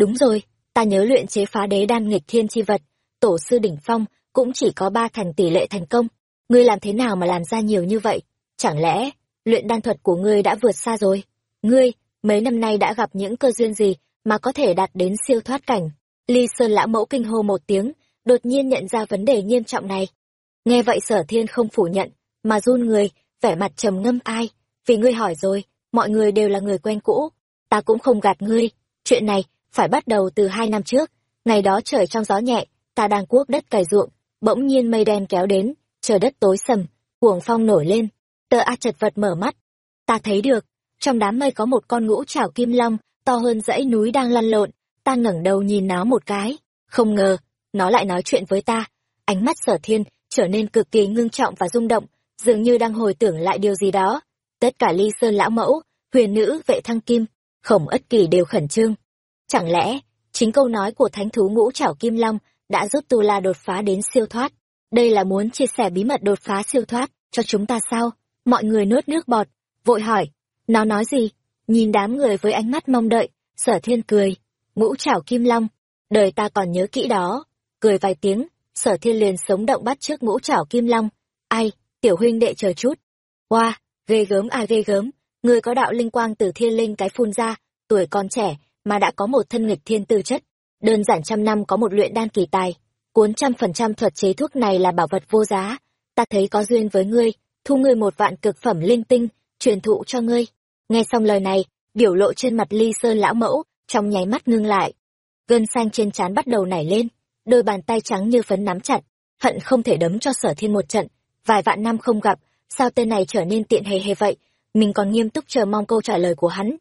đúng rồi, ta nhớ luyện chế phá đế đan nghịch thiên chi vật, tổ sư đỉnh phong cũng chỉ có ba thành tỷ lệ thành công. Ngươi làm thế nào mà làm ra nhiều như vậy? Chẳng lẽ luyện đan thuật của ngươi đã vượt xa rồi? Ngươi, mấy năm nay đã gặp những cơ duyên gì mà có thể đạt đến siêu thoát cảnh? Ly sơn lão mẫu kinh hô một tiếng, đột nhiên nhận ra vấn đề nghiêm trọng này. Nghe vậy sở thiên không phủ nhận, mà run người, vẻ mặt trầm ngâm ai? Vì ngươi hỏi rồi, mọi người đều là người quen cũ, ta cũng không gạt ngươi. Chuyện này phải bắt đầu từ hai năm trước. Ngày đó trời trong gió nhẹ, ta đang cuốc đất cày ruộng, bỗng nhiên mây đen kéo đến, trời đất tối sầm, cuồng phong nổi lên. Tờ a chật vật mở mắt. Ta thấy được, trong đám mây có một con ngũ trảo kim long, to hơn dãy núi đang lăn lộn. Ta ngẩng đầu nhìn nó một cái. Không ngờ, nó lại nói chuyện với ta. Ánh mắt sở thiên trở nên cực kỳ ngưng trọng và rung động, dường như đang hồi tưởng lại điều gì đó. Tất cả ly sơn lão mẫu, huyền nữ, vệ thăng kim khổng ất kỳ đều khẩn trương chẳng lẽ, chính câu nói của thánh thú ngũ trảo kim long đã giúp tu la đột phá đến siêu thoát? Đây là muốn chia sẻ bí mật đột phá siêu thoát cho chúng ta sao? Mọi người nuốt nước bọt, vội hỏi. Nó nói gì? Nhìn đám người với ánh mắt mong đợi, sở thiên cười. Ngũ trảo kim long, đời ta còn nhớ kỹ đó. Cười vài tiếng, sở thiên liền sống động bắt trước ngũ trảo kim long. Ai, tiểu huynh đệ chờ chút. Oa, ghê gớm, ai ghê gớm. Người có đạo linh quang từ thiên linh cái phun ra, tuổi còn trẻ mà đã có một thân nghịch thiên tư chất. Đơn giản trăm năm có một luyện đan kỳ tài, cuốn trăm phần trăm thuật chế thuốc này là bảo vật vô giá. Ta thấy có duyên với ngươi, thu ngươi một vạn cực phẩm linh tinh, truyền thụ cho ngươi. Nghe xong lời này, biểu lộ trên mặt ly sơn lão mẫu, trong nháy mắt ngưng lại. Gân xanh trên trán bắt đầu nảy lên, đôi bàn tay trắng như phấn nắm chặt, hận không thể đấm cho sở thiên một trận. Vài vạn năm không gặp, sao tên này trở nên tiện hề hề vậy? Mình còn nghiêm túc chờ mong câu trả lời của hắn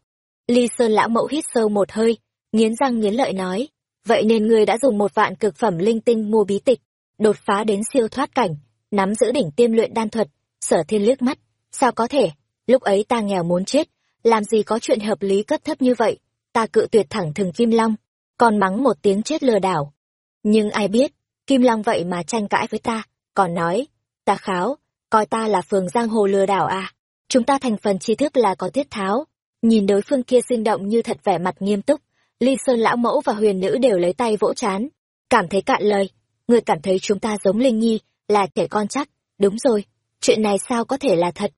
ly sơn lão mẫu hít sâu một hơi, nghiến răng nghiến lợi nói, vậy nên ngươi đã dùng một vạn cực phẩm linh tinh mua bí tịch, đột phá đến siêu thoát cảnh, nắm giữ đỉnh tiêm luyện đan thuật. Sở thiên liếc mắt, sao có thể? Lúc ấy ta nghèo muốn chết, làm gì có chuyện hợp lý cấp thấp như vậy, ta cự tuyệt thẳng thừng kim long, còn mắng một tiếng chết lừa đảo. Nhưng ai biết, kim long vậy mà tranh cãi với ta, còn nói, ta kháo, coi ta là phường giang hồ lừa đảo à chúng ta thành phần tri thức là có tiết tháo nhìn đối phương kia sinh động như thật vẻ mặt nghiêm túc, ly sơn lão mẫu và huyền nữ đều lấy tay vỗ chán. Cảm thấy cạn lời, người cảm thấy chúng ta giống linh nhi, là trẻ con chắc. Đúng rồi, chuyện này sao có thể là thật?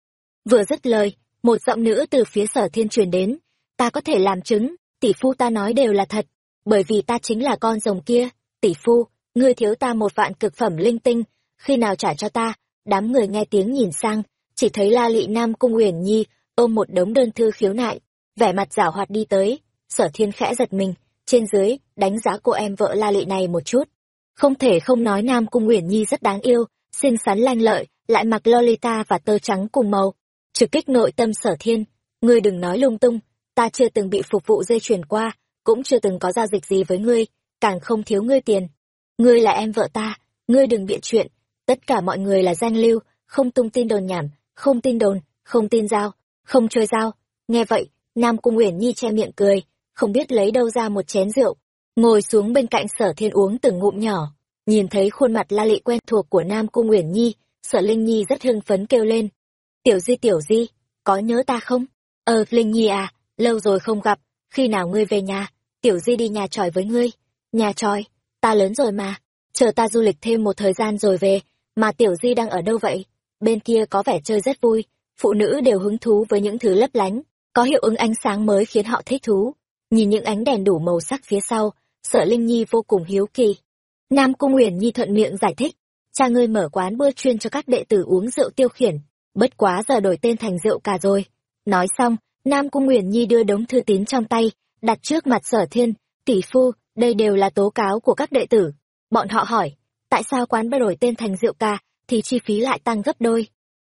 Vừa dứt lời, một giọng nữ từ phía sở thiên truyền đến. Ta có thể làm chứng, tỷ phu ta nói đều là thật. Bởi vì ta chính là con rồng kia. Tỷ phu, ngươi thiếu ta một vạn cực phẩm linh tinh. Khi nào trả cho ta, đám người nghe tiếng nhìn sang, chỉ thấy la lị nam cung huyền nhi ôm một đống đơn thư khiếu nại, vẻ mặt giảo hoạt đi tới. Sở thiên khẽ giật mình, trên dưới, đánh giá cô em vợ la lị này một chút. Không thể không nói nam cung uyển nhi rất đáng yêu, xinh xắn lanh lợi, lại mặc lolita và tơ trắng cùng màu. Trực kích nội tâm sở thiên, ngươi đừng nói lung tung, ta chưa từng bị phục vụ dây chuyển qua, cũng chưa từng có giao dịch gì với ngươi, càng không thiếu ngươi tiền. Ngươi là em vợ ta, ngươi đừng biện chuyện, tất cả mọi người là danh lưu, không tung tin đồn nhảm, không tin đồn, không tin giao không chơi dao. nghe vậy nam cung uyển nhi che miệng cười không biết lấy đâu ra một chén rượu. Ngồi xuống bên cạnh sở thiên uống từng ngụm nhỏ nhìn thấy khuôn mặt la lị quen thuộc của nam cung uyển nhi sở linh nhi rất hưng phấn kêu lên. Tiểu di tiểu di có nhớ ta không? Ờ linh nhi à lâu rồi không gặp khi nào ngươi về nhà tiểu di đi nhà tròi với ngươi. Nhà tròi, ta lớn rồi mà, chờ ta du lịch thêm một thời gian rồi về, mà tiểu di đang ở đâu vậy? Bên kia có vẻ chơi rất vui, phụ nữ đều hứng thú với những thứ lấp lánh, có hiệu ứng ánh sáng mới khiến họ thích thú. Nhìn những ánh đèn đủ màu sắc phía sau, sợ Linh Nhi vô cùng hiếu kỳ. Nam Cung Huyền Nhi thuận miệng giải thích, cha ngươi mở quán bữa chuyên cho các đệ tử uống rượu tiêu khiển, bất quá giờ đổi tên thành rượu cả rồi. Nói xong, Nam Cung Huyền Nhi đưa đống thư tín trong tay, đặt trước mặt sở thiên, tỷ phu, đây đều là tố cáo của các đệ tử. Bọn họ hỏi, tại sao quán bơ đổi tên thành rượu ca, thì chi phí lại tăng gấp đôi.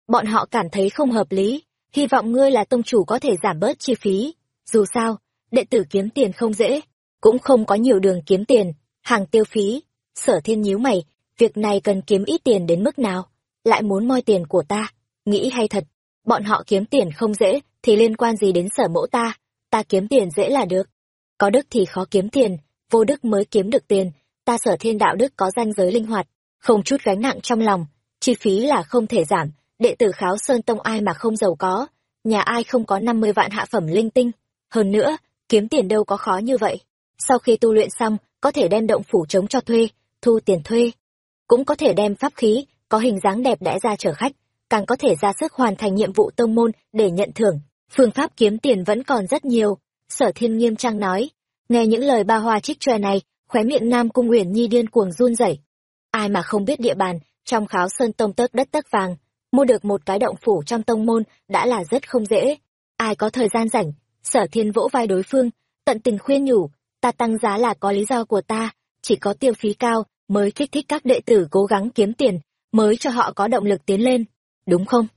Bọn họ cảm thấy không hợp lý, hy vọng ngươi là tông chủ có thể giảm bớt chi phí. Dù sao, đệ tử kiếm tiền không dễ, cũng không có nhiều đường kiếm tiền, hàng tiêu phí. Sở thiên nhíu mày, việc này cần kiếm ít tiền đến mức nào, lại muốn moi tiền của ta, nghĩ hay thật, bọn họ kiếm tiền không dễ, thì liên quan gì đến sở mẫu ta, ta kiếm tiền dễ là được. Có đức thì khó kiếm tiền, vô đức mới kiếm được tiền, ta sở thiên đạo đức có danh giới linh hoạt, không chút gánh nặng trong lòng, chi phí là không thể giảm, đệ tử kháo sơn tông ai mà không giàu có, nhà ai không có 50 vạn hạ phẩm linh tinh. Hơn nữa, kiếm tiền đâu có khó như vậy. Sau khi tu luyện xong, có thể đem động phủ chống cho thuê, thu tiền thuê. Cũng có thể đem pháp khí, có hình dáng đẹp đẽ ra chở khách, càng có thể ra sức hoàn thành nhiệm vụ tông môn để nhận thưởng. Phương pháp kiếm tiền vẫn còn rất nhiều, sở thiên nghiêm trang nói. Nghe những lời ba hoa trích tròe này, khóe miệng Nam Cung Uyển Nhi điên cuồng run rẩy. Ai mà không biết địa bàn, trong kháo sơn tông tấc đất tấc vàng, mua được một cái động phủ trong tông môn đã là rất không dễ. Ai có thời gian rảnh, sở thiên vỗ vai đối phương, tận tình khuyên nhủ, ta tăng giá là có lý do của ta, chỉ có tiêu phí cao mới kích thích các đệ tử cố gắng kiếm tiền, mới cho họ có động lực tiến lên, đúng không?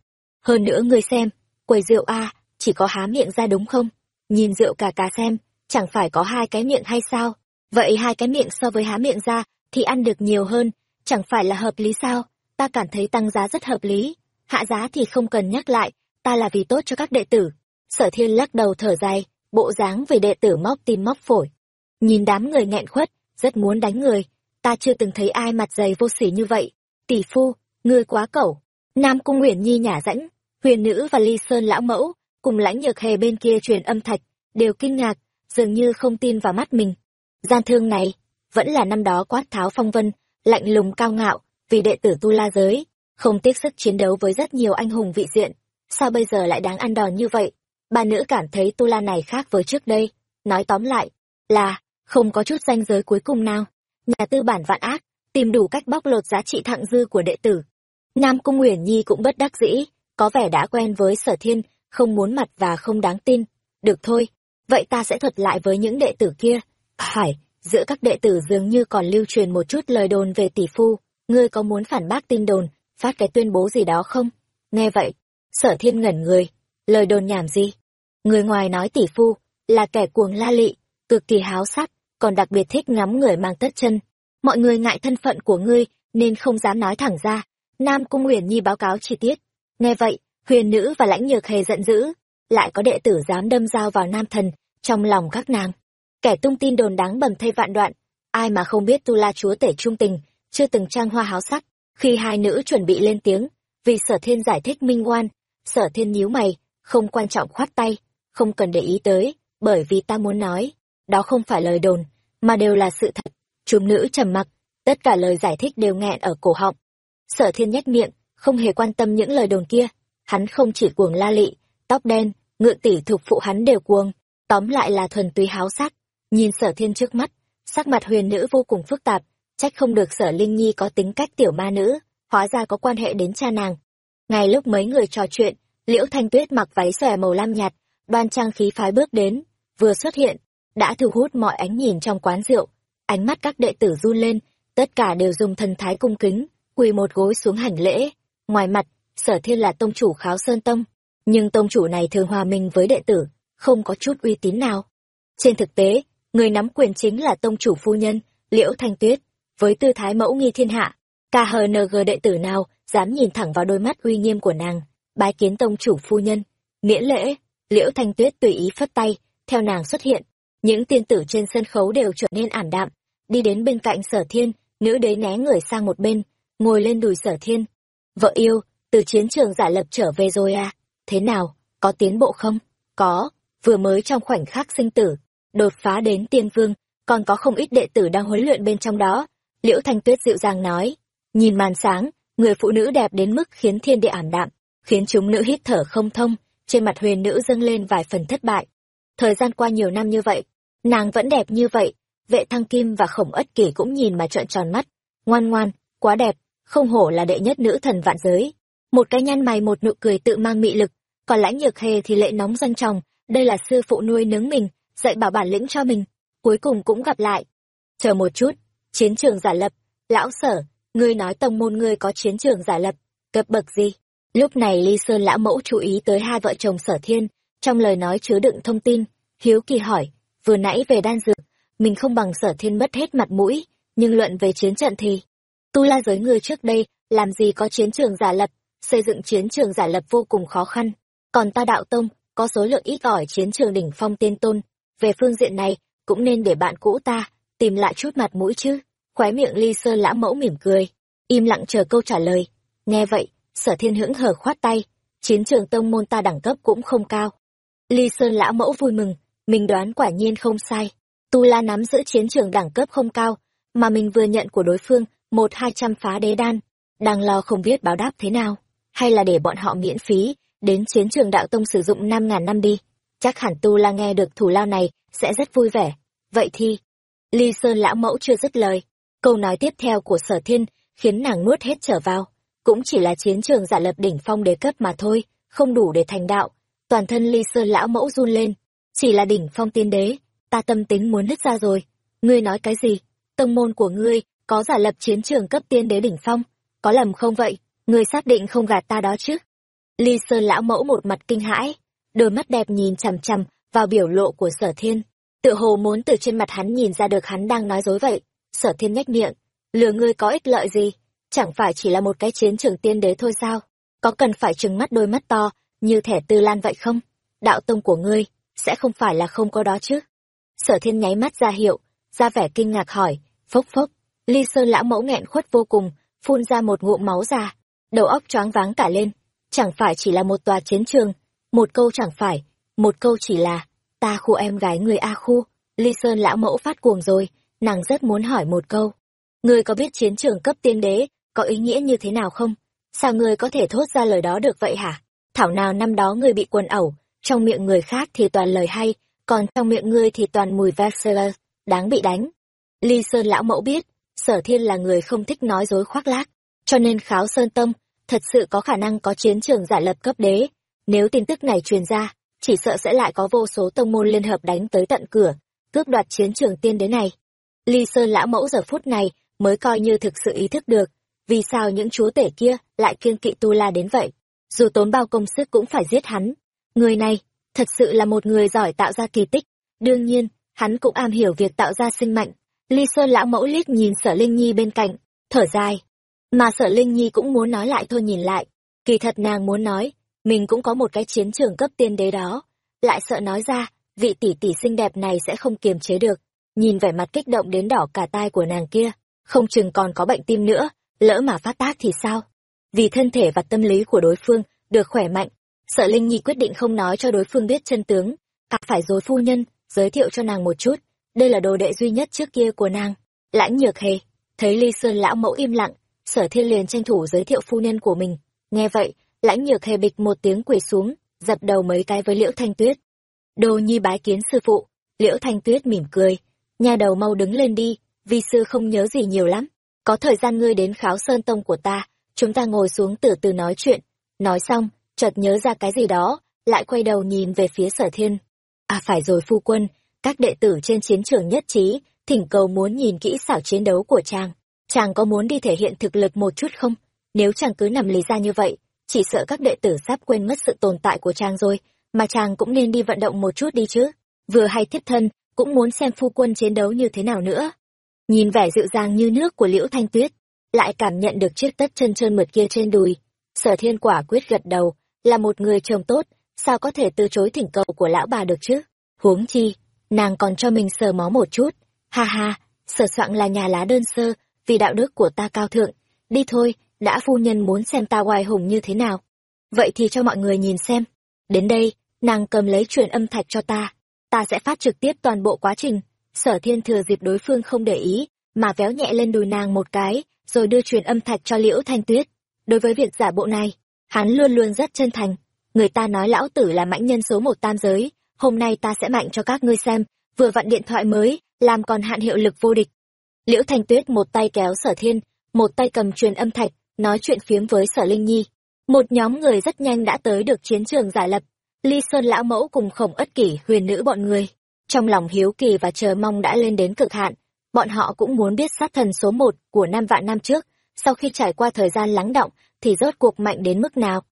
Hơn nữa ngươi xem, quầy rượu A, chỉ có há miệng ra đúng không? Nhìn rượu cà cà xem, chẳng phải có hai cái miệng hay sao? Vậy hai cái miệng so với há miệng ra, thì ăn được nhiều hơn, chẳng phải là hợp lý sao? Ta cảm thấy tăng giá rất hợp lý, hạ giá thì không cần nhắc lại, ta là vì tốt cho các đệ tử. Sở thiên lắc đầu thở dài, bộ dáng về đệ tử móc tim móc phổi. Nhìn đám người nghẹn khuất, rất muốn đánh người, ta chưa từng thấy ai mặt dày vô sỉ như vậy. Tỷ phu, ngươi quá cẩu. Nam Cung Huyền Nhi nhả rãnh, huyền nữ và ly sơn lão mẫu, cùng lãnh nhược hề bên kia truyền âm thạch, đều kinh ngạc, dường như không tin vào mắt mình. Gian thương này, vẫn là năm đó quát tháo phong vân, lạnh lùng cao ngạo, vì đệ tử tu la giới, không tiếc sức chiến đấu với rất nhiều anh hùng vị diện. Sao bây giờ lại đáng ăn đòn như vậy? Bà nữ cảm thấy tu la này khác với trước đây. Nói tóm lại, là, không có chút danh giới cuối cùng nào. Nhà tư bản vạn ác, tìm đủ cách bóc lột giá trị thặng dư của đệ tử. Nam Cung Nguyễn Nhi cũng bất đắc dĩ, có vẻ đã quen với sở thiên, không muốn mặt và không đáng tin. Được thôi, vậy ta sẽ thuật lại với những đệ tử kia. Phải, giữa các đệ tử dường như còn lưu truyền một chút lời đồn về tỷ phu, ngươi có muốn phản bác tin đồn, phát cái tuyên bố gì đó không? Nghe vậy, sở thiên ngẩn người, lời đồn nhảm gì? Người ngoài nói tỷ phu, là kẻ cuồng la lị, cực kỳ háo sắc, còn đặc biệt thích ngắm người mang tất chân. Mọi người ngại thân phận của ngươi, nên không dám nói thẳng ra. Nam Cung Huyền Nhi báo cáo chi tiết. Nghe vậy, huyền nữ và lãnh nhược hề giận dữ, lại có đệ tử dám đâm dao vào nam thần, trong lòng các nàng. Kẻ tung tin đồn đáng bầm thay vạn đoạn, ai mà không biết tu la chúa tể trung tình, chưa từng trang hoa háo sắc. Khi hai nữ chuẩn bị lên tiếng, vì sở thiên giải thích minh oan, sở thiên nhíu mày, không quan trọng khoát tay, không cần để ý tới, bởi vì ta muốn nói, đó không phải lời đồn, mà đều là sự thật. Chúng nữ trầm mặc, tất cả lời giải thích đều nghẹn ở cổ họng. Sở thiên nhếch miệng, không hề quan tâm những lời đồn kia, hắn không chỉ cuồng la lị, tóc đen, ngựa tỷ thuộc phụ hắn đều cuồng, tóm lại là thuần túy háo sắc. Nhìn sở thiên trước mắt, sắc mặt huyền nữ vô cùng phức tạp, trách không được sở linh nhi có tính cách tiểu ma nữ, hóa ra có quan hệ đến cha nàng. Ngay lúc mấy người trò chuyện, liễu thanh tuyết mặc váy xòe màu lam nhạt, đoan trang khí phái bước đến, vừa xuất hiện, đã thu hút mọi ánh nhìn trong quán rượu. Ánh mắt các đệ tử run lên, tất cả đều dùng thần thái cung kính, quỳ một gối xuống hành lễ. Ngoài mặt, sở thiên là tông chủ kháo sơn tông, nhưng tông chủ này thường hòa mình với đệ tử, không có chút uy tín nào. Trên thực tế, người nắm quyền chính là tông chủ phu nhân, liễu thanh tuyết, với tư thái mẫu nghi thiên hạ. KHNG đệ tử nào dám nhìn thẳng vào đôi mắt uy nghiêm của nàng, bái kiến tông chủ phu nhân, miễn lễ, liễu thanh tuyết tùy ý phất tay, theo nàng xuất hiện, những tiên tử trên sân khấu đều trở nên ảm đạm, đi đến bên cạnh sở thiên, nữ đế né người sang một bên, ngồi lên đùi sở thiên. Vợ yêu, từ chiến trường giả lập trở về rồi à? Thế nào, có tiến bộ không? Có, vừa mới trong khoảnh khắc sinh tử, đột phá đến tiên vương, còn có không ít đệ tử đang huấn luyện bên trong đó. Liễu Thanh Tuyết dịu dàng nói, nhìn màn sáng, người phụ nữ đẹp đến mức khiến thiên địa ảm đạm, khiến chúng nữ hít thở không thông, trên mặt huyền nữ dâng lên vài phần thất bại. Thời gian qua nhiều năm như vậy, nàng vẫn đẹp như vậy, vệ thăng kim và khổng ất kỷ cũng nhìn mà trợn tròn mắt. Ngoan ngoan, quá đẹp, không hổ là đệ nhất nữ thần vạn giới. Một cái nhăn mày một nụ cười tự mang mị lực, còn lãnh nhược hề thì lệ nóng dân chồng, đây là sư phụ nuôi nướng mình, dạy bảo bản lĩnh cho mình, cuối cùng cũng gặp lại. Chờ một chút, chiến trường giả lập, lão sở, ngươi nói tông môn ngươi có chiến trường giả lập, cấp bậc gì? Lúc này Ly Sơn lão mẫu chú ý tới hai vợ chồng sở thiên, trong lời nói chứa đựng thông tin, hiếu kỳ hỏi, vừa nãy về đan dược, mình không bằng sở thiên mất hết mặt mũi, nhưng luận về chiến trận thì... Tu la giới ngươi trước đây, làm gì có chiến trường giả lập, xây dựng chiến trường giả lập vô cùng khó khăn. Còn ta đạo tông, có số lượng ít ỏi chiến trường đỉnh phong tiên tôn. Về phương diện này, cũng nên để bạn cũ ta, tìm lại chút mặt mũi chứ. Khóe miệng ly sơn lã mẫu mỉm cười, im lặng chờ câu trả lời. Nghe vậy, sở thiên hững hờ khoát tay, chiến trường tông môn ta đẳng cấp cũng không cao. Ly sơn lã mẫu vui mừng, mình đoán quả nhiên không sai. Tu La nắm giữ chiến trường đẳng cấp không cao, mà mình vừa nhận của đối phương một hai trăm phá đế đan, đang lo không biết báo đáp thế nào, hay là để bọn họ miễn phí, đến chiến trường đạo tông sử dụng năm ngàn năm đi. Chắc hẳn Tu La nghe được thủ lao này, sẽ rất vui vẻ. Vậy thì, Ly Sơn lão mẫu chưa dứt lời. Câu nói tiếp theo của sở thiên, khiến nàng nuốt hết trở vào. Cũng chỉ là chiến trường giả lập đỉnh phong đế cấp mà thôi, không đủ để thành đạo. Toàn thân Ly Sơn lão mẫu run lên. Chỉ là đỉnh phong tiên đế, ta tâm tính muốn nứt ra rồi. Ngươi nói cái gì? Tông môn của ngươi, có giả lập chiến trường cấp tiên đế đỉnh phong. Có lầm không vậy? Ngươi xác định không gạt ta đó chứ? Ly Sơn lão mẫu một mặt kinh hãi, đôi mắt đẹp nhìn chằm chằm vào biểu lộ của sở thiên tựa hồ muốn từ trên mặt hắn nhìn ra được hắn đang nói dối vậy. Sở thiên nhếch miệng, lừa ngươi có ích lợi gì? Chẳng phải chỉ là một cái chiến trường tiên đế thôi sao? Có cần phải trừng mắt đôi mắt to, như thẻ tư lan vậy không? Đạo tông của ngươi, sẽ không phải là không có đó chứ? Sở thiên nháy mắt ra hiệu, ra vẻ kinh ngạc hỏi, phốc phốc, ly sơn lão mẫu nghẹn khuất vô cùng, phun ra một ngụm máu ra, đầu óc choáng váng cả lên. Chẳng phải chỉ là một tòa chiến trường, một câu chẳng phải, một câu chỉ là, ta khu em gái người A khu, ly sơn lão mẫu phát cuồng rồi, nàng rất muốn hỏi một câu. Ngươi có biết chiến trường cấp tiên đế, có ý nghĩa như thế nào không? Sao ngươi có thể thốt ra lời đó được vậy hả? Thảo nào năm đó ngươi bị quần ẩu, trong miệng người khác thì toàn lời hay, còn trong miệng ngươi thì toàn mùi Versailles, đáng bị đánh. Ly Sơn lão mẫu biết, sở thiên là người không thích nói dối khoác lác, cho nên kháo Sơn Tông, thật sự có khả năng có chiến trường giả lập cấp đế. Nếu tin tức này truyền ra, chỉ sợ sẽ lại có vô số tông môn liên hợp đánh tới tận cửa, cướp đoạt chiến trường tiên đế này. Ly Sơn lão mẫu giờ phút này mới coi như thực sự ý thức được, vì sao những chúa tể kia lại kiêng kỵ Tu La đến vậy. Dù tốn bao công sức cũng phải giết hắn. Người này, thật sự là một người giỏi tạo ra kỳ tích. Đương nhiên, hắn cũng am hiểu việc tạo ra sinh mệnh. Ly Sơn lão mẫu liếc nhìn sở Linh Nhi bên cạnh, thở dài. Mà sở Linh Nhi cũng muốn nói lại thôi nhìn lại. Kỳ thật nàng muốn nói, mình cũng có một cái chiến trường cấp tiên đế đó. Lại sợ nói ra, vị tỷ tỷ xinh đẹp này sẽ không kiềm chế được. Nhìn vẻ mặt kích động đến đỏ cả tai của nàng kia, không chừng còn có bệnh tim nữa, lỡ mà phát tác thì sao? Vì thân thể và tâm lý của đối phương được khỏe mạnh, sợ Linh Nhi quyết định không nói cho đối phương biết chân tướng, à phải dối phu nhân, giới thiệu cho nàng một chút, đây là đồ đệ duy nhất trước kia của nàng. Lãnh nhược hề, thấy Ly Sơn lão mẫu im lặng, sở thiên liền tranh thủ giới thiệu phu nhân của mình. Nghe vậy, lãnh nhược hề bịch một tiếng quỳ xuống, dập đầu mấy cái với Liễu Thanh Tuyết. Đồ nhi bái kiến sư phụ, Liễu Thanh Tuyết mỉm cười, nhà đầu mau đứng lên đi, vì sư không nhớ gì nhiều lắm. Có thời gian ngươi đến kháo sơn tông của ta, chúng ta ngồi xuống từ từ nói chuyện. Nói xong, chợt nhớ ra cái gì đó, lại quay đầu nhìn về phía sở thiên. À phải rồi phu quân, các đệ tử trên chiến trường nhất trí, thỉnh cầu muốn nhìn kỹ xảo chiến đấu của chàng. Chàng có muốn đi thể hiện thực lực một chút không? Nếu chàng cứ nằm lì ra như vậy, chỉ sợ các đệ tử sắp quên mất sự tồn tại của chàng rồi, mà chàng cũng nên đi vận động một chút đi chứ. Vừa hay thiếp thân, cũng muốn xem phu quân chiến đấu như thế nào nữa. Nhìn vẻ dịu dàng như nước của Liễu Thanh Tuyết, lại cảm nhận được chiếc tất chân trơn mượt kia trên đùi. Sở thiên quả quyết gật đầu, là một người chồng tốt, sao có thể từ chối thỉnh cầu của lão bà được chứ? Huống chi, nàng còn cho mình sờ mó một chút. Ha ha, sở soạn là nhà lá đơn sơ, vì đạo đức của ta cao thượng. Đi thôi, đã phu nhân muốn xem ta oai hùng như thế nào. Vậy thì cho mọi người nhìn xem. Đến đây, nàng cầm lấy truyền âm thạch cho ta. Ta sẽ phát trực tiếp toàn bộ quá trình. sở thiên thừa dịp đối phương không để ý mà véo nhẹ lên đùi nàng một cái rồi đưa truyền âm thạch cho liễu thanh tuyết đối với việc giả bộ này hắn luôn luôn rất chân thành người ta nói lão tử là mãnh nhân số một tam giới hôm nay ta sẽ mạnh cho các ngươi xem vừa vặn điện thoại mới làm còn hạn hiệu lực vô địch liễu thanh tuyết một tay kéo sở thiên một tay cầm truyền âm thạch nói chuyện phiếm với sở linh nhi. Một nhóm người rất nhanh đã tới được chiến trường giải lập. Ly sơn lão mẫu cùng khổng ất kỷ, huyền nữ bọn người. Trong lòng hiếu kỳ và chờ mong đã lên đến cực hạn, bọn họ cũng muốn biết sát thần số một của năm vạn năm trước. Sau khi trải qua thời gian lắng động, thì rốt cuộc mạnh đến mức nào?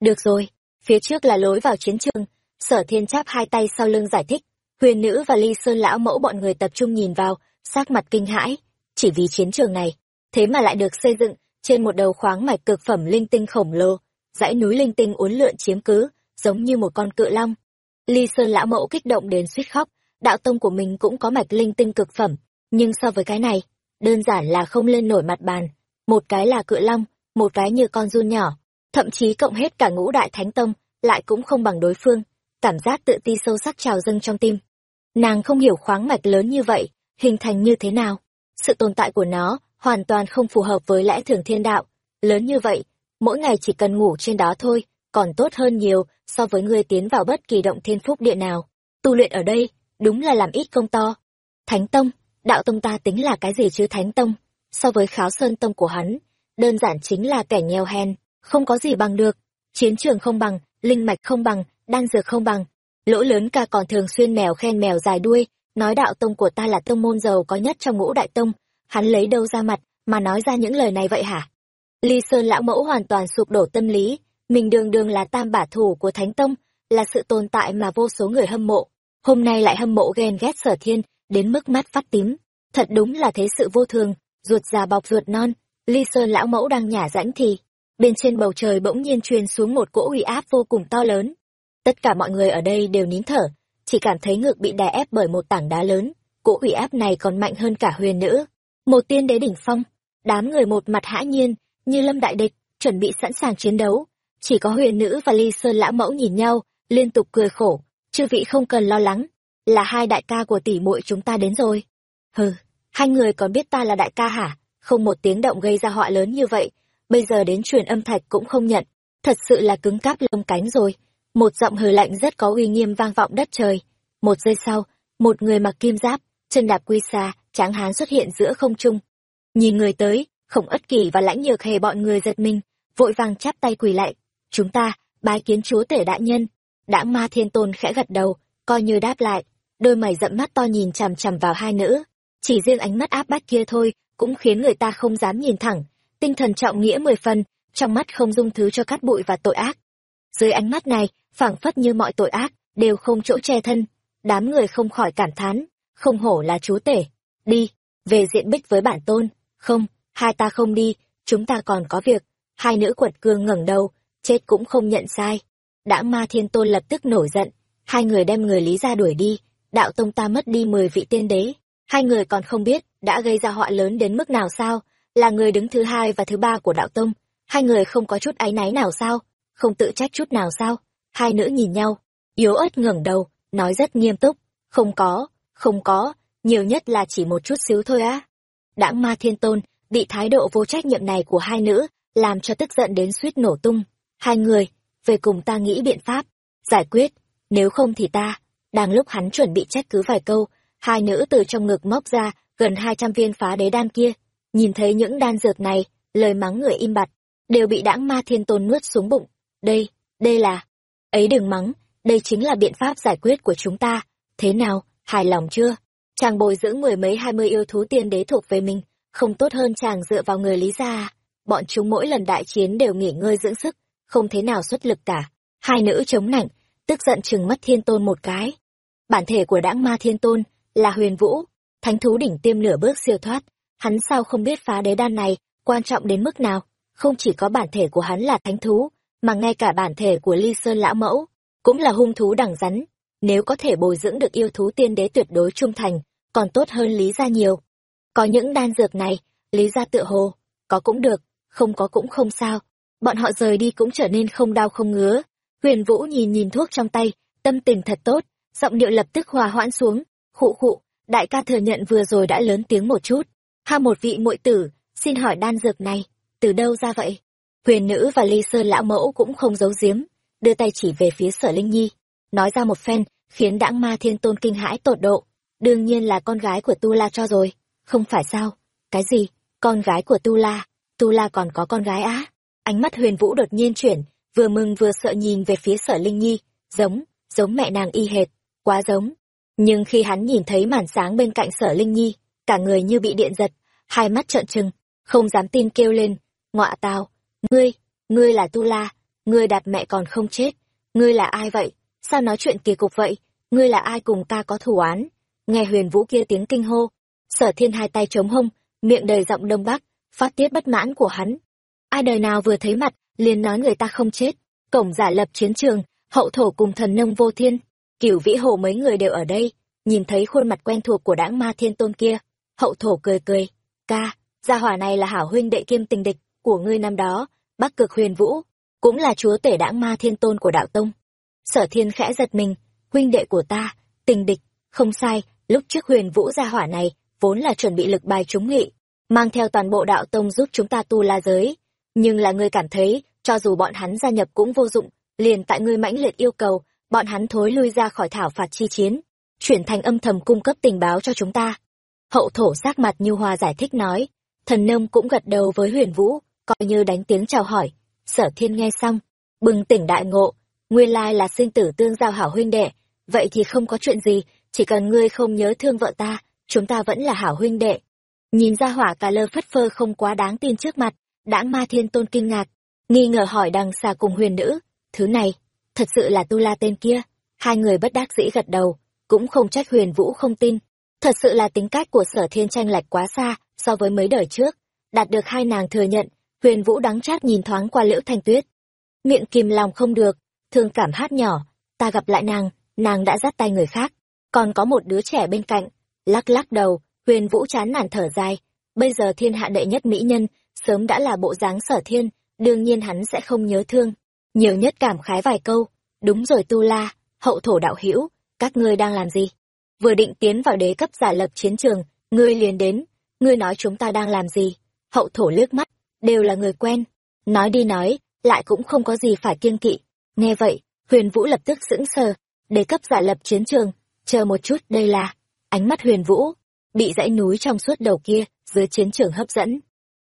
Được rồi, phía trước là lối vào chiến trường. Sở thiên chắp hai tay sau lưng giải thích. Huyền nữ và ly sơn lão mẫu bọn người tập trung nhìn vào, sắc mặt kinh hãi. Chỉ vì chiến trường này, thế mà lại được xây dựng trên một đầu khoáng mạch cực phẩm linh tinh khổng lồ, dãy núi linh tinh uốn lượn chiếm cứ, giống như một con cự long. Ly sơn lão mẫu kích động đến suýt khóc, đạo tông của mình cũng có mạch linh tinh cực phẩm, nhưng so với cái này, đơn giản là không lên nổi mặt bàn. Một cái là cự long, một cái như con run nhỏ, thậm chí cộng hết cả ngũ đại thánh tông, lại cũng không bằng đối phương, cảm giác tự ti sâu sắc trào dâng trong tim. Nàng không hiểu khoáng mạch lớn như vậy, hình thành như thế nào, sự tồn tại của nó hoàn toàn không phù hợp với lẽ thường thiên đạo. Lớn như vậy, mỗi ngày chỉ cần ngủ trên đó thôi, còn tốt hơn nhiều so với ngươi tiến vào bất kỳ động thiên phúc địa nào. Tu luyện ở đây, đúng là làm ít công to. Thánh tông, đạo tông ta tính là cái gì chứ thánh tông? So với kháo sơn tông của hắn, đơn giản chính là kẻ nghèo hèn, không có gì bằng được. Chiến trường không bằng, linh mạch không bằng, đan dược không bằng. Lỗ lớn ca còn thường xuyên mèo khen mèo dài đuôi, nói đạo tông của ta là tông môn giàu có nhất trong ngũ đại tông hắn lấy đâu ra mặt mà nói ra những lời này vậy hả? Ly sơn lão mẫu hoàn toàn sụp đổ tâm lý. Mình đường đường là tam bả thủ của thánh tông, là sự tồn tại mà vô số người hâm mộ. Hôm nay lại hâm mộ ghen ghét sở thiên, đến mức mắt phát tím. Thật đúng là thế sự vô thường, ruột già bọc ruột non. Ly sơn lão mẫu đang nhả rãnh thì, bên trên bầu trời bỗng nhiên truyền xuống một cỗ uy áp vô cùng to lớn. Tất cả mọi người ở đây đều nín thở, chỉ cảm thấy ngực bị đè ép bởi một tảng đá lớn. Cỗ uy áp này còn mạnh hơn cả huyền nữ một tiên đế đỉnh phong, đám người một mặt hã nhiên, như lâm đại địch, chuẩn bị sẵn sàng chiến đấu. Chỉ có huyền nữ và ly sơn lão mẫu nhìn nhau, liên tục cười khổ, chư vị không cần lo lắng, là hai đại ca của tỷ muội chúng ta đến rồi. Hừ, hai người còn biết ta là đại ca hả? Không một tiếng động gây ra họa lớn như vậy, bây giờ đến truyền âm thạch cũng không nhận. Thật sự là cứng cáp lông cánh rồi. Một giọng hừ lạnh rất có uy nghiêm vang vọng đất trời. Một giây sau, một người mặc kim giáp, chân đạp quy xa tráng hán xuất hiện giữa không trung. Nhìn người tới, khổng ất kỳ và lãnh nhược hề bọn người giật mình, vội vàng chắp tay quỳ lại. Chúng ta, bái kiến chúa tể đại nhân. Đã ma thiên tôn khẽ gật đầu, coi như đáp lại. Đôi mày rậm mắt to nhìn chằm chằm vào hai nữ. Chỉ riêng ánh mắt áp bách kia thôi, cũng khiến người ta không dám nhìn thẳng. Tinh thần trọng nghĩa mười phần, trong mắt không dung thứ cho cát bụi và tội ác. Dưới ánh mắt này, phảng phất như mọi tội ác, đều không chỗ che thân. Đám người không khỏi cảm thán, không hổ là chúa tể đi, về diện bích với bản tôn. Không, hai ta không đi, chúng ta còn có việc. Hai nữ quật cương ngẩng đầu, chết cũng không nhận sai. Đã ma thiên tôn lập tức nổi giận. Hai người đem người lý ra đuổi đi. Đạo tông ta mất đi mười vị tiên đế. Hai người còn không biết đã gây ra họa lớn đến mức nào sao? Là người đứng thứ hai và thứ ba của đạo tông. Hai người không có chút áy náy nào sao? Không tự trách chút nào sao? Hai nữ nhìn nhau, yếu ớt ngẩng đầu, nói rất nghiêm túc. Không có không có nhiều nhất là chỉ một chút xíu thôi á. Đãng ma thiên tôn bị thái độ vô trách nhiệm này của hai nữ làm cho tức giận đến suýt nổ tung. Hai người, về cùng ta nghĩ biện pháp. Giải quyết, nếu không thì ta. Đang lúc hắn chuẩn bị trách cứ vài câu, hai nữ từ trong ngực móc ra gần hai trăm viên phá đế đan kia. Nhìn thấy những đan dược này, lời mắng người im bặt, đều bị đãng ma thiên tôn nuốt xuống bụng. Đây đây là, ấy đừng mắng, đây chính là biện pháp giải quyết của chúng ta. Thế nào, hài lòng chưa? Chàng bồi dưỡng mười mấy, hai mươi yêu thú tiên đế thuộc về mình, không tốt hơn chàng dựa vào người lý gia. Bọn chúng mỗi lần đại chiến đều nghỉ ngơi dưỡng sức, không thế nào xuất lực cả. Hai nữ chống nạnh, tức giận chừng mất thiên tôn một cái. Bản thể của đãng ma thiên tôn là huyền vũ, thánh thú đỉnh tiêm nửa bước siêu thoát. Hắn sao không biết phá đế đan này, quan trọng đến mức nào? Không chỉ có bản thể của hắn là thánh thú, mà ngay cả bản thể của ly sơn lão mẫu cũng là hung thú đẳng rắn. Nếu có thể bồi dưỡng được yêu thú tiên đế tuyệt đối trung thành còn tốt hơn lý gia nhiều có những đan dược này lý gia tựa hồ có cũng được không có cũng không sao bọn họ rời đi cũng trở nên không đau không ngứa huyền vũ nhìn nhìn thuốc trong tay tâm tình thật tốt giọng điệu lập tức hòa hoãn xuống khụ khụ đại ca thừa nhận vừa rồi đã lớn tiếng một chút. Ha một vị muội tử, xin hỏi đan dược này, từ đâu ra vậy? Huyền nữ và ly sơn lão mẫu cũng không giấu giếm, đưa tay chỉ về phía sở Linh Nhi, nói ra một phen, khiến đãng ma thiên tôn kinh hãi tột độ. Đương nhiên là con gái của Tu La cho rồi, không phải sao? Cái gì? Con gái của Tu La? Tu La còn có con gái á? Ánh mắt huyền vũ đột nhiên chuyển, vừa mừng vừa sợ nhìn về phía sở Linh Nhi, giống, giống mẹ nàng y hệt, quá giống. Nhưng khi hắn nhìn thấy màn sáng bên cạnh sở Linh Nhi, cả người như bị điện giật, hai mắt trợn trừng, không dám tin kêu lên, ngọa tào, ngươi, ngươi là Tu La, ngươi đặt mẹ còn không chết, ngươi là ai vậy, sao nói chuyện kỳ cục vậy, ngươi là ai cùng ta có thủ án, nghe huyền vũ kia tiếng kinh hô, sở thiên hai tay chống hông, miệng đầy giọng đông bắc, phát tiết bất mãn của hắn. Ai đời nào vừa thấy mặt, liền nói người ta không chết, cổng giả lập chiến trường, hậu thổ cùng thần nông vô thiên, cửu vĩ hồ mấy người đều ở đây, nhìn thấy khuôn mặt quen thuộc của đãng ma thiên tôn kia, hậu thổ cười cười, ca, gia hỏa này là hảo huynh đệ kiêm tình địch của ngươi năm đó, bắc cực huyền vũ, cũng là chúa tể đãng ma thiên tôn của đạo tông. Sở thiên khẽ giật mình, huynh đệ của ta, tình địch, không sai, lúc trước huyền vũ gia hỏa này, vốn là chuẩn bị lực bài chúng nghị, mang theo toàn bộ đạo tông giúp chúng ta tu la giới. Nhưng là ngươi cảm thấy, cho dù bọn hắn gia nhập cũng vô dụng, liền tại ngươi mãnh liệt yêu cầu, bọn hắn thối lui ra khỏi thảo phạt chi chiến, chuyển thành âm thầm cung cấp tình báo cho chúng ta. Hậu thổ sắc mặt như hoa giải thích nói, thần nông cũng gật đầu với huyền vũ, coi như đánh tiếng chào hỏi. Sở thiên nghe xong, bừng tỉnh đại ngộ, nguyên lai là sinh tử tương giao hảo huynh đệ, vậy thì không có chuyện gì, chỉ cần ngươi không nhớ thương vợ ta, chúng ta vẫn là hảo huynh đệ. Nhìn ra hỏa cà lơ phất phơ không quá đáng tin trước mặt, đãng ma thiên tôn kinh ngạc, nghi ngờ hỏi đằng xa cùng huyền nữ, thứ này, thật sự là tu la tên kia. Hai người bất đắc dĩ gật đầu, cũng không trách huyền vũ không tin. Thật sự là tính cách của sở thiên tranh lệch quá xa so với mấy đời trước. Đạt được hai nàng thừa nhận, huyền vũ đắng chát nhìn thoáng qua liễu thanh tuyết. Miệng kìm lòng không được, thương cảm hát nhỏ, ta gặp lại nàng, nàng đã dắt tay người khác. Còn có một đứa trẻ bên cạnh, lắc lắc đầu, huyền vũ chán nản thở dài. Bây giờ thiên hạ đệ nhất mỹ nhân, sớm đã là bộ dáng sở thiên, đương nhiên hắn sẽ không nhớ thương. Nhiều nhất cảm khái vài câu, đúng rồi tu la, hậu thổ đạo hữu các ngươi đang làm gì? Vừa định tiến vào đế cấp giả lập chiến trường, ngươi liền đến, ngươi nói chúng ta đang làm gì? Hậu thổ lướt mắt, đều là người quen. Nói đi nói, lại cũng không có gì phải kiêng kỵ. Nghe vậy, huyền vũ lập tức sững sờ, đế cấp giả lập chiến trường, chờ một chút đây là, ánh mắt huyền vũ, bị dãy núi trong suốt đầu kia, dưới chiến trường hấp dẫn.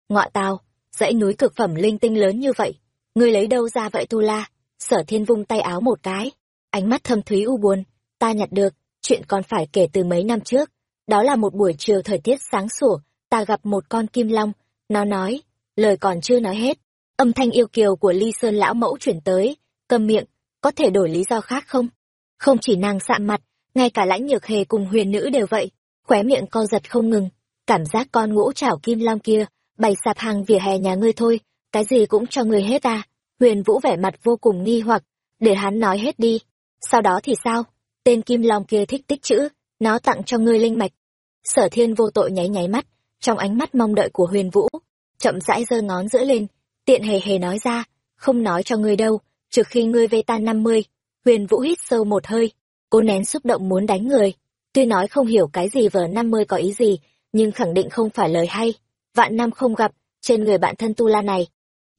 Ngọa tào, dãy núi cực phẩm linh tinh lớn như vậy, ngươi lấy đâu ra vậy tu la? Sở thiên vung tay áo một cái, ánh mắt thâm thúy u buồn, ta nhặt được, chuyện còn phải kể từ mấy năm trước. Đó là một buổi chiều thời tiết sáng sủa, ta gặp một con kim long, nó nói, lời còn chưa nói hết. Âm thanh yêu kiều của ly sơn lão mẫu chuyển tới, cầm miệng, có thể đổi lý do khác không? Không chỉ nàng sạm mặt, ngay cả lãnh nhược hề cùng huyền nữ đều vậy, khóe miệng co giật không ngừng. Cảm giác con ngũ chảo kim long kia, bày sạp hàng vỉa hè nhà ngươi thôi, cái gì cũng cho ngươi hết à. Huyền vũ vẻ mặt vô cùng nghi hoặc, để hắn nói hết đi. Sau đó thì sao? tên kim long kia thích tích chữ nó tặng cho ngươi linh mạch sở thiên vô tội nháy nháy mắt trong ánh mắt mong đợi của huyền vũ chậm rãi giơ ngón giữa lên tiện hề hề nói ra không nói cho ngươi đâu trừ khi ngươi vây ta năm mươi huyền vũ hít sâu một hơi cô nén xúc động muốn đánh người tuy nói không hiểu cái gì vở năm mươi có ý gì nhưng khẳng định không phải lời hay vạn năm không gặp trên người bạn thân tu la này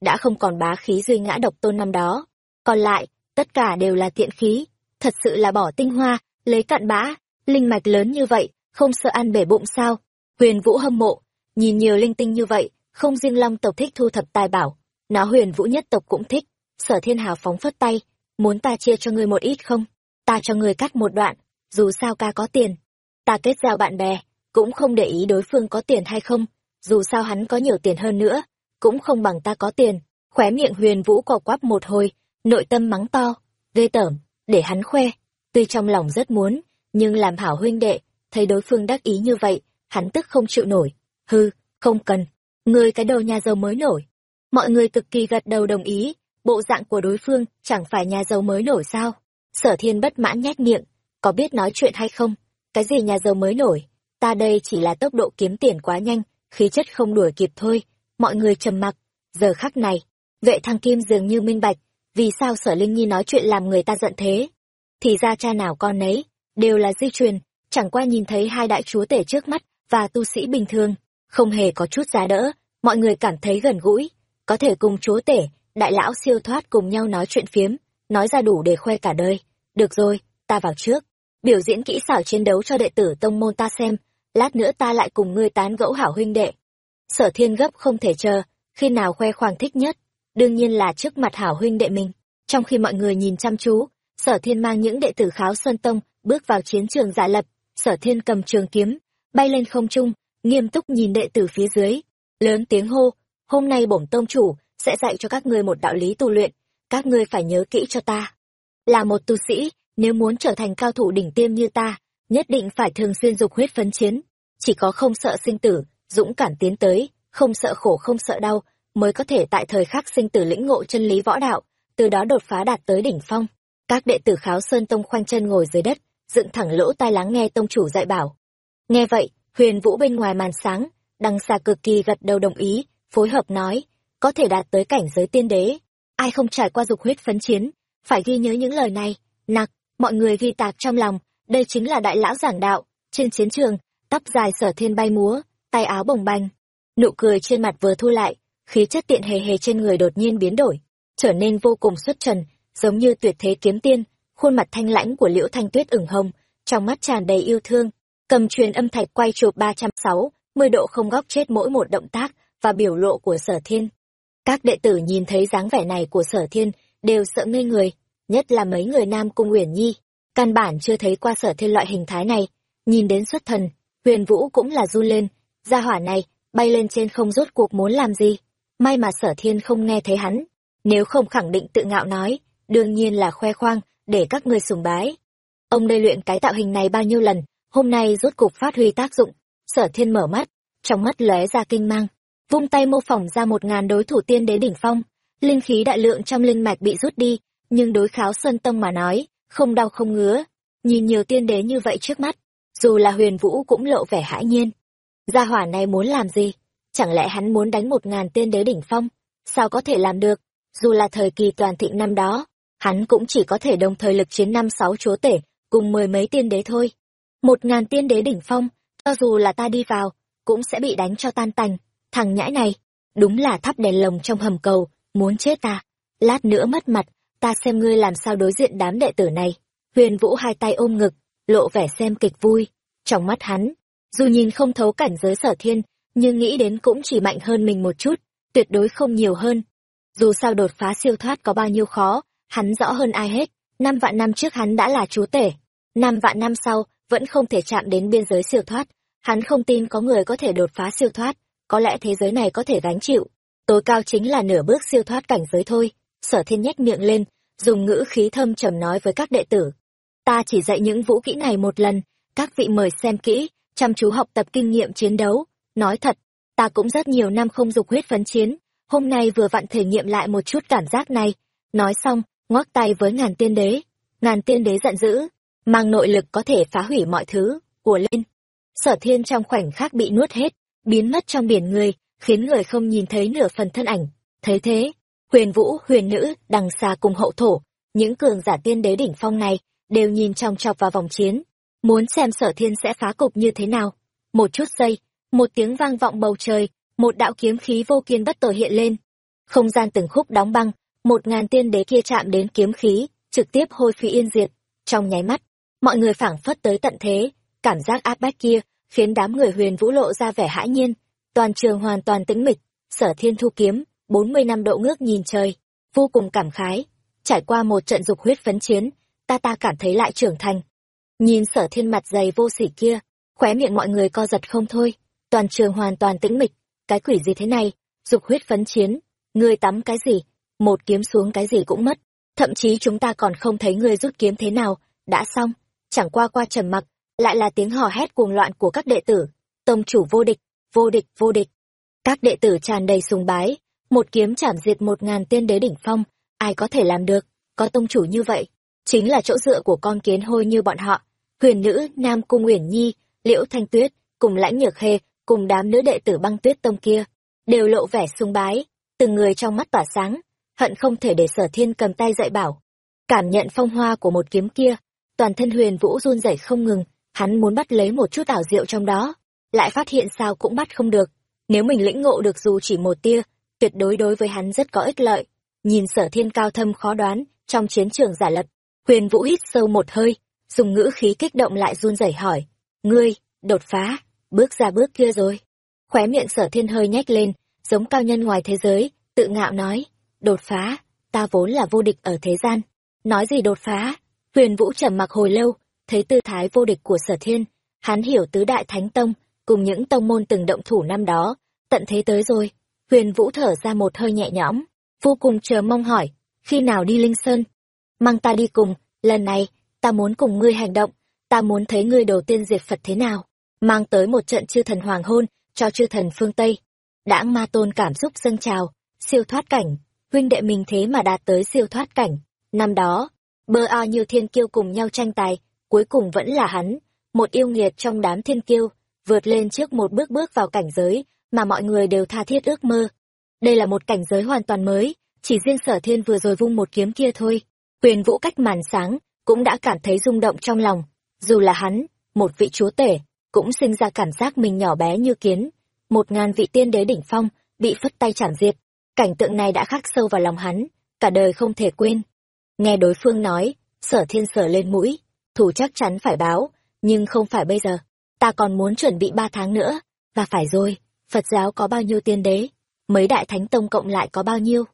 đã không còn bá khí duy ngã độc tôn năm đó còn lại tất cả đều là tiện khí thật sự là bỏ tinh hoa, lấy cạn bã, linh mạch lớn như vậy, không sợ ăn bể bụng sao? Huyền Vũ hâm mộ, nhìn nhiều linh tinh như vậy, không riêng Long tộc thích thu thập tài bảo, nó Huyền Vũ nhất tộc cũng thích. Sở Thiên Hào phóng phất tay, muốn ta chia cho ngươi một ít không? Ta cho người cắt một đoạn, dù sao ca có tiền. Ta kết giao bạn bè, cũng không để ý đối phương có tiền hay không, dù sao hắn có nhiều tiền hơn nữa, cũng không bằng ta có tiền. Khóe miệng Huyền Vũ cò quắp một hồi, nội tâm mắng to, ghê tởm, để hắn khoe. Tuy trong lòng rất muốn, nhưng làm hảo huynh đệ, thấy đối phương đắc ý như vậy, hắn tức không chịu nổi. Hư, không cần. Người cái đầu nhà giàu mới nổi. Mọi người cực kỳ gật đầu đồng ý, bộ dạng của đối phương chẳng phải nhà giàu mới nổi sao. Sở thiên bất mãn nhét miệng, có biết nói chuyện hay không? Cái gì nhà giàu mới nổi? Ta đây chỉ là tốc độ kiếm tiền quá nhanh, khí chất không đuổi kịp thôi. Mọi người trầm mặc. Giờ khắc này, vệ thăng kim dường như minh bạch, vì sao sở linh nhi nói chuyện làm người ta giận thế thì ra cha nào con nấy đều là di truyền chẳng qua nhìn thấy hai đại chúa tể trước mắt và tu sĩ bình thường, không hề có chút giá đỡ, mọi người cảm thấy gần gũi, có thể cùng chúa tể, đại lão siêu thoát cùng nhau nói chuyện phiếm, nói ra đủ để khoe cả đời. Được rồi, ta vào trước, biểu diễn kỹ xảo chiến đấu cho đệ tử tông môn ta xem, lát nữa ta lại cùng ngươi tán gẫu hảo huynh đệ. Sở thiên gấp không thể chờ, khi nào khoe khoang thích nhất, đương nhiên là trước mặt hảo huynh đệ mình. Trong khi mọi người nhìn chăm chú, sở thiên mang những đệ tử kháo Sơn Tông bước vào chiến trường dạ lập, sở thiên cầm trường kiếm, bay lên không trung, nghiêm túc nhìn đệ tử phía dưới, lớn tiếng hô, hôm nay bổn tông chủ sẽ dạy cho các ngươi một đạo lý tu luyện, các ngươi phải nhớ kỹ cho ta. Là một tu sĩ, nếu muốn trở thành cao thủ đỉnh tiêm như ta, nhất định phải thường xuyên dục huyết phấn chiến, chỉ có không sợ sinh tử, dũng cảm tiến tới, không sợ khổ không sợ đau, mới có thể tại thời khắc sinh tử lĩnh ngộ chân lý võ đạo, từ đó đột phá đạt tới đỉnh phong. Các đệ tử Kháo Sơn Tông khoanh chân ngồi dưới đất, dựng thẳng lỗ tai lắng nghe tông chủ dạy bảo. Nghe vậy, Huyền Vũ bên ngoài màn sáng, đằng xa cực kỳ gật đầu đồng ý, phối hợp nói, có thể đạt tới cảnh giới tiên đế. Ai không trải qua dục huyết phấn chiến, phải ghi nhớ những lời này, nặc, mọi người ghi tạc trong lòng, đây chính là đại lão giảng đạo, trên chiến trường, tóc dài sở thiên bay múa, tay áo bồng bềnh. Nụ cười trên mặt vừa thu lại, khí chất tiện hề hề trên người đột nhiên biến đổi, trở nên vô cùng xuất trần, giống như tuyệt thế kiếm tiên, khuôn mặt thanh lãnh của Liễu Thanh Tuyết ửng hồng, trong mắt tràn đầy yêu thương, cầm truyền âm thạch quay chụp ba trăm sáu mươi độ không góc chết mỗi một động tác và biểu lộ của Sở Thiên. Các đệ tử nhìn thấy dáng vẻ này của Sở Thiên, đều sợ ngây người, nhất là mấy người Nam Cung Uyển Nhi, căn bản chưa thấy qua Sở Thiên loại hình thái này, nhìn đến xuất thần, Huyền Vũ cũng là run lên, gia hỏa này, bay lên trên không rốt cuộc muốn làm gì? May mà Sở Thiên không nghe thấy hắn, nếu không khẳng định tự ngạo nói, đương nhiên là khoe khoang, để các ngươi sùng bái. Ông đây luyện cái tạo hình này bao nhiêu lần, hôm nay rốt cục phát huy tác dụng. Sở thiên mở mắt, trong mắt lóe ra kinh mang, vung tay mô phỏng ra một ngàn đối thủ tiên đế đỉnh phong. Linh khí đại lượng trong linh mạch bị rút đi, nhưng đối kháo Sơn Tông mà nói, không đau không ngứa. Nhìn nhiều tiên đế như vậy trước mắt, dù là huyền vũ cũng lộ vẻ hãi nhiên. Gia hỏa này muốn làm gì? Chẳng lẽ hắn muốn đánh một ngàn tiên đế đỉnh phong? Sao có thể làm được? Dù là thời kỳ toàn thịnh năm đó, hắn cũng chỉ có thể đồng thời lực chiến năm sáu chúa tể, cùng mười mấy tiên đế thôi. Một ngàn tiên đế đỉnh phong, cho dù là ta đi vào, cũng sẽ bị đánh cho tan tành. Thằng nhãi này, đúng là thắp đèn lồng trong hầm cầu, muốn chết ta. Lát nữa mất mặt, ta xem ngươi làm sao đối diện đám đệ tử này. Huyền Vũ hai tay ôm ngực, lộ vẻ xem kịch vui. Trong mắt hắn, dù nhìn không thấu cảnh giới sở thiên, nhưng nghĩ đến cũng chỉ mạnh hơn mình một chút, tuyệt đối không nhiều hơn. Dù sao đột phá siêu thoát có bao nhiêu khó, hắn rõ hơn ai hết. Năm vạn năm trước hắn đã là chúa tể. Năm vạn năm sau, vẫn không thể chạm đến biên giới siêu thoát. Hắn không tin có người có thể đột phá siêu thoát. Có lẽ thế giới này có thể gánh chịu. Tối cao chính là nửa bước siêu thoát cảnh giới thôi. Sở thiên nhếch miệng lên, dùng ngữ khí thâm trầm nói với các đệ tử. Ta chỉ dạy những vũ kỹ này một lần, các vị mời xem kỹ, chăm chú học tập kinh nghiệm chiến đấu. Nói thật, ta cũng rất nhiều năm không dục huyết phấn chiến, hôm nay vừa vặn thể nghiệm lại một chút cảm giác này. Nói xong, ngoắc tay với ngàn tiên đế. Ngàn tiên đế giận dữ, mang nội lực có thể phá hủy mọi thứ, của lên. Sở thiên trong khoảnh khắc bị nuốt hết, biến mất trong biển người, khiến người không nhìn thấy nửa phần thân ảnh. Thấy thế, huyền vũ, huyền nữ, đằng xa cùng hậu thổ, những cường giả tiên đế đỉnh phong này, đều nhìn trong chọc vào vòng chiến, muốn xem sở thiên sẽ phá cục như thế nào. Một chút giây, một tiếng vang vọng bầu trời, một đạo kiếm khí vô kiên bất tồi hiện lên. Không gian từng khúc đóng băng, một ngàn tiên đế kia chạm đến kiếm khí, trực tiếp hôi phi yên diệt. Trong nháy mắt, mọi người phảng phất tới tận thế, cảm giác áp bách kia, khiến đám người huyền vũ lộ ra vẻ hãi nhiên. Toàn trường hoàn toàn tĩnh mịch, sở thiên thu kiếm, bốn mươi năm độ ngước nhìn trời, vô cùng cảm khái. Trải qua một trận dục huyết phấn chiến, ta ta cảm thấy lại trưởng thành. Nhìn sở thiên mặt dày vô sỉ kia, khóe miệng mọi người co giật không thôi, toàn trường hoàn toàn tĩnh mịch, cái quỷ gì thế này, dục huyết phấn chiến, ngươi tắm cái gì, một kiếm xuống cái gì cũng mất, thậm chí chúng ta còn không thấy ngươi rút kiếm thế nào, đã xong, chẳng qua qua trầm mặc, lại là tiếng hò hét cuồng loạn của các đệ tử, tông chủ vô địch, vô địch, vô địch. Các đệ tử tràn đầy sùng bái, một kiếm chảm diệt một ngàn tiên đế đỉnh phong, ai có thể làm được, có tông chủ như vậy, chính là chỗ dựa của con kiến hôi như bọn họ. Huyền nữ, Nam Cung Uyển Nhi, Liễu Thanh Tuyết, cùng Lãnh Nhược Khê, cùng đám nữ đệ tử băng tuyết tông kia, đều lộ vẻ sung bái, từng người trong mắt tỏa sáng, hận không thể để sở thiên cầm tay dạy bảo. Cảm nhận phong hoa của một kiếm kia, toàn thân huyền vũ run rẩy không ngừng, hắn muốn bắt lấy một chút ảo diệu trong đó, lại phát hiện sao cũng bắt không được. Nếu mình lĩnh ngộ được dù chỉ một tia, tuyệt đối đối với hắn rất có ích lợi. Nhìn sở thiên cao thâm khó đoán, trong chiến trường giả lập, huyền vũ hít sâu một hơi, dùng ngữ khí kích động lại run rẩy hỏi, ngươi, đột phá, bước ra bước kia rồi. Khóe miệng sở thiên hơi nhếch lên, giống cao nhân ngoài thế giới, tự ngạo nói, đột phá, ta vốn là vô địch ở thế gian. Nói gì đột phá? Huyền Vũ trầm mặc hồi lâu, thấy tư thái vô địch của sở thiên, hắn hiểu tứ đại thánh tông, cùng những tông môn từng động thủ năm đó, tận thế tới rồi. Huyền Vũ thở ra một hơi nhẹ nhõm, vô cùng chờ mong hỏi, khi nào đi Linh Sơn? Mang ta đi cùng, lần này, ta muốn cùng ngươi hành động, ta muốn thấy ngươi đầu tiên diệt Phật thế nào, mang tới một trận chư thần hoàng hôn, cho chư thần phương Tây. Đãng ma tôn cảm xúc dâng trào, siêu thoát cảnh, huynh đệ mình thế mà đạt tới siêu thoát cảnh. Năm đó, bơ ao như thiên kiêu cùng nhau tranh tài, cuối cùng vẫn là hắn, một yêu nghiệt trong đám thiên kiêu, vượt lên trước một bước bước vào cảnh giới mà mọi người đều tha thiết ước mơ. Đây là một cảnh giới hoàn toàn mới, chỉ riêng sở thiên vừa rồi vung một kiếm kia thôi. Quyền vũ cách màn sáng, cũng đã cảm thấy rung động trong lòng. Dù là hắn, một vị chúa tể, cũng sinh ra cảm giác mình nhỏ bé như kiến. Một ngàn vị tiên đế đỉnh phong, bị phất tay chảm diệt. Cảnh tượng này đã khắc sâu vào lòng hắn, cả đời không thể quên. Nghe đối phương nói, sở thiên sở lên mũi, thủ chắc chắn phải báo, nhưng không phải bây giờ. Ta còn muốn chuẩn bị ba tháng nữa, và phải rồi, Phật giáo có bao nhiêu tiên đế, mấy đại thánh tông cộng lại có bao nhiêu.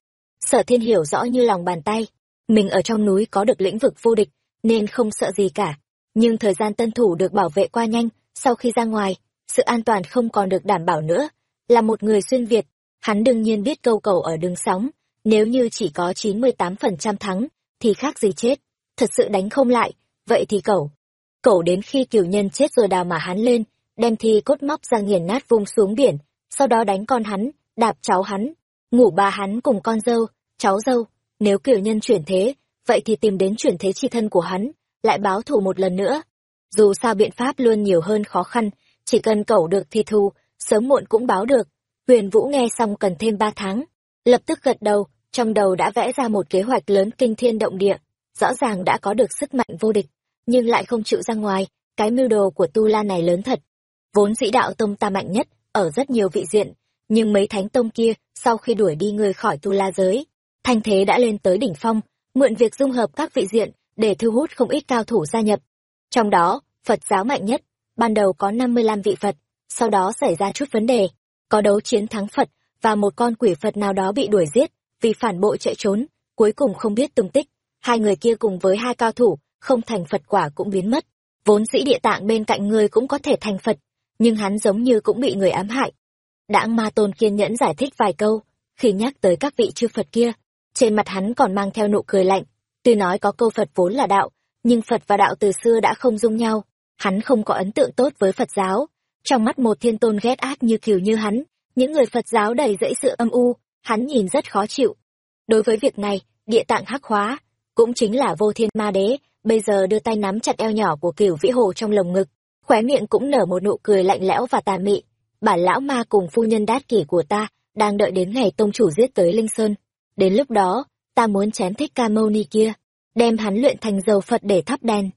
Sở thiên hiểu rõ như lòng bàn tay, mình ở trong núi có được lĩnh vực vô địch, nên không sợ gì cả. Nhưng thời gian tân thủ được bảo vệ qua nhanh, sau khi ra ngoài, sự an toàn không còn được đảm bảo nữa. Là một người xuyên Việt, hắn đương nhiên biết câu cầu ở đường sóng, nếu như chỉ có 98% thắng, thì khác gì chết. Thật sự đánh không lại, vậy thì cẩu. Cẩu đến khi kiều nhân chết rồi đào mà hắn lên, đem thi cốt móc ra nghiền nát vung xuống biển, sau đó đánh con hắn, đạp cháu hắn, ngủ bà hắn cùng con dâu, cháu dâu. Nếu kiều nhân chuyển thế, vậy thì tìm đến chuyển thế chi thân của hắn, lại báo thù một lần nữa. Dù sao biện pháp luôn nhiều hơn khó khăn, chỉ cần cẩu được thì thù, sớm muộn cũng báo được. Huyền Vũ nghe xong cần thêm ba tháng, lập tức gật đầu, trong đầu đã vẽ ra một kế hoạch lớn kinh thiên động địa, rõ ràng đã có được sức mạnh vô địch, nhưng lại không chịu ra ngoài, cái mưu đồ của Tu La này lớn thật. Vốn dĩ đạo tông ta mạnh nhất, ở rất nhiều vị diện, nhưng mấy thánh tông kia, sau khi đuổi đi người khỏi Tu La giới, thanh thế đã lên tới đỉnh phong, mượn việc dung hợp các vị diện để thu hút không ít cao thủ gia nhập. Trong đó, Phật giáo mạnh nhất, ban đầu có 55 vị Phật, sau đó xảy ra chút vấn đề, có đấu chiến thắng Phật và một con quỷ Phật nào đó bị đuổi giết, vì phản bội chạy trốn, cuối cùng không biết tung tích. Hai người kia cùng với hai cao thủ, không thành Phật quả cũng biến mất. Vốn dĩ địa tạng bên cạnh người cũng có thể thành Phật, nhưng hắn giống như cũng bị người ám hại. Đãng ma tôn kiên nhẫn giải thích vài câu, khi nhắc tới các vị chư Phật kia, trên mặt hắn còn mang theo nụ cười lạnh. Tuy nói có câu Phật vốn là đạo, nhưng Phật và đạo từ xưa đã không dung nhau. Hắn không có ấn tượng tốt với Phật giáo. Trong mắt một thiên tôn ghét ác như kiều như hắn, những người Phật giáo đầy dẫy sự âm u, hắn nhìn rất khó chịu. Đối với việc này, địa tạng hắc hóa, cũng chính là vô thiên ma đế, bây giờ đưa tay nắm chặt eo nhỏ của cửu vĩ hồ trong lồng ngực, khóe miệng cũng nở một nụ cười lạnh lẽo và tà mị. Bản lão ma cùng phu nhân đát kỷ của ta, đang đợi đến ngày tông chủ giết tới Linh Sơn. Đến lúc đó, ta muốn chém thích ca mâu ni kia, đem hắn luyện thành dầu Phật để thắp đèn.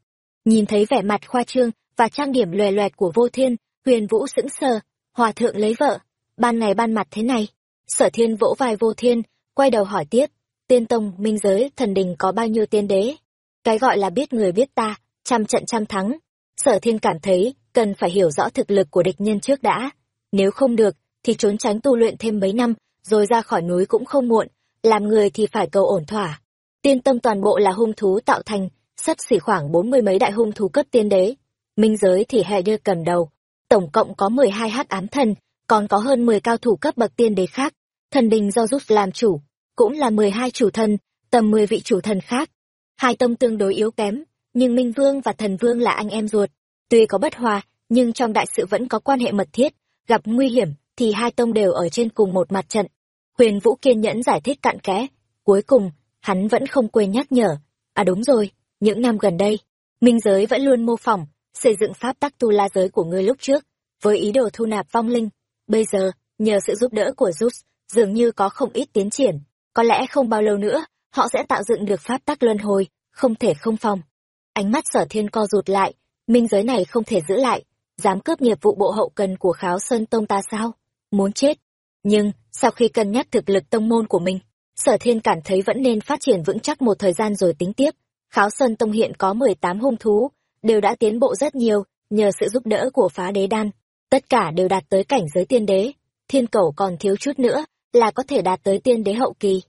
Nhìn thấy vẻ mặt khoa trương và trang điểm lòe loẹt của vô thiên, huyền vũ sững sờ, hòa thượng lấy vợ, ban ngày ban mặt thế này. Sở thiên vỗ vai vô thiên, quay đầu hỏi tiếp, tiên tông, minh giới, thần đình có bao nhiêu tiên đế? Cái gọi là biết người biết ta, trăm trận trăm thắng. Sở thiên cảm thấy, cần phải hiểu rõ thực lực của địch nhân trước đã. Nếu không được, thì trốn tránh tu luyện thêm mấy năm, rồi ra khỏi núi cũng không muộn, làm người thì phải cầu ổn thỏa. Tiên tông toàn bộ là hung thú tạo thành, sắp xỉ khoảng bốn mươi mấy đại hung thú cấp tiên đế. Minh giới thì hệ đưa cầm đầu, tổng cộng có mười hai hắc ám thần, còn có hơn mười cao thủ cấp bậc tiên đế khác. Thần đình do rút làm chủ, cũng là mười hai chủ thần, tầm mười vị chủ thần khác. Hai tông tương đối yếu kém, nhưng Minh Vương và Thần Vương là anh em ruột. Tuy có bất hòa, nhưng trong đại sự vẫn có quan hệ mật thiết, gặp nguy hiểm thì hai tông đều ở trên cùng một mặt trận. Huyền Vũ kiên nhẫn giải thích cặn kẽ, cuối cùng, hắn vẫn không quên nhắc nhở. À đúng rồi, những năm gần đây, Minh Giới vẫn luôn mô phỏng, xây dựng pháp tắc tu la giới của ngươi lúc trước, với ý đồ thu nạp vong linh. Bây giờ, nhờ sự giúp đỡ của Zeus, dường như có không ít tiến triển. Có lẽ không bao lâu nữa, họ sẽ tạo dựng được pháp tắc luân hồi, không thể không phòng. Ánh mắt sở thiên co rụt lại, minh giới này không thể giữ lại, dám cướp nghiệp vụ bộ hậu cần của kháo sơn tông ta sao? Muốn chết. Nhưng, sau khi cân nhắc thực lực tông môn của mình, sở thiên cảm thấy vẫn nên phát triển vững chắc một thời gian rồi tính tiếp. Kháo sơn tông hiện có 18 hung thú, đều đã tiến bộ rất nhiều, nhờ sự giúp đỡ của phá đế đan. Tất cả đều đạt tới cảnh giới tiên đế. Thiên cầu còn thiếu chút nữa, là có thể đạt tới tiên đế hậu kỳ.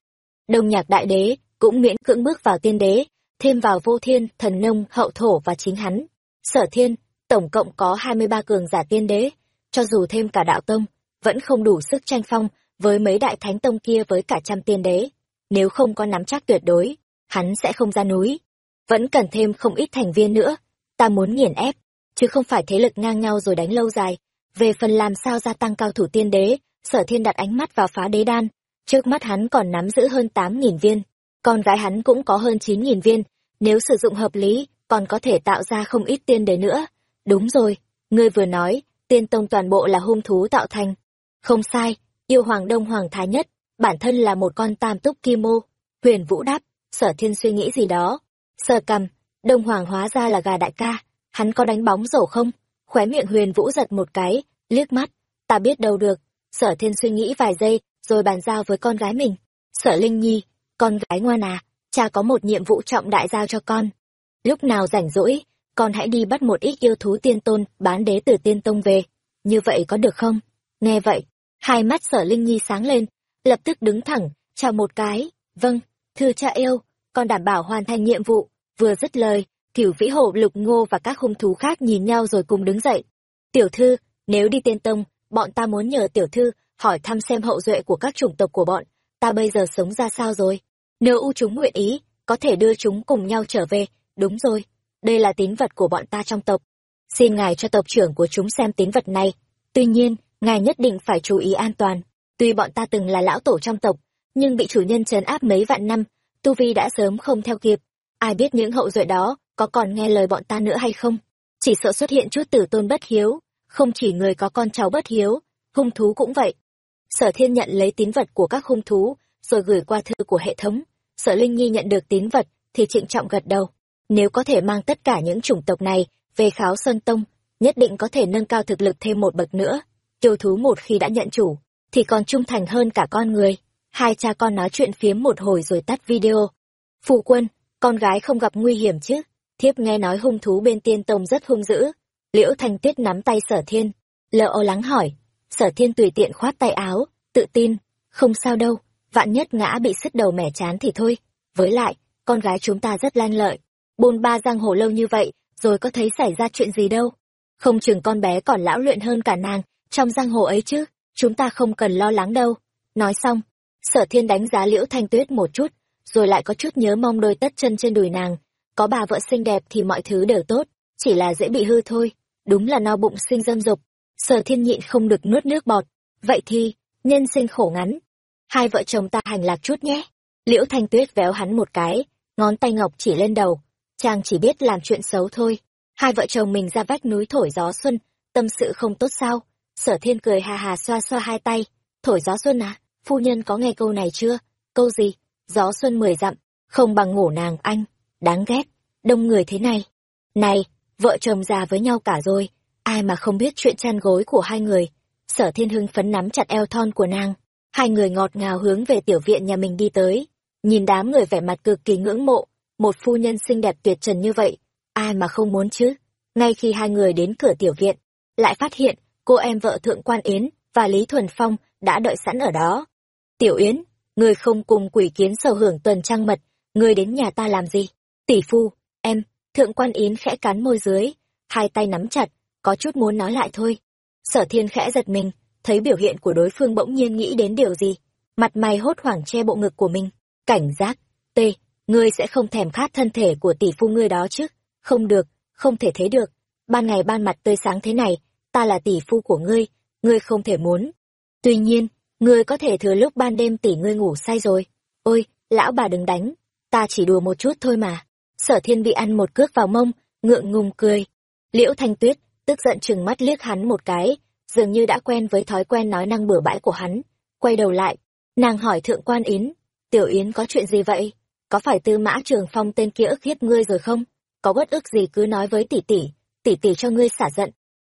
Đông nhạc đại đế, cũng miễn cưỡng bước vào tiên đế, thêm vào vô thiên, thần nông, hậu thổ và chính hắn. Sở thiên, tổng cộng có 23 cường giả tiên đế, cho dù thêm cả đạo tông, vẫn không đủ sức tranh phong với mấy đại thánh tông kia với cả trăm tiên đế. Nếu không có nắm chắc tuyệt đối, hắn sẽ không ra núi. Vẫn cần thêm không ít thành viên nữa. Ta muốn nghiền ép, chứ không phải thế lực ngang nhau rồi đánh lâu dài. Về phần làm sao gia tăng cao thủ tiên đế, sở thiên đặt ánh mắt vào phá đế đan. Trước mắt hắn còn nắm giữ hơn 8.000 viên. Con gái hắn cũng có hơn 9.000 viên. Nếu sử dụng hợp lý, còn có thể tạo ra không ít tiên đế nữa. Đúng rồi, ngươi vừa nói, tiên tông toàn bộ là hung thú tạo thành. Không sai, yêu hoàng đông hoàng thái nhất, bản thân là một con tam túc kim mô. Huyền Vũ đáp, sở thiên suy nghĩ gì đó. Sờ cầm, đông hoàng hóa ra là gà đại ca, hắn có đánh bóng rổ không? Khóe miệng huyền Vũ giật một cái, liếc mắt, ta biết đâu được. Sở thiên suy nghĩ vài giây, rồi bàn giao với con gái mình. Sở Linh Nhi, con gái ngoan à, cha có một nhiệm vụ trọng đại giao cho con. Lúc nào rảnh rỗi, con hãy đi bắt một ít yêu thú tiên tôn bán đế từ tiên tông về. Như vậy có được không? Nghe vậy, hai mắt sở Linh Nhi sáng lên, lập tức đứng thẳng, chào một cái. Vâng, thưa cha yêu, con đảm bảo hoàn thành nhiệm vụ. Vừa dứt lời, tiểu vĩ hộ lục ngô và các hung thú khác nhìn nhau rồi cùng đứng dậy. Tiểu thư, nếu đi tiên tông, bọn ta muốn nhờ tiểu thư hỏi thăm xem hậu duệ của các chủng tộc của bọn, ta bây giờ sống ra sao rồi. Nếu u chúng nguyện ý, có thể đưa chúng cùng nhau trở về, đúng rồi, đây là tín vật của bọn ta trong tộc. Xin ngài cho tộc trưởng của chúng xem tín vật này. Tuy nhiên, ngài nhất định phải chú ý an toàn. Tuy bọn ta từng là lão tổ trong tộc, nhưng bị chủ nhân trấn áp mấy vạn năm, Tu Vi đã sớm không theo kịp. Ai biết những hậu duệ đó có còn nghe lời bọn ta nữa hay không? Chỉ sợ xuất hiện chút tử tôn bất hiếu, không chỉ người có con cháu bất hiếu, hung thú cũng vậy. Sở thiên nhận lấy tín vật của các hung thú, rồi gửi qua thư của hệ thống. Sở Linh Nhi nhận được tín vật, thì trịnh trọng gật đầu. Nếu có thể mang tất cả những chủng tộc này về kháo Sơn Tông, nhất định có thể nâng cao thực lực thêm một bậc nữa. Yêu thú một khi đã nhận chủ, thì còn trung thành hơn cả con người. Hai cha con nói chuyện phiếm một hồi rồi tắt video. Phụ quân, con gái không gặp nguy hiểm chứ? Thiếp nghe nói hung thú bên tiên tông rất hung dữ. Liễu Thanh Tuyết nắm tay sở thiên. Lỡ ô lắng hỏi. Sở thiên tùy tiện khoát tay áo, tự tin. Không sao đâu, vạn nhất ngã bị sứt đầu mẻ chán thì thôi. Với lại, con gái chúng ta rất lan lợi, bôn ba giang hồ lâu như vậy, rồi có thấy xảy ra chuyện gì đâu. Không chừng con bé còn lão luyện hơn cả nàng, trong giang hồ ấy chứ, chúng ta không cần lo lắng đâu. Nói xong, sở thiên đánh giá liễu thanh tuyết một chút, rồi lại có chút nhớ mong đôi tất chân trên đùi nàng. Có bà vợ xinh đẹp thì mọi thứ đều tốt, chỉ là dễ bị hư thôi. Đúng là no bụng sinh dâm dục. Sở thiên nhịn không được nuốt nước bọt. Vậy thì, nhân sinh khổ ngắn. Hai vợ chồng ta hành lạc chút nhé. Liễu thanh tuyết véo hắn một cái, ngón tay ngọc chỉ lên đầu, chàng chỉ biết làm chuyện xấu thôi. Hai vợ chồng mình ra vách núi thổi gió xuân, tâm sự không tốt sao? Sở thiên cười hà hà xoa xoa hai tay, thổi gió xuân à, phu nhân có nghe câu này chưa? Câu gì? Gió xuân mười dặm, không bằng ngủ nàng anh, đáng ghét, đông người thế này. Này, vợ chồng già với nhau cả rồi, ai mà không biết chuyện chăn gối của hai người. Sở thiên hưng phấn nắm chặt eo thon của nàng, hai người ngọt ngào hướng về tiểu viện nhà mình đi tới. Nhìn đám người vẻ mặt cực kỳ ngưỡng mộ, một phu nhân xinh đẹp tuyệt trần như vậy, ai mà không muốn chứ? Ngay khi hai người đến cửa tiểu viện, lại phát hiện cô em vợ Thượng Quan Yến và Lý Thuần Phong đã đợi sẵn ở đó. Tiểu Yến, người không cùng quỷ kiến sầu hưởng tuần trăng mật, người đến nhà ta làm gì? Tỷ phu, em, Thượng Quan Yến khẽ cắn môi dưới, hai tay nắm chặt, có chút muốn nói lại thôi. Sở thiên khẽ giật mình, thấy biểu hiện của đối phương bỗng nhiên nghĩ đến điều gì. Mặt mày hốt hoảng che bộ ngực của mình. Cảnh giác, tê, ngươi sẽ không thèm khát thân thể của tỷ phu ngươi đó chứ không được không thể thế được ban ngày ban mặt tươi sáng thế này ta là tỷ phu của ngươi ngươi không thể muốn tuy nhiên ngươi có thể thừa lúc ban đêm tỷ ngươi ngủ say rồi ôi lão bà đừng đánh ta chỉ đùa một chút thôi mà sở thiên bị ăn một cước vào mông ngượng ngùng cười liễu thanh tuyết tức giận chừng mắt liếc hắn một cái, dường như đã quen với thói quen nói năng bừa bãi của hắn, quay đầu lại, nàng hỏi thượng quan yến, tiểu yến có chuyện gì vậy? Có phải tư mã trường phong tên kia ức hiếp ngươi rồi không? Có bất ức gì cứ nói với tỷ tỷ tỷ tỷ cho ngươi xả giận.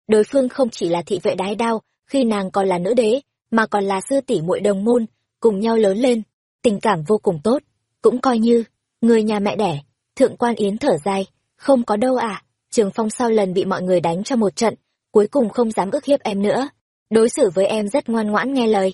Đối phương không chỉ là thị vệ đái đao, khi nàng còn là nữ đế, mà còn là sư tỷ muội đồng môn, cùng nhau lớn lên, tình cảm vô cùng tốt. Cũng coi như, người nhà mẹ đẻ, thượng quan yến thở dài, không có đâu à trường phong sau lần bị mọi người đánh cho một trận, cuối cùng không dám ức hiếp em nữa. Đối xử với em rất ngoan ngoãn nghe lời.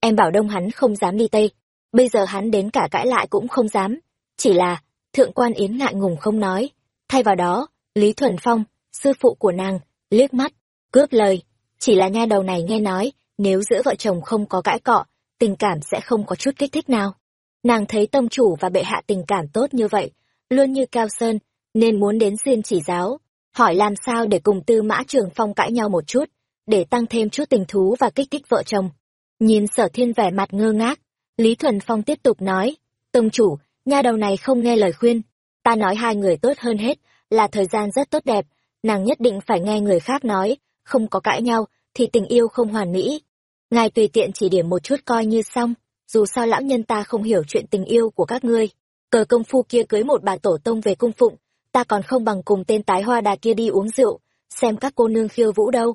Em bảo đông hắn không dám đi tây. Bây giờ hắn đến cả cãi lại cũng không dám. Chỉ là, thượng quan yến ngại ngùng không nói. Thay vào đó, lý thuần phong, sư phụ của nàng, liếc mắt, cướp lời. Chỉ là nha đầu này nghe nói, nếu giữa vợ chồng không có cãi cọ, tình cảm sẽ không có chút kích thích nào. Nàng thấy tông chủ và bệ hạ tình cảm tốt như vậy, luôn như cao sơn nên muốn đến xuyên chỉ giáo, hỏi làm sao để cùng tư mã trường phong cãi nhau một chút, để tăng thêm chút tình thú và kích thích vợ chồng. Nhìn sở thiên vẻ mặt ngơ ngác, lý thuần phong tiếp tục nói, tông chủ, nha đầu này không nghe lời khuyên. Ta nói hai người tốt hơn hết, là thời gian rất tốt đẹp, nàng nhất định phải nghe người khác nói, không có cãi nhau thì tình yêu không hoàn mỹ. Ngài tùy tiện chỉ điểm một chút coi như xong, dù sao lão nhân ta không hiểu chuyện tình yêu của các ngươi. Cờ công phu kia cưới một bà tổ tông về cung phụng ta còn không bằng cùng tên tái hoa đà kia đi uống rượu, xem các cô nương khiêu vũ đâu.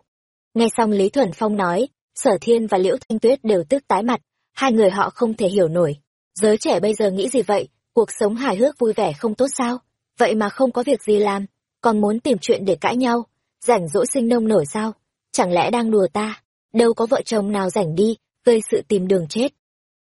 Nghe xong lý thuần phong nói, sở thiên và liễu thanh tuyết đều tức tái mặt, hai người họ không thể hiểu nổi. Giới trẻ bây giờ nghĩ gì vậy? Cuộc sống hài hước vui vẻ không tốt sao? Vậy mà không có việc gì làm, còn muốn tìm chuyện để cãi nhau, rảnh rỗi sinh nông nổi sao? Chẳng lẽ đang đùa ta? Đâu có vợ chồng nào rảnh đi, gây sự tìm đường chết.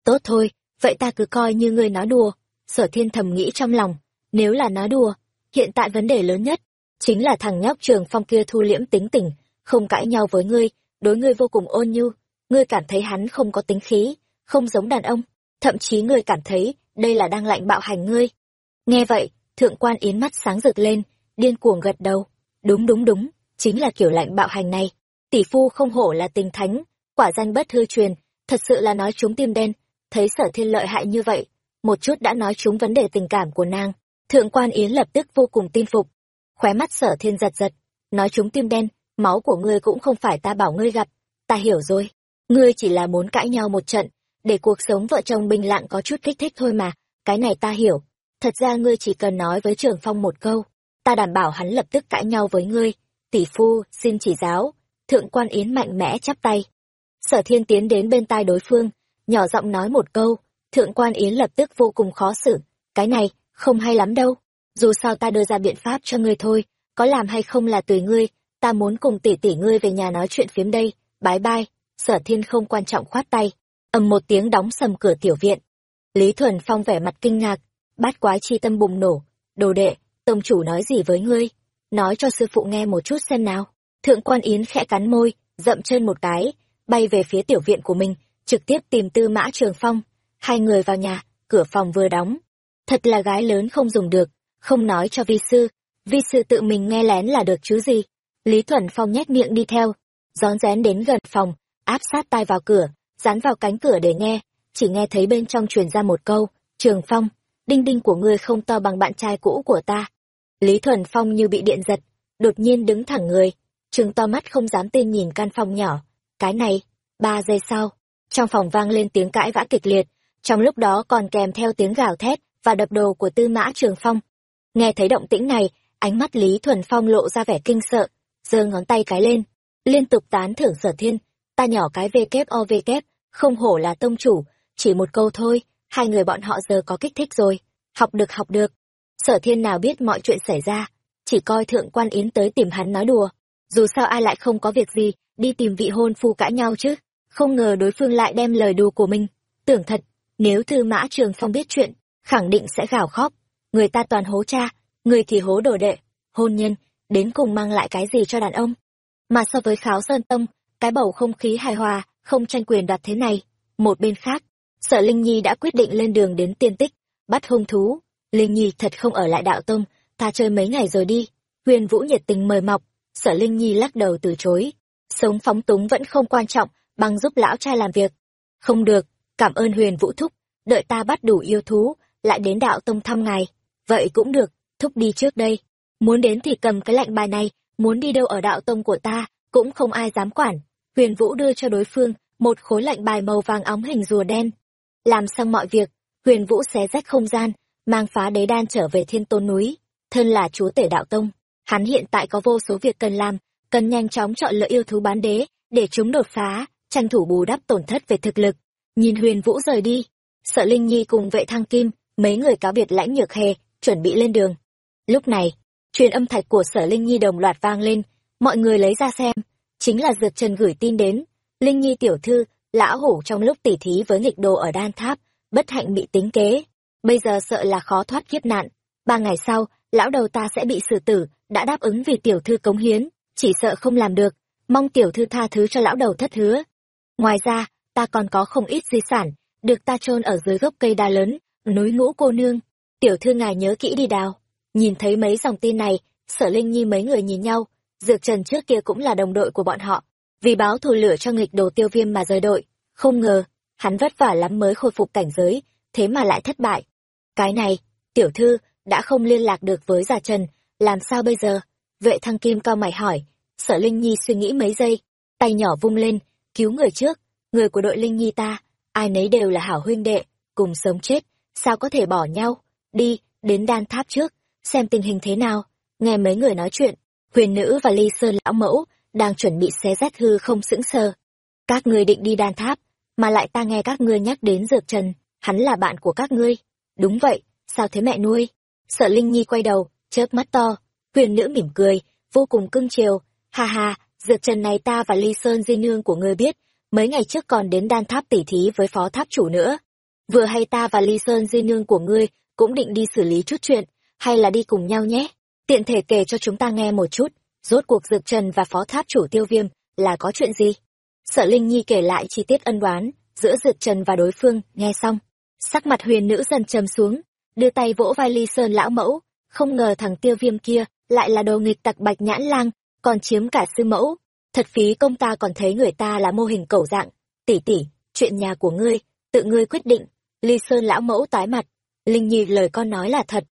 Tốt thôi, vậy ta cứ coi như ngươi nói đùa. Sở thiên thầm nghĩ trong lòng, nếu là nói đùa hiện tại vấn đề lớn nhất chính là thằng nhóc trường phong kia thu liễm tính tình, không cãi nhau với ngươi, đối ngươi vô cùng ôn nhu. Ngươi cảm thấy hắn không có tính khí, không giống đàn ông, thậm chí ngươi cảm thấy đây là đang lạnh bạo hành ngươi. Nghe vậy, thượng quan yến mắt sáng rực lên, điên cuồng gật đầu. Đúng đúng đúng, chính là kiểu lạnh bạo hành này. Tỷ phu không hổ là tình thánh, quả danh bất hư truyền, thật sự là nói chúng tim đen. Thấy sở thiên lợi hại như vậy, một chút đã nói chúng vấn đề tình cảm của nàng thượng quan yến lập tức vô cùng tin phục. Khóe mắt sở thiên giật giật. Nói chúng tim đen, máu của ngươi cũng không phải ta bảo ngươi gặp. Ta hiểu rồi. Ngươi chỉ là muốn cãi nhau một trận, để cuộc sống vợ chồng bình lặng có chút kích thích thôi mà. Cái này ta hiểu. Thật ra ngươi chỉ cần nói với trưởng phong một câu, ta đảm bảo hắn lập tức cãi nhau với ngươi. Tỷ phu, xin chỉ giáo. Thượng quan yến mạnh mẽ chắp tay. Sở thiên tiến đến bên tai đối phương, nhỏ giọng nói một câu. Thượng quan yến lập tức vô cùng khó xử. Cái này không hay lắm đâu. Dù sao ta đưa ra biện pháp cho ngươi thôi. Có làm hay không là tùy ngươi. Ta muốn cùng tỷ tỷ ngươi về nhà nói chuyện phiếm đây. Bái bai. Sở thiên không quan trọng khoát tay. Ầm một tiếng đóng sầm cửa tiểu viện. Lý thuần phong vẻ mặt kinh ngạc. Bát quái chi tâm bùng nổ. Đồ đệ, tông chủ nói gì với ngươi? Nói cho sư phụ nghe một chút xem nào. Thượng quan yến khẽ cắn môi, dậm chân một cái, bay về phía tiểu viện của mình, trực tiếp tìm tư mã trường phong. Hai người vào nhà, cửa phòng vừa đóng thật là gái lớn không dùng được, không nói cho vi sư. Vi sư tự mình nghe lén là được chứ gì? Lý thuần phong nhét miệng đi theo, rón rén đến gần phòng, áp sát tai vào cửa, dán vào cánh cửa để nghe. Chỉ nghe thấy bên trong truyền ra một câu, trường phong, đinh đinh của ngươi không to bằng bạn trai cũ của ta. Lý thuần phong như bị điện giật, đột nhiên đứng thẳng người. Trường to mắt không dám tin nhìn căn phòng nhỏ. Cái này, ba giây sau. Trong phòng vang lên tiếng cãi vã kịch liệt, trong lúc đó còn kèm theo tiếng gào thét và đập đồ của tư mã trường phong. Nghe thấy động tĩnh này, ánh mắt lý thuần phong lộ ra vẻ kinh sợ, giơ ngón tay cái lên, liên tục tán thưởng sở thiên, ta nhỏ cái vê kép o vê kép, không hổ là tông chủ, chỉ một câu thôi, hai người bọn họ giờ có kích thích rồi, học được học được. Sở thiên nào biết mọi chuyện xảy ra, chỉ coi thượng quan yến tới tìm hắn nói đùa. Dù sao ai lại không có việc gì, đi tìm vị hôn phu cãi nhau chứ, không ngờ đối phương lại đem lời đùa của mình. Tưởng thật, nếu thư mã trường phong biết chuyện khẳng định sẽ gào khóc. Người ta toàn hố cha, người thì hố đồ đệ. Hôn nhân, đến cùng mang lại cái gì cho đàn ông? Mà so với kháo sơn tông, cái bầu không khí hài hòa, không tranh quyền đoạt thế này. Một bên khác sở linh nhi đã quyết định lên đường đến tiên tích, bắt hung thú. Linh nhi thật không ở lại đạo tông, ta chơi mấy ngày rồi đi. Huyền vũ nhiệt tình mời mọc sở linh nhi lắc đầu từ chối. Sống phóng túng vẫn không quan trọng, bằng giúp lão trai làm việc. Không được, cảm ơn huyền vũ thúc, đợi ta bắt đủ yêu thú lại đến đạo tông thăm ngài. Vậy cũng được thúc đi trước đây. Muốn đến thì cầm cái lệnh bài này muốn đi đâu ở đạo tông của ta cũng không ai dám quản. Huyền vũ đưa cho đối phương một khối lệnh bài màu vàng óng hình rùa đen. Làm xong mọi việc huyền vũ xé rách không gian mang phá đế đan trở về thiên tôn núi. Thân là chúa tể đạo tông Hắn hiện tại có vô số việc cần làm, cần nhanh chóng chọn lựa yêu thú bán đế, để chúng đột phá, tranh thủ bù đắp tổn thất về thực lực. Nhìn huyền vũ rời đi, sợ Linh Nhi cùng vệ thăng kim, mấy người cáo biệt lãnh nhược hề, chuẩn bị lên đường. Lúc này, truyền âm thạch của sở Linh Nhi đồng loạt vang lên, mọi người lấy ra xem, chính là Dược Trần gửi tin đến. Linh Nhi tiểu thư, lão hủ trong lúc tỉ thí với nghịch đồ ở đan tháp, bất hạnh bị tính kế. Bây giờ sợ là khó thoát kiếp nạn. Ba ngày sau, lão đầu ta sẽ bị xử tử, đã đáp ứng vì tiểu thư cống hiến, chỉ sợ không làm được, mong tiểu thư tha thứ cho lão đầu thất hứa. Ngoài ra, ta còn có không ít di sản, được ta chôn ở dưới gốc cây đa lớn, núi ngũ cô nương. Tiểu thư ngài nhớ kỹ đi đào. Nhìn thấy mấy dòng tin này, sở linh nhi mấy người nhìn nhau, dược trần trước kia cũng là đồng đội của bọn họ. Vì báo thù lửa cho nghịch đồ tiêu viêm mà rời đội, không ngờ, hắn vất vả lắm mới khôi phục cảnh giới, thế mà lại thất bại. Cái này, tiểu thư, đã không liên lạc được với già trần, làm sao bây giờ? Vệ thăng kim cao mày hỏi, sở Linh Nhi suy nghĩ mấy giây, tay nhỏ vung lên, cứu người trước, người của đội Linh Nhi ta, ai nấy đều là hảo huynh đệ, cùng sống chết, sao có thể bỏ nhau, đi, đến đan tháp trước, xem tình hình thế nào, nghe mấy người nói chuyện, huyền nữ và ly sơn lão mẫu, đang chuẩn bị xé rách hư không sững sờ. Các ngươi định đi đan tháp, mà lại ta nghe các ngươi nhắc đến dược trần, hắn là bạn của các ngươi. Đúng vậy, sao thế mẹ nuôi? Sợ Linh Nhi quay đầu, chớp mắt to, huyền nữ mỉm cười, vô cùng cưng chiều. Ha ha, dược trần này ta và ly sơn di nương của ngươi biết, mấy ngày trước còn đến đan tháp tỉ thí với phó tháp chủ nữa. Vừa hay ta và ly sơn di nương của ngươi cũng định đi xử lý chút chuyện, hay là đi cùng nhau nhé? Tiện thể kể cho chúng ta nghe một chút, rốt cuộc dược trần và phó tháp chủ tiêu viêm là có chuyện gì? Sợ Linh Nhi kể lại chi tiết ân đoán giữa dược trần và đối phương, nghe xong. Sắc mặt huyền nữ dần trầm xuống, đưa tay vỗ vai ly sơn lão mẫu, không ngờ thằng tiêu viêm kia lại là đồ nghịch tặc bạch nhãn lang, còn chiếm cả sư mẫu. Thật phí công ta còn thấy người ta là mô hình cẩu dạng. Tỷ tỷ, chuyện nhà của ngươi, tự ngươi quyết định. Ly Sơn lão mẫu tái mặt. Linh Nhi lời con nói là thật.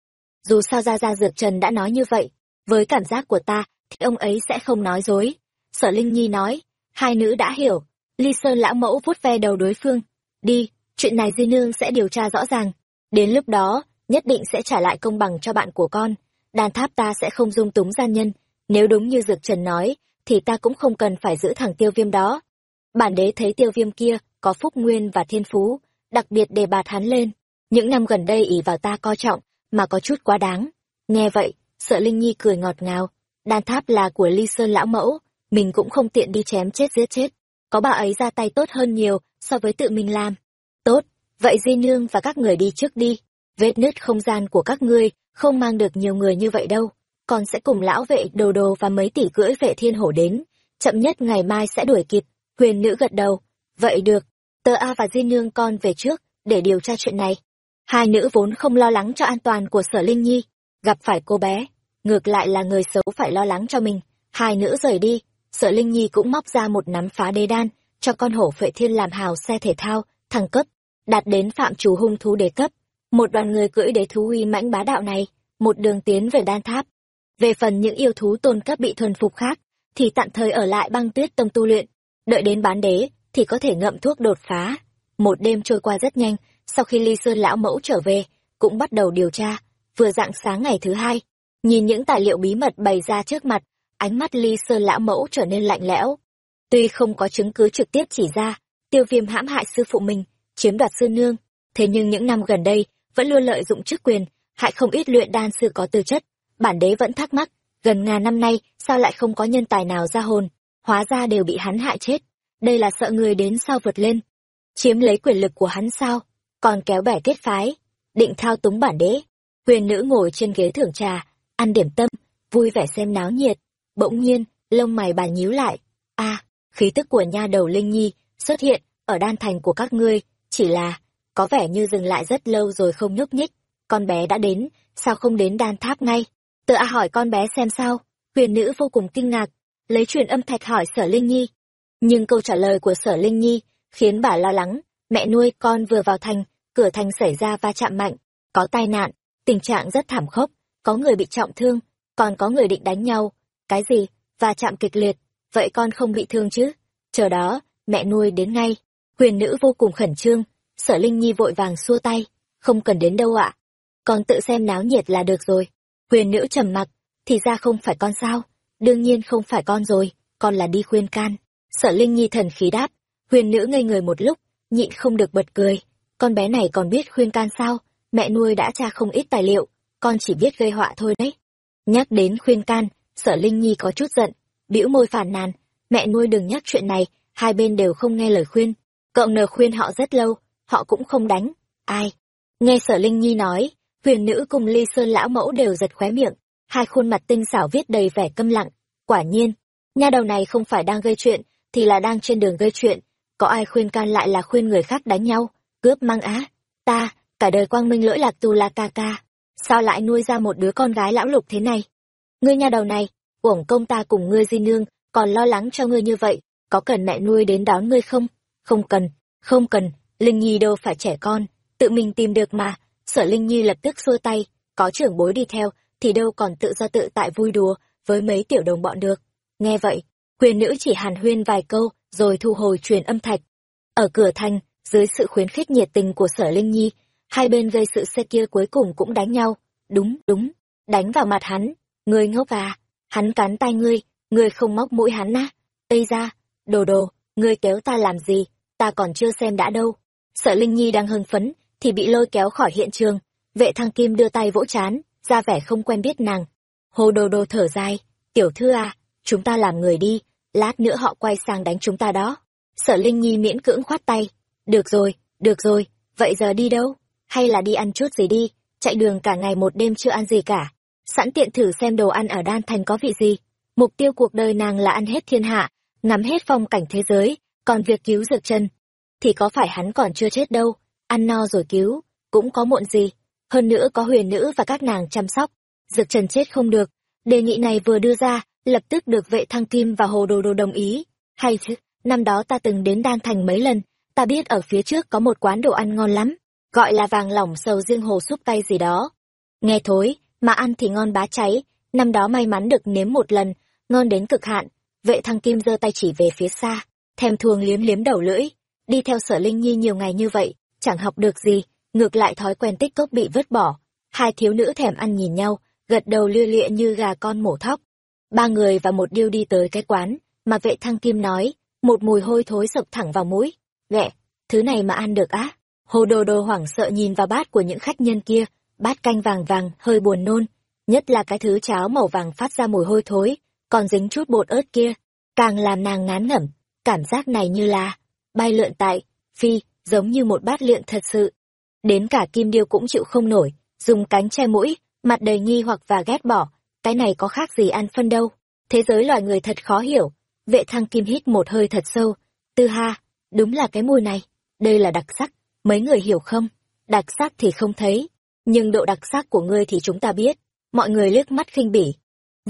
Dù sao ra ra dược trần đã nói như vậy, với cảm giác của ta, thì ông ấy sẽ không nói dối. Sở Linh Nhi nói, hai nữ đã hiểu. Ly Sơn lão mẫu vuốt ve đầu đối phương. Đi, chuyện này Di Nương sẽ điều tra rõ ràng. Đến lúc đó, nhất định sẽ trả lại công bằng cho bạn của con. Đàn tháp ta sẽ không dung túng gian nhân. Nếu đúng như Dược Trần nói, thì ta cũng không cần phải giữ thằng tiêu viêm đó. Bản đế thấy tiêu viêm kia có phúc nguyên và thiên phú, đặc biệt đề bạt hắn lên. Những năm gần đây ỷ vào ta coi trọng, mà có chút quá đáng. Nghe vậy, sợ Linh Nhi cười ngọt ngào. Đan tháp là của Ly Sơn lão mẫu, mình cũng không tiện đi chém chết giết chết. Có bà ấy ra tay tốt hơn nhiều so với tự mình làm. Tốt, vậy Di Nương và các người đi trước đi. Vết nứt không gian của các ngươi không mang được nhiều người như vậy đâu. Còn sẽ cùng lão vệ đồ đồ và mấy tỷ cưỡi vệ thiên hổ đến. Chậm nhất ngày mai sẽ đuổi kịp. Huyền nữ gật đầu. Vậy được, tờ A và Di Nương con về trước, để điều tra chuyện này. Hai nữ vốn không lo lắng cho an toàn của sở Linh Nhi. Gặp phải cô bé, ngược lại là người xấu phải lo lắng cho mình. Hai nữ rời đi, sở Linh Nhi cũng móc ra một nắm phá đế đan, cho con hổ phệ thiên làm hào xe thể thao, thăng cấp, đạt đến phạm chủ hung thú đế cấp. Một đoàn người cưỡi đế thú uy mãnh bá đạo này, một đường tiến về đan tháp. Về phần những yêu thú tôn cấp bị thuần phục khác, thì tạm thời ở lại băng tuyết tông tu luyện, đợi đến bán đế, thì có thể ngậm thuốc đột phá. Một đêm trôi qua rất nhanh, sau khi Ly Sơn lão mẫu trở về, cũng bắt đầu điều tra, vừa dạng sáng ngày thứ hai, nhìn những tài liệu bí mật bày ra trước mặt, ánh mắt Ly Sơn lão mẫu trở nên lạnh lẽo. Tuy không có chứng cứ trực tiếp chỉ ra, tiêu viêm hãm hại sư phụ mình, chiếm đoạt sư nương, thế nhưng những năm gần đây, vẫn luôn lợi dụng chức quyền, hại không ít luyện đan sư có tư chất. Bản đế vẫn thắc mắc, gần ngàn năm nay, sao lại không có nhân tài nào ra hồn, hóa ra đều bị hắn hại chết. Đây là sợ người đến sau vượt lên, chiếm lấy quyền lực của hắn sao, còn kéo bẻ kết phái, định thao túng bản đế. Huyền nữ ngồi trên ghế thưởng trà, ăn điểm tâm, vui vẻ xem náo nhiệt. Bỗng nhiên, lông mày bà nhíu lại. a khí tức của nha đầu Linh Nhi xuất hiện ở đan thành của các ngươi, chỉ là có vẻ như dừng lại rất lâu rồi không nhúc nhích. Con bé đã đến, sao không đến đan tháp ngay? Tự a hỏi con bé xem sao. Huyền nữ vô cùng kinh ngạc, lấy truyền âm thạch hỏi sở Linh Nhi. Nhưng câu trả lời của sở Linh Nhi khiến bà lo lắng. Mẹ nuôi con vừa vào thành, cửa thành xảy ra va chạm mạnh, có tai nạn, tình trạng rất thảm khốc, có người bị trọng thương, còn có người định đánh nhau. Cái gì? Va chạm kịch liệt, vậy con không bị thương chứ? Chờ đó, mẹ nuôi đến ngay. Huyền nữ vô cùng khẩn trương, sở Linh Nhi vội vàng xua tay, không cần đến đâu ạ. Con tự xem náo nhiệt là được rồi. Huyền nữ trầm mặc, thì ra không phải con sao đương nhiên không phải con rồi con là đi khuyên can sợ linh nhi thần khí đáp, huyền nữ ngây người một lúc, nhịn không được bật cười. Con bé này còn biết khuyên can sao? Mẹ nuôi đã tra không ít tài liệu, con chỉ biết gây họa thôi đấy. Nhắc đến khuyên can sở linh nhi có chút giận, bĩu môi phản nàn. Mẹ nuôi đừng nhắc chuyện này, hai bên đều không nghe lời khuyên. Cậu nờ khuyên họ rất lâu, họ cũng không đánh, ai. Nghe sở linh nhi nói, huyền nữ cùng ly sơn lão mẫu đều giật khóe miệng, hai khuôn mặt tinh xảo viết đầy vẻ câm lặng. Quả nhiên, nha đầu này không phải đang gây chuyện thì là đang trên đường gây chuyện. Có ai khuyên can lại là khuyên người khác đánh nhau? Cướp mang á. Ta, cả đời quang minh lỗi lạc tu la ca ca. Sao lại nuôi ra một đứa con gái lão lục thế này? Ngươi nhà đầu này, uổng công ta cùng ngươi di nương, còn lo lắng cho ngươi như vậy, có cần mẹ nuôi đến đón ngươi không? Không cần không cần, linh nhi đâu phải trẻ con, tự mình tìm được mà. Sở linh nhi lập tức xua tay, có trưởng bối đi theo, thì đâu còn tự do tự tại vui đùa với mấy tiểu đồng bọn được. Nghe vậy Quyền nữ chỉ hàn huyên vài câu, rồi thu hồi truyền âm thạch. Ở cửa thành, dưới sự khuyến khích nhiệt tình của sở linh nhi, hai bên gây sự xe kia cuối cùng cũng đánh nhau. Đúng đúng, đánh vào mặt hắn. Ngươi ngốc à hắn cắn tay ngươi ngươi không móc mũi hắn á. Tây ra đồ đồ, ngươi kéo ta làm gì? Ta còn chưa xem đã đâu. Sở linh nhi đang hưng phấn, thì bị lôi kéo khỏi hiện trường. Vệ thăng kim đưa tay vỗ chán, ra vẻ không quen biết nàng. Hồ đồ đồ thở dài, tiểu thư à chúng ta làm người đi lát nữa họ quay sang đánh chúng ta đó. Sở linh nhi miễn cưỡng khoát tay. Được rồi được rồi, vậy giờ đi đâu? Hay là đi ăn chút gì đi, chạy đường cả ngày một đêm chưa ăn gì cả. Sẵn tiện thử xem đồ ăn ở đan thành có vị gì. Mục tiêu cuộc đời nàng là ăn hết thiên hạ, ngắm hết phong cảnh thế giới, còn việc cứu dược chân. Thì có phải hắn còn chưa chết đâu, ăn no rồi cứu, cũng có muộn gì. Hơn nữa có huyền nữ và các nàng chăm sóc, dược trần chết không được, đề nghị này vừa đưa ra lập tức được vệ thăng kim và hồ đồ đồ đồng ý. Hay chứ, năm đó ta từng đến đan thành mấy lần, ta biết ở phía trước có một quán đồ ăn ngon lắm, gọi là vàng lỏng sầu riêng hồ súp cay gì đó. Nghe thối, mà ăn thì ngon bá cháy, năm đó may mắn được nếm một lần, ngon đến cực hạn, vệ thăng kim giơ tay chỉ về phía xa, thèm thuồng liếm liếm đầu lưỡi. Đi theo sở linh nhi nhiều ngày như vậy, chẳng học được gì, ngược lại thói quen tích cốc bị vứt bỏ. Hai thiếu nữ thèm ăn nhìn nhau, gật đầu lia lịa như gà con mổ thóc ba người và một điêu đi tới cái quán. Mà vệ thăng kim nói, một mùi hôi thối sộc thẳng vào mũi. Ghẹ, thứ này mà ăn được á? Hồ đồ đồ hoảng sợ nhìn vào bát của những khách nhân kia. Bát canh vàng vàng, hơi buồn nôn. Nhất là cái thứ cháo màu vàng phát ra mùi hôi thối, còn dính chút bột ớt kia. Càng làm nàng ngán ngẩm. Cảm giác này như là bay lượn tại phi, giống như một bát lượn thật sự. Đến cả kim điêu cũng chịu không nổi, dùng cánh che mũi, mặt đầy nghi hoặc và ghét bỏ cái này có khác gì ăn phân đâu. Thế giới loài người thật khó hiểu. Vệ thăng kim hít một hơi thật sâu. Tư ha, đúng là cái mùi này. Đây là đặc sắc. Mấy người hiểu không? Đặc sắc thì không thấy. Nhưng độ đặc sắc của ngươi thì chúng ta biết. Mọi người liếc mắt khinh bỉ.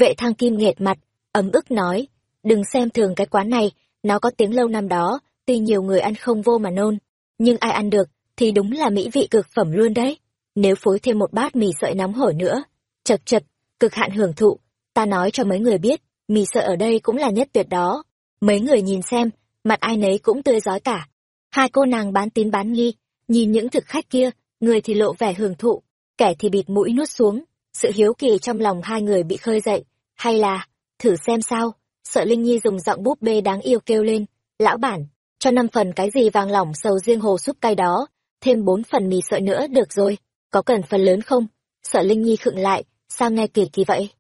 Vệ thăng kim nghệt mặt, ấm ức nói. Đừng xem thường cái quán này. Nó có tiếng lâu năm đó. Tuy nhiều người ăn không vô mà nôn. Nhưng ai ăn được thì đúng là mỹ vị cực phẩm luôn đấy. Nếu phối thêm một bát mì sợi nóng hổi nữa, chật chật cực hạn hưởng thụ. Ta nói cho mấy người biết, mì sợi ở đây cũng là nhất tuyệt đó. Mấy người nhìn xem, mặt ai nấy cũng tươi rói cả. Hai cô nàng bán tín bán nghi, nhìn những thực khách kia, người thì lộ vẻ hưởng thụ, kẻ thì bịt mũi nuốt xuống. Sự hiếu kỳ trong lòng hai người bị khơi dậy. Hay là, thử xem sao, sợ linh nhi dùng giọng búp bê đáng yêu kêu lên. Lão bản, cho năm phần cái gì vàng lỏng sầu riêng hồ súp cay đó, thêm bốn phần mì sợi nữa được rồi. Có cần phần lớn không? Sợ linh nhi khựng lại sao nghe kỳ kỳ vậy?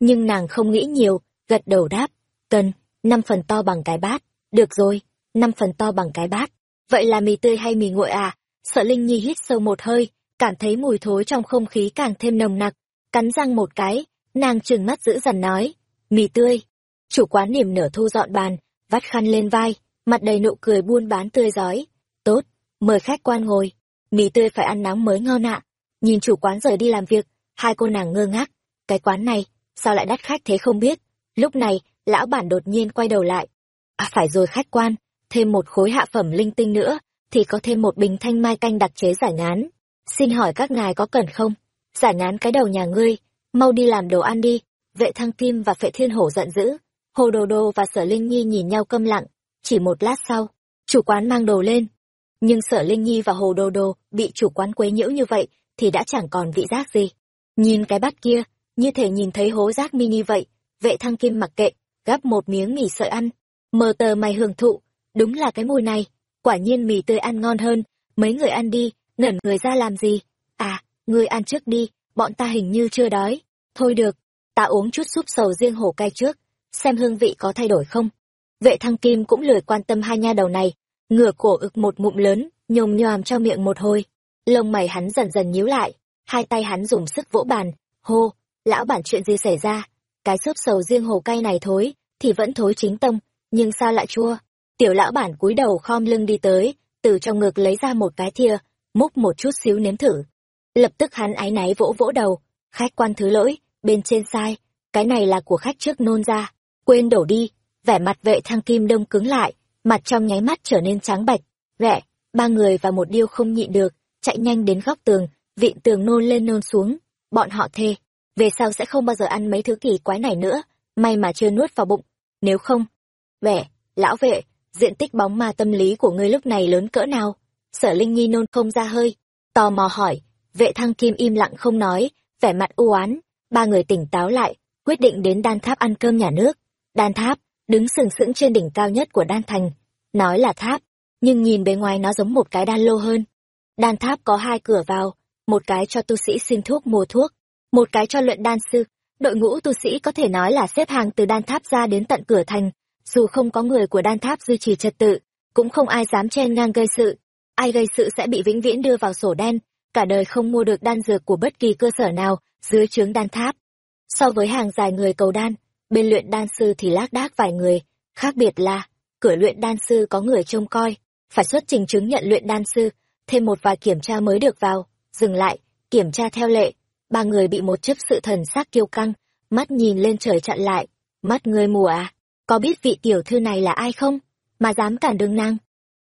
Nhưng nàng không nghĩ nhiều, gật đầu đáp, cần, năm phần to bằng cái bát. Được rồi, năm phần to bằng cái bát. Vậy là mì tươi hay mì nguội à? Sợ linh nhi hít sâu một hơi, cảm thấy mùi thối trong không khí càng thêm nồng nặc, cắn răng một cái, nàng trừng mắt giữ dằn nói, mì tươi. Chủ quán niềm nở thu dọn bàn, vắt khăn lên vai, mặt đầy nụ cười buôn bán tươi giói. Tốt, mời khách quan ngồi, mì tươi phải ăn nóng mới ngon ạ. Nhìn chủ quán rời đi làm việc hai cô nàng ngơ ngác. Cái quán này, sao lại đắt khách thế không biết? Lúc này, lão bản đột nhiên quay đầu lại. À phải rồi khách quan, thêm một khối hạ phẩm linh tinh nữa, thì có thêm một bình thanh mai canh đặc chế giải ngán. Xin hỏi các ngài có cần không? Giải ngán cái đầu nhà ngươi, mau đi làm đồ ăn đi. Vệ thăng kim và phệ thiên hổ giận dữ. Hồ đồ đồ và sở linh nhi nhìn nhau câm lặng. Chỉ một lát sau, chủ quán mang đồ lên. Nhưng sở linh nhi và hồ đồ đồ bị chủ quán quấy nhiễu như vậy thì đã chẳng còn vị giác gì nhìn cái bát kia, như thể nhìn thấy hố rác mini vậy, vệ thăng kim mặc kệ, gắp một miếng mì sợi ăn. Mờ tờ mày hưởng thụ, đúng là cái mùi này, quả nhiên mì tươi ăn ngon hơn, mấy người ăn đi, ngẩn người ra làm gì? À ngươi ăn trước đi, bọn ta hình như chưa đói. Thôi được, ta uống chút súp sầu riêng hổ cay trước, xem hương vị có thay đổi không. Vệ thăng kim cũng lười quan tâm hai nha đầu này, ngửa cổ ực một ngụm lớn, nhồm nhòm cho miệng một hồi. Lông mày hắn dần dần nhíu lại hai tay hắn dùng sức vỗ bàn. Hô, lão bản chuyện gì xảy ra? Cái xốp sầu riêng hồ cay này thối, thì vẫn thối chính tông, nhưng sao lại chua? Tiểu lão bản cúi đầu khom lưng đi tới, từ trong ngực lấy ra một cái thìa, múc một chút xíu nếm thử. Lập tức hắn áy náy vỗ vỗ đầu. Khách quan thứ lỗi, bên trên sai. Cái này là của khách trước nôn ra. Quên đổ đi. Vẻ mặt vệ thăng kim đông cứng lại, mặt trong nháy mắt trở nên trắng bạch. Vẹ ba người và một điêu không nhịn được, chạy nhanh đến góc tường vịn tường nôn lên nôn xuống. Bọn họ thề, về sau sẽ không bao giờ ăn mấy thứ kỳ quái này nữa. May mà chưa nuốt vào bụng. Nếu không, vẻ, lão vệ, diện tích bóng ma tâm lý của ngươi lúc này lớn cỡ nào? Sở linh nhi nôn không ra hơi, tò mò hỏi. Vệ thăng kim im lặng không nói, vẻ mặt u oán. Ba người tỉnh táo lại, quyết định đến đan tháp ăn cơm nhà nước. Đan tháp, đứng sừng sững trên đỉnh cao nhất của đan thành. Nói là tháp, nhưng nhìn bề ngoài nó giống một cái đan lô hơn. Đan tháp có hai cửa vào một cái cho tu sĩ xin thuốc mua thuốc, một cái cho luyện đan sư. Đội ngũ tu sĩ có thể nói là xếp hàng từ đan tháp ra đến tận cửa thành. Dù không có người của đan tháp duy trì trật tự, cũng không ai dám chen ngang gây sự. Ai gây sự sẽ bị vĩnh viễn đưa vào sổ đen. Cả đời không mua được đan dược của bất kỳ cơ sở nào dưới trướng đan tháp. So với hàng dài người cầu đan, bên luyện đan sư thì lác đác vài người. Khác biệt là, cửa luyện đan sư có người trông coi. Phải xuất trình chứng nhận luyện đan sư, thêm một vài kiểm tra mới được vào dừng lại, kiểm tra theo lệ. Ba người bị một chấp sự thần sắc kiêu căng, mắt nhìn lên trời chặn lại. Mắt ngươi mù à? Có biết vị tiểu thư này là ai không? Mà dám cản đường nàng.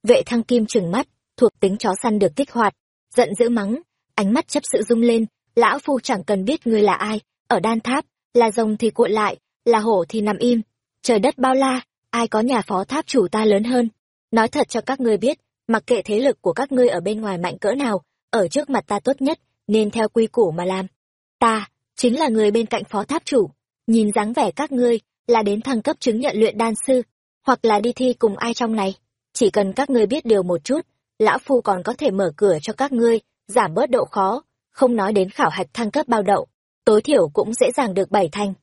Vệ thăng kim trừng mắt, thuộc tính chó săn được kích hoạt. Giận dữ mắng, ánh mắt chấp sự rung lên. Lão phu chẳng cần biết ngươi là ai. Ở đan tháp, là rồng thì cuộn lại, là hổ thì nằm im. Trời đất bao la, ai có nhà phó tháp chủ ta lớn hơn? Nói thật cho các ngươi biết, mặc kệ thế lực của các ngươi ở bên ngoài mạnh cỡ nào ở trước mặt ta tốt nhất, nên theo quy củ mà làm. Ta chính là người bên cạnh phó tháp chủ, nhìn dáng vẻ các ngươi là đến thăng cấp chứng nhận luyện đan sư, hoặc là đi thi cùng ai trong này. Chỉ cần các ngươi biết điều một chút, lão phu còn có thể mở cửa cho các ngươi, giảm bớt độ khó, không nói đến khảo hạch thăng cấp bao đậu. Tối thiểu cũng dễ dàng được bảy thành.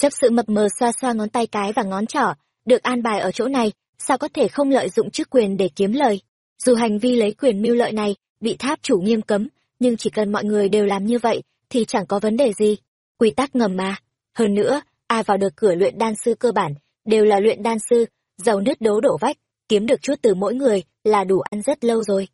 Chấp sự mập mờ xoa xoa ngón tay cái và ngón trỏ, được an bài ở chỗ này, sao có thể không lợi dụng chức quyền để kiếm lời? Dù hành vi lấy quyền mưu lợi này bị tháp chủ nghiêm cấm, nhưng chỉ cần mọi người đều làm như vậy thì chẳng có vấn đề gì. Quy tắc ngầm mà. Hơn nữa, ai vào được cửa luyện đan sư cơ bản đều là luyện đan sư, giàu nứt đố đổ vách, kiếm được chút từ mỗi người là đủ ăn rất lâu rồi.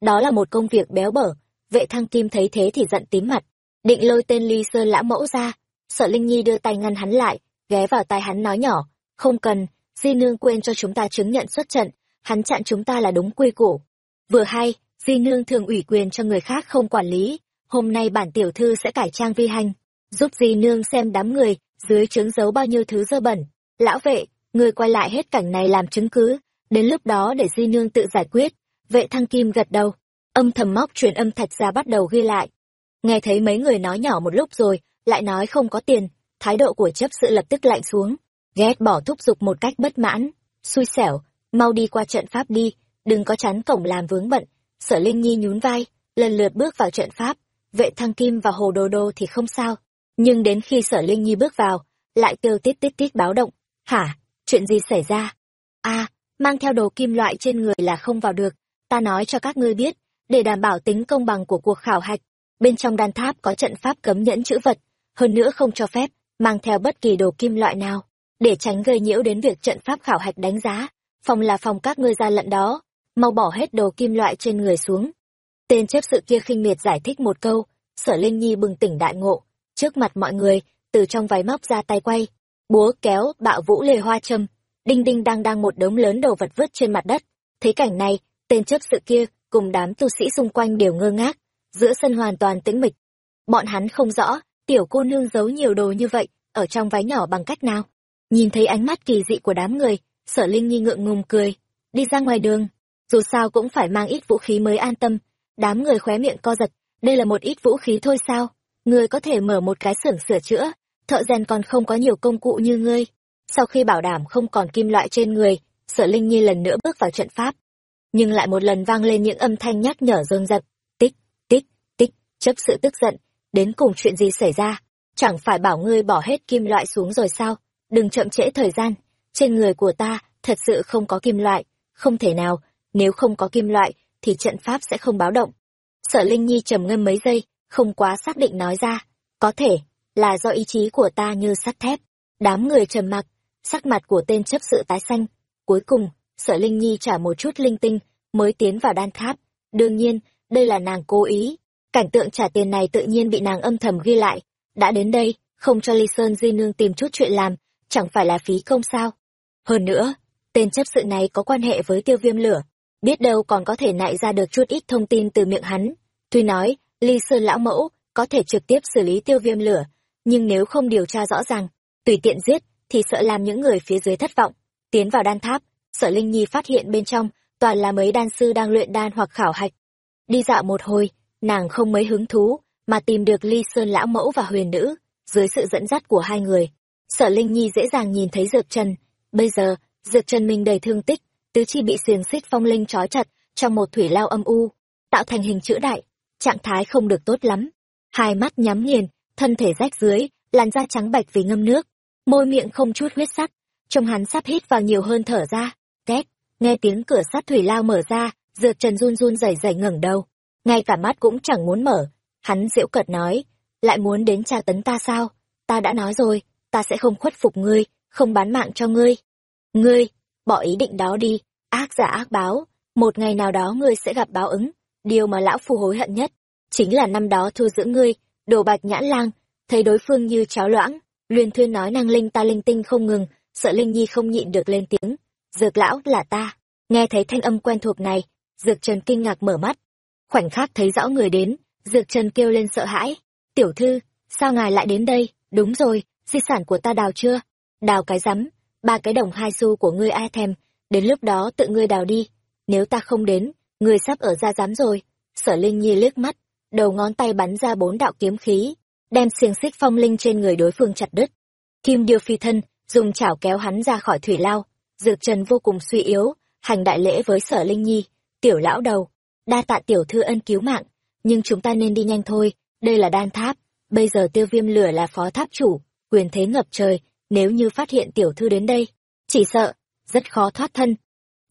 Đó là một công việc béo bở, vệ thăng kim thấy thế thì giận tím mặt. Định lôi tên ly sơn lã mẫu ra, sợ linh nhi đưa tay ngăn hắn lại, ghé vào tai hắn nói nhỏ, không cần, di nương quên cho chúng ta chứng nhận xuất trận, hắn chặn chúng ta là đúng quy củ. Vừa hay di nương thường ủy quyền cho người khác không quản lý. Hôm nay bản tiểu thư sẽ cải trang vi hành, giúp di nương xem đám người, dưới trướng giấu bao nhiêu thứ dơ bẩn. Lão vệ, người quay lại hết cảnh này làm chứng cứ. Đến lúc đó để di nương tự giải quyết. Vệ thăng kim gật đầu. Âm thầm móc truyền âm thạch ra bắt đầu ghi lại. Nghe thấy mấy người nói nhỏ một lúc rồi, lại nói không có tiền. Thái độ của chấp sự lập tức lạnh xuống. Ghét bỏ thúc giục một cách bất mãn. Xui xẻo, mau đi qua trận pháp đi. Đừng có chắn cổng làm vướng bận sở linh nhi nhún vai, lần lượt bước vào trận pháp. Vệ thăng kim và hồ đồ đô thì không sao. Nhưng đến khi sở linh nhi bước vào, lại kêu tít tít tít báo động. Hả? Chuyện gì xảy ra? A, mang theo đồ kim loại trên người là không vào được. Ta nói cho các ngươi biết, để đảm bảo tính công bằng của cuộc khảo hạch, bên trong đan tháp có trận pháp cấm nhẫn chữ vật. Hơn nữa không cho phép mang theo bất kỳ đồ kim loại nào. Để tránh gây nhiễu đến việc trận pháp khảo hạch đánh giá, phòng là phòng các ngươi ra lận đó mau bỏ hết đồ kim loại trên người xuống. Tên chấp sự kia khinh miệt giải thích một câu, sở linh nhi bừng tỉnh đại ngộ. Trước mặt mọi người, từ trong váy móc ra tay quay, búa kéo bạo vũ lê hoa châm, đinh đinh đang đang một đống lớn đồ vật vứt trên mặt đất. Thấy cảnh này, tên chấp sự kia cùng đám tu sĩ xung quanh đều ngơ ngác, giữa sân hoàn toàn tĩnh mịch. Bọn hắn không rõ, tiểu cô nương giấu nhiều đồ như vậy, ở trong váy nhỏ bằng cách nào. Nhìn thấy ánh mắt kỳ dị của đám người, sở linh nhi ngượng ngùng cười, đi ra ngoài đường dù sao cũng phải mang ít vũ khí mới an tâm. Đám người khóe miệng co giật đây là một ít vũ khí thôi sao? Ngươi có thể mở một cái xưởng sửa chữa, thợ rèn còn không có nhiều công cụ như ngươi. Sau khi bảo đảm không còn kim loại trên người, sở Linh Nhi lần nữa bước vào trận pháp. Nhưng lại một lần vang lên những âm thanh nhắc nhở rơn rập, tích, tích, tích, chấp sự tức giận, đến cùng chuyện gì xảy ra, chẳng phải bảo ngươi bỏ hết kim loại xuống rồi sao, đừng chậm trễ thời gian, trên người của ta thật sự không có kim loại, không thể nào, nếu không có kim loại thì trận pháp sẽ không báo động. Sở Linh Nhi trầm ngâm mấy giây, không quá xác định nói ra, có thể là do ý chí của ta như sắt thép. Đám người trầm mặc, sắc mặt của tên chấp sự tái xanh. Cuối cùng, Sở Linh Nhi trả một chút linh tinh, mới tiến vào đan tháp. Đương nhiên, đây là nàng cố ý. Cảnh tượng trả tiền này tự nhiên bị nàng âm thầm ghi lại. Đã đến đây, không cho Ly Sơn Di Nương tìm chút chuyện làm, chẳng phải là phí công sao. Hơn nữa, tên chấp sự này có quan hệ với tiêu viêm lửa, biết đâu còn có thể nại ra được chút ít thông tin từ miệng hắn. Tuy nói, Ly Sơn lão mẫu có thể trực tiếp xử lý tiêu viêm lửa, nhưng nếu không điều tra rõ ràng, tùy tiện giết, thì sợ làm những người phía dưới thất vọng. Tiến vào đan tháp, sợ Linh Nhi phát hiện bên trong toàn là mấy đan sư đang luyện đan hoặc khảo hạch. Đi dạo một hồi, nàng không mấy hứng thú, mà tìm được Ly Sơn lão mẫu và huyền nữ, dưới sự dẫn dắt của hai người. Sở Linh Nhi dễ dàng nhìn thấy Dược Trần. Bây giờ, Dược Trần mình đầy thương tích, tứ chi bị xiềng xích phong linh trói chặt trong một thủy lao âm u, tạo thành hình chữ đại, trạng thái không được tốt lắm. Hai mắt nhắm nghiền, thân thể rách dưới, làn da trắng bạch vì ngâm nước, môi miệng không chút huyết sắc, trông hắn sắp hít vào nhiều hơn thở ra. Két, nghe tiếng cửa sắt thủy lao mở ra, Dược Trần run run rẩy rẩy ngẩng đầu, ngay cả mắt cũng chẳng muốn mở. Hắn giễu cợt nói, lại muốn đến tra tấn ta sao? Ta đã nói rồi, ta sẽ không khuất phục ngươi, không bán mạng cho ngươi. Ngươi, bỏ ý định đó đi, ác giả ác báo, một ngày nào đó ngươi sẽ gặp báo ứng. Điều mà lão phu hối hận nhất, chính là năm đó thu giữ ngươi, đồ bạch nhãn lang, thấy đối phương như cháo loãng, luyên thuyên nói năng linh ta linh tinh không ngừng, sợ Linh Nhi không nhịn được lên tiếng. Dược lão là ta, nghe thấy thanh âm quen thuộc này, Dược Trần kinh ngạc mở mắt. Khoảnh khắc thấy rõ người đến, Dược Trần kêu lên sợ hãi. Tiểu thư, sao ngài lại đến đây? Đúng rồi, di sản của ta đào chưa? Đào cái rắm, ba cái đồng hai xu của ngươi ai thèm, đến lúc đó tự ngươi đào đi. Nếu ta không đến, ngươi sắp ở ra dám rồi. Sở Linh Nhi liếc mắt, đầu ngón tay bắn ra bốn đạo kiếm khí, đem xiềng xích phong linh trên người đối phương chặt đứt. Kim điêu phi thân, dùng chảo kéo hắn ra khỏi thủy lao. Dược Trần vô cùng suy yếu, hành đại lễ với Sở Linh Nhi, tiểu lão đầu, đa tạ tiểu thư ân cứu mạng, nhưng chúng ta nên đi nhanh thôi, đây là đan tháp, bây giờ tiêu viêm lửa là phó tháp chủ, quyền thế ngập trời, nếu như phát hiện tiểu thư đến đây, chỉ sợ, rất khó thoát thân.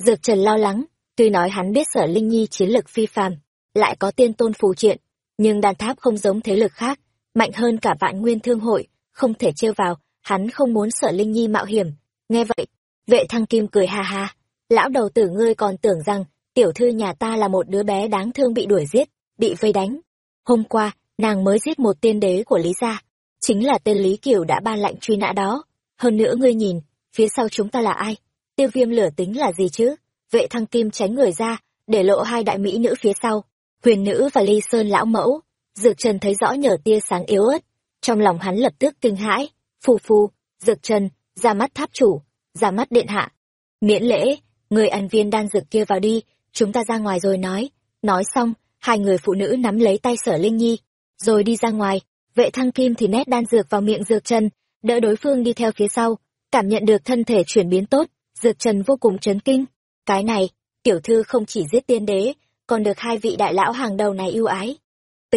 Dược Trần lo lắng, tuy nói hắn biết sở Linh Nhi chiến lực phi phàm, lại có tiên tôn phù triện, nhưng đàn tháp không giống thế lực khác, mạnh hơn cả vạn nguyên thương hội, không thể trêu vào, hắn không muốn sở Linh Nhi mạo hiểm. Nghe vậy, vệ thăng kim cười ha ha, lão đầu tử ngươi còn tưởng rằng tiểu thư nhà ta là một đứa bé đáng thương bị đuổi giết, bị vây đánh. Hôm qua, nàng mới giết một tiên đế của Lý Gia, chính là tên Lý Kiều đã ban lệnh truy nã đó. Hơn nữa ngươi nhìn, phía sau chúng ta là ai? Tiêu viêm lửa tính là gì chứ? Vệ thăng kim tránh người ra, để lộ hai đại mỹ nữ phía sau, huyền nữ và ly sơn lão mẫu. Dược Trần thấy rõ nhờ tia sáng yếu ớt, trong lòng hắn lập tức kinh hãi, phù phù, Dược Trần, ra mắt tháp chủ, ra mắt điện hạ. Miễn lễ, người ăn viên đan dược kia vào đi, chúng ta ra ngoài rồi nói. Nói xong, hai người phụ nữ nắm lấy tay sở Linh Nhi, rồi đi ra ngoài. Vệ thăng kim thì nét đan dược vào miệng Dược Trần, đỡ đối phương đi theo phía sau, cảm nhận được thân thể chuyển biến tốt, Dược Trần vô cùng chấn kinh. Cái này, tiểu thư không chỉ giết tiên đế, còn được hai vị đại lão hàng đầu này ưu ái. T,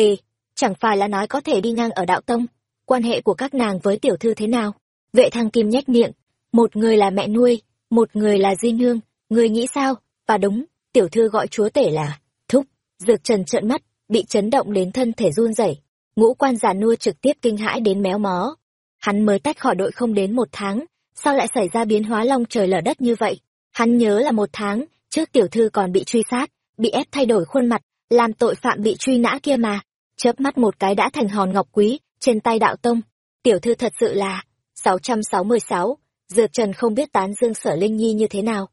chẳng phải là nói có thể đi ngang ở đạo tông, quan hệ của các nàng với tiểu thư thế nào? Vệ thăng kim nhếch miệng, một người là mẹ nuôi, một người là di nương, người nghĩ sao? Và đúng, tiểu thư gọi chúa tể là thúc, dược trần trợn mắt, bị chấn động đến thân thể run rẩy, ngũ quan già nua trực tiếp kinh hãi đến méo mó. Hắn mới tách khỏi đội không đến một tháng, sao lại xảy ra biến hóa long trời lở đất như vậy? Hắn nhớ là một tháng, trước tiểu thư còn bị truy sát, bị ép thay đổi khuôn mặt, làm tội phạm bị truy nã kia mà. Chớp mắt một cái đã thành hòn ngọc quý, trên tay đạo tông. Tiểu thư thật sự là... 666, Dược Trần không biết tán dương sở Linh Nhi như thế nào.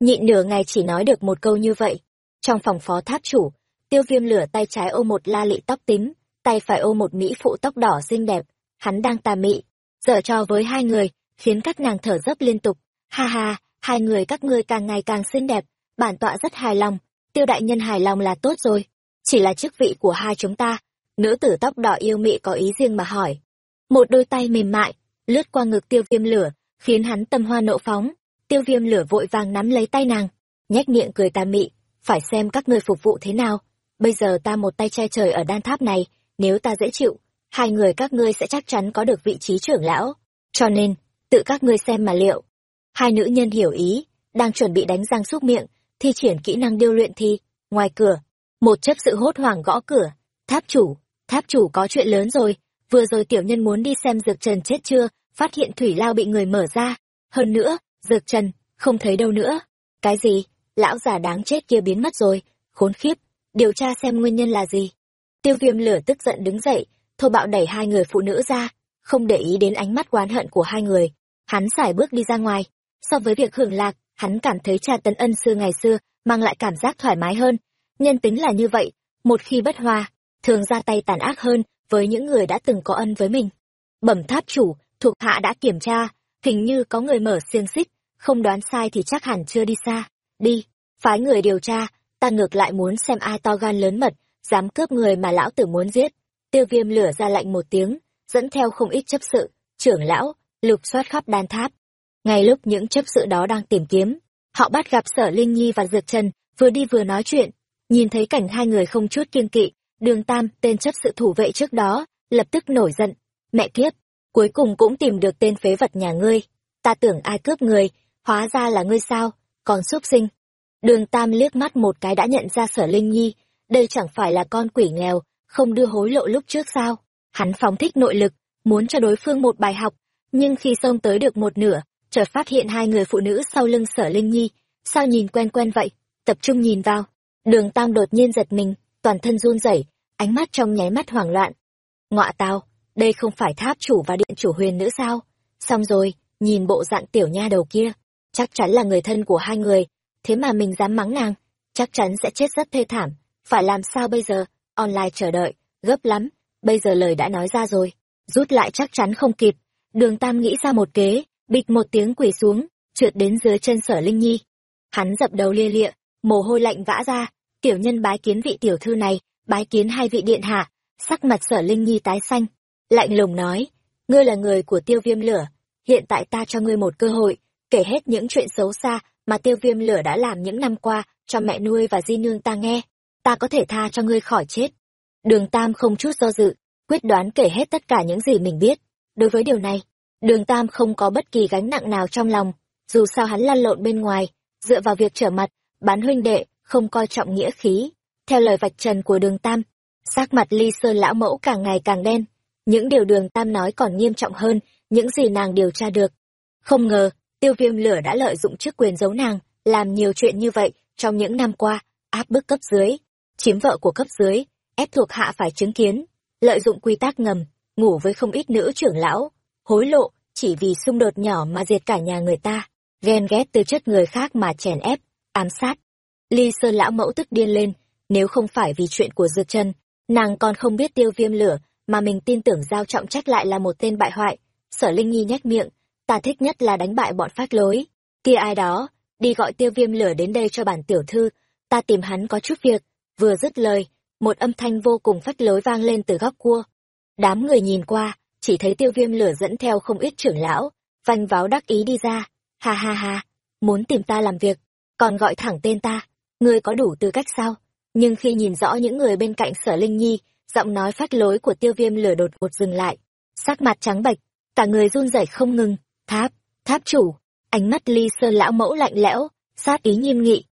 Nhịn nửa ngày chỉ nói được một câu như vậy. Trong phòng phó tháp chủ, tiêu viêm lửa tay trái ôm một la lị tóc tím, tay phải ôm một mỹ phụ tóc đỏ xinh đẹp. Hắn đang tà mị, dở cho với hai người, khiến các nàng thở dốc liên tục. Ha ha, hai người các ngươi càng ngày càng xinh đẹp, bản tọa rất hài lòng, tiêu đại nhân hài lòng là tốt rồi. Chỉ là chức vị của hai chúng ta, nữ tử tóc đỏ yêu mị có ý riêng mà hỏi. Một đôi tay mềm mại, lướt qua ngực tiêu viêm lửa, khiến hắn tâm hoa nộ phóng. Tiêu viêm lửa vội vàng nắm lấy tay nàng, nhếch miệng cười tà mị, phải xem các ngươi phục vụ thế nào. Bây giờ ta một tay che trời ở đan tháp này, nếu ta dễ chịu, hai người các ngươi sẽ chắc chắn có được vị trí trưởng lão. Cho nên, tự các ngươi xem mà liệu. Hai nữ nhân hiểu ý, đang chuẩn bị đánh răng xúc miệng, thi triển kỹ năng điêu luyện thi. Ngoài cửa, một chấp sự hốt hoảng gõ cửa. Tháp chủ, tháp chủ có chuyện lớn rồi, vừa rồi tiểu nhân muốn đi xem dược trần chết chưa, phát hiện thủy lao bị người mở ra. Hơn nữa, dược trần, không thấy đâu nữa. Cái gì? Lão già đáng chết kia biến mất rồi, khốn khiếp, điều tra xem nguyên nhân là gì. Tiêu viêm lửa tức giận đứng dậy, thô bạo đẩy hai người phụ nữ ra, không để ý đến ánh mắt oán hận của hai người. Hắn xài bước đi ra ngoài. So với việc hưởng lạc, hắn cảm thấy cha tấn ân sư ngày xưa mang lại cảm giác thoải mái hơn. Nhân tính là như vậy, một khi bất hòa, thường ra tay tàn ác hơn với những người đã từng có ân với mình. Bẩm tháp chủ, thuộc hạ đã kiểm tra, hình như có người mở xiềng xích, không đoán sai thì chắc hẳn chưa đi xa. Đi, phái người điều tra, ta ngược lại muốn xem ai to gan lớn mật, dám cướp người mà lão tử muốn giết. Tiêu viêm lửa ra lạnh một tiếng, dẫn theo không ít chấp sự, trưởng lão, lục soát khắp đan tháp. Ngay lúc những chấp sự đó đang tìm kiếm, họ bắt gặp sở Linh Nhi và Dược Trần, vừa đi vừa nói chuyện. Nhìn thấy cảnh hai người không chút kiên kỵ, đường Tam, tên chấp sự thủ vệ trước đó, lập tức nổi giận. Mẹ kiếp, cuối cùng cũng tìm được tên phế vật nhà ngươi. Ta tưởng ai cướp người, hóa ra là ngươi sao, còn xúc sinh. Đường Tam liếc mắt một cái đã nhận ra sở Linh Nhi, đây chẳng phải là con quỷ nghèo, không đưa hối lộ lúc trước sao. Hắn phóng thích nội lực, muốn cho đối phương một bài học, nhưng khi xông tới được một nửa, chợt phát hiện hai người phụ nữ sau lưng sở Linh Nhi, sao nhìn quen quen vậy, tập trung nhìn vào. Đường Tam đột nhiên giật mình, toàn thân run rẩy, ánh mắt trong nháy mắt hoảng loạn. Ngọa tao, đây không phải tháp chủ và điện chủ huyền nữ sao? Xong rồi, nhìn bộ dạng tiểu nha đầu kia, chắc chắn là người thân của hai người, thế mà mình dám mắng nàng, chắc chắn sẽ chết rất thê thảm, phải làm sao bây giờ, online chờ đợi, gấp lắm, bây giờ lời đã nói ra rồi, rút lại chắc chắn không kịp. Đường Tam nghĩ ra một kế, bịch một tiếng quỳ xuống, trượt đến dưới chân sở Linh Nhi. Hắn dập đầu lia lịa, mồ hôi lạnh vã ra, tiểu nhân bái kiến vị tiểu thư này, bái kiến hai vị điện hạ, sắc mặt sở Linh Nhi tái xanh. Lạnh lùng nói, ngươi là người của tiêu viêm lửa, hiện tại ta cho ngươi một cơ hội, kể hết những chuyện xấu xa mà tiêu viêm lửa đã làm những năm qua cho mẹ nuôi và di nương ta nghe, ta có thể tha cho ngươi khỏi chết. Đường Tam không chút do dự, quyết đoán kể hết tất cả những gì mình biết. Đối với điều này, đường Tam không có bất kỳ gánh nặng nào trong lòng, dù sao hắn lăn lộn bên ngoài, dựa vào việc trở mặt, bán huynh đệ, không coi trọng nghĩa khí. Theo lời vạch trần của đường Tam, sắc mặt ly sơn lão mẫu càng ngày càng đen. Những điều đường Tam nói còn nghiêm trọng hơn những gì nàng điều tra được. Không ngờ, tiêu viêm lửa đã lợi dụng chức quyền giấu nàng, làm nhiều chuyện như vậy trong những năm qua, áp bức cấp dưới, chiếm vợ của cấp dưới, ép thuộc hạ phải chứng kiến, lợi dụng quy tắc ngầm, ngủ với không ít nữ trưởng lão, hối lộ, chỉ vì xung đột nhỏ mà diệt cả nhà người ta, ghen ghét từ chất người khác mà chèn ép, ám sát. Ly Sơn lão mẫu tức điên lên, nếu không phải vì chuyện của Dược chân nàng còn không biết tiêu viêm lửa, mà mình tin tưởng giao trọng trách lại là một tên bại hoại. Sở Linh Nhi nhếch miệng, ta thích nhất là đánh bại bọn phát lối. Kia ai đó, đi gọi tiêu viêm lửa đến đây cho bản tiểu thư, ta tìm hắn có chút việc. Vừa dứt lời, một âm thanh vô cùng phách lối vang lên từ góc cua. Đám người nhìn qua, chỉ thấy tiêu viêm lửa dẫn theo không ít trưởng lão, vanh váo đắc ý đi ra. Ha ha ha, muốn tìm ta làm việc, còn gọi thẳng tên ta, ngươi có đủ tư cách sao? Nhưng khi nhìn rõ những người bên cạnh sở Linh Nhi, giọng nói phách lối của tiêu viêm lửa đột ngột dừng lại. Sắc mặt trắng bệch, cả người run rẩy không ngừng, tháp, tháp chủ, ánh mắt ly sơn lão mẫu lạnh lẽo, sát ý nghiêm nghị.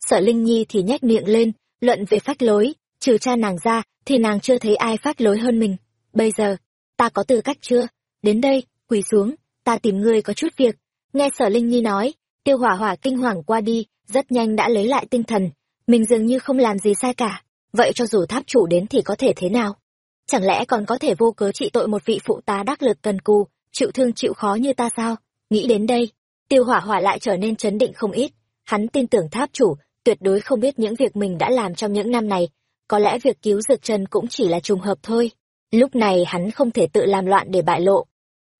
Sở Linh Nhi thì nhếch miệng lên, luận về phách lối, trừ cha nàng ra, thì nàng chưa thấy ai phách lối hơn mình. Bây giờ, ta có tư cách chưa? Đến đây, quỳ xuống, ta tìm ngươi có chút việc. Nghe sở Linh Nhi nói, tiêu hỏa hỏa kinh hoàng qua đi, rất nhanh đã lấy lại tinh thần. Mình dường như không làm gì sai cả. Vậy cho dù tháp chủ đến thì có thể thế nào? Chẳng lẽ còn có thể vô cớ trị tội một vị phụ tá đắc lực cần cù, chịu thương chịu khó như ta sao? Nghĩ đến đây, tiêu hỏa hỏa lại trở nên chấn định không ít. Hắn tin tưởng tháp chủ, tuyệt đối không biết những việc mình đã làm trong những năm này, có lẽ việc cứu dược trần cũng chỉ là trùng hợp thôi. Lúc này hắn không thể tự làm loạn để bại lộ.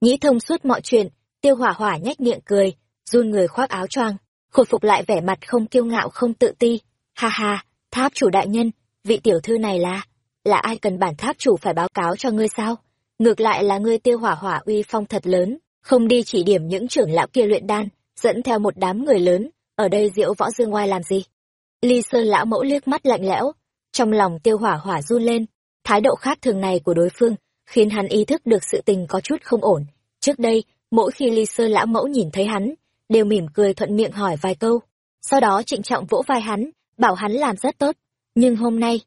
Nghĩ thông suốt mọi chuyện, tiêu hỏa hỏa nhếch miệng cười, run người khoác áo choàng, khôi phục lại vẻ mặt không kiêu ngạo không tự ti. Ha ha, tháp chủ đại nhân, vị tiểu thư này là... là ai cần bản tháp chủ phải báo cáo cho ngươi sao? Ngược lại là ngươi tiêu hỏa hỏa uy phong thật lớn, không đi chỉ điểm những trưởng lão kia luyện đan, dẫn theo một đám người lớn, ở đây diễu võ dương oai làm gì? Ly Sơn lão mẫu liếc mắt lạnh lẽo, trong lòng tiêu hỏa hỏa run lên, thái độ khác thường này của đối phương khiến hắn ý thức được sự tình có chút không ổn. Trước đây, mỗi khi Ly Sơn lão mẫu nhìn thấy hắn, đều mỉm cười thuận miệng hỏi vài câu, sau đó trịnh trọng vỗ vai hắn, bảo hắn làm rất tốt. Nhưng hôm nay,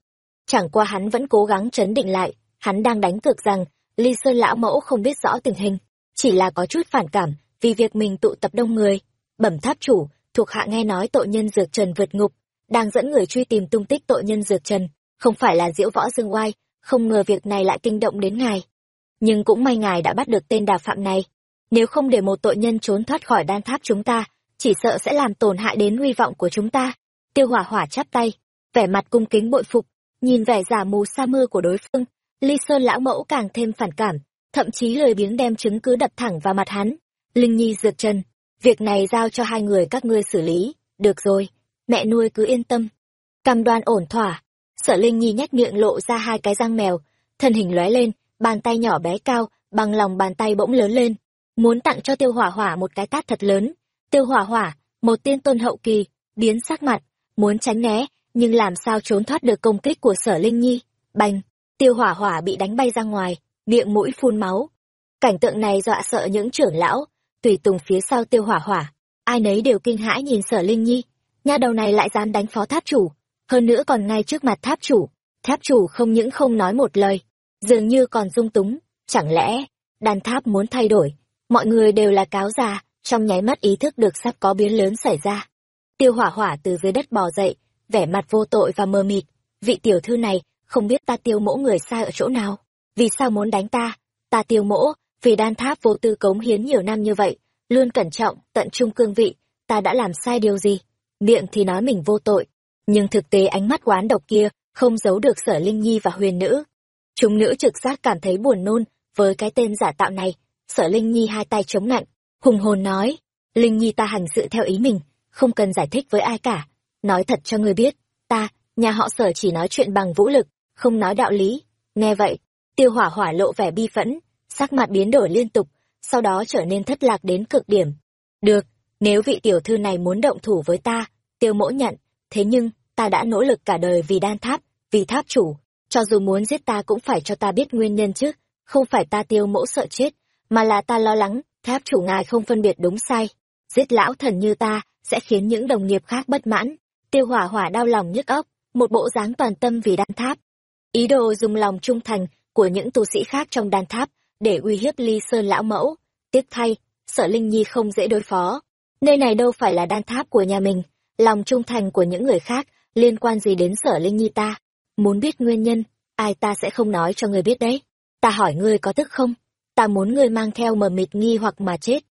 chẳng qua hắn vẫn cố gắng chấn định lại, hắn đang đánh cược rằng Ly Sơn lão mẫu không biết rõ tình hình, chỉ là có chút phản cảm vì việc mình tụ tập đông người. Bẩm tháp chủ, thuộc hạ nghe nói tội nhân dược trần vượt ngục, đang dẫn người truy tìm tung tích tội nhân dược trần, không phải là diễu võ dương oai, không ngờ việc này lại kinh động đến ngài. Nhưng cũng may ngài đã bắt được tên đà phạm này. Nếu không để một tội nhân trốn thoát khỏi đan tháp chúng ta, chỉ sợ sẽ làm tổn hại đến huy vọng của chúng ta. Tiêu hỏa hỏa chắp tay, vẻ mặt cung kính bội phục, nhìn vẻ giả mù sa mưa của đối phương, ly sơn lão mẫu càng thêm phản cảm, thậm chí lời biếng đem chứng cứ đập thẳng vào mặt hắn. Linh Nhi dược trần việc này giao cho hai người các ngươi xử lý, được rồi, mẹ nuôi cứ yên tâm. Cam đoan ổn thỏa, sở Linh Nhi nhét miệng lộ ra hai cái răng mèo, thân hình lóe lên, bàn tay nhỏ bé cao, bằng lòng bàn tay bỗng lớn lên, muốn tặng cho tiêu hỏa hỏa một cái tát thật lớn. Tiêu hỏa hỏa, một tiên tôn hậu kỳ, biến sắc mặt, muốn tránh né, nhưng làm sao trốn thoát được công kích của sở Linh Nhi. Bành, tiêu hỏa hỏa bị đánh bay ra ngoài, miệng mũi phun máu. Cảnh tượng này dọa sợ những trưởng lão, tùy tùng phía sau tiêu hỏa hỏa. Ai nấy đều kinh hãi nhìn sở Linh Nhi. Nha đầu này lại dám đánh phó tháp chủ, hơn nữa còn ngay trước mặt tháp chủ. Tháp chủ không những không nói một lời, dường như còn dung túng. Chẳng lẽ, đàn tháp muốn thay đổi, mọi người đều là cáo già, trong nháy mắt ý thức được sắp có biến lớn xảy ra. Tiêu hỏa hỏa từ dưới đất bò dậy, vẻ mặt vô tội và mờ mịt. Vị tiểu thư này, không biết ta tiêu mỗ người sai ở chỗ nào. Vì sao muốn đánh ta? Ta tiêu mỗ, vì đan tháp vô tư cống hiến nhiều năm như vậy, luôn cẩn trọng, tận trung cương vị, ta đã làm sai điều gì? Miệng thì nói mình vô tội, nhưng thực tế ánh mắt oán độc kia không giấu được sở linh nhi và huyền nữ. Chúng nữ trực giác cảm thấy buồn nôn với cái tên giả tạo này, sở linh nhi hai tay chống nạnh, hùng hồn nói, linh nhi ta hành sự theo ý mình, không cần giải thích với ai cả. Nói thật cho ngươi biết, ta, nhà họ sở chỉ nói chuyện bằng vũ lực, không nói đạo lý. Nghe vậy, tiêu hỏa hỏa lộ vẻ bi phẫn, sắc mặt biến đổi liên tục, sau đó trở nên thất lạc đến cực điểm. Được, nếu vị tiểu thư này muốn động thủ với ta, tiêu mỗ nhận, thế nhưng, ta đã nỗ lực cả đời vì đan tháp, vì tháp chủ, cho dù muốn giết ta cũng phải cho ta biết nguyên nhân chứ, không phải ta tiêu mỗ sợ chết, mà là ta lo lắng, tháp chủ ngài không phân biệt đúng sai. Giết lão thần như ta, sẽ khiến những đồng nghiệp khác bất mãn. Tiêu hỏa hỏa đau lòng nhức óc, một bộ dáng toàn tâm vì đan tháp. Ý đồ dùng lòng trung thành của những tu sĩ khác trong đan tháp để uy hiếp ly sơn lão mẫu. Tiếc thay, sợ Linh Nhi không dễ đối phó. Nơi này đâu phải là đan tháp của nhà mình, lòng trung thành của những người khác liên quan gì đến sở Linh Nhi ta. Muốn biết nguyên nhân, ai ta sẽ không nói cho người biết đấy. Ta hỏi ngươi có tức không? Ta muốn ngươi mang theo mờ mịt nghi hoặc mà chết.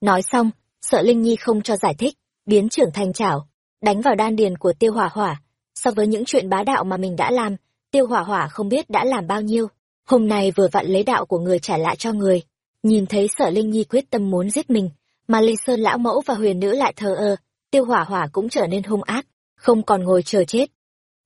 Nói xong, sợ Linh Nhi không cho giải thích, biến trưởng thành chảo, đánh vào đan điền của tiêu hỏa hỏa. So với những chuyện bá đạo mà mình đã làm, tiêu hỏa hỏa không biết đã làm bao nhiêu. Hôm nay vừa vặn lấy đạo của người trả lại cho người. Nhìn thấy sở Linh Nhi quyết tâm muốn giết mình, mà ly Sơn lão mẫu và huyền nữ lại thờ ơ, tiêu hỏa hỏa cũng trở nên hung ác, không còn ngồi chờ chết.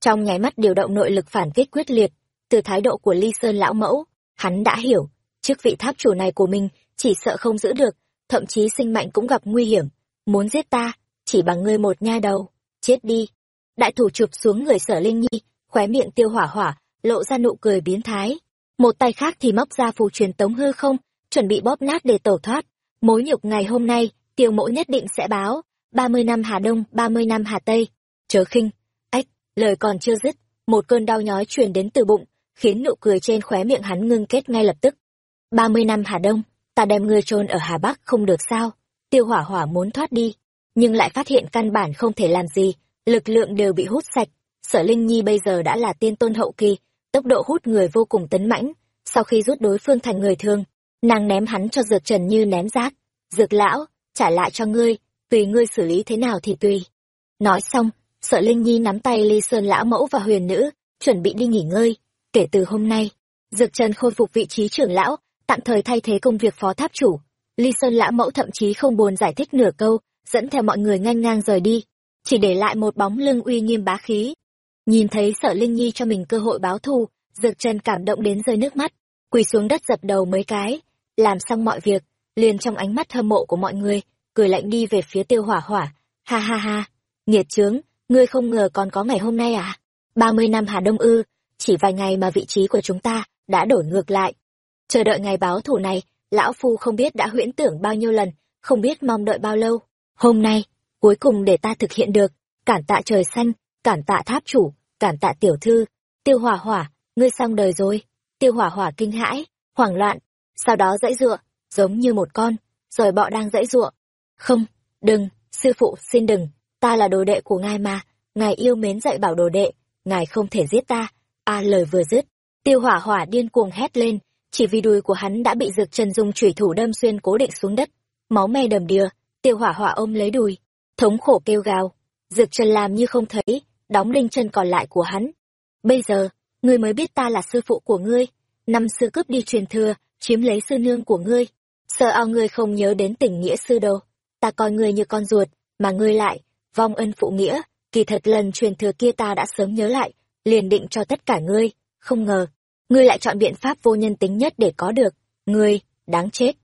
Trong nháy mắt điều động nội lực phản kích quyết liệt, từ thái độ của Ly Sơn lão mẫu, hắn đã hiểu, chức vị tháp chủ này của mình chỉ sợ không giữ được, thậm chí sinh mệnh cũng gặp nguy hiểm. Muốn giết ta, chỉ bằng ngươi một nha đầu, chết đi. Đại thủ chụp xuống người sở Linh Nhi, khóe miệng tiêu hỏa hỏa, lộ ra nụ cười biến thái. Một tay khác thì móc ra phù truyền tống hư không, chuẩn bị bóp nát để tẩu thoát. Mối nhục ngày hôm nay, tiêu mỗ nhất định sẽ báo. ba mươi năm Hà Đông, ba mươi năm Hà Tây. Chớ khinh. Ách, lời còn chưa dứt, một cơn đau nhói truyền đến từ bụng, khiến nụ cười trên khóe miệng hắn ngưng kết ngay lập tức. ba mươi năm Hà Đông, ta đem ngươi chôn ở Hà Bắc không được sao? Tiêu hỏa hỏa muốn thoát đi, nhưng lại phát hiện căn bản không thể làm gì, lực lượng đều bị hút sạch. Sở Linh Nhi bây giờ đã là tiên tôn hậu kỳ, tốc độ hút người vô cùng tấn mãnh. Sau khi rút đối phương thành người thương, nàng ném hắn cho Dược Trần như ném rác. Dược lão, trả lại cho ngươi, tùy ngươi xử lý thế nào thì tùy. Nói xong, sợ Linh Nhi nắm tay Ly Sơn lão mẫu và huyền nữ, chuẩn bị đi nghỉ ngơi. Kể từ hôm nay, Dược Trần khôi phục vị trí trưởng lão, tạm thời thay thế công việc phó tháp chủ. Ly Sơn lão mẫu thậm chí không buồn giải thích nửa câu, dẫn theo mọi người ngang ngang rời đi, chỉ để lại một bóng lưng uy nghiêm bá khí. Nhìn thấy sợ Linh Nhi cho mình cơ hội báo thù, dược trần cảm động đến rơi nước mắt quỳ xuống đất dập đầu mấy cái làm xong mọi việc, liền trong ánh mắt hâm mộ của mọi người, cười lạnh đi về phía tiêu hỏa hỏa. Ha ha ha, nghiệt trướng, ngươi không ngờ còn có ngày hôm nay à? Ba mươi năm hà đông ư, chỉ vài ngày mà vị trí của chúng ta đã đổi ngược lại. Chờ đợi ngày báo thù này, lão phu không biết đã huyễn tưởng bao nhiêu lần, không biết mong đợi bao lâu. Hôm nay, cuối cùng để ta thực hiện được, cản tạ trời xanh, cản tạ tháp chủ, cản tạ tiểu thư. Tiêu hỏa hỏa, ngươi xong đời rồi. Tiêu hỏa hỏa kinh hãi, hoảng loạn sau đó dãy dụa, giống như một con rồi bọ đang dãy dụa. không đừng sư phụ xin đừng ta là đồ đệ của ngài mà ngài yêu mến dạy bảo đồ đệ ngài không thể giết ta. A lời vừa dứt tiêu hỏa hỏa điên cuồng hét lên chỉ vì đùi của hắn đã bị dược trần dùng chủy thủ đâm xuyên cố định xuống đất. Máu me đầm đìa tiêu hỏa hỏa ôm lấy đùi thống khổ kêu gào. Dược trần làm như không thấy đóng đinh chân còn lại của hắn. Bây giờ ngươi mới biết ta là sư phụ của ngươi. Năm sư cướp đi truyền thừa chiếm lấy sư nương của ngươi. Sợ ao ngươi không nhớ đến tình nghĩa sư đâu. Ta coi ngươi như con ruột, mà ngươi lại, vong ân phụ nghĩa. Kỳ thật lần truyền thừa kia ta đã sớm nhớ lại, liền định cho tất cả ngươi. Không ngờ, ngươi lại chọn biện pháp vô nhân tính nhất để có được. Ngươi, đáng chết.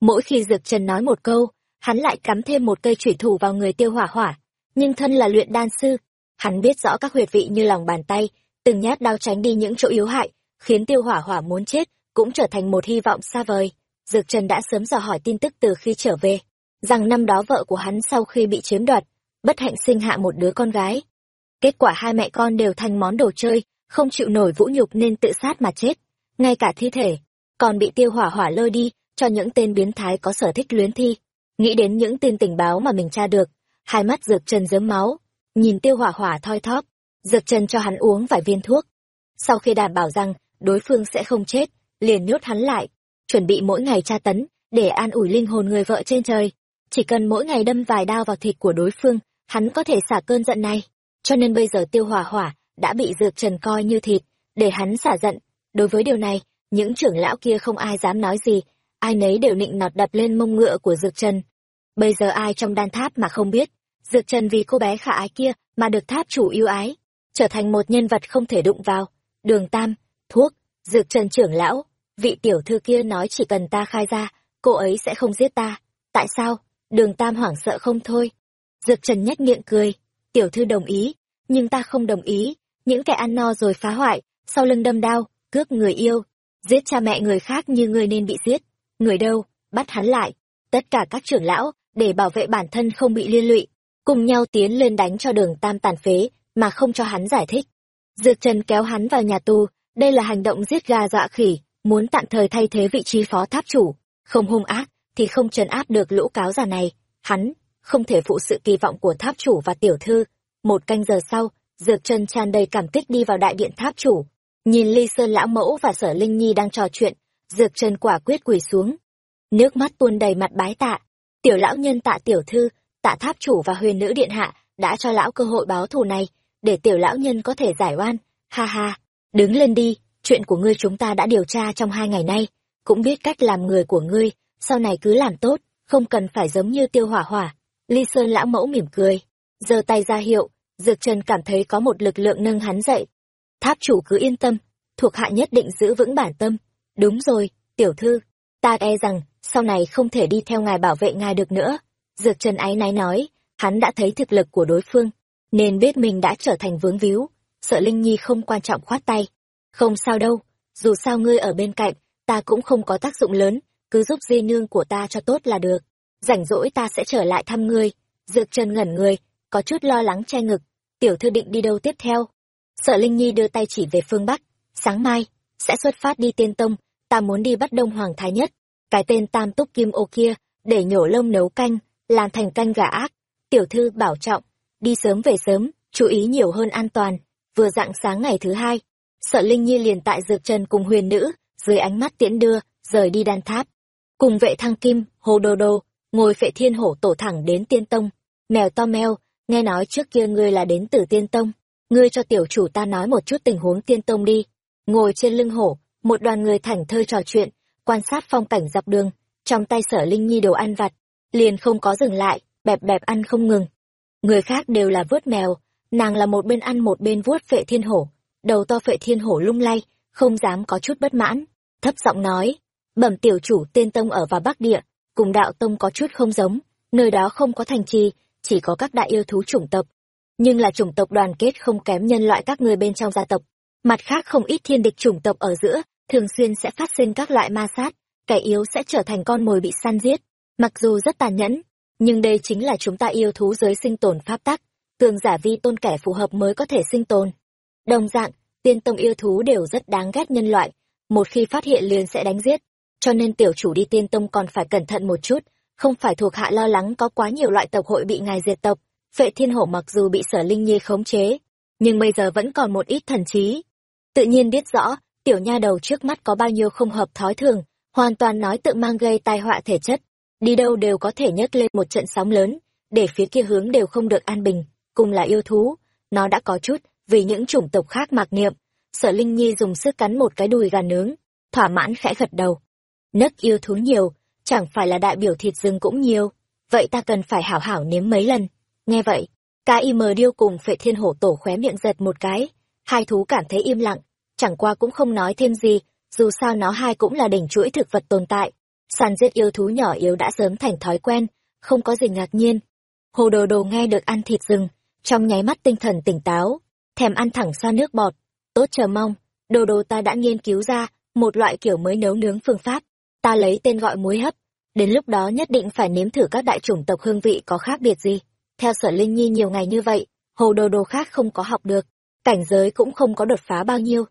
Mỗi khi dược trần nói một câu, hắn lại cắm thêm một cây thủy thủ vào người tiêu hỏa hỏa. Nhưng thân là luyện đan sư, hắn biết rõ các huyệt vị như lòng bàn tay, từng nhát đao tránh đi những chỗ yếu hại, khiến tiêu hỏa hỏa muốn chết cũng trở thành một hy vọng xa vời. Dược trần đã sớm dò hỏi tin tức từ khi trở về, rằng năm đó vợ của hắn sau khi bị chiếm đoạt, bất hạnh sinh hạ một đứa con gái. Kết quả hai mẹ con đều thành món đồ chơi, không chịu nổi vũ nhục nên tự sát mà chết. Ngay cả thi thể, còn bị tiêu hỏa hỏa lôi đi, cho những tên biến thái có sở thích luyến thi. Nghĩ đến những tin tình báo mà mình tra được, hai mắt dược trần dớm máu, nhìn tiêu hỏa hỏa thoi thóp. Dược trần cho hắn uống vài viên thuốc. Sau khi đảm bảo rằng đối phương sẽ không chết liền nhốt hắn lại, chuẩn bị mỗi ngày tra tấn, để an ủi linh hồn người vợ trên trời. Chỉ cần mỗi ngày đâm vài đao vào thịt của đối phương, hắn có thể xả cơn giận này. Cho nên bây giờ tiêu hỏa hỏa đã bị dược trần coi như thịt, để hắn xả giận. Đối với điều này, những trưởng lão kia không ai dám nói gì, ai nấy đều nịnh nọt đập lên mông ngựa của dược trần. Bây giờ ai trong đan tháp mà không biết, dược trần vì cô bé khả ái kia mà được tháp chủ yêu ái, trở thành một nhân vật không thể đụng vào. Đường tam, thuốc dược trần trưởng lão, vị tiểu thư kia nói chỉ cần ta khai ra, cô ấy sẽ không giết ta. Tại sao? Đường tam hoảng sợ không thôi. Dược trần nhếch miệng cười. Tiểu thư đồng ý, nhưng ta không đồng ý. Những kẻ ăn no rồi phá hoại, sau lưng đâm đao cướp người yêu. Giết cha mẹ người khác như người nên bị giết. Người đâu? Bắt hắn lại. Tất cả các trưởng lão, để bảo vệ bản thân không bị liên lụy, cùng nhau tiến lên đánh cho đường tam tàn phế, mà không cho hắn giải thích. Dược trần kéo hắn vào nhà tù đây là hành động giết gà dọa khỉ, muốn tạm thời thay thế vị trí phó tháp chủ. Không hung ác, thì không trấn áp được lũ cáo già này. Hắn không thể phụ sự kỳ vọng của tháp chủ và tiểu thư. Một canh giờ sau, dược trần tràn đầy cảm kích đi vào đại điện tháp chủ. Nhìn ly sơn lão mẫu và sở linh nhi đang trò chuyện, dược trần quả quyết quỳ xuống. Nước mắt tuôn đầy mặt bái tạ. Tiểu lão nhân tạ tiểu thư, tạ tháp chủ và huyền nữ điện hạ đã cho lão cơ hội báo thù này, để tiểu lão nhân có thể giải oan. Ha ha đứng lên đi, chuyện của ngươi chúng ta đã điều tra trong hai ngày nay, cũng biết cách làm người của ngươi, sau này cứ làm tốt, không cần phải giống như tiêu hỏa hỏa. Ly sơn lão mẫu mỉm cười, giơ tay ra hiệu, dược trần cảm thấy có một lực lượng nâng hắn dậy. Tháp chủ cứ yên tâm, thuộc hạ nhất định giữ vững bản tâm. Đúng rồi, tiểu thư, ta e rằng sau này không thể đi theo ngài bảo vệ ngài được nữa. Dược trần áy náy nói, hắn đã thấy thực lực của đối phương, nên biết mình đã trở thành vướng víu sợ linh nhi không quan trọng khoát tay. Không sao đâu, dù sao ngươi ở bên cạnh, ta cũng không có tác dụng lớn, cứ giúp di nương của ta cho tốt là được. Rảnh rỗi ta sẽ trở lại thăm ngươi. Dược trần ngẩn người, có chút lo lắng che ngực. Tiểu thư định đi đâu tiếp theo? Sợ linh nhi đưa tay chỉ về phương bắc. Sáng mai, sẽ xuất phát đi tiên tông, ta muốn đi bắt đông hoàng thái nhất. Cái tên tam túc kim ô kia, để nhổ lông nấu canh, làm thành canh gà ác. Tiểu thư bảo trọng, đi sớm về sớm, chú ý nhiều hơn an toàn vừa dạng sáng ngày thứ hai sợ linh nhi liền tại dược trần cùng huyền nữ, dưới ánh mắt tiễn đưa, rời đi đan tháp. Cùng vệ thăng kim, hồ đô đô ngồi phệ thiên hổ tổ thẳng đến tiên tông. Mèo to meo, nghe nói trước kia ngươi là đến từ tiên tông. Ngươi cho tiểu chủ ta nói một chút tình huống tiên tông đi. Ngồi trên lưng hổ, một đoàn người thảnh thơi trò chuyện, quan sát phong cảnh dọc đường. Trong tay sở linh nhi đồ ăn vặt, liền không có dừng lại, bẹp bẹp ăn không ngừng. Người khác đều là vớt mèo nàng là một bên ăn một bên vuốt phệ thiên hổ đầu to phệ thiên hổ lung lay không dám có chút bất mãn, thấp giọng nói, bẩm tiểu chủ tiên tông ở vào Bắc Địa, cùng đạo tông có chút không giống, nơi đó không có thành trì, chỉ có các đại yêu thú chủng tộc. Nhưng là chủng tộc đoàn kết không kém nhân loại các người bên trong gia tộc. Mặt khác không ít thiên địch chủng tộc ở giữa, thường xuyên sẽ phát sinh các loại ma sát, kẻ yếu sẽ trở thành con mồi bị săn giết. Mặc dù rất tàn nhẫn, nhưng đây chính là chúng ta yêu thú giới sinh tồn pháp tắc, cường giả vi tôn kẻ phù hợp mới có thể sinh tồn. Đồng dạng, tiên tông yêu thú đều rất đáng ghét nhân loại, một khi phát hiện liền sẽ đánh giết, cho nên tiểu chủ đi tiên tông còn phải cẩn thận một chút, không phải thuộc hạ lo lắng có quá nhiều loại tộc hội bị ngài diệt tộc. Phệ thiên hổ mặc dù bị sở linh nhi khống chế, nhưng bây giờ vẫn còn một ít thần trí. Tự nhiên biết rõ, tiểu nha đầu trước mắt có bao nhiêu không hợp thói thường, hoàn toàn nói tự mang gây tai họa thể chất. Đi đâu đều có thể nhấc lên một trận sóng lớn, để phía kia hướng đều không được an bình, cùng là yêu thú. Nó đã có chút, vì những chủng tộc khác mạc niệm. Sở Linh Nhi dùng sức cắn một cái đùi gà nướng, thỏa mãn khẽ gật đầu. Nấc yêu thú nhiều, chẳng phải là đại biểu thịt rừng cũng nhiều, vậy ta cần phải hảo hảo nếm mấy lần. Nghe vậy, ca y mờ điêu cùng phệ thiên hổ tổ khóe miệng giật một cái, hai thú cảm thấy im lặng, chẳng qua cũng không nói thêm gì, dù sao nó hai cũng là đỉnh chuỗi thực vật tồn tại. Săn giết yêu thú nhỏ yếu đã sớm thành thói quen, không có gì ngạc nhiên. Hồ đồ đồ nghe được ăn thịt rừng, trong nháy mắt tinh thần tỉnh táo, thèm ăn thẳng xa nước bọt. Tốt chờ mong, đồ đồ ta đã nghiên cứu ra một loại kiểu mới nấu nướng phương pháp, ta lấy tên gọi muối hấp, đến lúc đó nhất định phải nếm thử các đại chủng tộc hương vị có khác biệt gì. Theo sở Linh Nhi nhiều ngày như vậy, hồ đồ đồ khác không có học được, cảnh giới cũng không có đột phá bao nhiêu.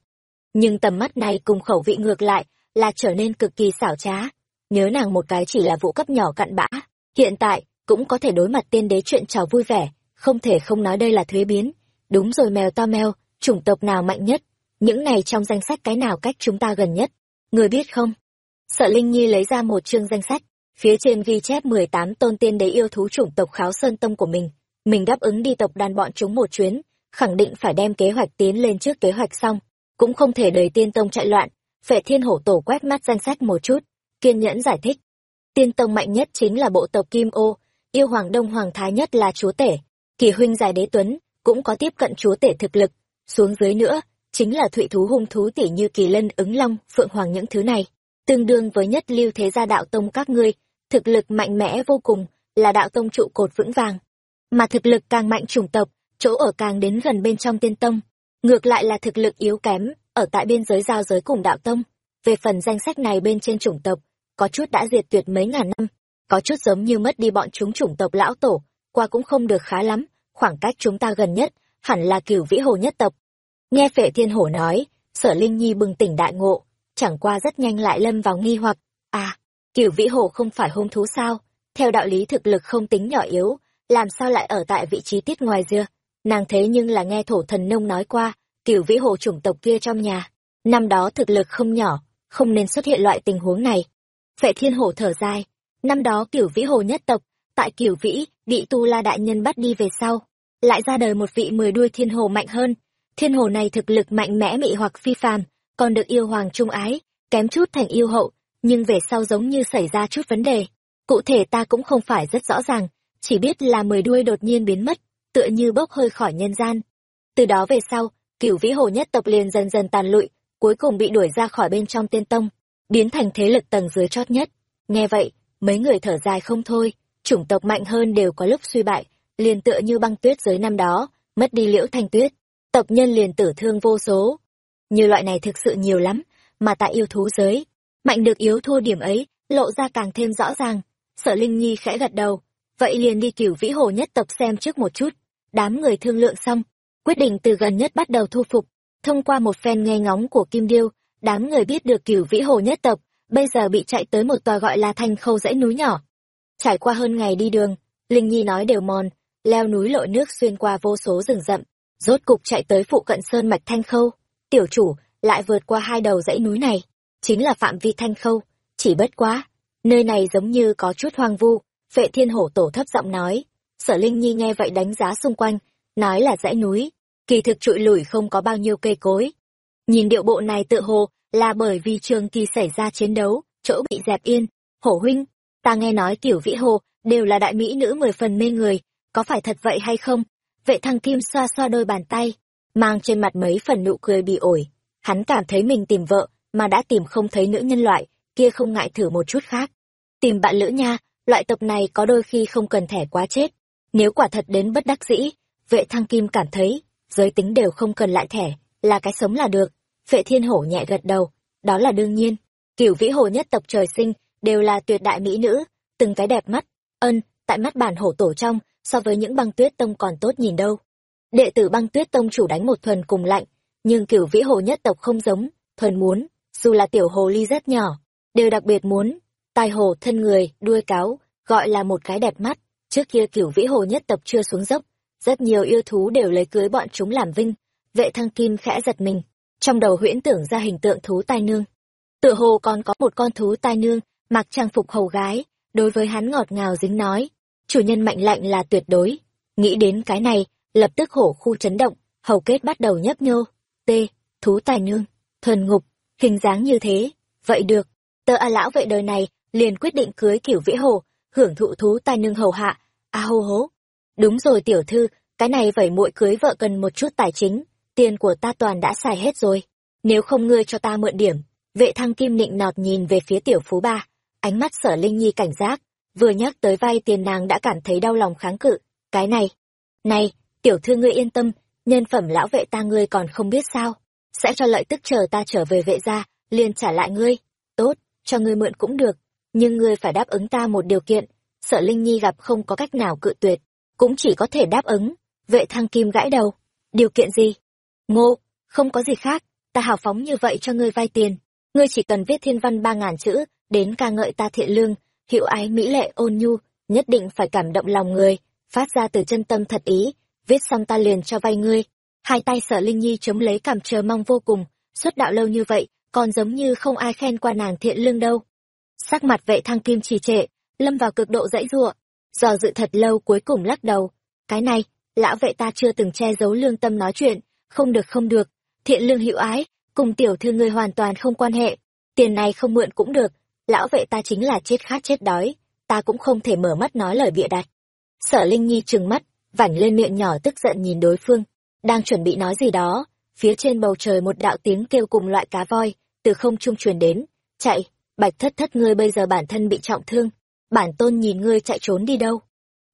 Nhưng tầm mắt này cùng khẩu vị ngược lại là trở nên cực kỳ xảo trá. Nhớ nàng một cái chỉ là vụ cấp nhỏ cặn bã, hiện tại cũng có thể đối mặt tiên đế chuyện trò vui vẻ, không thể không nói đây là thuế biến. Đúng rồi mèo to mèo, chủng tộc nào mạnh nhất, những này trong danh sách cái nào cách chúng ta gần nhất, người biết không? Sợ Linh Nhi lấy ra một chương danh sách, phía trên ghi chép mười tám tôn tiên đế yêu thú chủng tộc Kháo Sơn Tông của mình. Mình đáp ứng đi tộc đàn bọn chúng một chuyến, khẳng định phải đem kế hoạch tiến lên trước kế hoạch xong, cũng không thể đợi tiên tông chạy loạn. Phệ Thiên Hổ Tổ quét mắt danh sách một chút, kiên nhẫn giải thích. Tiên tông mạnh nhất chính là bộ tộc Kim Ô, yêu hoàng Đông Hoàng Thái nhất là chúa tể, kỳ huynh giải đế tuấn, cũng có tiếp cận chúa tể thực lực, xuống dưới nữa, chính là thụy thú hung thú tỷ như kỳ lân ứng long, phượng hoàng những thứ này tương đương với nhất lưu thế gia đạo tông các ngươi, thực lực mạnh mẽ vô cùng, là đạo tông trụ cột vững vàng. Mà thực lực càng mạnh chủng tộc, chỗ ở càng đến gần bên trong tiên tông, ngược lại là thực lực yếu kém, ở tại biên giới giao giới cùng đạo tông. Về phần danh sách này bên trên chủng tộc, có chút đã diệt tuyệt mấy ngàn năm, có chút giống như mất đi bọn chúng chủng tộc lão tổ, qua cũng không được khá lắm, khoảng cách chúng ta gần nhất, hẳn là cửu vĩ hồ nhất tộc. Nghe phệ thiên hổ nói, sở Linh Nhi bừng tỉnh đại ngộ, chẳng qua rất nhanh lại lâm vào nghi hoặc. À, cửu vĩ hồ không phải hung thú sao? Theo đạo lý thực lực không tính nhỏ yếu, làm sao lại ở tại vị trí tiết ngoài dưa? Nàng thế nhưng là nghe thổ thần nông nói qua, cửu vĩ hồ chủng tộc kia trong nhà. Năm đó thực lực không nhỏ, không nên xuất hiện loại tình huống này. Phệ thiên hổ thở dài, năm đó cửu vĩ hồ nhất tộc, tại kiểu vĩ, bị tu la đại nhân bắt đi về sau. Lại ra đời một vị mười đuôi thiên hồ mạnh hơn. Thiên hồ này thực lực mạnh mẽ mị hoặc phi phàm, còn được yêu hoàng trung ái, kém chút thành yêu hậu, nhưng về sau giống như xảy ra chút vấn đề. Cụ thể ta cũng không phải rất rõ ràng, chỉ biết là mười đuôi đột nhiên biến mất, tựa như bốc hơi khỏi nhân gian. Từ đó về sau, cửu vĩ hồ nhất tộc liền dần dần tàn lụi, cuối cùng bị đuổi ra khỏi bên trong tiên tông, biến thành thế lực tầng dưới chót nhất. Nghe vậy, mấy người thở dài không thôi, chủng tộc mạnh hơn đều có lúc suy bại, liền tựa như băng tuyết dưới năm đó, mất đi liễu thanh tuyết, tộc nhân liền tử thương vô số, như loại này thực sự nhiều lắm, mà tại yêu thú giới, mạnh được yếu thua điểm ấy, lộ ra càng thêm rõ ràng. Sở Linh Nhi khẽ gật đầu, vậy liền đi cửu vĩ hồ nhất tộc xem trước một chút. Đám người thương lượng xong, quyết định từ gần nhất bắt đầu thu phục. Thông qua một phen nghe ngóng của Kim Điêu, đám người biết được cửu vĩ hồ nhất tộc, bây giờ bị chạy tới một tòa gọi là thanh khâu dãy núi nhỏ. Trải qua hơn ngày đi đường, Linh Nhi nói đều mòn, leo núi lội nước xuyên qua vô số rừng rậm, rốt cục chạy tới phụ cận sơn mạch thanh khâu. Tiểu chủ lại vượt qua hai đầu dãy núi này chính là phạm vi thanh khâu. Chỉ bất quá nơi này giống như có chút hoang vu vệ thiên hổ tổ thấp giọng nói. Sở linh nhi nghe vậy đánh giá xung quanh nói là dãy núi kỳ thực trụi lủi không có bao nhiêu cây cối. Nhìn điệu bộ này tự hồ là bởi vì trường kỳ xảy ra chiến đấu chỗ bị dẹp yên. Hổ huynh ta nghe nói tiểu vĩ hồ đều là đại mỹ nữ mười phần mê người, có phải thật vậy hay không? Vệ thăng kim xoa xoa đôi bàn tay, mang trên mặt mấy phần nụ cười bị ổi. hắn cảm thấy mình tìm vợ mà đã tìm không thấy nữ nhân loại, kia không ngại thử một chút khác. Tìm bạn lữ nha, loại tộc này có đôi khi không cần thẻ quá chết. Nếu quả thật đến bất đắc dĩ, vệ thăng kim cảm thấy giới tính đều không cần lại thẻ, là cái sống là được. Vệ thiên hổ nhẹ gật đầu, đó là đương nhiên. Cửu vĩ hồ nhất tộc trời sinh đều là tuyệt đại mỹ nữ, từng cái đẹp mắt, ân, tại mắt bản hổ tổ trong, so với những băng tuyết tông còn tốt nhìn đâu. Đệ tử băng tuyết tông chủ đánh một thuần cùng lạnh, nhưng kiểu vĩ hồ nhất tộc không giống, thuần muốn, dù là tiểu hồ ly rất nhỏ, đều đặc biệt muốn, tai hồ thân người, đuôi cáo, gọi là một cái đẹp mắt. Trước kia kiểu vĩ hồ nhất tộc chưa xuống dốc, rất nhiều yêu thú đều lấy cưới bọn chúng làm vinh, vệ thăng kim khẽ giật mình, trong đầu huyễn tưởng ra hình tượng thú tai nương. Tựa hồ còn có một con thú tai nương mặc trang phục hầu gái, đối với hắn ngọt ngào dính nói, chủ nhân mạnh lạnh là tuyệt đối. Nghĩ đến cái này, lập tức hổ khu chấn động, hầu kết bắt đầu nhấp nhô. T, thú tài nương, thuần ngục, hình dáng như thế. Vậy được tơ a lão vậy đời này, liền quyết định cưới kiểu vĩ hồ, hưởng thụ thú tài nương hầu hạ. A hô hố. Đúng rồi tiểu thư, cái này vẩy muội cưới vợ cần một chút tài chính, tiền của ta toàn đã xài hết rồi. Nếu không ngươi cho ta mượn điểm, vệ thăng kim nịnh nọt nhìn về phía tiểu phú ba ánh mắt sở linh nhi cảnh giác, vừa nhắc tới vai tiền nàng đã cảm thấy đau lòng kháng cự. Cái này này, tiểu thư ngươi yên tâm, nhân phẩm lão vệ ta ngươi còn không biết sao. Sẽ cho lợi tức chờ ta trở về vệ gia, liền trả lại ngươi. Tốt, cho ngươi mượn cũng được, nhưng ngươi phải đáp ứng ta một điều kiện, Sở linh nhi gặp không có cách nào cự tuyệt, cũng chỉ có thể đáp ứng, vệ thăng kim gãi đầu. Điều kiện gì? Ngô, không có gì khác, ta hào phóng như vậy cho ngươi vay tiền. Ngươi chỉ cần viết thiên văn ba ngàn chữ đến ca ngợi ta thiện lương hiệu ái mỹ lệ, ôn nhu, nhất định phải cảm động lòng người, phát ra từ chân tâm thật ý, viết xong ta liền cho vay ngươi. Hai tay sở linh nhi chống lấy cảm chờ mong vô cùng xuất đạo lâu như vậy, còn giống như không ai khen qua nàng thiện lương đâu. Sắc mặt vệ thăng kim trì trệ, lâm vào cực độ dãy giụa do dự thật lâu cuối cùng lắc đầu. Cái này, lão vệ ta chưa từng che giấu lương tâm nói chuyện, không được không được, thiện lương hữu ái, cùng tiểu thư ngươi hoàn toàn không quan hệ, tiền này không mượn cũng được lão vệ ta chính là chết khát chết đói, ta cũng không thể mở mắt nói lời bịa đặt. Sở linh nhi trừng mắt, vảnh lên miệng nhỏ tức giận nhìn đối phương, đang chuẩn bị nói gì đó, phía trên bầu trời một đạo tiếng kêu cùng loại cá voi, từ không trung truyền đến, chạy, bạch thất thất ngươi bây giờ bản thân bị trọng thương, bản tôn nhìn ngươi chạy trốn đi đâu?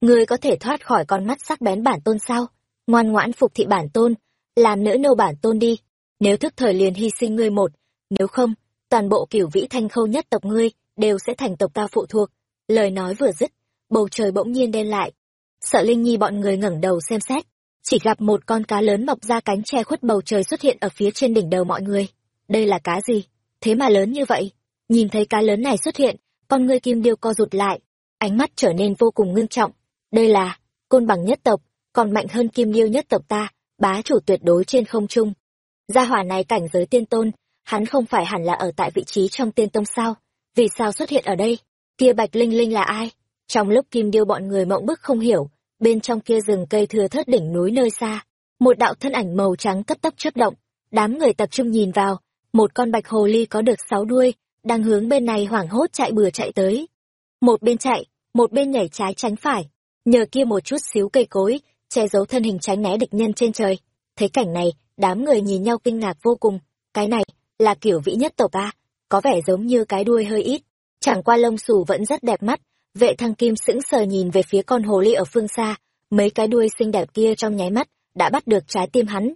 Ngươi có thể thoát khỏi con mắt sắc bén bản tôn sao? Ngoan ngoãn phục thị bản tôn, làm nữ nô bản tôn đi, nếu thức thời liền hy sinh ngươi một, nếu không toàn bộ cửu vĩ thanh khâu nhất tộc ngươi đều sẽ thành tộc ta phụ thuộc. Lời nói vừa dứt, bầu trời bỗng nhiên đen lại. Sợ linh nhi bọn người ngẩng đầu xem xét, chỉ gặp một con cá lớn mọc ra cánh che khuất bầu trời xuất hiện ở phía trên đỉnh đầu mọi người. Đây là cá gì? Thế mà lớn như vậy. Nhìn thấy cá lớn này xuất hiện, con ngươi kim điêu co rụt lại. Ánh mắt trở nên vô cùng ngưng trọng. Đây là côn bằng nhất tộc, còn mạnh hơn kim điêu nhất tộc ta, bá chủ tuyệt đối trên không trung. Gia hỏa này cảnh giới tiên tôn hắn không phải hẳn là ở tại vị trí trong tiên tông sao? Vì sao xuất hiện ở đây? Kia bạch linh linh là ai? Trong lúc kim điêu bọn người mộng bức không hiểu, bên trong kia rừng cây thừa thớt đỉnh núi nơi xa, một đạo thân ảnh màu trắng cấp tốc chớp động. Đám người tập trung nhìn vào, một con bạch hồ ly có được sáu đuôi, đang hướng bên này hoảng hốt chạy bừa chạy tới. Một bên chạy, một bên nhảy trái tránh phải, nhờ kia một chút xíu cây cối, che giấu thân hình tránh né địch nhân trên trời. Thấy cảnh này, đám người nhìn nhau kinh ngạc vô cùng. Cái này là kiểu vĩ nhất tộc a, có vẻ giống như cái đuôi hơi ít. Chẳng qua lông xù vẫn rất đẹp mắt, vệ thăng kim sững sờ nhìn về phía con hồ ly ở phương xa, mấy cái đuôi xinh đẹp kia trong nháy mắt đã bắt được trái tim hắn.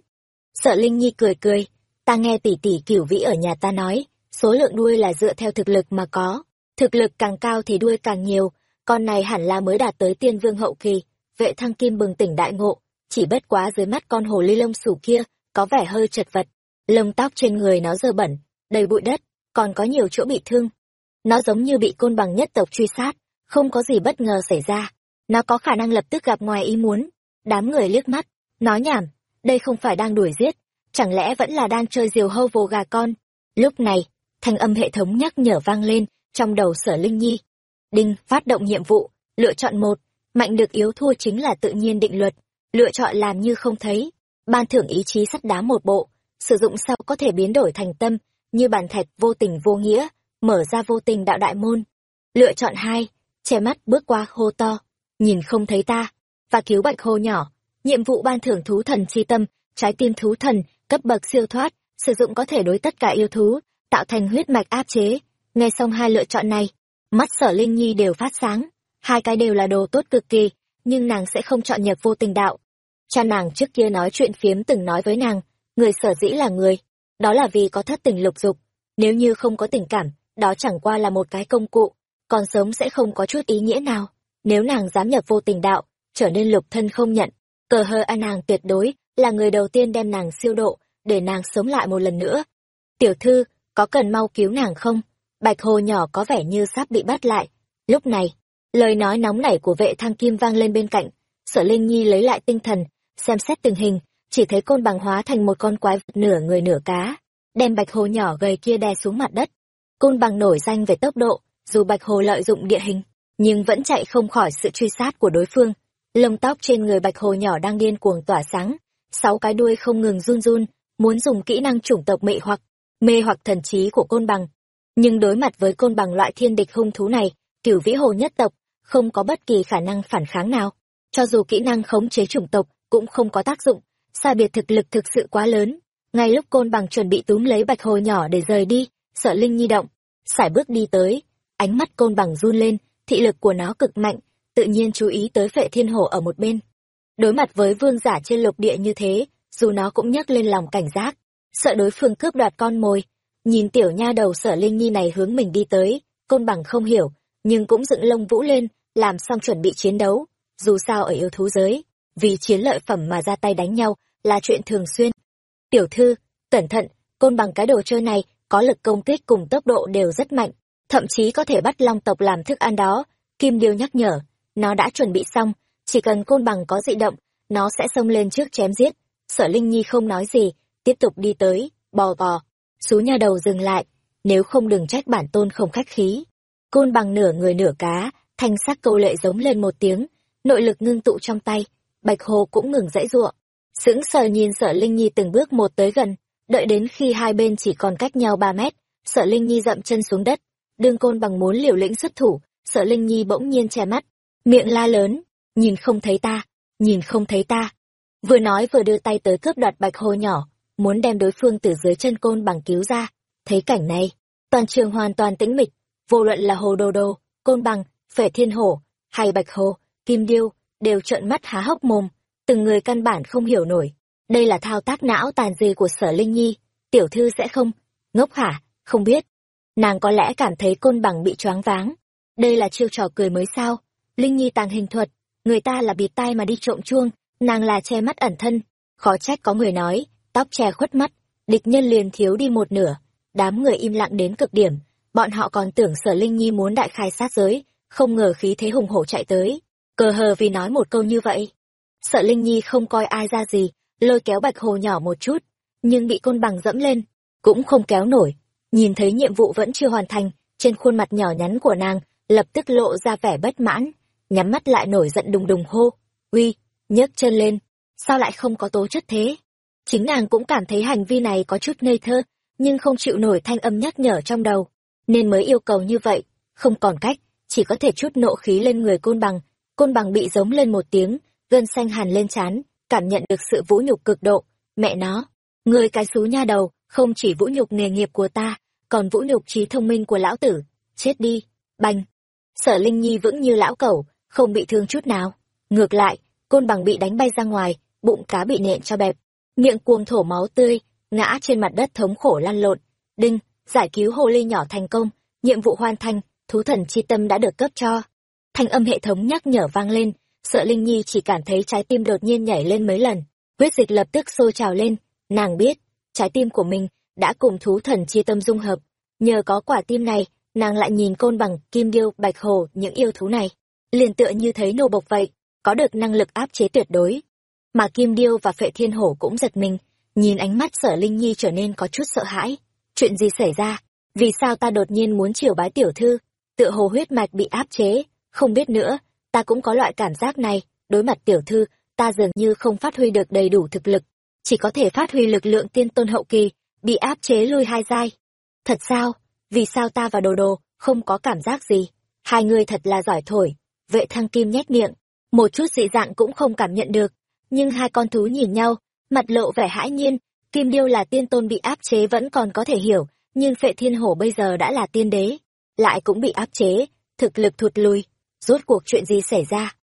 Sợ linh nhi cười cười, ta nghe tỷ tỷ kiểu vĩ ở nhà ta nói, số lượng đuôi là dựa theo thực lực mà có. Thực lực càng cao thì đuôi càng nhiều, con này hẳn là mới đạt tới tiên vương hậu kỳ. Vệ thăng kim bừng tỉnh đại ngộ, chỉ bất quá dưới mắt con hồ ly lông xù kia có vẻ hơi chật vật lông tóc trên người nó dơ bẩn, đầy bụi đất, còn có nhiều chỗ bị thương. Nó giống như bị côn bằng nhất tộc truy sát, không có gì bất ngờ xảy ra. Nó có khả năng lập tức gặp ngoài ý muốn. Đám người liếc mắt, nói nhảm, đây không phải đang đuổi giết, chẳng lẽ vẫn là đang chơi diều hâu vồ gà con? Lúc này, thanh âm hệ thống nhắc nhở vang lên trong đầu sở linh nhi. Đinh phát động nhiệm vụ, lựa chọn một, mạnh được yếu thua chính là tự nhiên định luật, lựa chọn làm như không thấy. Ban thưởng ý chí sắt đá một bộ sử dụng sau có thể biến đổi thành tâm như bàn thạch vô tình vô nghĩa mở ra vô tình đạo đại môn lựa chọn hai che mắt bước qua hô to nhìn không thấy ta và cứu bạch hô nhỏ nhiệm vụ ban thưởng thú thần chi tâm trái tim thú thần cấp bậc siêu thoát sử dụng có thể đối tất cả yêu thú, tạo thành huyết mạch áp chế. Nghe xong hai lựa chọn này, mắt sở Linh Nhi đều phát sáng. Hai cái đều là đồ tốt cực kỳ, nhưng nàng sẽ không chọn nhập vô tình đạo. Cha nàng trước kia nói chuyện phiếm từng nói với nàng, người sở dĩ là người, đó là vì có thất tình lục dục. Nếu như không có tình cảm, đó chẳng qua là một cái công cụ, còn sống sẽ không có chút ý nghĩa nào. Nếu nàng dám nhập vô tình đạo, trở nên lục thân không nhận, cờ hơ a nàng tuyệt đối là người đầu tiên đem nàng siêu độ, để nàng sống lại một lần nữa. Tiểu thư, có cần mau cứu nàng không? Bạch hồ nhỏ có vẻ như sắp bị bắt lại. Lúc này, lời nói nóng nảy của vệ thăng kim vang lên bên cạnh. Sở Linh Nhi lấy lại tinh thần, xem xét tình hình, chỉ thấy côn bằng hóa thành một con quái vật nửa người nửa cá, đem bạch hồ nhỏ gầy kia đè xuống mặt đất. Côn bằng nổi danh về tốc độ, dù bạch hồ lợi dụng địa hình, nhưng vẫn chạy không khỏi sự truy sát của đối phương. Lông tóc trên người bạch hồ nhỏ đang điên cuồng tỏa sáng, sáu cái đuôi không ngừng run run, muốn dùng kỹ năng chủng tộc mị hoặc, mê hoặc thần trí của côn bằng. Nhưng đối mặt với côn bằng loại thiên địch hung thú này, cửu vĩ hồ nhất tộc, không có bất kỳ khả năng phản kháng nào. Cho dù kỹ năng khống chế chủng tộc cũng không có tác dụng, sai biệt thực lực thực sự quá lớn. Ngay lúc côn bằng chuẩn bị túm lấy bạch hồ nhỏ để rời đi, sợ linh nhi động, sải bước đi tới, ánh mắt côn bằng run lên, thị lực của nó cực mạnh, tự nhiên chú ý tới vệ thiên hồ ở một bên. Đối mặt với vương giả trên lục địa như thế, dù nó cũng nhấc lên lòng cảnh giác, sợ đối phương cướp đoạt con mồi. Nhìn tiểu nha đầu sở linh nhi này hướng mình đi tới, côn bằng không hiểu, nhưng cũng dựng lông vũ lên, làm xong chuẩn bị chiến đấu. Dù sao ở yêu thú giới, vì chiến lợi phẩm mà ra tay đánh nhau là chuyện thường xuyên. Tiểu thư, cẩn thận, côn bằng cái đồ chơi này có lực công kích cùng tốc độ đều rất mạnh, thậm chí có thể bắt long tộc làm thức ăn đó. Kim Điêu nhắc nhở, nó đã chuẩn bị xong, chỉ cần côn bằng có dị động, nó sẽ xông lên trước chém giết. Sở Linh Nhi không nói gì, tiếp tục đi tới, bò bò. Xú nha đầu dừng lại, nếu không đừng trách bản tôn không khách khí. Côn bằng nửa người nửa cá, thanh sắc câu lệ giống lên một tiếng, nội lực ngưng tụ trong tay, Bạch Hồ cũng ngừng dãy ruộng. Sững sờ nhìn Sở Linh Nhi từng bước một tới gần, đợi đến khi hai bên chỉ còn cách nhau ba mét, Sở Linh Nhi dậm chân xuống đất, đương côn bằng muốn liều lĩnh xuất thủ, Sở Linh Nhi bỗng nhiên che mắt, miệng la lớn, nhìn không thấy ta, nhìn không thấy ta. Vừa nói vừa đưa tay tới cướp đoạt Bạch Hồ nhỏ, muốn đem đối phương từ dưới chân côn bằng cứu ra. Thấy cảnh này, toàn trường hoàn toàn tĩnh mịch, vô luận là Hồ Đô Đô, Côn Bằng, Phệ Thiên Hổ, hay Bạch Hồ, Kim Điêu, đều trợn mắt há hốc mồm, từng người căn bản không hiểu nổi. Đây là thao tác não tàn gì của sở Linh Nhi, tiểu thư sẽ không, ngốc hả, không biết. Nàng có lẽ cảm thấy côn bằng bị choáng váng. Đây là chiêu trò cười mới sao, Linh Nhi tàng hình thuật, người ta là bịt tai mà đi trộm chuông, nàng là che mắt ẩn thân. Khó trách có người nói, tóc che khuất mắt, địch nhân liền thiếu đi một nửa. Đám người im lặng đến cực điểm, bọn họ còn tưởng sở Linh Nhi muốn đại khai sát giới, không ngờ khí thế hùng hổ chạy tới cờ hờ vì nói một câu như vậy. Sợ linh nhi không coi ai ra gì, lôi kéo bạch hồ nhỏ một chút, nhưng bị côn bằng dẫm lên, cũng không kéo nổi. Nhìn thấy nhiệm vụ vẫn chưa hoàn thành, trên khuôn mặt nhỏ nhắn của nàng lập tức lộ ra vẻ bất mãn, nhắm mắt lại nổi giận đùng đùng hô uy nhấc chân lên, sao lại không có tố chất thế? Chính nàng cũng cảm thấy hành vi này có chút ngây thơ, nhưng không chịu nổi thanh âm nhắc nhở trong đầu, nên mới yêu cầu như vậy, không còn cách, chỉ có thể chút nộ khí lên người côn bằng côn bằng bị giống lên một tiếng, gân xanh hàn lên trán, cảm nhận được sự vũ nhục cực độ. Mẹ nó, người cái xú nha đầu, không chỉ vũ nhục nghề nghiệp của ta, còn vũ nhục trí thông minh của lão tử. Chết đi, bành. Sở linh nhi vững như lão cẩu, không bị thương chút nào. Ngược lại, côn bằng bị đánh bay ra ngoài, bụng cá bị nện cho bẹp. Miệng cuồng thổ máu tươi, ngã trên mặt đất thống khổ lăn lộn. Đinh, giải cứu hồ ly nhỏ thành công, nhiệm vụ hoàn thành, thú thần chi tâm đã được cấp cho thanh âm hệ thống nhắc nhở vang lên, sợ linh nhi chỉ cảm thấy trái tim đột nhiên nhảy lên mấy lần. Huyết dịch lập tức sôi trào lên, nàng biết, trái tim của mình đã cùng thú thần chia tâm dung hợp. Nhờ có quả tim này, nàng lại nhìn côn bằng, kim điêu, bạch hồ, những yêu thú này. Liền tựa như thấy nô bộc vậy, có được năng lực áp chế tuyệt đối. Mà kim điêu và phệ thiên hổ cũng giật mình, nhìn ánh mắt sở linh nhi trở nên có chút sợ hãi. Chuyện gì xảy ra? Vì sao ta đột nhiên muốn chiều bái tiểu thư? Tựa hồ huyết mạch bị áp chế không biết nữa, ta cũng có loại cảm giác này, đối mặt tiểu thư, ta dường như không phát huy được đầy đủ thực lực, chỉ có thể phát huy lực lượng tiên tôn hậu kỳ, bị áp chế lui hai giai. Thật sao? Vì sao ta và đồ đồ không có cảm giác gì? Hai người thật là giỏi thổi. Vệ thăng kim nhét miệng, một chút dị dạng cũng không cảm nhận được. Nhưng hai con thú nhìn nhau, mặt lộ vẻ hãi nhiên, Kim Điêu là tiên tôn bị áp chế vẫn còn có thể hiểu, nhưng phệ thiên hổ bây giờ đã là tiên đế, lại cũng bị áp chế, thực lực thụt lùi. Rốt cuộc chuyện gì xảy ra?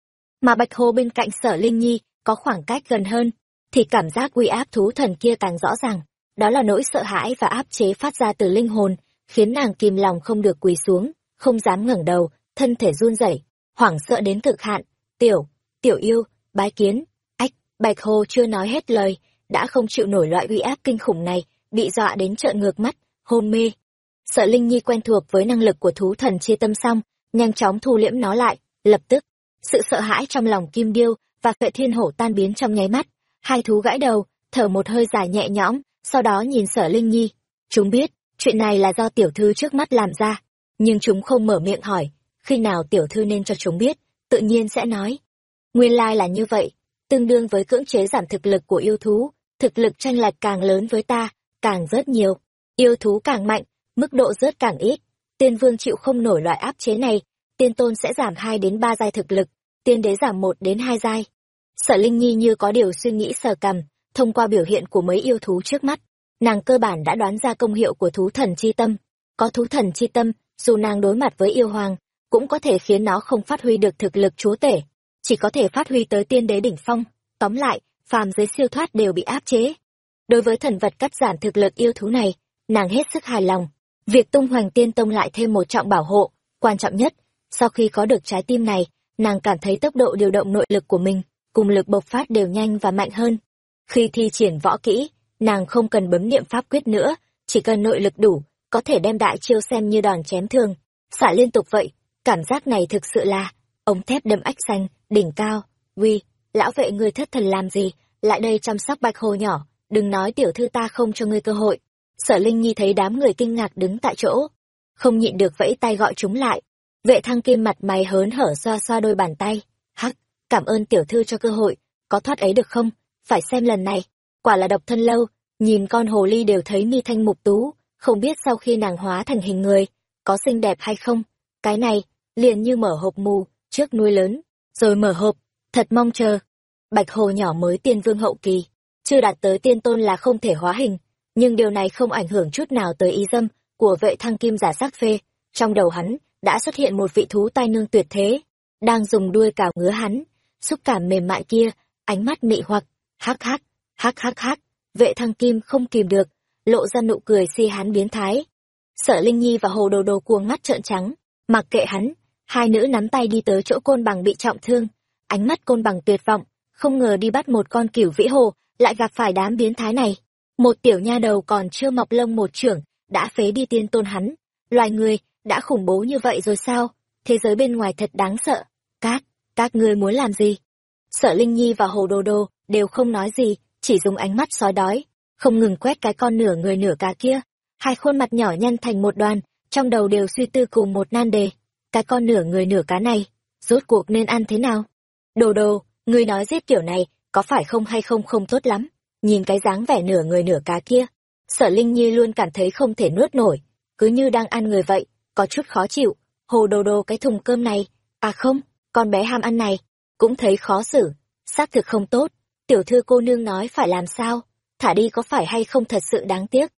Mà Bạch Hồ bên cạnh sở Linh Nhi có khoảng cách gần hơn, thì cảm giác uy áp thú thần kia càng rõ ràng. Đó là nỗi sợ hãi và áp chế phát ra từ linh hồn, khiến nàng kìm lòng không được quỳ xuống, không dám ngẩng đầu, thân thể run rẩy, hoảng sợ đến cực hạn. Tiểu, tiểu yêu, bái kiến, ách, Bạch Hồ chưa nói hết lời, đã không chịu nổi loại uy áp kinh khủng này, bị dọa đến trợn ngược mắt, hôn mê. Sợ Linh Nhi quen thuộc với năng lực của thú thần chia tâm xong, nhanh chóng thu liễm nó lại, lập tức, sự sợ hãi trong lòng Kim Điêu và Phệ Thiên Hổ tan biến trong nháy mắt, hai thú gãi đầu, thở một hơi dài nhẹ nhõm, sau đó nhìn Sở Linh Nhi. Chúng biết, chuyện này là do tiểu thư trước mắt làm ra, nhưng chúng không mở miệng hỏi, khi nào tiểu thư nên cho chúng biết, tự nhiên sẽ nói. Nguyên lai là như vậy, tương đương với cưỡng chế giảm thực lực của yêu thú, thực lực tranh lệch càng lớn với ta, càng rớt nhiều. Yêu thú càng mạnh, mức độ rớt càng ít. Tiên vương chịu không nổi loại áp chế này, tiên tôn sẽ giảm hai đến ba giai thực lực, tiên đế giảm một đến hai giai. Sở Linh Nhi như có điều suy nghĩ sờ cằm thông qua biểu hiện của mấy yêu thú trước mắt, nàng cơ bản đã đoán ra công hiệu của thú thần chi tâm. Có thú thần chi tâm, dù nàng đối mặt với yêu hoàng, cũng có thể khiến nó không phát huy được thực lực chúa tể, chỉ có thể phát huy tới tiên đế đỉnh phong. Tóm lại, phàm giới siêu thoát đều bị áp chế. Đối với thần vật cắt giảm thực lực yêu thú này, nàng hết sức hài lòng. Việc tung hoành tiên tông lại thêm một trọng bảo hộ, quan trọng nhất, sau khi có được trái tim này, nàng cảm thấy tốc độ điều động nội lực của mình, cùng lực bộc phát đều nhanh và mạnh hơn. Khi thi triển võ kỹ, nàng không cần bấm niệm pháp quyết nữa, chỉ cần nội lực đủ, có thể đem đại chiêu xem như đòn chém thường. Xả liên tục vậy, cảm giác này thực sự là, ống thép đâm ách xanh, đỉnh cao, uy, lão vệ người thất thần làm gì, lại đây chăm sóc bạch hồ nhỏ, đừng nói tiểu thư ta không cho ngươi cơ hội. Sở Linh Nhi thấy đám người kinh ngạc đứng tại chỗ, không nhịn được vẫy tay gọi chúng lại. Vệ thăng kim mặt mày hớn hở xoa xoa đôi bàn tay, hắc, cảm ơn tiểu thư cho cơ hội, có thoát ấy được không? Phải xem lần này, quả là độc thân lâu, nhìn con hồ ly đều thấy mi thanh mục tú, không biết sau khi nàng hóa thành hình người, có xinh đẹp hay không. Cái này, liền như mở hộp mù, trước nuôi lớn, rồi mở hộp, thật mong chờ. Bạch hồ nhỏ mới tiên vương hậu kỳ, chưa đạt tới tiên tôn là không thể hóa hình, nhưng điều này không ảnh hưởng chút nào tới ý dâm của vệ thăng kim giả sắc phê. Trong đầu hắn, đã xuất hiện một vị thú tai nương tuyệt thế, đang dùng đuôi cào ngứa hắn, xúc cảm mềm mại kia, ánh mắt mị hoặc, hắc hắc, hắc hắc hắc, vệ thăng kim không kìm được, lộ ra nụ cười si hắn biến thái. Sở Linh Nhi và Hồ Đồ Đồ cuồng mắt trợn trắng, mặc kệ hắn, hai nữ nắm tay đi tới chỗ côn bằng bị trọng thương, ánh mắt côn bằng tuyệt vọng, không ngờ đi bắt một con cửu vĩ hồ, lại gặp phải đám biến thái này. Một tiểu nha đầu còn chưa mọc lông một trưởng, đã phế đi tiên tôn hắn. Loài người, đã khủng bố như vậy rồi sao? Thế giới bên ngoài thật đáng sợ. Các, các ngươi muốn làm gì? Sở Linh Nhi và Hồ Đồ Đồ đều không nói gì, chỉ dùng ánh mắt sói đói, không ngừng quét cái con nửa người nửa cá kia. Hai khuôn mặt nhỏ nhăn thành một đoàn, trong đầu đều suy tư cùng một nan đề. Cái con nửa người nửa cá này, rốt cuộc nên ăn thế nào? Đồ đồ, ngươi nói giết kiểu này, có phải không hay không không tốt lắm? Nhìn cái dáng vẻ nửa người nửa cá kia, sở Linh Nhi luôn cảm thấy không thể nuốt nổi, cứ như đang ăn người vậy, có chút khó chịu. Hồ đồ đồ cái thùng cơm này, à không, con bé ham ăn này, cũng thấy khó xử, xác thực không tốt. Tiểu thư cô nương nói phải làm sao, thả đi có phải hay không thật sự đáng tiếc.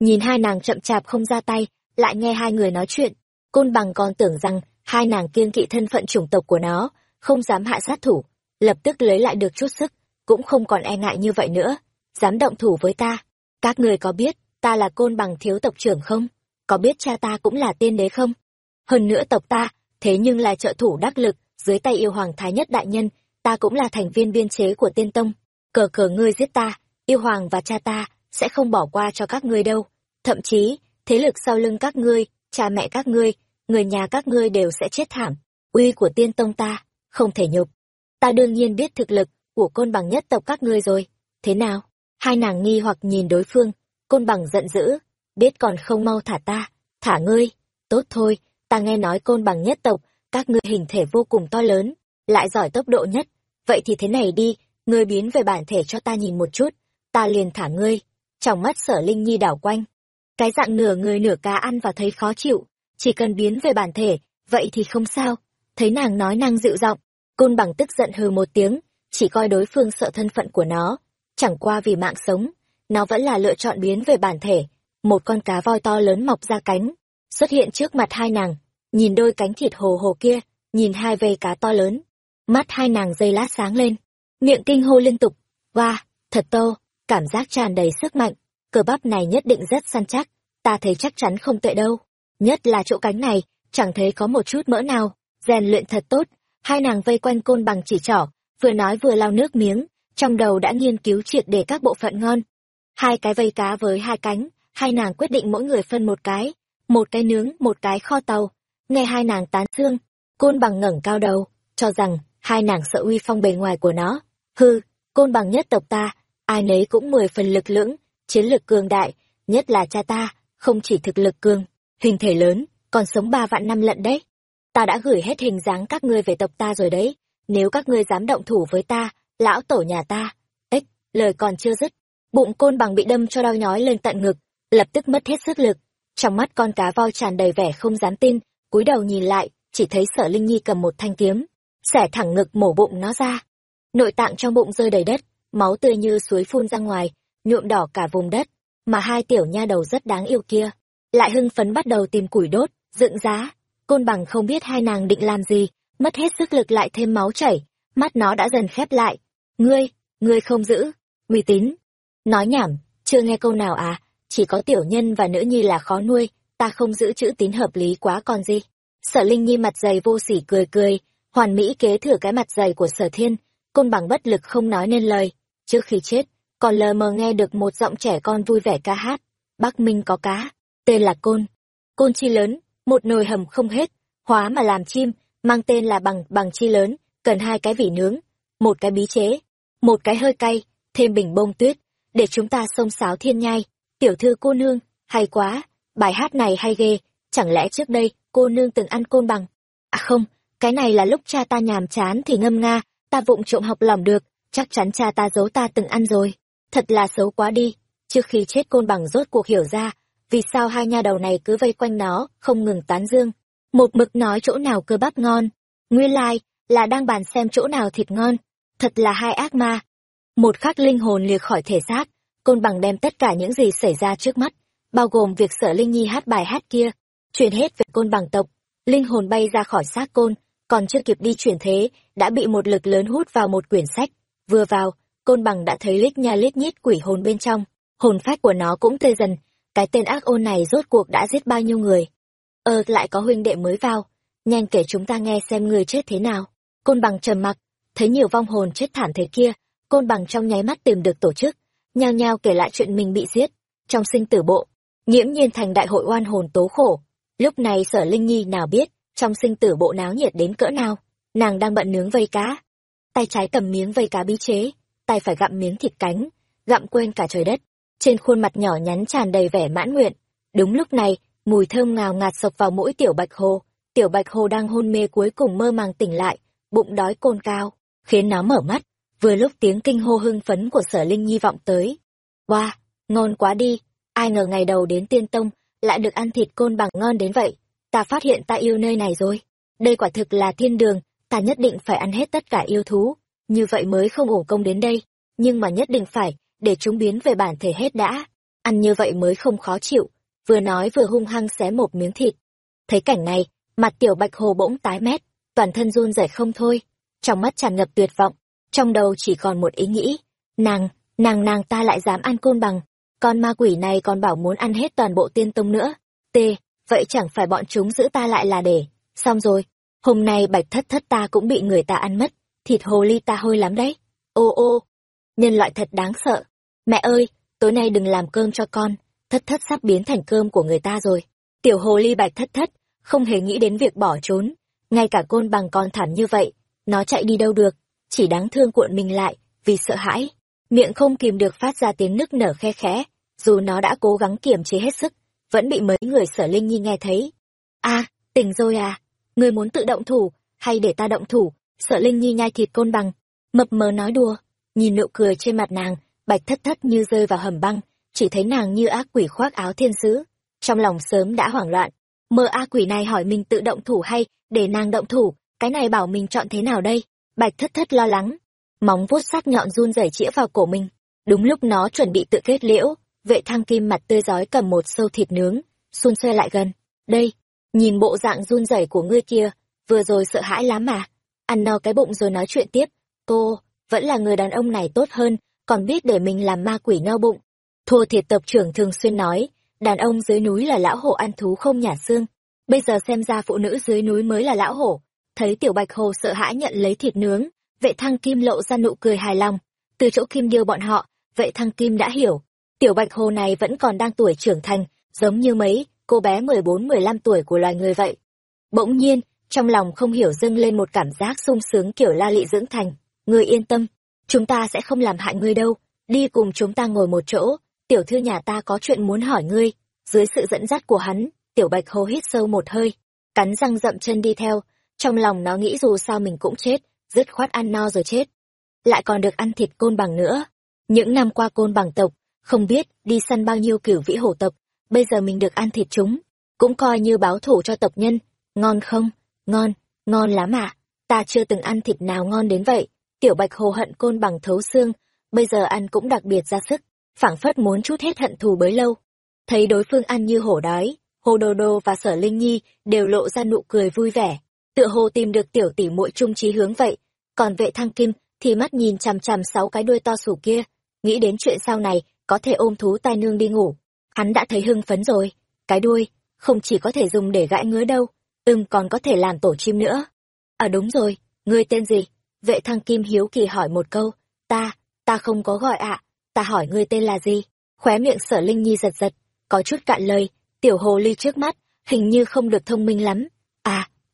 Nhìn hai nàng chậm chạp không ra tay, lại nghe hai người nói chuyện, côn bằng còn tưởng rằng hai nàng kiêng kỵ thân phận chủng tộc của nó, không dám hạ sát thủ, lập tức lấy lại được chút sức, cũng không còn e ngại như vậy nữa, dám động thủ với ta. Các người có biết, ta là côn bằng thiếu tộc trưởng không? Có biết cha ta cũng là tiên đế không? Hơn nữa tộc ta, thế nhưng là trợ thủ đắc lực, dưới tay yêu hoàng thái nhất đại nhân, ta cũng là thành viên biên chế của tiên tông. Cờ cờ ngươi giết ta, yêu hoàng và cha ta, sẽ không bỏ qua cho các ngươi đâu. Thậm chí, thế lực sau lưng các ngươi, cha mẹ các ngươi, người nhà các ngươi đều sẽ chết thảm. Uy của tiên tông ta, không thể nhục. Ta đương nhiên biết thực lực của côn bằng nhất tộc các ngươi rồi. Thế nào? Hai nàng nghi hoặc nhìn đối phương, côn bằng giận dữ, biết còn không mau thả ta, thả ngươi. Tốt thôi, ta nghe nói côn bằng nhất tộc, các ngươi hình thể vô cùng to lớn, lại giỏi tốc độ nhất. Vậy thì thế này đi, ngươi biến về bản thể cho ta nhìn một chút, ta liền thả ngươi. Trong mắt sở Linh Nhi đảo quanh. Cái dạng nửa người nửa cá ăn và thấy khó chịu, chỉ cần biến về bản thể, vậy thì không sao. Thấy nàng nói năng dịu giọng, côn bằng tức giận hừ một tiếng, chỉ coi đối phương sợ thân phận của nó, chẳng qua vì mạng sống, nó vẫn là lựa chọn biến về bản thể. Một con cá voi to lớn mọc ra cánh, xuất hiện trước mặt hai nàng, nhìn đôi cánh thịt hồ hồ kia, nhìn hai vây cá to lớn. Mắt hai nàng dây lát sáng lên, miệng kinh hô liên tục, hoa, thật to, cảm giác tràn đầy sức mạnh, cơ bắp này nhất định rất săn chắc, ta thấy chắc chắn không tệ đâu. Nhất là chỗ cánh này, chẳng thấy có một chút mỡ nào, rèn luyện thật tốt, hai nàng vây quanh côn bằng chỉ trỏ, vừa nói vừa lau nước miếng, trong đầu đã nghiên cứu triệt để các bộ phận ngon. Hai cái vây cá với hai cánh, hai nàng quyết định mỗi người phân một cái, một cái nướng, một cái kho tàu. Nghe hai nàng tán dương, côn bằng ngẩng cao đầu, cho rằng hai nàng sợ uy phong bề ngoài của nó. Hư, côn bằng nhất tộc ta, ai nấy cũng mười phần lực lưỡng, chiến lực cường đại, nhất là cha ta, không chỉ thực lực cường, hình thể lớn, còn sống ba vạn năm lận đấy. Ta đã gửi hết hình dáng các ngươi về tộc ta rồi đấy, nếu các ngươi dám động thủ với ta, lão tổ nhà ta. Ếch, lời còn chưa dứt, bụng côn bằng bị đâm cho đau nhói lên tận ngực, lập tức mất hết sức lực. Trong mắt con cá voi tràn đầy vẻ không dám tin, cúi đầu nhìn lại, chỉ thấy sở Linh Nhi cầm một thanh kiếm, xẻ thẳng ngực mổ bụng nó ra. Nội tạng trong bụng rơi đầy đất, máu tươi như suối phun ra ngoài, nhuộm đỏ cả vùng đất, mà hai tiểu nha đầu rất đáng yêu kia. Lại hưng phấn bắt đầu tìm củi đốt, dựng giá. Côn bằng không biết hai nàng định làm gì, mất hết sức lực lại thêm máu chảy, mắt nó đã dần khép lại. Ngươi, ngươi không giữ, uy tín. Nói nhảm, chưa nghe câu nào à, chỉ có tiểu nhân và nữ nhi là khó nuôi, ta không giữ chữ tín hợp lý quá còn gì. Sở Linh Nhi mặt dày vô sỉ cười cười, hoàn mỹ kế thừa cái mặt dày của sở thiên, côn bằng bất lực không nói nên lời. Trước khi chết, còn lờ mờ nghe được một giọng trẻ con vui vẻ ca hát. Bắc Minh có cá, tên là Côn. Côn chi lớn, một nồi hầm không hết, hóa mà làm chim, mang tên là bằng bằng chi lớn, cần hai cái vỉ nướng, một cái bí chế, một cái hơi cay, thêm bình bông tuyết, để chúng ta xông xáo thiên nhai. Tiểu thư cô nương, hay quá, bài hát này hay ghê, chẳng lẽ trước đây cô nương từng ăn côn bằng? À không, cái này là lúc cha ta nhàm chán thì ngâm nga, ta vụng trộm học lòng được, chắc chắn cha ta giấu ta từng ăn rồi. Thật là xấu quá đi, trước khi chết côn bằng rốt cuộc hiểu ra, vì sao hai nha đầu này cứ vây quanh nó, không ngừng tán dương. Một mực nói chỗ nào cơ bắp ngon, nguyên lai, like, là đang bàn xem chỗ nào thịt ngon, thật là hai ác ma. Một khắc linh hồn liệt khỏi thể xác, côn bằng đem tất cả những gì xảy ra trước mắt, bao gồm việc sở Linh Nhi hát bài hát kia, truyền hết về côn bằng tộc. Linh hồn bay ra khỏi xác côn, còn chưa kịp đi chuyển thế, đã bị một lực lớn hút vào một quyển sách. Vừa vào, côn bằng đã thấy lít nha lít nhít quỷ hồn bên trong, hồn phách của nó cũng tê dần, cái tên ác ôn này rốt cuộc đã giết bao nhiêu người. Ờ, lại có huynh đệ mới vào, nhanh kể chúng ta nghe xem người chết thế nào. Côn bằng trầm mặc, thấy nhiều vong hồn chết thảm thế kia, côn bằng trong nháy mắt tìm được tổ chức, nhao nhao kể lại chuyện mình bị giết. Trong sinh tử bộ, nghiễm nhiên thành đại hội oan hồn tố khổ. Lúc này sở Linh Nhi nào biết, trong sinh tử bộ náo nhiệt đến cỡ nào, nàng đang bận nướng vây cá. Tay trái cầm miếng vây cá bí chế, tay phải gặm miếng thịt cánh, gặm quên cả trời đất. Trên khuôn mặt nhỏ nhắn tràn đầy vẻ mãn nguyện. Đúng lúc này, mùi thơm ngào ngạt sộc vào mũi tiểu bạch hồ. Tiểu bạch hồ đang hôn mê cuối cùng mơ màng tỉnh lại, bụng đói côn cao, khiến nó mở mắt. Vừa lúc tiếng kinh hô hưng phấn của sở linh nhi vọng tới. Wow, ngon quá đi, ai ngờ ngày đầu đến tiên tông, lại được ăn thịt côn bằng ngon đến vậy. Ta phát hiện ta yêu nơi này rồi. Đây quả thực là thiên đường, ta nhất định phải ăn hết tất cả yêu thú. Như vậy mới không ủng công đến đây. Nhưng mà nhất định phải, để chúng biến về bản thể hết đã. Ăn như vậy mới không khó chịu. Vừa nói vừa hung hăng xé một miếng thịt. Thấy cảnh này, mặt tiểu bạch hồ bỗng tái mét, toàn thân run rẩy không thôi. Trong mắt tràn ngập tuyệt vọng, trong đầu chỉ còn một ý nghĩ. Nàng, nàng nàng ta lại dám ăn côn bằng. Con ma quỷ này còn bảo muốn ăn hết toàn bộ tiên tông nữa. T, vậy chẳng phải bọn chúng giữ ta lại là để. Xong rồi, hôm nay bạch thất thất ta cũng bị người ta ăn mất. Thịt hồ ly ta hôi lắm đấy. Ô ô, nhân loại thật đáng sợ. Mẹ ơi, tối nay đừng làm cơm cho con, thất thất sắp biến thành cơm của người ta rồi. Tiểu hồ ly bạch thất thất, không hề nghĩ đến việc bỏ trốn. Ngay cả côn bằng con thảm như vậy, nó chạy đi đâu được, chỉ đáng thương cuộn mình lại, vì sợ hãi. Miệng không kìm được phát ra tiếng nức nở khe khẽ, dù nó đã cố gắng kiềm chế hết sức, vẫn bị mấy người sở linh nhi nghe thấy. a tỉnh rồi à, người muốn tự động thủ, hay để ta động thủ, sở linh nhi nhai thịt côn bằng, mập mờ nói đùa, nhìn nụ cười trên mặt nàng, bạch thất thất như rơi vào hầm băng, chỉ thấy nàng như ác quỷ khoác áo thiên sứ. Trong lòng sớm đã hoảng loạn, mơ a quỷ này hỏi mình tự động thủ hay để nàng động thủ, cái này bảo mình chọn thế nào đây? Bạch thất thất lo lắng, móng vuốt sắc nhọn run rẩy chĩa vào cổ mình, Đúng lúc nó chuẩn bị tự kết liễu, vệ thăng kim mặt tươi giói cầm một sâu thịt nướng, xun xoe lại gần. Đây, nhìn bộ dạng run rẩy của ngươi kia, vừa rồi sợ hãi lắm mà. Ăn no cái bụng rồi nói chuyện tiếp. Cô, vẫn là người đàn ông này tốt hơn, còn biết để mình làm ma quỷ no bụng. Thua thiệt tập trưởng thường xuyên nói, đàn ông dưới núi là lão hổ ăn thú không nhả xương. Bây giờ xem ra phụ nữ dưới núi mới là lão hổ. Thấy tiểu bạch hồ sợ hãi nhận lấy thịt nướng, vệ thăng kim lộ ra nụ cười hài lòng. Từ chỗ kim điêu bọn họ, vệ thăng kim đã hiểu. Tiểu bạch hồ này vẫn còn đang tuổi trưởng thành, giống như mấy cô bé mười bốn mười lăm tuổi của loài người vậy. Bỗng nhiên, trong lòng không hiểu dâng lên một cảm giác sung sướng kiểu la lị dưỡng thành. Ngươi yên tâm, chúng ta sẽ không làm hại ngươi đâu, đi cùng chúng ta ngồi một chỗ, tiểu thư nhà ta có chuyện muốn hỏi ngươi. Dưới sự dẫn dắt của hắn, tiểu bạch hồ hít sâu một hơi, cắn răng dậm chân đi theo, trong lòng nó nghĩ dù sao mình cũng chết, dứt khoát ăn no rồi chết. Lại còn được ăn thịt côn bằng nữa. Những năm qua côn bằng tộc, không biết đi săn bao nhiêu kiểu vĩ hổ tộc, bây giờ mình được ăn thịt chúng, cũng coi như báo thủ cho tộc nhân. Ngon không? Ngon, ngon lắm ạ. Ta chưa từng ăn thịt nào ngon đến vậy. Tiểu bạch hồ hận côn bằng thấu xương, bây giờ ăn cũng đặc biệt ra sức, phảng phất muốn chút hết hận thù bấy lâu. Thấy đối phương ăn như hổ đói, hồ đồ đồ và sở linh nhi đều lộ ra nụ cười vui vẻ, tựa hồ tìm được tiểu tỷ muội trung trí hướng vậy. Còn vệ thăng kim thì mắt nhìn chằm chằm sáu cái đuôi to sủ kia, nghĩ đến chuyện sau này có thể ôm thú tai nương đi ngủ. Hắn đã thấy hưng phấn rồi, cái đuôi, không chỉ có thể dùng để gãi ngứa đâu, ưng còn có thể làm tổ chim nữa. À đúng rồi, ngươi tên gì? Vệ thăng kim hiếu kỳ hỏi một câu, ta, ta không có gọi ạ, ta hỏi ngươi tên là gì? Khóe miệng sở Linh Nhi giật giật, có chút cạn lời, tiểu hồ ly trước mắt, hình như không được thông minh lắm.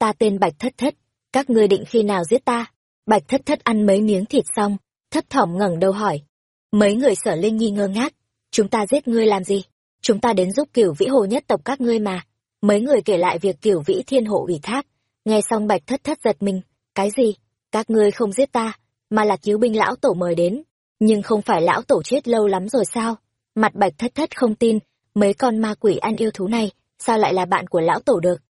Ta tên Bạch Thất Thất, các ngươi định khi nào giết ta? Bạch Thất Thất ăn mấy miếng thịt xong, thất thỏm ngẩng đầu hỏi. Mấy người sở Linh Nhi ngơ ngác, chúng ta giết ngươi làm gì? Chúng ta đến giúp cửu vĩ hồ nhất tộc các ngươi mà. Mấy người kể lại việc cửu vĩ thiên hộ ủy thác, nghe xong Bạch Thất Thất giật mình, cái gì? Các ngươi không giết ta, mà là cứu binh lão tổ mời đến. Nhưng không phải lão tổ chết lâu lắm rồi sao? Mặt Bạch Thất Thất không tin, mấy con ma quỷ ăn yêu thú này, sao lại là bạn của lão tổ được?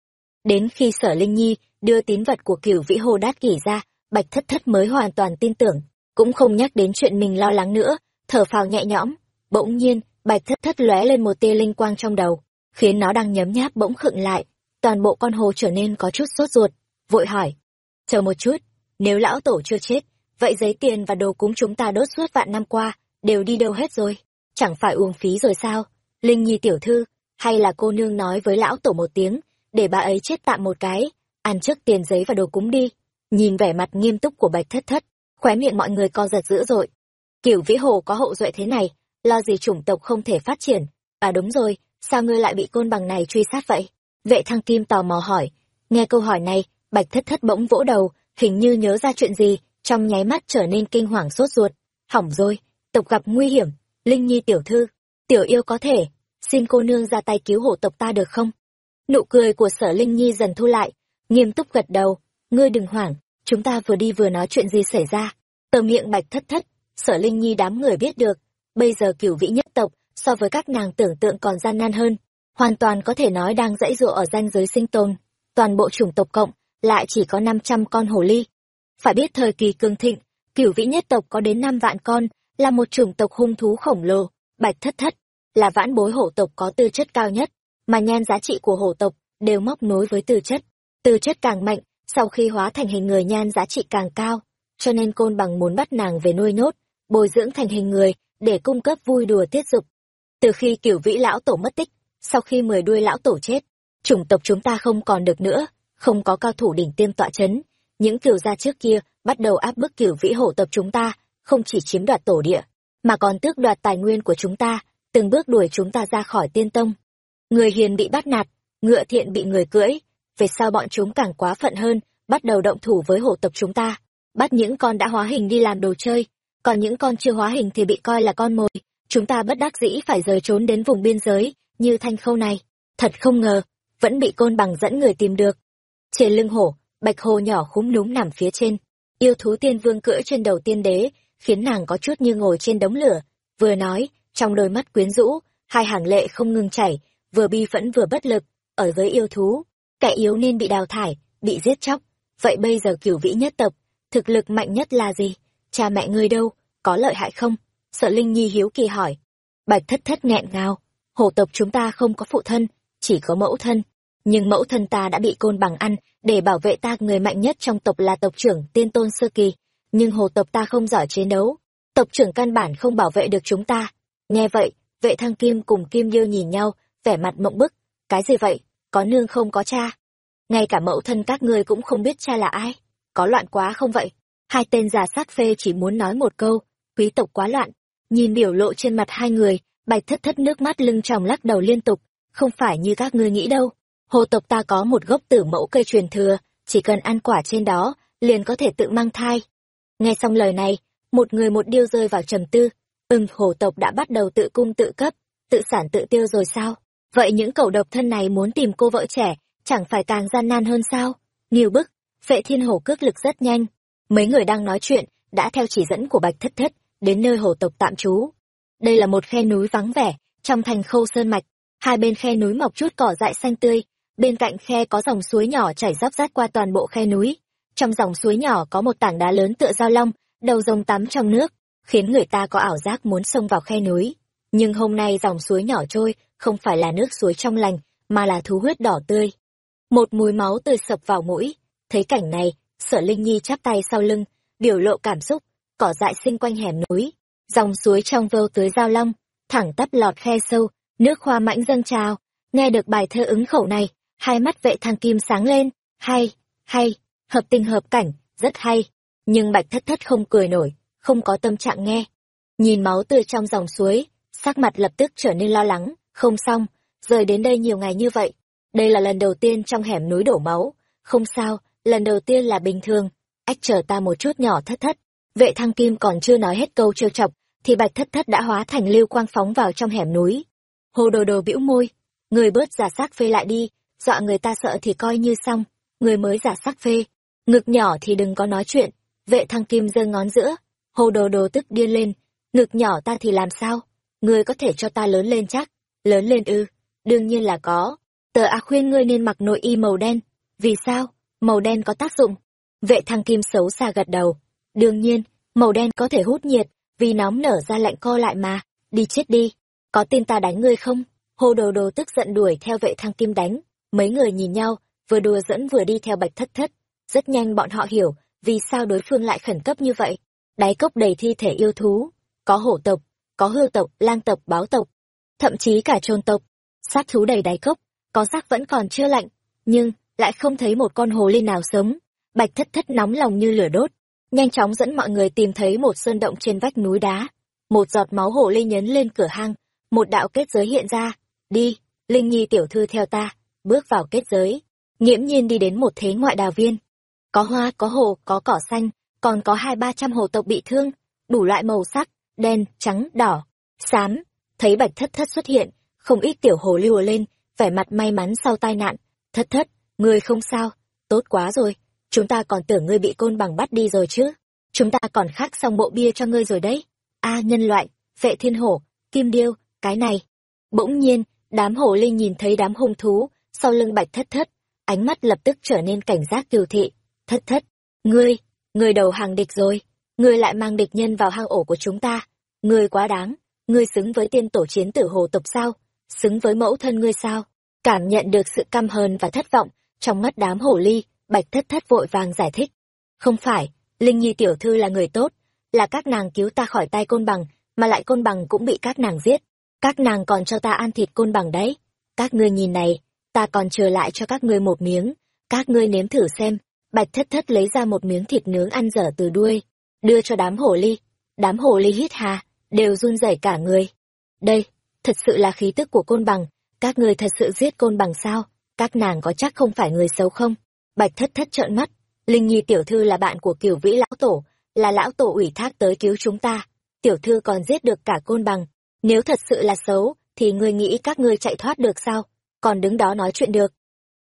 Đến khi sở Linh Nhi đưa tín vật của cửu vĩ hồ đát kỷ ra, Bạch Thất Thất mới hoàn toàn tin tưởng, cũng không nhắc đến chuyện mình lo lắng nữa, thở phào nhẹ nhõm. Bỗng nhiên, Bạch Thất Thất lóe lên một tia linh quang trong đầu, khiến nó đang nhấm nháp bỗng khựng lại, toàn bộ con hồ trở nên có chút sốt ruột, vội hỏi: "Chờ một chút, nếu lão tổ chưa chết, vậy giấy tiền và đồ cúng chúng ta đốt suốt vạn năm qua đều đi đâu hết rồi? Chẳng phải uổng phí rồi sao? Linh Nhi tiểu thư, hay là cô nương nói với lão tổ một tiếng, để bà ấy chết tạm một cái, ăn trước tiền giấy và đồ cúng đi." Nhìn vẻ mặt nghiêm túc của Bạch Thất Thất, khóe miệng mọi người co giật dữ dội. Kiểu Vĩ Hồ có hậu duệ thế này, lo gì chủng tộc không thể phát triển. À đúng rồi, sao ngươi lại bị côn bằng này truy sát vậy? Vệ thăng kim tò mò hỏi. Nghe câu hỏi này, Bạch Thất Thất bỗng vỗ đầu, hình như nhớ ra chuyện gì, trong nháy mắt trở nên kinh hoàng sốt ruột. Hỏng rồi, tộc gặp nguy hiểm, Linh Nhi tiểu thư, tiểu yêu có thể, xin cô nương ra tay cứu hộ tộc ta được không? Nụ cười của sở Linh Nhi dần thu lại, nghiêm túc gật đầu, ngươi đừng hoảng, chúng ta vừa đi vừa nói chuyện gì xảy ra. Tờ miệng bạch thất thất, sở Linh Nhi đám người biết được, bây giờ cửu vĩ nhất tộc, so với các nàng tưởng tượng còn gian nan hơn, hoàn toàn có thể nói đang dãy dụa ở danh giới sinh tồn. Toàn bộ chủng tộc cộng, lại chỉ có 500 con hồ ly. Phải biết thời kỳ cường thịnh, cửu vĩ nhất tộc có đến 5 vạn con, là một chủng tộc hung thú khổng lồ, bạch thất thất, là vãn bối hổ tộc có tư chất cao nhất, mà nhan giá trị của hổ tộc đều móc nối với tư chất. Tư chất càng mạnh, sau khi hóa thành hình người nhan giá trị càng cao, cho nên côn bằng muốn bắt nàng về nuôi nhốt, bồi dưỡng thành hình người, để cung cấp vui đùa tiết dục. Từ khi kiểu vĩ lão tổ mất tích, sau khi mười đuôi lão tổ chết, chủng tộc chúng ta không còn được nữa, không có cao thủ đỉnh tiêm tọa chấn. Những kiểu gia trước kia bắt đầu áp bức kiểu vĩ hổ tộc chúng ta, không chỉ chiếm đoạt tổ địa, mà còn tước đoạt tài nguyên của chúng ta, từng bước đuổi chúng ta ra khỏi tiên tông. Người hiền bị bắt nạt, ngựa thiện bị người cưỡi, về sau bọn chúng càng quá phận hơn, bắt đầu động thủ với hổ tộc chúng ta, bắt những con đã hóa hình đi làm đồ chơi, còn những con chưa hóa hình thì bị coi là con mồi. Chúng ta bất đắc dĩ phải rời trốn đến vùng biên giới, như thanh khâu này. Thật không ngờ, vẫn bị côn bằng dẫn người tìm được. Trên lưng hổ, bạch hồ nhỏ khúm núm nằm phía trên. Yêu thú tiên vương cưỡi trên đầu tiên đế, khiến nàng có chút như ngồi trên đống lửa. Vừa nói, trong đôi mắt quyến rũ, hai hàng lệ không ngừng chảy, vừa bi phẫn vừa bất lực, ở với yêu thú. Kẻ yếu nên bị đào thải, bị giết chóc. Vậy bây giờ cửu vĩ nhất tộc, thực lực mạnh nhất là gì? Cha mẹ ngươi đâu, có lợi hại không? sợ linh nhi hiếu kỳ hỏi bạch thất thất nghẹn ngào hổ tộc chúng ta không có phụ thân chỉ có mẫu thân nhưng mẫu thân ta đã bị côn bằng ăn để bảo vệ ta người mạnh nhất trong tộc là tộc trưởng tiên tôn sơ kỳ nhưng hồ tộc ta không giỏi chiến đấu tộc trưởng căn bản không bảo vệ được chúng ta nghe vậy vệ thăng kim cùng kim điêu nhìn nhau vẻ mặt mộng bức. Cái gì vậy? Có nương không có cha? Ngay cả mẫu thân các ngươi cũng không biết cha là ai. Có loạn quá không vậy? Hai tên già sát phê chỉ muốn nói một câu. Quý tộc quá loạn. Nhìn biểu lộ trên mặt hai người, bạch thất thất nước mắt lưng tròng lắc đầu liên tục. Không phải như các ngươi nghĩ đâu. Hồ tộc ta có một gốc tử mẫu cây truyền thừa, chỉ cần ăn quả trên đó, liền có thể tự mang thai. Nghe xong lời này, một người một điêu rơi vào trầm tư. Ưng hồ tộc đã bắt đầu tự cung tự cấp, tự sản tự tiêu rồi sao? Vậy những cậu độc thân này muốn tìm cô vợ trẻ, chẳng phải càng gian nan hơn sao? Nghiêu bức, vệ thiên hổ cước lực rất nhanh. Mấy người đang nói chuyện, đã theo chỉ dẫn của bạch thất thất, đến nơi hồ tộc tạm trú. Đây là một khe núi vắng vẻ, trong thành khâu sơn mạch. Hai bên khe núi mọc chút cỏ dại xanh tươi, bên cạnh khe có dòng suối nhỏ chảy róc rát qua toàn bộ khe núi. Trong dòng suối nhỏ có một tảng đá lớn tựa dao long, đầu rồng tắm trong nước, khiến người ta có ảo giác muốn xông vào khe núi nhưng hôm nay dòng suối nhỏ trôi không phải là nước suối trong lành, mà là thú huyết đỏ tươi. Một mùi máu tươi sập vào mũi. Thấy cảnh này sở linh nhi chắp tay sau lưng, biểu lộ cảm xúc, cỏ dại xinh quanh hẻm núi. Dòng suối trong vâu tới giao long, thẳng tắp lọt khe sâu, nước hoa mãnh dâng trào. Nghe được bài thơ ứng khẩu này, hai mắt vệ thăng kim sáng lên. Hay hay, hợp tình hợp cảnh, rất hay. Nhưng bạch thất thất không cười nổi, không có tâm trạng nghe. Nhìn máu tươi trong dòng suối sắc mặt lập tức trở nên lo lắng. Không xong, rời đến đây nhiều ngày như vậy. Đây là lần đầu tiên trong hẻm núi đổ máu. Không sao, lần đầu tiên là bình thường. Ách chờ ta một chút nhỏ thất thất. Vệ thăng kim còn chưa nói hết câu trêu chọc, thì bạch thất thất đã hóa thành lưu quang phóng vào trong hẻm núi. Hồ đồ đồ bĩu môi. Người bớt giả xác phê lại đi. Dọa người ta sợ thì coi như xong. Người mới giả sắc phê. Ngực nhỏ thì đừng có nói chuyện. Vệ thăng kim giơ ngón giữa. Hồ đồ đồ tức điên lên. Ngực nhỏ ta thì làm sao? Ngươi có thể cho ta lớn lên chắc? Lớn lên ư? Đương nhiên là có. Tờ a khuyên ngươi nên mặc nội y màu đen. Vì sao? Màu đen có tác dụng. Vệ thăng kim xấu xa gật đầu. Đương nhiên, màu đen có thể hút nhiệt, vì nóng nở ra lạnh co lại mà. Đi chết đi. Có tin ta đánh ngươi không? Hồ đồ đồ tức giận đuổi theo vệ thăng kim đánh. Mấy người nhìn nhau, vừa đùa dẫn vừa đi theo bạch thất thất. Rất nhanh bọn họ hiểu vì sao đối phương lại khẩn cấp như vậy. Đáy cốc đầy thi thể yêu thú. Có hổ tộc có hư tộc, lang tộc báo tộc, thậm chí cả trôn tộc. Sát thú đầy đáy cốc, có xác vẫn còn chưa lạnh, nhưng lại không thấy một con hồ ly nào sống. Bạch thất thất nóng lòng như lửa đốt, nhanh chóng dẫn mọi người tìm thấy một sơn động trên vách núi đá. Một giọt máu hồ ly nhấn lên cửa hang, một đạo kết giới hiện ra. Đi, linh nhi tiểu thư theo ta, bước vào kết giới. Nghiễm nhiên đi đến một thế ngoại đào viên. Có hoa, có hồ, có cỏ xanh, còn có hai ba trăm hồ tộc bị thương, đủ loại màu sắc đen, trắng, đỏ, xám. Thấy bạch thất thất xuất hiện, không ít tiểu hồ lưu lên, vẻ mặt may mắn sau tai nạn. Thất thất, ngươi không sao, tốt quá rồi. Chúng ta còn tưởng ngươi bị côn bằng bắt đi rồi chứ. Chúng ta còn khắc xong bộ bia cho ngươi rồi đấy. A, nhân loại, vệ thiên hổ, kim điêu, cái này. Bỗng nhiên, đám hồ linh nhìn thấy đám hung thú, sau lưng bạch thất thất, ánh mắt lập tức trở nên cảnh giác kiều thị. Thất thất, ngươi ngươi đầu hàng địch rồi ngươi lại mang địch nhân vào hang ổ của chúng ta. Ngươi quá đáng. Ngươi xứng với tiên tổ chiến tử hồ tộc sao? Xứng với mẫu thân ngươi sao? Cảm nhận được sự căm hờn và thất vọng trong mắt đám hổ ly, bạch thất thất vội vàng giải thích. Không phải, linh nhi tiểu thư là người tốt, là các nàng cứu ta khỏi tay côn bằng, mà lại côn bằng cũng bị các nàng giết. Các nàng còn cho ta ăn thịt côn bằng đấy. Các ngươi nhìn này, ta còn chờ lại cho các ngươi một miếng. Các ngươi nếm thử xem. Bạch thất thất lấy ra một miếng thịt nướng ăn dở từ đuôi đưa cho đám hổ ly. Đám hổ ly hít hà, đều run rẩy cả người. Đây, thật sự là khí tức của côn bằng. Các người thật sự giết côn bằng sao? Các nàng có chắc không phải người xấu không? Bạch thất thất trợn mắt. Linh nhi tiểu thư là bạn của kiểu vĩ lão tổ, là lão tổ ủy thác tới cứu chúng ta. Tiểu thư còn giết được cả côn bằng. Nếu thật sự là xấu, thì ngươi nghĩ các ngươi chạy thoát được sao? Còn đứng đó nói chuyện được.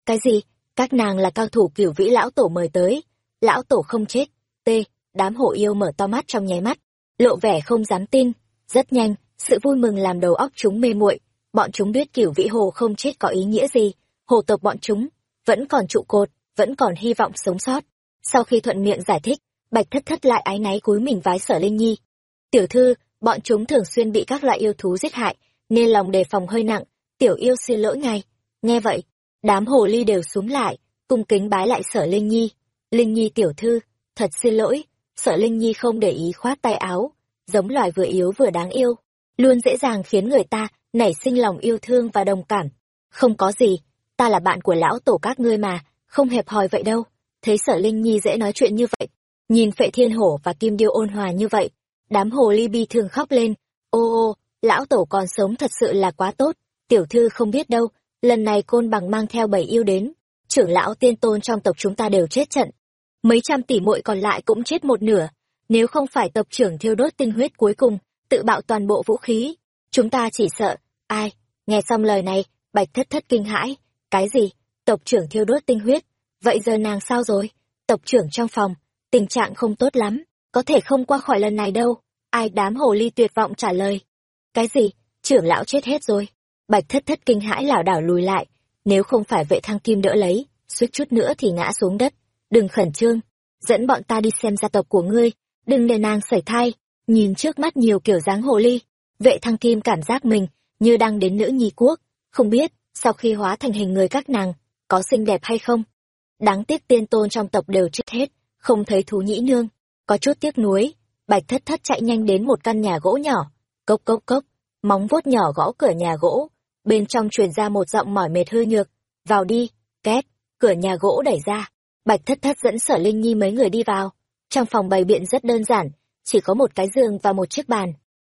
Cái gì? Các nàng là cao thủ kiểu vĩ lão tổ mời tới. Lão tổ không chết. T đám hộ yêu mở to mắt trong nháy mắt lộ vẻ không dám tin. Rất nhanh sự vui mừng làm đầu óc chúng mê muội. Bọn chúng biết kiểu vĩ hồ không chết có ý nghĩa gì. Hồ tộc bọn chúng vẫn còn trụ cột vẫn còn hy vọng sống sót. Sau khi thuận miệng giải thích bạch thất thất lại ái náy cúi mình vái sở linh nhi. Tiểu thư bọn chúng thường xuyên bị các loại yêu thú giết hại, nên lòng đề phòng hơi nặng, tiểu yêu xin lỗi ngay. Nghe vậy, đám hồ ly đều xuống lại, cung kính bái lại sở Linh Nhi. Linh Nhi tiểu thư, thật xin lỗi, sợ Linh Nhi không để ý khoát tay áo, giống loài vừa yếu vừa đáng yêu, luôn dễ dàng khiến người ta nảy sinh lòng yêu thương và đồng cảm. Không có gì, ta là bạn của lão tổ các ngươi mà, không hẹp hòi vậy đâu. Thấy sở Linh Nhi dễ nói chuyện như vậy, nhìn phệ thiên hổ và kim điêu ôn hòa như vậy, đám hồ ly bi thường khóc lên. Ô ô, lão tổ còn sống thật sự là quá tốt, tiểu thư không biết đâu, lần này côn bằng mang theo bảy yêu đến, trưởng lão tiên tôn trong tộc chúng ta đều chết trận. Mấy trăm tỷ muội còn lại cũng chết một nửa, nếu không phải tộc trưởng thiêu đốt tinh huyết cuối cùng, tự bạo toàn bộ vũ khí, chúng ta chỉ sợ, ai, nghe xong lời này, bạch thất thất kinh hãi, cái gì, tộc trưởng thiêu đốt tinh huyết, vậy giờ nàng sao rồi, tộc trưởng trong phòng, tình trạng không tốt lắm, có thể không qua khỏi lần này đâu, ai đám hồ ly tuyệt vọng trả lời. Cái gì, trưởng lão chết hết rồi, bạch thất thất kinh hãi lảo đảo lùi lại, nếu không phải vệ thăng kim đỡ lấy, suýt chút nữa thì ngã xuống đất, đừng khẩn trương, dẫn bọn ta đi xem gia tộc của ngươi, đừng để nàng sẩy thai, nhìn trước mắt nhiều kiểu dáng hồ ly, vệ thăng kim cảm giác mình như đang đến nữ nhi quốc, không biết, sau khi hóa thành hình người các nàng, có xinh đẹp hay không. Đáng tiếc tiên tôn trong tộc đều chết hết, không thấy thú nhĩ nương, có chút tiếc nuối, bạch thất thất chạy nhanh đến một căn nhà gỗ nhỏ, cốc cốc cốc, móng vuốt nhỏ gõ cửa nhà gỗ, bên trong truyền ra một giọng mỏi mệt hư nhược, vào đi, két, cửa nhà gỗ đẩy ra, bạch thất thất dẫn sở linh nhi mấy người đi vào, trong phòng bày biện rất đơn giản, chỉ có một cái giường và một chiếc bàn.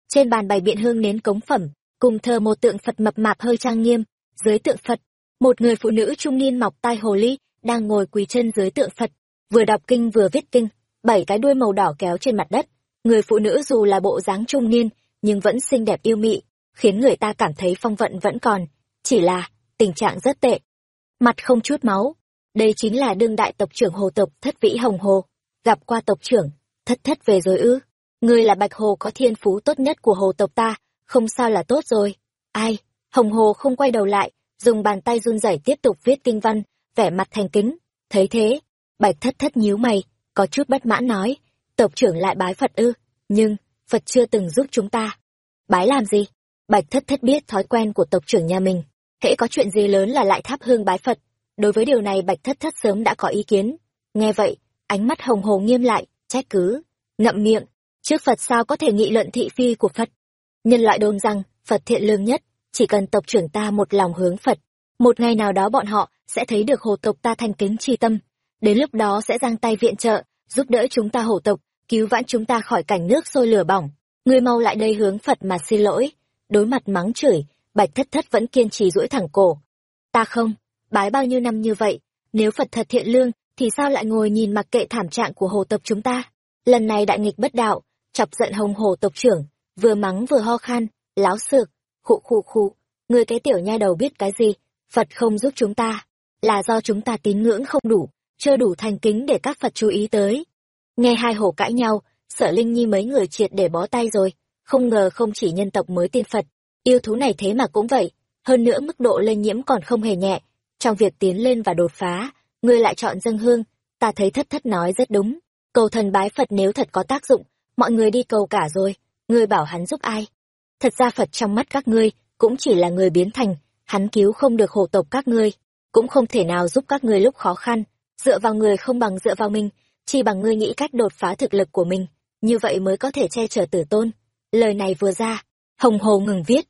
Trên bàn bày biện hương nến cống phẩm, cùng thờ một tượng Phật mập mạp hơi trang nghiêm, dưới tượng Phật, một người phụ nữ trung niên mọc tai hồ ly, đang ngồi quỳ chân dưới tượng Phật, vừa đọc kinh vừa viết kinh, bảy cái đuôi màu đỏ kéo trên mặt đất. Người phụ nữ dù là bộ dáng trung niên, nhưng vẫn xinh đẹp yêu mị, khiến người ta cảm thấy phong vận vẫn còn, chỉ là tình trạng rất tệ. Mặt không chút máu, đây chính là đương đại tộc trưởng hồ tộc Thất Vĩ Hồng Hồ, gặp qua tộc trưởng, thất thất về rồi ư? Ngươi là Bạch Hồ có thiên phú tốt nhất của hồ tộc ta, không sao là tốt rồi. Ai? Hồng Hồ không quay đầu lại, dùng bàn tay run rẩy tiếp tục viết kinh văn, vẻ mặt thành kính. Thấy thế, Bạch thất thất nhíu mày, có chút bất mãn nói, tộc trưởng lại bái Phật ư, nhưng, Phật chưa từng giúp chúng ta. Bái làm gì? Bạch thất thất biết thói quen của tộc trưởng nhà mình, hễ có chuyện gì lớn là lại tháp hương bái Phật. Đối với điều này Bạch thất thất sớm đã có ý kiến. Nghe vậy, ánh mắt hồng hồ nghiêm lại, trách cứ, ngậm miệng, trước Phật sao có thể nghị luận thị phi của Phật. Nhân loại đồn rằng, Phật thiện lương nhất, chỉ cần tộc trưởng ta một lòng hướng Phật, một ngày nào đó bọn họ sẽ thấy được hồ tộc ta thành kính tri tâm, đến lúc đó sẽ giang tay viện trợ, giúp đỡ chúng ta hồ tộc, cứu vãn chúng ta khỏi cảnh nước sôi lửa bỏng. Ngươi mau lại đây hướng Phật mà xin lỗi. Đối mặt mắng chửi, Bạch Thất Thất vẫn kiên trì duỗi thẳng cổ. Ta không, bái bao nhiêu năm như vậy, nếu Phật thật thiện lương, thì sao lại ngồi nhìn mặc kệ thảm trạng của hồ tộc chúng ta? Lần này đại nghịch bất đạo, chọc giận hồng hồ tộc trưởng, vừa mắng vừa ho khan, láo xược, khụ khụ khụ, người cái tiểu nha đầu biết cái gì, Phật không giúp chúng ta, là do chúng ta tín ngưỡng không đủ, chưa đủ thành kính để các Phật chú ý tới. Nghe hai hồ cãi nhau, sợ Linh Nhi mấy người triệt để bó tay rồi, không ngờ không chỉ nhân tộc mới tin Phật, yêu thú này thế mà cũng vậy, hơn nữa mức độ lây nhiễm còn không hề nhẹ, trong việc tiến lên và đột phá, ngươi lại chọn dân hương, ta thấy thất thất nói rất đúng, cầu thần bái Phật nếu thật có tác dụng, mọi người đi cầu cả rồi, ngươi bảo hắn giúp ai? Thật ra Phật trong mắt các ngươi, cũng chỉ là người biến thành, hắn cứu không được hộ tộc các ngươi, cũng không thể nào giúp các ngươi lúc khó khăn, dựa vào người không bằng dựa vào mình, chỉ bằng ngươi nghĩ cách đột phá thực lực của mình, như vậy mới có thể che chở tử tôn. Lời này vừa ra, Hồng Hồ ngừng viết,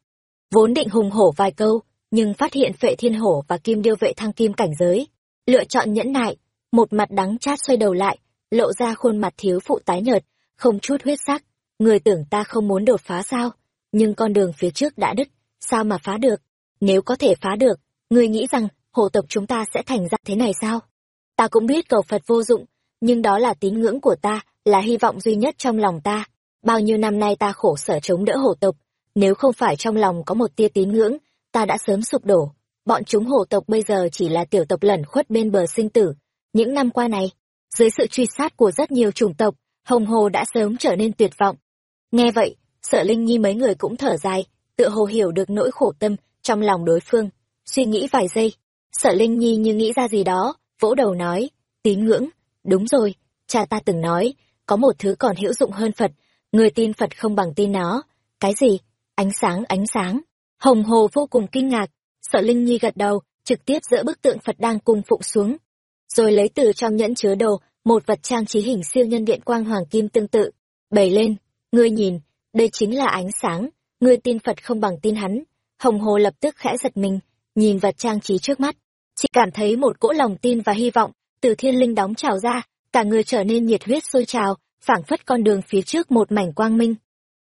vốn định hùng hổ vài câu, nhưng phát hiện phệ thiên hổ và kim điêu vệ thăng kim cảnh giới, lựa chọn nhẫn nại, một mặt đắng chát xoay đầu lại, lộ ra khuôn mặt thiếu phụ tái nhợt, không chút huyết sắc, người tưởng ta không muốn đột phá sao, nhưng con đường phía trước đã đứt, sao mà phá được, nếu có thể phá được, người nghĩ rằng hộ tộc chúng ta sẽ thành ra thế này sao? Ta cũng biết cầu Phật vô dụng, nhưng đó là tín ngưỡng của ta, là hy vọng duy nhất trong lòng ta. Bao nhiêu năm nay ta khổ sở chống đỡ hổ tộc, nếu không phải trong lòng có một tia tín ngưỡng, ta đã sớm sụp đổ. Bọn chúng hổ tộc bây giờ chỉ là tiểu tộc lẩn khuất bên bờ sinh tử. Những năm qua này, dưới sự truy sát của rất nhiều chủng tộc, Hồng Hồ đã sớm trở nên tuyệt vọng. Nghe vậy, sợ Linh Nhi mấy người cũng thở dài, tựa hồ hiểu được nỗi khổ tâm trong lòng đối phương. Suy nghĩ vài giây, sợ Linh Nhi như nghĩ ra gì đó, vỗ đầu nói, tín ngưỡng, đúng rồi, cha ta từng nói, có một thứ còn hữu dụng hơn Phật, người tin phật không bằng tin nó cái gì ánh sáng ánh sáng hồng hồ vô cùng kinh ngạc, sợ linh nhi gật đầu, trực tiếp dỡ bức tượng phật đang cung phụng xuống. Rồi lấy từ trong nhẫn chứa đồ, một vật trang trí hình siêu nhân điện quang hoàng kim tương tự, bày lên. Ngươi nhìn, đây chính là ánh sáng, ngươi tin phật không bằng tin hắn. Hồng hồ lập tức khẽ giật mình, nhìn vật trang trí trước mắt, chỉ cảm thấy một cỗ lòng tin và hy vọng từ thiên linh đóng trào ra, cả người trở nên nhiệt huyết sôi trào, phảng phất con đường phía trước một mảnh quang minh.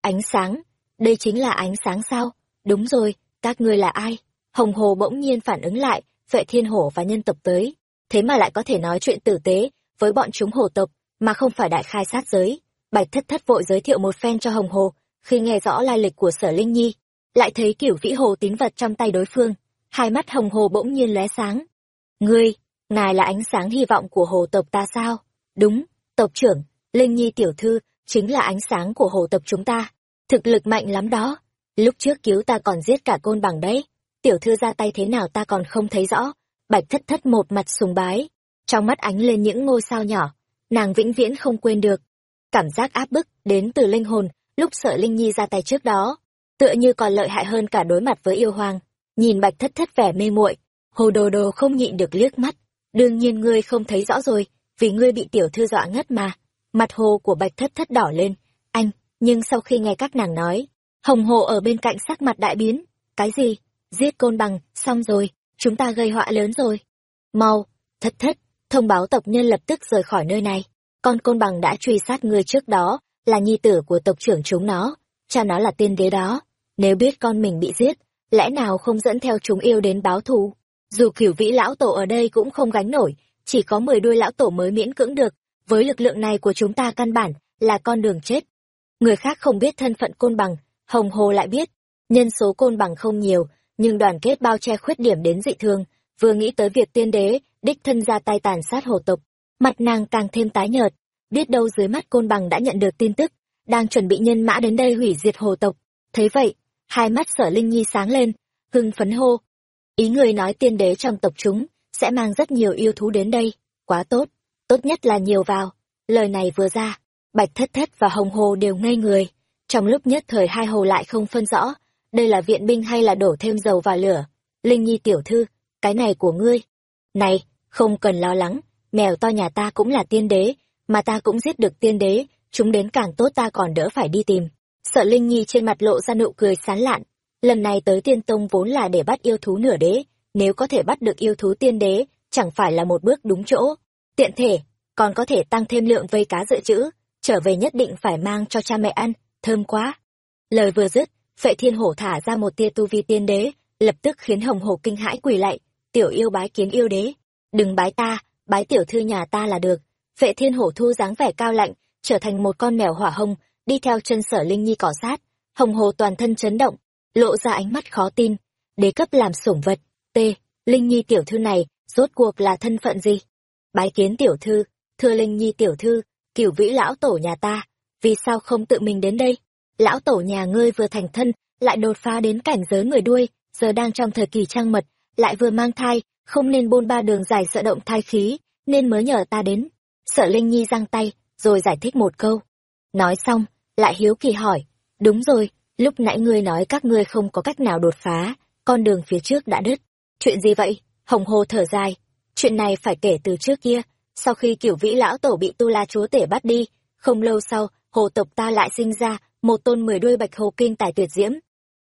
Ánh sáng, đây chính là ánh sáng sao? Đúng rồi, các ngươi là ai? Hồng hồ bỗng nhiên phản ứng lại, vệ thiên hổ và nhân tộc tới. Thế mà lại có thể nói chuyện tử tế với bọn chúng hổ tộc, mà không phải đại khai sát giới. Bạch thất thất vội giới thiệu một phen cho hồng hồ, khi nghe rõ lai lịch của sở linh nhi, lại thấy kiểu vĩ hồ tín vật trong tay đối phương. Hai mắt hồng hồ bỗng nhiên lóe sáng. Ngươi, ngài là ánh sáng hy vọng của hồ tộc ta sao? Đúng, tộc trưởng, linh nhi tiểu thư, chính là ánh sáng của hồ tộc chúng ta. Thực lực mạnh lắm đó lúc trước cứu ta còn giết cả côn bằng đấy. Tiểu thư ra tay thế nào ta còn không thấy rõ. Bạch thất thất một mặt sùng bái. Trong mắt ánh lên những ngôi sao nhỏ. Nàng vĩnh viễn không quên được. Cảm giác áp bức đến từ linh hồn, lúc sợ linh nhi ra tay trước đó. Tựa như còn lợi hại hơn cả đối mặt với yêu hoàng. Nhìn bạch thất thất vẻ mê muội, hồ đồ đồ không nhịn được liếc mắt. Đương nhiên ngươi không thấy rõ rồi, vì ngươi bị tiểu thư dọa ngất mà. Mặt hồ của bạch thất thất đỏ lên. Anh, nhưng sau khi nghe các nàng nói hồng hồ ở bên cạnh sắc mặt đại biến. Cái gì? Giết côn bằng, xong rồi. Chúng ta gây họa lớn rồi. Mau, thất thất, thông báo tộc nhân lập tức rời khỏi nơi này. Con côn bằng đã truy sát người trước đó, là nhi tử của tộc trưởng chúng nó. Cha nó là tiên đế đó. Nếu biết con mình bị giết, lẽ nào không dẫn theo chúng yêu đến báo thù? Dù kiểu vĩ lão tổ ở đây cũng không gánh nổi, chỉ có mười đuôi lão tổ mới miễn cưỡng được. Với lực lượng này của chúng ta căn bản là con đường chết. Người khác không biết thân phận côn bằng hồng hồ lại biết, nhân số côn bằng không nhiều, nhưng đoàn kết bao che khuyết điểm đến dị thường, vừa nghĩ tới việc tiên đế, đích thân ra tay tàn sát hồ tộc. Mặt nàng càng thêm tái nhợt, biết đâu dưới mắt côn bằng đã nhận được tin tức, đang chuẩn bị nhân mã đến đây hủy diệt hồ tộc. Thấy vậy, hai mắt sở linh nhi sáng lên, hưng phấn hô. Ý người nói tiên đế trong tộc chúng sẽ mang rất nhiều yêu thú đến đây, quá tốt tốt nhất là nhiều vào. Lời này vừa ra, bạch thất thất và hồng hồ đều ngây người trong lúc nhất thời hai hồ lại không phân rõ, đây là viện binh hay là đổ thêm dầu vào lửa? Linh nhi tiểu thư, cái này của ngươi. Này, không cần lo lắng, mèo to nhà ta cũng là tiên đế, mà ta cũng giết được tiên đế, chúng đến càng tốt ta còn đỡ phải đi tìm. Sợ linh nhi trên mặt lộ ra nụ cười sán lạn. Lần này tới tiên tông vốn là để bắt yêu thú nửa đế, nếu có thể bắt được yêu thú tiên đế, chẳng phải là một bước đúng chỗ. Tiện thể, còn có thể tăng thêm lượng vây cá dự trữ, trở về nhất định phải mang cho cha mẹ ăn thơm quá. Lời vừa dứt, phệ thiên hổ thả ra một tia tu vi tiên đế, lập tức khiến hồng hổ kinh hãi quỳ lạy tiểu yêu bái kiến yêu đế, đừng bái ta, bái tiểu thư nhà ta là được. Phệ thiên hổ thu dáng vẻ cao lạnh, trở thành một con mèo hỏa hồng, đi theo chân sở linh nhi cỏ sát. Hồng hồ toàn thân chấn động, lộ ra ánh mắt khó tin. Đế cấp làm sủng vật, t, linh nhi tiểu thư này, rốt cuộc là thân phận gì? Bái kiến tiểu thư, thưa linh nhi tiểu thư, cửu vĩ lão tổ nhà ta vì sao không tự mình đến đây? Lão tổ nhà ngươi vừa thành thân, lại đột phá đến cảnh giới người đuôi, giờ đang trong thời kỳ trang mật, lại vừa mang thai, không nên bôn ba đường dài sợ động thai khí, nên mới nhờ ta đến. Sợ linh nhi giang tay, rồi giải thích một câu. Nói xong, lại hiếu kỳ hỏi, đúng rồi, lúc nãy ngươi nói các ngươi không có cách nào đột phá, con đường phía trước đã đứt. Chuyện gì vậy? Hồng hồ thở dài. Chuyện này phải kể từ trước kia, sau khi kiểu vĩ lão tổ bị tu la chúa tể bắt đi, không lâu sau hồ tộc ta lại sinh ra một tôn mười đuôi bạch hồ kinh tài tuyệt diễm.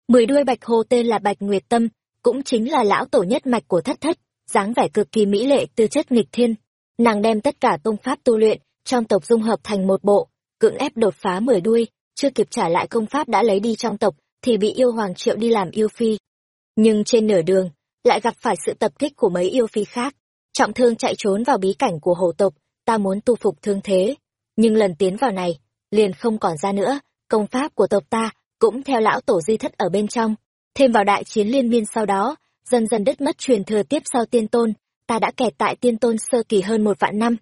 Mười đuôi bạch hồ tên là bạch nguyệt tâm, cũng chính là lão tổ nhất mạch của thất thất, dáng vẻ cực kỳ mỹ lệ, tư chất nghịch thiên. Nàng đem tất cả công pháp tu luyện trong tộc dung hợp thành một bộ, cưỡng ép đột phá mười đuôi, chưa kịp trả lại công pháp đã lấy đi trong tộc, thì bị yêu hoàng triệu đi làm yêu phi. Nhưng trên nửa đường, lại gặp phải sự tập kích của mấy yêu phi khác. Trọng thương chạy trốn vào bí cảnh của hồ tộc, ta muốn tu phục thương thế. Nhưng lần tiến vào này liền không còn ra nữa, công pháp của tộc ta cũng theo lão tổ di thất ở bên trong. Thêm vào đại chiến liên miên sau đó, dần dần đứt mất truyền thừa tiếp sau tiên tôn, ta đã kẹt tại tiên tôn sơ kỳ hơn một vạn năm.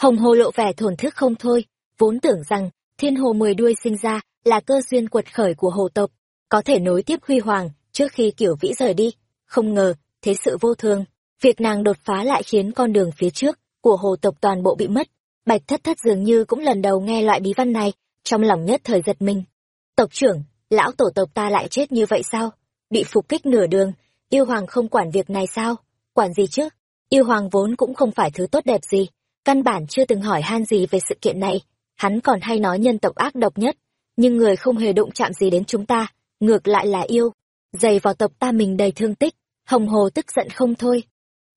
Hồng hồ lộ vẻ thổn thức không thôi, vốn tưởng rằng thiên hồ mười đuôi sinh ra là cơ duyên quật khởi của hồ tộc, có thể nối tiếp huy hoàng trước khi kiểu vĩ rời đi. Không ngờ, thế sự vô thường, việc nàng đột phá lại khiến con đường phía trước của hồ tộc toàn bộ bị mất bạch thất thất dường như cũng lần đầu nghe loại bí văn này trong lòng nhất thời giật mình. Tộc trưởng, lão tổ tộc ta lại chết như vậy sao? Bị phục kích nửa đường, yêu hoàng không quản việc này sao? Quản gì chứ? Yêu hoàng vốn cũng không phải thứ tốt đẹp gì, căn bản chưa từng hỏi han gì về sự kiện này. Hắn còn hay nói nhân tộc ác độc nhất, nhưng người không hề đụng chạm gì đến chúng ta, ngược lại là yêu. Dày vào tộc ta mình đầy thương tích, hồng hồ tức giận không thôi.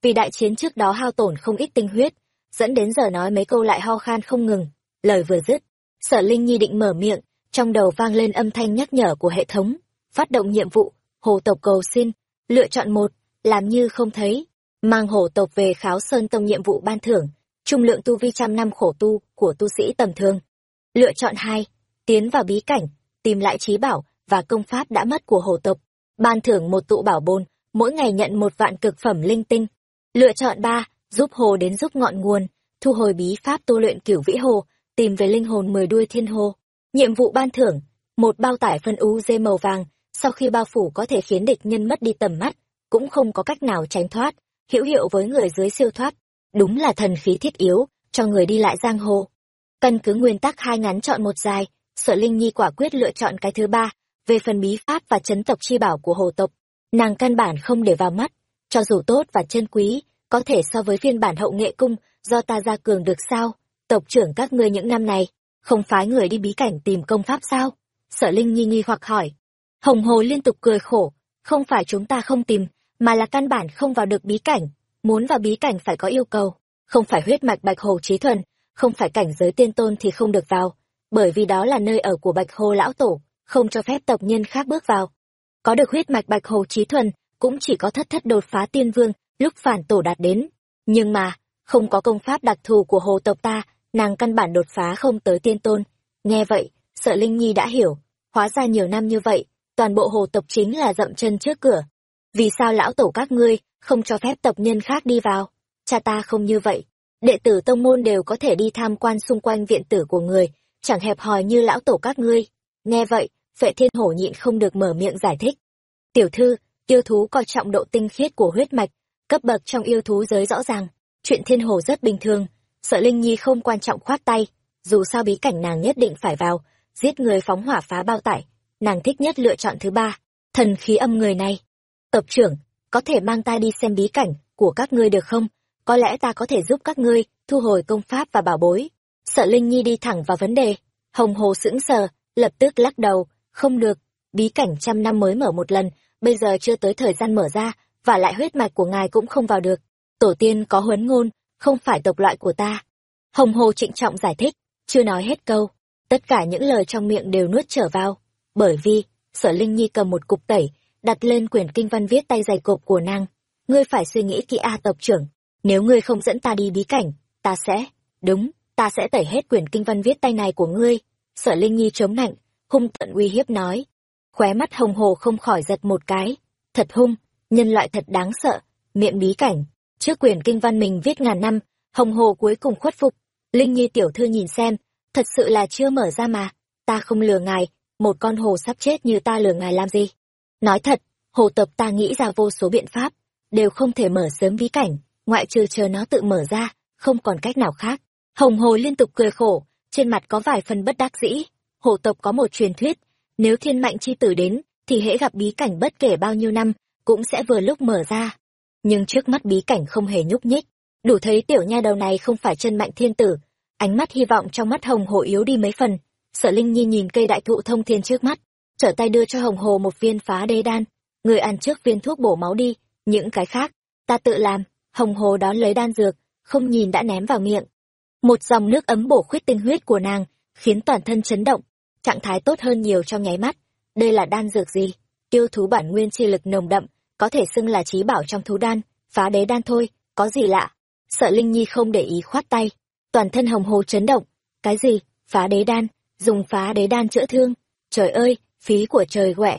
Vì đại chiến trước đó hao tổn không ít tinh huyết, dẫn đến giờ nói mấy câu lại ho khan không ngừng. Lời vừa dứt, sở Linh Nhi định mở miệng, trong đầu vang lên âm thanh nhắc nhở của hệ thống. Phát động nhiệm vụ, hồ tộc cầu xin, lựa chọn một, làm như không thấy. Mang hồ tộc về kháo sơn tông nhiệm vụ ban thưởng, trung lượng tu vi trăm năm khổ tu của tu sĩ tầm thường. Lựa chọn hai, tiến vào bí cảnh, tìm lại trí bảo và công pháp đã mất của hồ tộc. Ban thưởng một tụ bảo bồn, mỗi ngày nhận một vạn cực phẩm linh tinh. Lựa chọn ba, giúp hồ đến giúp ngọn nguồn, thu hồi bí pháp tu luyện cửu vĩ hồ, tìm về linh hồn mười đuôi thiên hồ. Nhiệm vụ ban thưởng, một bao tải phân u dê màu vàng, sau khi bao phủ có thể khiến địch nhân mất đi tầm mắt, cũng không có cách nào tránh thoát, hữu hiệu với người dưới siêu thoát. Đúng là thần khí thiết yếu, cho người đi lại giang hồ. Căn cứ nguyên tắc hai ngắn chọn một dài, sợ Linh Nhi quả quyết lựa chọn cái thứ ba, về phần bí pháp và chấn tộc chi bảo của hồ tộc. Nàng căn bản không để vào mắt, cho dù tốt và chân quý, có thể so với phiên bản hậu nghệ cung do ta ra cường được sao? Tộc trưởng các ngươi những năm này, không phái người đi bí cảnh tìm công pháp sao? Sở Linh Nhi nghi hoặc hỏi. Hồng Hồ liên tục cười khổ, không phải chúng ta không tìm, mà là căn bản không vào được bí cảnh. Muốn vào bí cảnh phải có yêu cầu, không phải huyết mạch Bạch Hồ trí thuần, không phải cảnh giới tiên tôn thì không được vào, bởi vì đó là nơi ở của Bạch Hồ lão tổ, không cho phép tộc nhân khác bước vào. Có được huyết mạch Bạch Hồ trí thuần, cũng chỉ có thất thất đột phá tiên vương, lúc phản tổ đạt đến. Nhưng mà, không có công pháp đặc thù của hồ tộc ta, nàng căn bản đột phá không tới tiên tôn. Nghe vậy, sợ Linh Nhi đã hiểu, hóa ra nhiều năm như vậy, toàn bộ hồ tộc chính là dậm chân trước cửa. Vì sao lão tổ các ngươi không cho phép tộc nhân khác đi vào? Cha ta không như vậy. Đệ tử tông môn đều có thể đi tham quan xung quanh viện tử của người, chẳng hẹp hòi như lão tổ các ngươi. Nghe vậy, Vệ Thiên Hổ nhịn không được mở miệng giải thích. Tiểu thư, tiêu thú coi trọng độ tinh khiết của huyết mạch, cấp bậc trong yêu thú giới rõ ràng. Chuyện Thiên hồ rất bình thường, sợ Linh Nhi không quan trọng khoát tay, dù sao bí cảnh nàng nhất định phải vào, giết người phóng hỏa phá bao tải, nàng thích nhất lựa chọn thứ ba, thần khí âm người này. Tộc trưởng, có thể mang ta đi xem bí cảnh của các ngươi được không? Có lẽ ta có thể giúp các ngươi thu hồi công pháp và bảo bối. Sợ Linh Nhi đi thẳng vào vấn đề, Hồng Hồ sững sờ, lập tức lắc đầu, không được, bí cảnh trăm năm mới mở một lần, bây giờ chưa tới thời gian mở ra, và lại huyết mạch của ngài cũng không vào được. Tổ tiên có huấn ngôn, không phải tộc loại của ta. Hồng Hồ trịnh trọng giải thích, chưa nói hết câu. Tất cả những lời trong miệng đều nuốt trở vào. Bởi vì, sở Linh Nhi cầm một cục tẩy, đặt lên quyển kinh văn viết tay dày cộp của nàng. Ngươi phải suy nghĩ kỹ a tộc trưởng. Nếu ngươi không dẫn ta đi bí cảnh, ta sẽ... Đúng, ta sẽ tẩy hết quyển kinh văn viết tay này của ngươi. Sở Linh Nhi chống nạnh, hung tận uy hiếp nói. Khóe mắt hồng hồ không khỏi giật một cái. Thật hung, nhân loại thật đáng sợ, miệng bí cảnh. Trước quyển kinh văn mình viết ngàn năm, hồng hồ cuối cùng khuất phục. Linh Nhi tiểu thư nhìn xem, thật sự là chưa mở ra mà. Ta không lừa ngài, một con hồ sắp chết như ta lừa ngài làm gì. Nói thật, hồ tập ta nghĩ ra vô số biện pháp, đều không thể mở sớm bí cảnh, ngoại trừ chờ nó tự mở ra, không còn cách nào khác. Hồng hồ liên tục cười khổ, trên mặt có vài phần bất đắc dĩ. Hồ tộc có một truyền thuyết, nếu thiên mạnh chi tử đến, thì hễ gặp bí cảnh bất kể bao nhiêu năm, cũng sẽ vừa lúc mở ra. Nhưng trước mắt bí cảnh không hề nhúc nhích, đủ thấy tiểu nha đầu này không phải chân mạnh thiên tử. Ánh mắt hy vọng trong mắt hồng hồ yếu đi mấy phần. Sở Linh Nhi nhìn cây đại thụ thông thiên trước mắt, trở tay đưa cho hồng hồ một viên phá đê đan. Người ăn trước viên thuốc bổ máu đi, những cái khác, ta tự làm. Hồng hồ đón lấy đan dược, không nhìn đã ném vào miệng. Một dòng nước ấm bổ khuyết tinh huyết của nàng, khiến toàn thân chấn động, trạng thái tốt hơn nhiều trong nháy mắt. Đây là đan dược gì? tiêu thú bản nguyên chi lực nồng đậm, có thể xưng là trí bảo trong thú đan, phá đế đan thôi, có gì lạ. Sợ Linh Nhi không để ý khoát tay, toàn thân hồng hồ chấn động. Cái gì? Phá đế đan, dùng phá đế đan chữa thương. Trời ơi, phí của trời quẹ.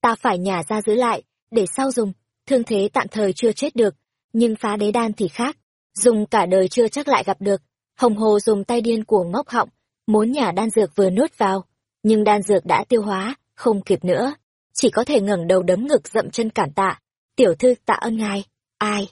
Ta phải nhả ra giữ lại, để sau dùng, thương thế tạm thời chưa chết được, nhưng phá đế đan thì khác, dùng cả đời chưa chắc lại gặp được. Hồng hồ dùng tay điên cuồng móc họng, muốn nhả đan dược vừa nuốt vào, nhưng đan dược đã tiêu hóa, không kịp nữa chỉ có thể ngẩng đầu đấm ngực dậm chân cản tạ. Tiểu thư tạ ơn ngài, ai?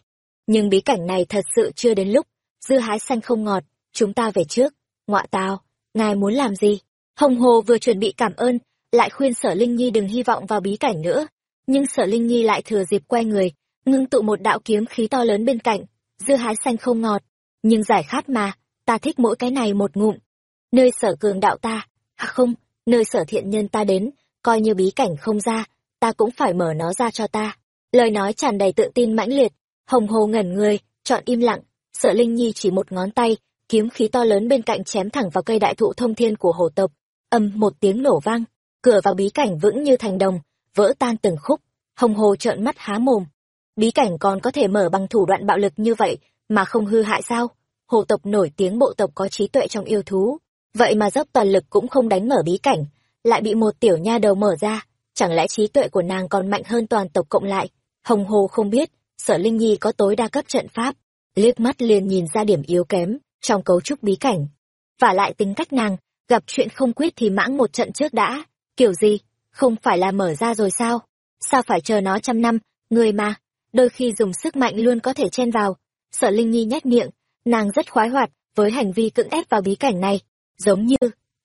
Nhưng bí cảnh này thật sự chưa đến lúc, dưa hái xanh không ngọt, chúng ta về trước. Ngọa tào, ngài muốn làm gì? Hồng Hồ vừa chuẩn bị cảm ơn, lại khuyên Sở Linh Nhi đừng hy vọng vào bí cảnh nữa. Nhưng Sở Linh Nhi lại thừa dịp quay người, ngưng tụ một đạo kiếm khí to lớn bên cạnh, dưa hái xanh không ngọt, nhưng giải khát mà, ta thích mỗi cái này một ngụm. Nơi sở cường đạo ta, à không, nơi sở thiện nhân ta đến, coi như bí cảnh không ra, ta cũng phải mở nó ra cho ta. Lời nói tràn đầy tự tin mãnh liệt, hồng hồ ngẩn người, chọn im lặng, sợ Linh Nhi chỉ một ngón tay, kiếm khí to lớn bên cạnh chém thẳng vào cây đại thụ thông thiên của hồ tộc. Âm một tiếng nổ vang, cửa vào bí cảnh vững như thành đồng, vỡ tan từng khúc, hồng hồ trợn mắt há mồm. Bí cảnh còn có thể mở bằng thủ đoạn bạo lực như vậy, mà không hư hại sao? Hồ tộc nổi tiếng bộ tộc có trí tuệ trong yêu thú, vậy mà dốc toàn lực cũng không đánh mở bí cảnh, lại bị một tiểu nha đầu mở ra, chẳng lẽ trí tuệ của nàng còn mạnh hơn toàn tộc cộng lại? Hồng Hồ không biết, Sở Linh Nhi có tối đa cấp trận pháp, liếc mắt liền nhìn ra điểm yếu kém trong cấu trúc bí cảnh. Và lại tính cách nàng, gặp chuyện không quyết thì mãng một trận trước đã, kiểu gì, không phải là mở ra rồi sao? Sao phải chờ nó trăm năm, người mà, đôi khi dùng sức mạnh luôn có thể chen vào. Sở Linh Nhi nhếch miệng, nàng rất khoái hoạt với hành vi cưỡng ép vào bí cảnh này, giống như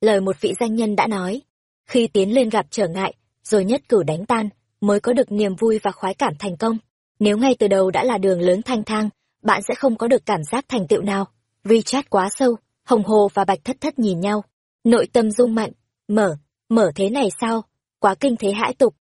lời một vị danh nhân đã nói. Khi tiến lên gặp trở ngại, rồi nhất cử đánh tan, mới có được niềm vui và khoái cảm thành công. Nếu ngay từ đầu đã là đường lớn thanh thang, bạn sẽ không có được cảm giác thành tựu nào. vi chat quá sâu, Hồng Hồ và Bạch Thất Thất nhìn nhau. Nội tâm rung mạnh, mở, mở thế này sao? Quá kinh thế hãi tục.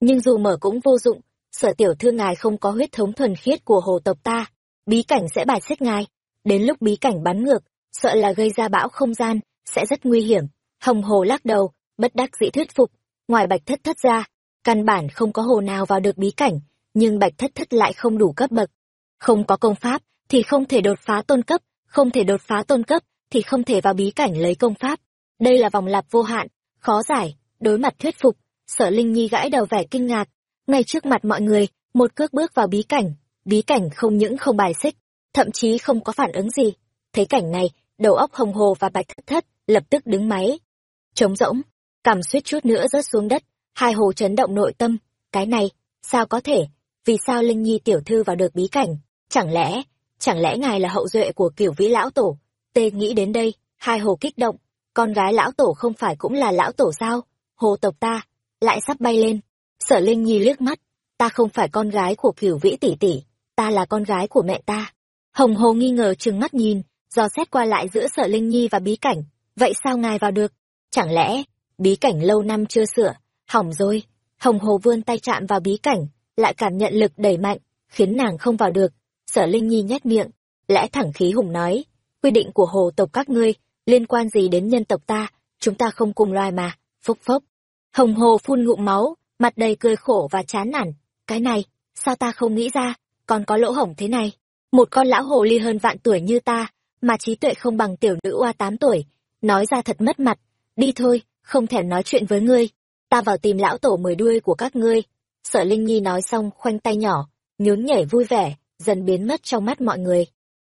Nhưng dù mở cũng vô dụng, sở tiểu thư ngài không có huyết thống thuần khiết của hồ tộc ta. Bí cảnh sẽ bài xích ngài. Đến lúc bí cảnh bắn ngược, sợ là gây ra bão không gian, sẽ rất nguy hiểm. Hồng Hồ lắc đầu, bất đắc dĩ thuyết phục. Ngoài Bạch Thất Thất ra, căn bản không có hồ nào vào được bí cảnh, nhưng Bạch Thất Thất lại không đủ cấp bậc. Không có công pháp, thì không thể đột phá tôn cấp, không thể đột phá tôn cấp, thì không thể vào bí cảnh lấy công pháp. Đây là vòng lặp vô hạn, khó giải, đối mặt thuyết phục, sở Linh Nhi gãi đầu vẻ kinh ngạc. Ngay trước mặt mọi người, một cước bước vào bí cảnh, bí cảnh không những không bài xích, thậm chí không có phản ứng gì. Thấy cảnh này, đầu óc hồng hồ và bạch thất thất, lập tức đứng máy. Trống rỗng, cảm suýt chút nữa rớt xuống đất, hai hồ chấn động nội tâm. Cái này, sao có thể? Vì sao Linh Nhi tiểu thư vào được bí cảnh? Chẳng lẽ, chẳng lẽ ngài là hậu duệ của kiểu vĩ lão tổ? Tê nghĩ đến đây, hai hồ kích động, con gái lão tổ không phải cũng là lão tổ sao? Hồ tộc ta, lại sắp bay lên. Sở Linh Nhi liếc mắt, ta không phải con gái của kiểu vĩ tỷ tỷ, ta là con gái của mẹ ta. Hồng Hồ nghi ngờ trừng mắt nhìn, dò xét qua lại giữa Sở Linh Nhi và bí cảnh, vậy sao ngài vào được? Chẳng lẽ, bí cảnh lâu năm chưa sửa, hỏng rồi? Hồng Hồ vươn tay chạm vào bí cảnh, lại cảm nhận lực đẩy mạnh, khiến nàng không vào được. Sở Linh Nhi nhét miệng, lẽ thẳng khí hùng nói, quy định của hồ tộc các ngươi, liên quan gì đến nhân tộc ta, chúng ta không cùng loài mà, phúc phốc. Hồng Hồ phun ngụm máu, mặt đầy cười khổ và chán nản, cái này, sao ta không nghĩ ra, còn có lỗ hổng thế này. Một con lão hồ ly hơn vạn tuổi như ta, mà trí tuệ không bằng tiểu nữ oa tám tuổi, nói ra thật mất mặt, đi thôi, không thèm nói chuyện với ngươi, ta vào tìm lão tổ mười đuôi của các ngươi. Sở Linh Nhi nói xong khoanh tay nhỏ, nhún nhảy vui vẻ, dần biến mất trong mắt mọi người.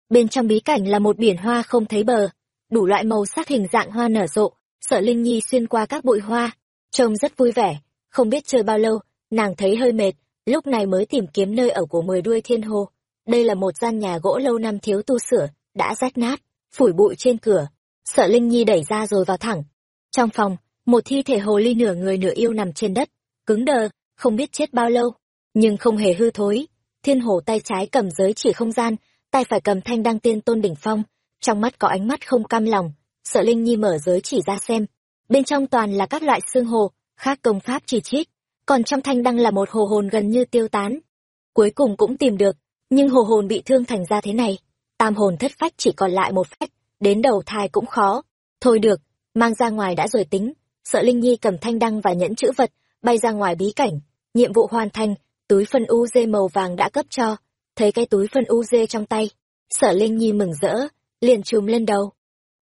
Bên trong bí cảnh là một biển hoa không thấy bờ, đủ loại màu sắc hình dạng hoa nở rộ, Sở Linh Nhi xuyên qua các bụi hoa, trông rất vui vẻ, không biết chơi bao lâu, nàng thấy hơi mệt, lúc này mới tìm kiếm nơi ở của mười đuôi thiên hồ. Đây là một gian nhà gỗ lâu năm thiếu tu sửa, đã rách nát, phủi bụi trên cửa. Sở Linh Nhi đẩy ra rồi vào thẳng. Trong phòng, một thi thể hồ ly nửa người nửa yêu nằm trên đất, cứng đờ, không biết chết bao lâu, nhưng không hề hư thối. Thiên hồ tay trái cầm giới chỉ không gian, tay phải cầm thanh đăng tiên tôn đỉnh phong, trong mắt có ánh mắt không cam lòng. sợ Linh Nhi mở giới chỉ ra xem, bên trong toàn là các loại xương hồ, khác công pháp chỉ trích còn trong thanh đăng là một hồ hồn gần như tiêu tán. Cuối cùng cũng tìm được, nhưng hồ hồn bị thương thành ra thế này, tam hồn thất phách chỉ còn lại một phách, đến đầu thai cũng khó. Thôi được, mang ra ngoài đã rồi tính, sợ Linh Nhi cầm thanh đăng và nhẫn chữ vật, bay ra ngoài bí cảnh, nhiệm vụ hoàn thành, túi phân u dê màu vàng đã cấp cho, thấy cái túi phân u dê trong tay, sợ Linh Nhi mừng rỡ, liền chùm lên đầu.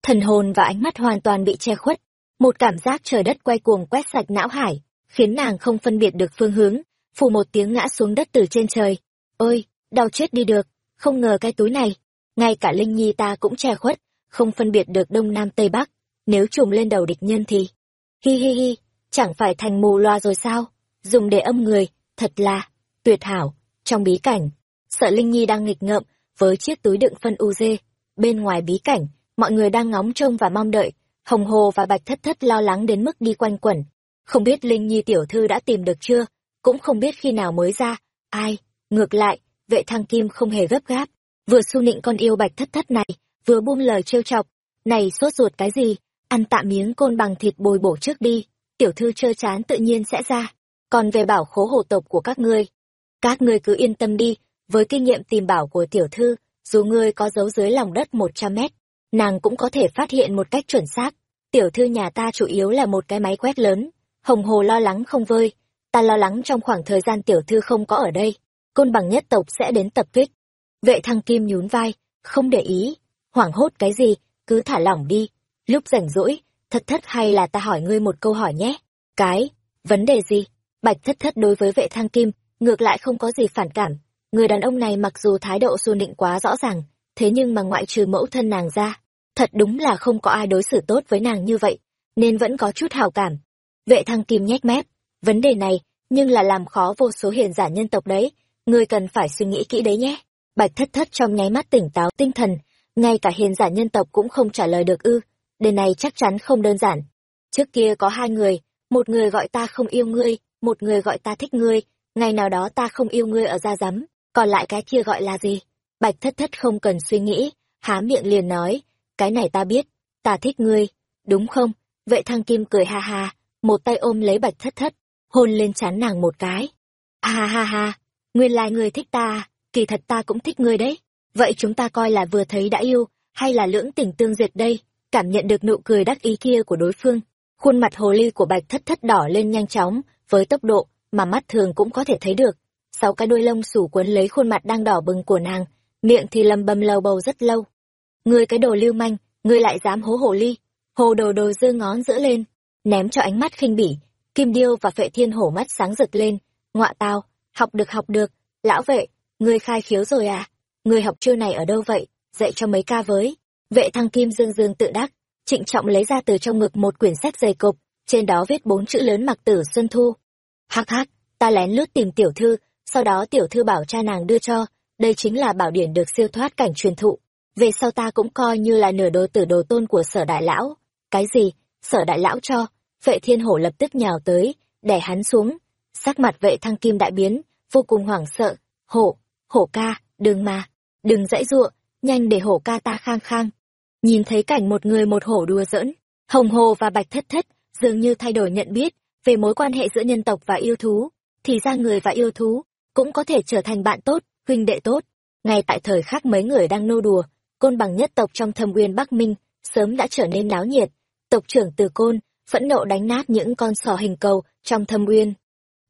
Thần hồn và ánh mắt hoàn toàn bị che khuất, một cảm giác trời đất quay cuồng quét sạch não hải, khiến nàng không phân biệt được phương hướng, phù một tiếng ngã xuống đất từ trên trời. Ôi, đau chết đi được, không ngờ cái túi này, ngay cả Linh Nhi ta cũng che khuất, không phân biệt được đông nam tây bắc, nếu trùm lên đầu địch nhân thì... Hi hi hi, chẳng phải thành mù loa rồi sao? Dùng để âm người, thật là, tuyệt hảo. Trong bí cảnh, sợ Linh Nhi đang nghịch ngợm với chiếc túi đựng phân UZ. Bên ngoài bí cảnh, mọi người đang ngóng trông và mong đợi. Hồng Hồ và Bạch Thất Thất lo lắng đến mức đi quanh quẩn. Không biết Linh Nhi tiểu thư đã tìm được chưa, cũng không biết khi nào mới ra. Ai, ngược lại, vệ thăng kim không hề gấp gáp. Vừa su nịnh con yêu Bạch Thất Thất này, vừa buông lời trêu chọc. Này sốt ruột cái gì, ăn tạm miếng côn bằng thịt bồi bổ trước đi, tiểu thư chơ chán tự nhiên sẽ ra. Còn về bảo khố hồ tộc của các ngươi, các ngươi cứ yên tâm đi, với kinh nghiệm tìm bảo của tiểu thư, dù ngươi có giấu dưới lòng đất một trăm mét, nàng cũng có thể phát hiện một cách chuẩn xác. Tiểu thư nhà ta chủ yếu là một cái máy quét lớn. Hồng Hồ lo lắng không vơi, ta lo lắng trong khoảng thời gian tiểu thư không có ở đây, côn bằng nhất tộc sẽ đến tập kích. Vệ thăng kim nhún vai, không để ý, hoảng hốt cái gì, cứ thả lỏng đi. Lúc rảnh rỗi, thất thất hay là ta hỏi ngươi một câu hỏi nhé. Cái, vấn đề gì? Bạch thất thất đối với vệ thăng kim, ngược lại không có gì phản cảm. Người đàn ông này mặc dù thái độ xu nịnh quá rõ ràng, thế nhưng mà ngoại trừ mẫu thân nàng ra, thật đúng là không có ai đối xử tốt với nàng như vậy, nên vẫn có chút hào cảm. Vệ thăng kim nhếch mép, vấn đề này, nhưng là làm khó vô số hiền giả nhân tộc đấy, ngươi cần phải suy nghĩ kỹ đấy nhé. Bạch thất thất trong nháy mắt tỉnh táo tinh thần, ngay cả hiền giả nhân tộc cũng không trả lời được ư, đề này chắc chắn không đơn giản. Trước kia có hai người, một người gọi ta không yêu ngươi, một người gọi ta thích ngươi, ngày nào đó ta không yêu ngươi ở ra rắm, còn lại cái kia gọi là gì? Bạch thất thất không cần suy nghĩ, há miệng liền nói, cái này ta biết, ta thích ngươi, đúng không? Vệ thăng kim cười ha ha, một tay ôm lấy bạch thất thất, hôn lên chán nàng một cái. Ha ha ha, nguyên lai ngươi thích ta, kỳ thật ta cũng thích ngươi đấy. Vậy chúng ta coi là vừa thấy đã yêu, hay là lưỡng tình tương duyệt đây? Cảm nhận được nụ cười đắc ý kia của đối phương, khuôn mặt hồ ly của bạch thất thất đỏ lên nhanh chóng, với tốc độ mà mắt thường cũng có thể thấy được. Sáu cái đuôi lông xù quấn lấy khuôn mặt đang đỏ bừng của nàng, miệng thì lầm bầm lầu bầu rất lâu. Ngươi cái đồ lưu manh, ngươi lại dám hố hồ ly. Hồ đồ đồ giơ ngón giữa lên, ném cho ánh mắt khinh bỉ. Kim điêu và phệ thiên hổ mắt sáng rực lên. Ngọa tao, học được học được. Lão vệ, ngươi khai khiếu rồi à? Ngươi học chiêu này ở đâu vậy? Dạy cho mấy ca với. Vệ thăng kim dương dương tự đắc, trịnh trọng lấy ra từ trong ngực một quyển sách dày cộp, trên đó viết bốn chữ lớn mặc tử Xuân Thu. Hắc hắc, ta lén lướt tìm tiểu thư, sau đó tiểu thư bảo cha nàng đưa cho, đây chính là bảo điển được siêu thoát cảnh truyền thụ. Về sau ta cũng coi như là nửa đồ tử đồ tôn của sở đại lão. Cái gì? Sở đại lão cho? Vệ thiên hổ lập tức nhào tới, đè hắn xuống. Sắc mặt vệ thăng kim đại biến, vô cùng hoảng sợ. Hổ, hổ ca, đừng mà, đừng dãy ruộng, nhanh để hổ ca ta khang khang. Nhìn thấy cảnh một người một hổ đùa giỡn, hồng hồ và bạch thất thất, dường như thay đổi nhận biết về mối quan hệ giữa nhân tộc và yêu thú, thì ra người và yêu thú cũng có thể trở thành bạn tốt, huynh đệ tốt. Ngay tại thời khắc mấy người đang nô đùa, côn bằng nhất tộc trong thâm uyên Bắc Minh sớm đã trở nên náo nhiệt. Tộc trưởng Từ Côn phẫn nộ đánh nát những con sò hình cầu trong thâm uyên.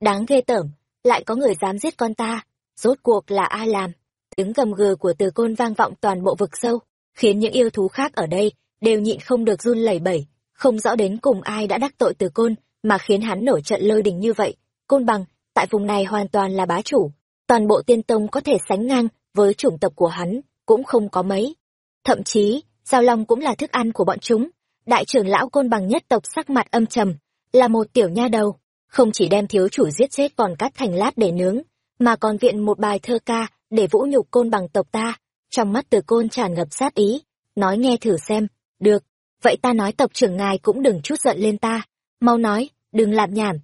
Đáng ghê tởm, lại có người dám giết con ta, rốt cuộc là ai làm? Tiếng gầm gừ của Từ Côn vang vọng toàn bộ vực sâu, khiến những yêu thú khác ở đây đều nhịn không được run lẩy bẩy, không rõ đến cùng ai đã đắc tội Từ Côn mà khiến hắn nổi trận lôi đình như vậy. Côn bằng, tại vùng này hoàn toàn là bá chủ, toàn bộ tiên tông có thể sánh ngang với chủng tộc của hắn, cũng không có mấy. Thậm chí, giao long cũng là thức ăn của bọn chúng. Đại trưởng lão côn bằng nhất tộc sắc mặt âm trầm, là một tiểu nha đầu, không chỉ đem thiếu chủ giết chết còn cắt thành lát để nướng, mà còn viện một bài thơ ca để vũ nhục côn bằng tộc ta. Trong mắt từ côn tràn ngập sát ý, nói nghe thử xem, được, vậy ta nói tộc trưởng ngài cũng đừng chút giận lên ta, mau nói, đừng làm nhảm.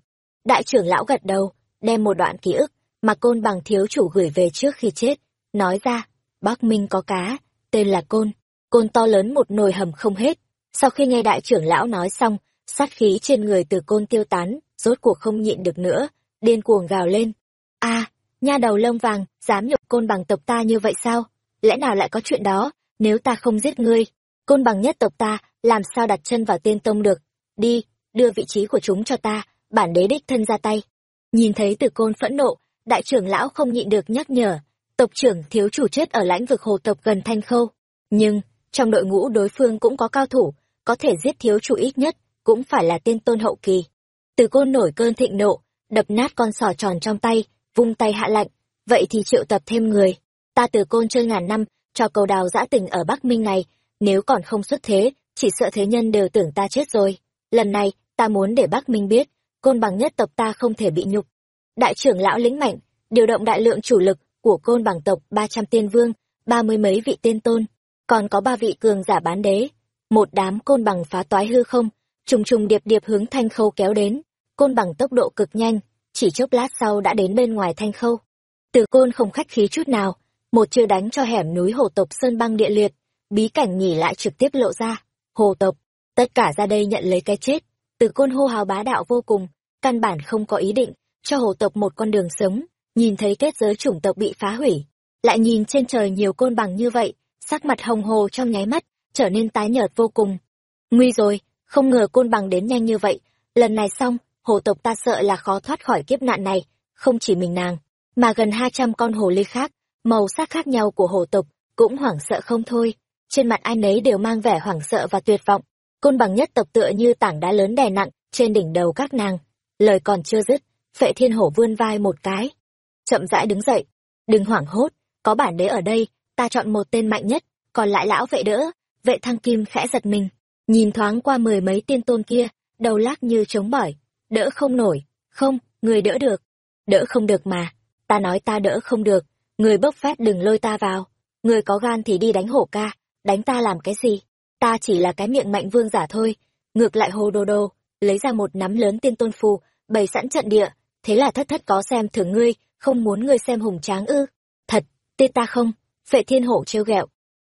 Đại trưởng lão gật đầu, đem một đoạn ký ức mà côn bằng thiếu chủ gửi về trước khi chết, nói ra, Bắc Minh có cá, tên là côn, côn to lớn một nồi hầm không hết. Sau khi nghe đại trưởng lão nói xong, sát khí trên người từ côn tiêu tán, rốt cuộc không nhịn được nữa, điên cuồng gào lên. a nha đầu lông vàng, dám nhục côn bằng tộc ta như vậy sao? Lẽ nào lại có chuyện đó, nếu ta không giết ngươi, côn bằng nhất tộc ta, làm sao đặt chân vào tiên tông được? Đi, đưa vị trí của chúng cho ta, bản đế đích thân ra tay. Nhìn thấy từ côn phẫn nộ, đại trưởng lão không nhịn được nhắc nhở, tộc trưởng thiếu chủ chết ở lãnh vực hồ tộc gần thanh khâu. Nhưng, trong đội ngũ đối phương cũng có cao thủ, có thể giết thiếu chủ ít nhất, cũng phải là tiên tôn hậu kỳ. Từ côn nổi cơn thịnh nộ, đập nát con sò tròn trong tay, vung tay hạ lạnh, vậy thì triệu tập thêm người. Ta từ côn chơi ngàn năm, cho cầu đào giã tình ở Bắc Minh này, nếu còn không xuất thế, chỉ sợ thế nhân đều tưởng ta chết rồi. Lần này, ta muốn để Bắc Minh biết, côn bằng nhất tộc ta không thể bị nhục. Đại trưởng lão lĩnh mạnh, điều động đại lượng chủ lực của côn bằng tộc ba trăm tiên vương, ba mươi mấy vị tiên tôn, còn có ba vị cường giả bán đế. một đám côn bằng phá toái hư không, trùng trùng điệp điệp hướng thanh khâu kéo đến, côn bằng tốc độ cực nhanh, chỉ chốc lát sau đã đến bên ngoài thanh khâu. Từ côn không khách khí chút nào, một chiêu đánh cho hẻm núi hồ tộc sơn băng địa liệt, bí cảnh nhỉ lại trực tiếp lộ ra. Hồ tộc, tất cả ra đây nhận lấy cái chết. Từ côn hô hào bá đạo vô cùng, căn bản không có ý định, cho hồ tộc một con đường sống, nhìn thấy kết giới chủng tộc bị phá hủy. Lại nhìn trên trời nhiều côn bằng như vậy, sắc mặt hồng hồ trong nháy mắt, trở nên tái nhợt vô cùng. Nguy rồi, không ngờ côn bằng đến nhanh như vậy, lần này xong, hồ tộc ta sợ là khó thoát khỏi kiếp nạn này, không chỉ mình nàng, mà gần hai trăm con hồ ly khác, màu sắc khác nhau của hồ tộc, cũng hoảng sợ không thôi. Trên mặt ai nấy đều mang vẻ hoảng sợ và tuyệt vọng, côn bằng nhất tộc tựa như tảng đá lớn đè nặng trên đỉnh đầu các nàng. Lời còn chưa dứt, phệ thiên hổ vươn vai một cái. Chậm rãi đứng dậy, đừng hoảng hốt, có bản đế ở đây, ta chọn một tên mạnh nhất, còn lại lão vệ đỡ. Vệ thăng kim khẽ giật mình, nhìn thoáng qua mười mấy tiên tôn kia, đầu lắc như trống bỏi, đỡ không nổi, không, người đỡ được, đỡ không được mà, ta nói ta đỡ không được, người bốc phét đừng lôi ta vào, người có gan thì đi đánh hổ ca, đánh ta làm cái gì, ta chỉ là cái miệng mạnh vương giả thôi, ngược lại hồ đô đô, lấy ra một nắm lớn tiên tôn phù, bày sẵn trận địa, thế là thất thất có xem thường ngươi, không muốn ngươi xem hùng tráng ư, thật, tê ta không, vệ thiên hổ trêu ghẹo.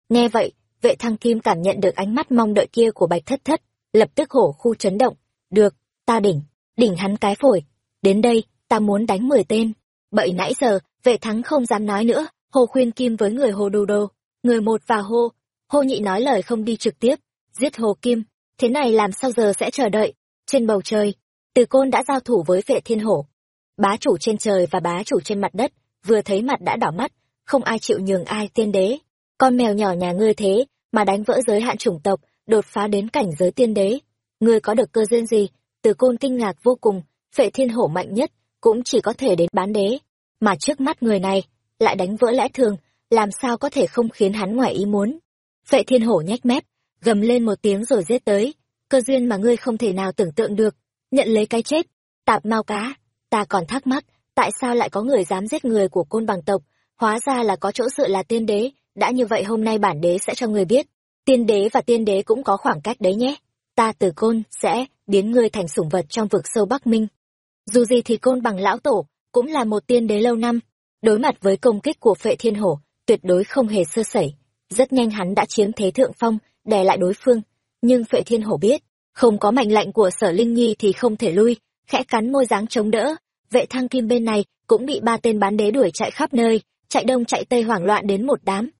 Nghe vậy, vệ thăng kim cảm nhận được ánh mắt mong đợi kia của bạch thất thất, lập tức hổ khu chấn động, được, ta đỉnh, đỉnh hắn cái phổi, đến đây, ta muốn đánh mười tên. Bậy nãy giờ, vệ thắng không dám nói nữa, hồ khuyên kim với người hồ đồ đồ người một và hô, hô nhị nói lời không đi trực tiếp, giết hồ kim, thế này làm sao giờ sẽ chờ đợi, trên bầu trời, từ côn đã giao thủ với vệ thiên hổ. Bá chủ trên trời và bá chủ trên mặt đất, vừa thấy mặt đã đỏ mắt, không ai chịu nhường ai tiên đế. Con mèo nhỏ nhà ngươi thế, mà đánh vỡ giới hạn chủng tộc, đột phá đến cảnh giới tiên đế. Ngươi có được cơ duyên gì? Từ côn kinh ngạc vô cùng, vệ thiên hổ mạnh nhất, cũng chỉ có thể đến bán đế. Mà trước mắt người này, lại đánh vỡ lẽ thường, làm sao có thể không khiến hắn ngoài ý muốn. vệ thiên hổ nhách mép, gầm lên một tiếng rồi giết tới, cơ duyên mà ngươi không thể nào tưởng tượng được, nhận lấy cái chết, tạp mau cá, ta còn thắc mắc, tại sao lại có người dám giết người của côn bằng tộc, hóa ra là có chỗ sự là tiên đế, đã như vậy hôm nay bản đế sẽ cho người biết, tiên đế và tiên đế cũng có khoảng cách đấy nhé. Ta từ côn sẽ biến ngươi thành sủng vật trong vực sâu Bắc Minh. Dù gì thì côn bằng lão tổ, cũng là một tiên đế lâu năm, đối mặt với công kích của phệ thiên hổ, tuyệt đối không hề sơ sẩy. Rất nhanh hắn đã chiếm thế thượng phong, đè lại đối phương, nhưng phệ thiên hổ biết, không có mệnh lệnh của sở linh nhi thì không thể lui, khẽ cắn môi dáng chống đỡ, vệ thăng kim bên này cũng bị ba tên bán đế đuổi chạy khắp nơi, chạy đông chạy tây hoảng loạn đến một đám.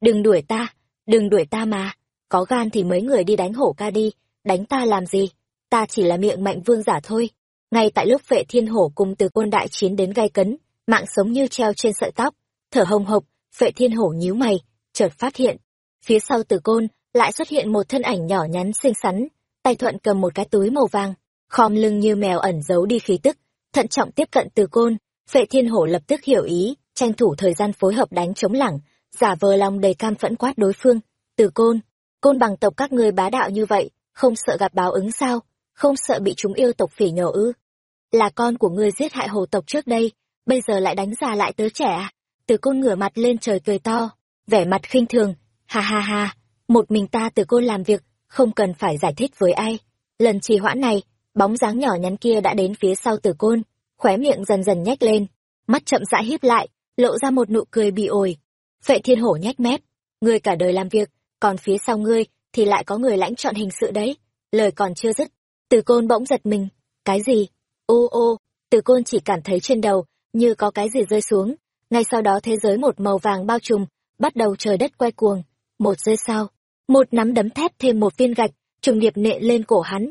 Đừng đuổi ta, đừng đuổi ta mà, có gan thì mấy người đi đánh hổ ca đi, đánh ta làm gì, ta chỉ là miệng mạnh vương giả thôi. Ngay tại lúc vệ thiên hổ cùng từ quân đại chiến đến gai cấn, mạng sống như treo trên sợi tóc, thở hồng hộc, vệ thiên hổ nhíu mày, chợt phát hiện. Phía sau từ côn, lại xuất hiện một thân ảnh nhỏ nhắn xinh xắn, tay thuận cầm một cái túi màu vàng, khom lưng như mèo ẩn giấu đi khí tức, thận trọng tiếp cận từ côn, vệ thiên hổ lập tức hiểu ý, tranh thủ thời gian phối hợp đánh chống lẳng, giả vờ lòng đầy cam phẫn quát đối phương, từ côn, côn bằng tộc các ngươi bá đạo như vậy, không sợ gặp báo ứng sao, không sợ bị chúng yêu tộc phỉ nhổ ư. Là con của ngươi giết hại hồ tộc trước đây, bây giờ lại đánh già lại tớ trẻ à? Từ côn ngửa mặt lên trời cười to, vẻ mặt khinh thường, ha ha ha, một mình ta từ côn làm việc, không cần phải giải thích với ai. Lần trì hoãn này, bóng dáng nhỏ nhắn kia đã đến phía sau tử côn, khóe miệng dần dần nhếch lên, mắt chậm rãi híp lại, lộ ra một nụ cười bị ổi. Phệ thiên hổ nhếch mép, ngươi cả đời làm việc, còn phía sau ngươi thì lại có người lãnh chọn hình sự đấy. Lời còn chưa dứt, từ côn bỗng giật mình, cái gì? Ô ô, từ côn chỉ cảm thấy trên đầu, như có cái gì rơi xuống. Ngay sau đó thế giới một màu vàng bao trùm, bắt đầu trời đất quay cuồng. Một giây sau, một nắm đấm thép thêm một viên gạch, trùng điệp nệ lên cổ hắn,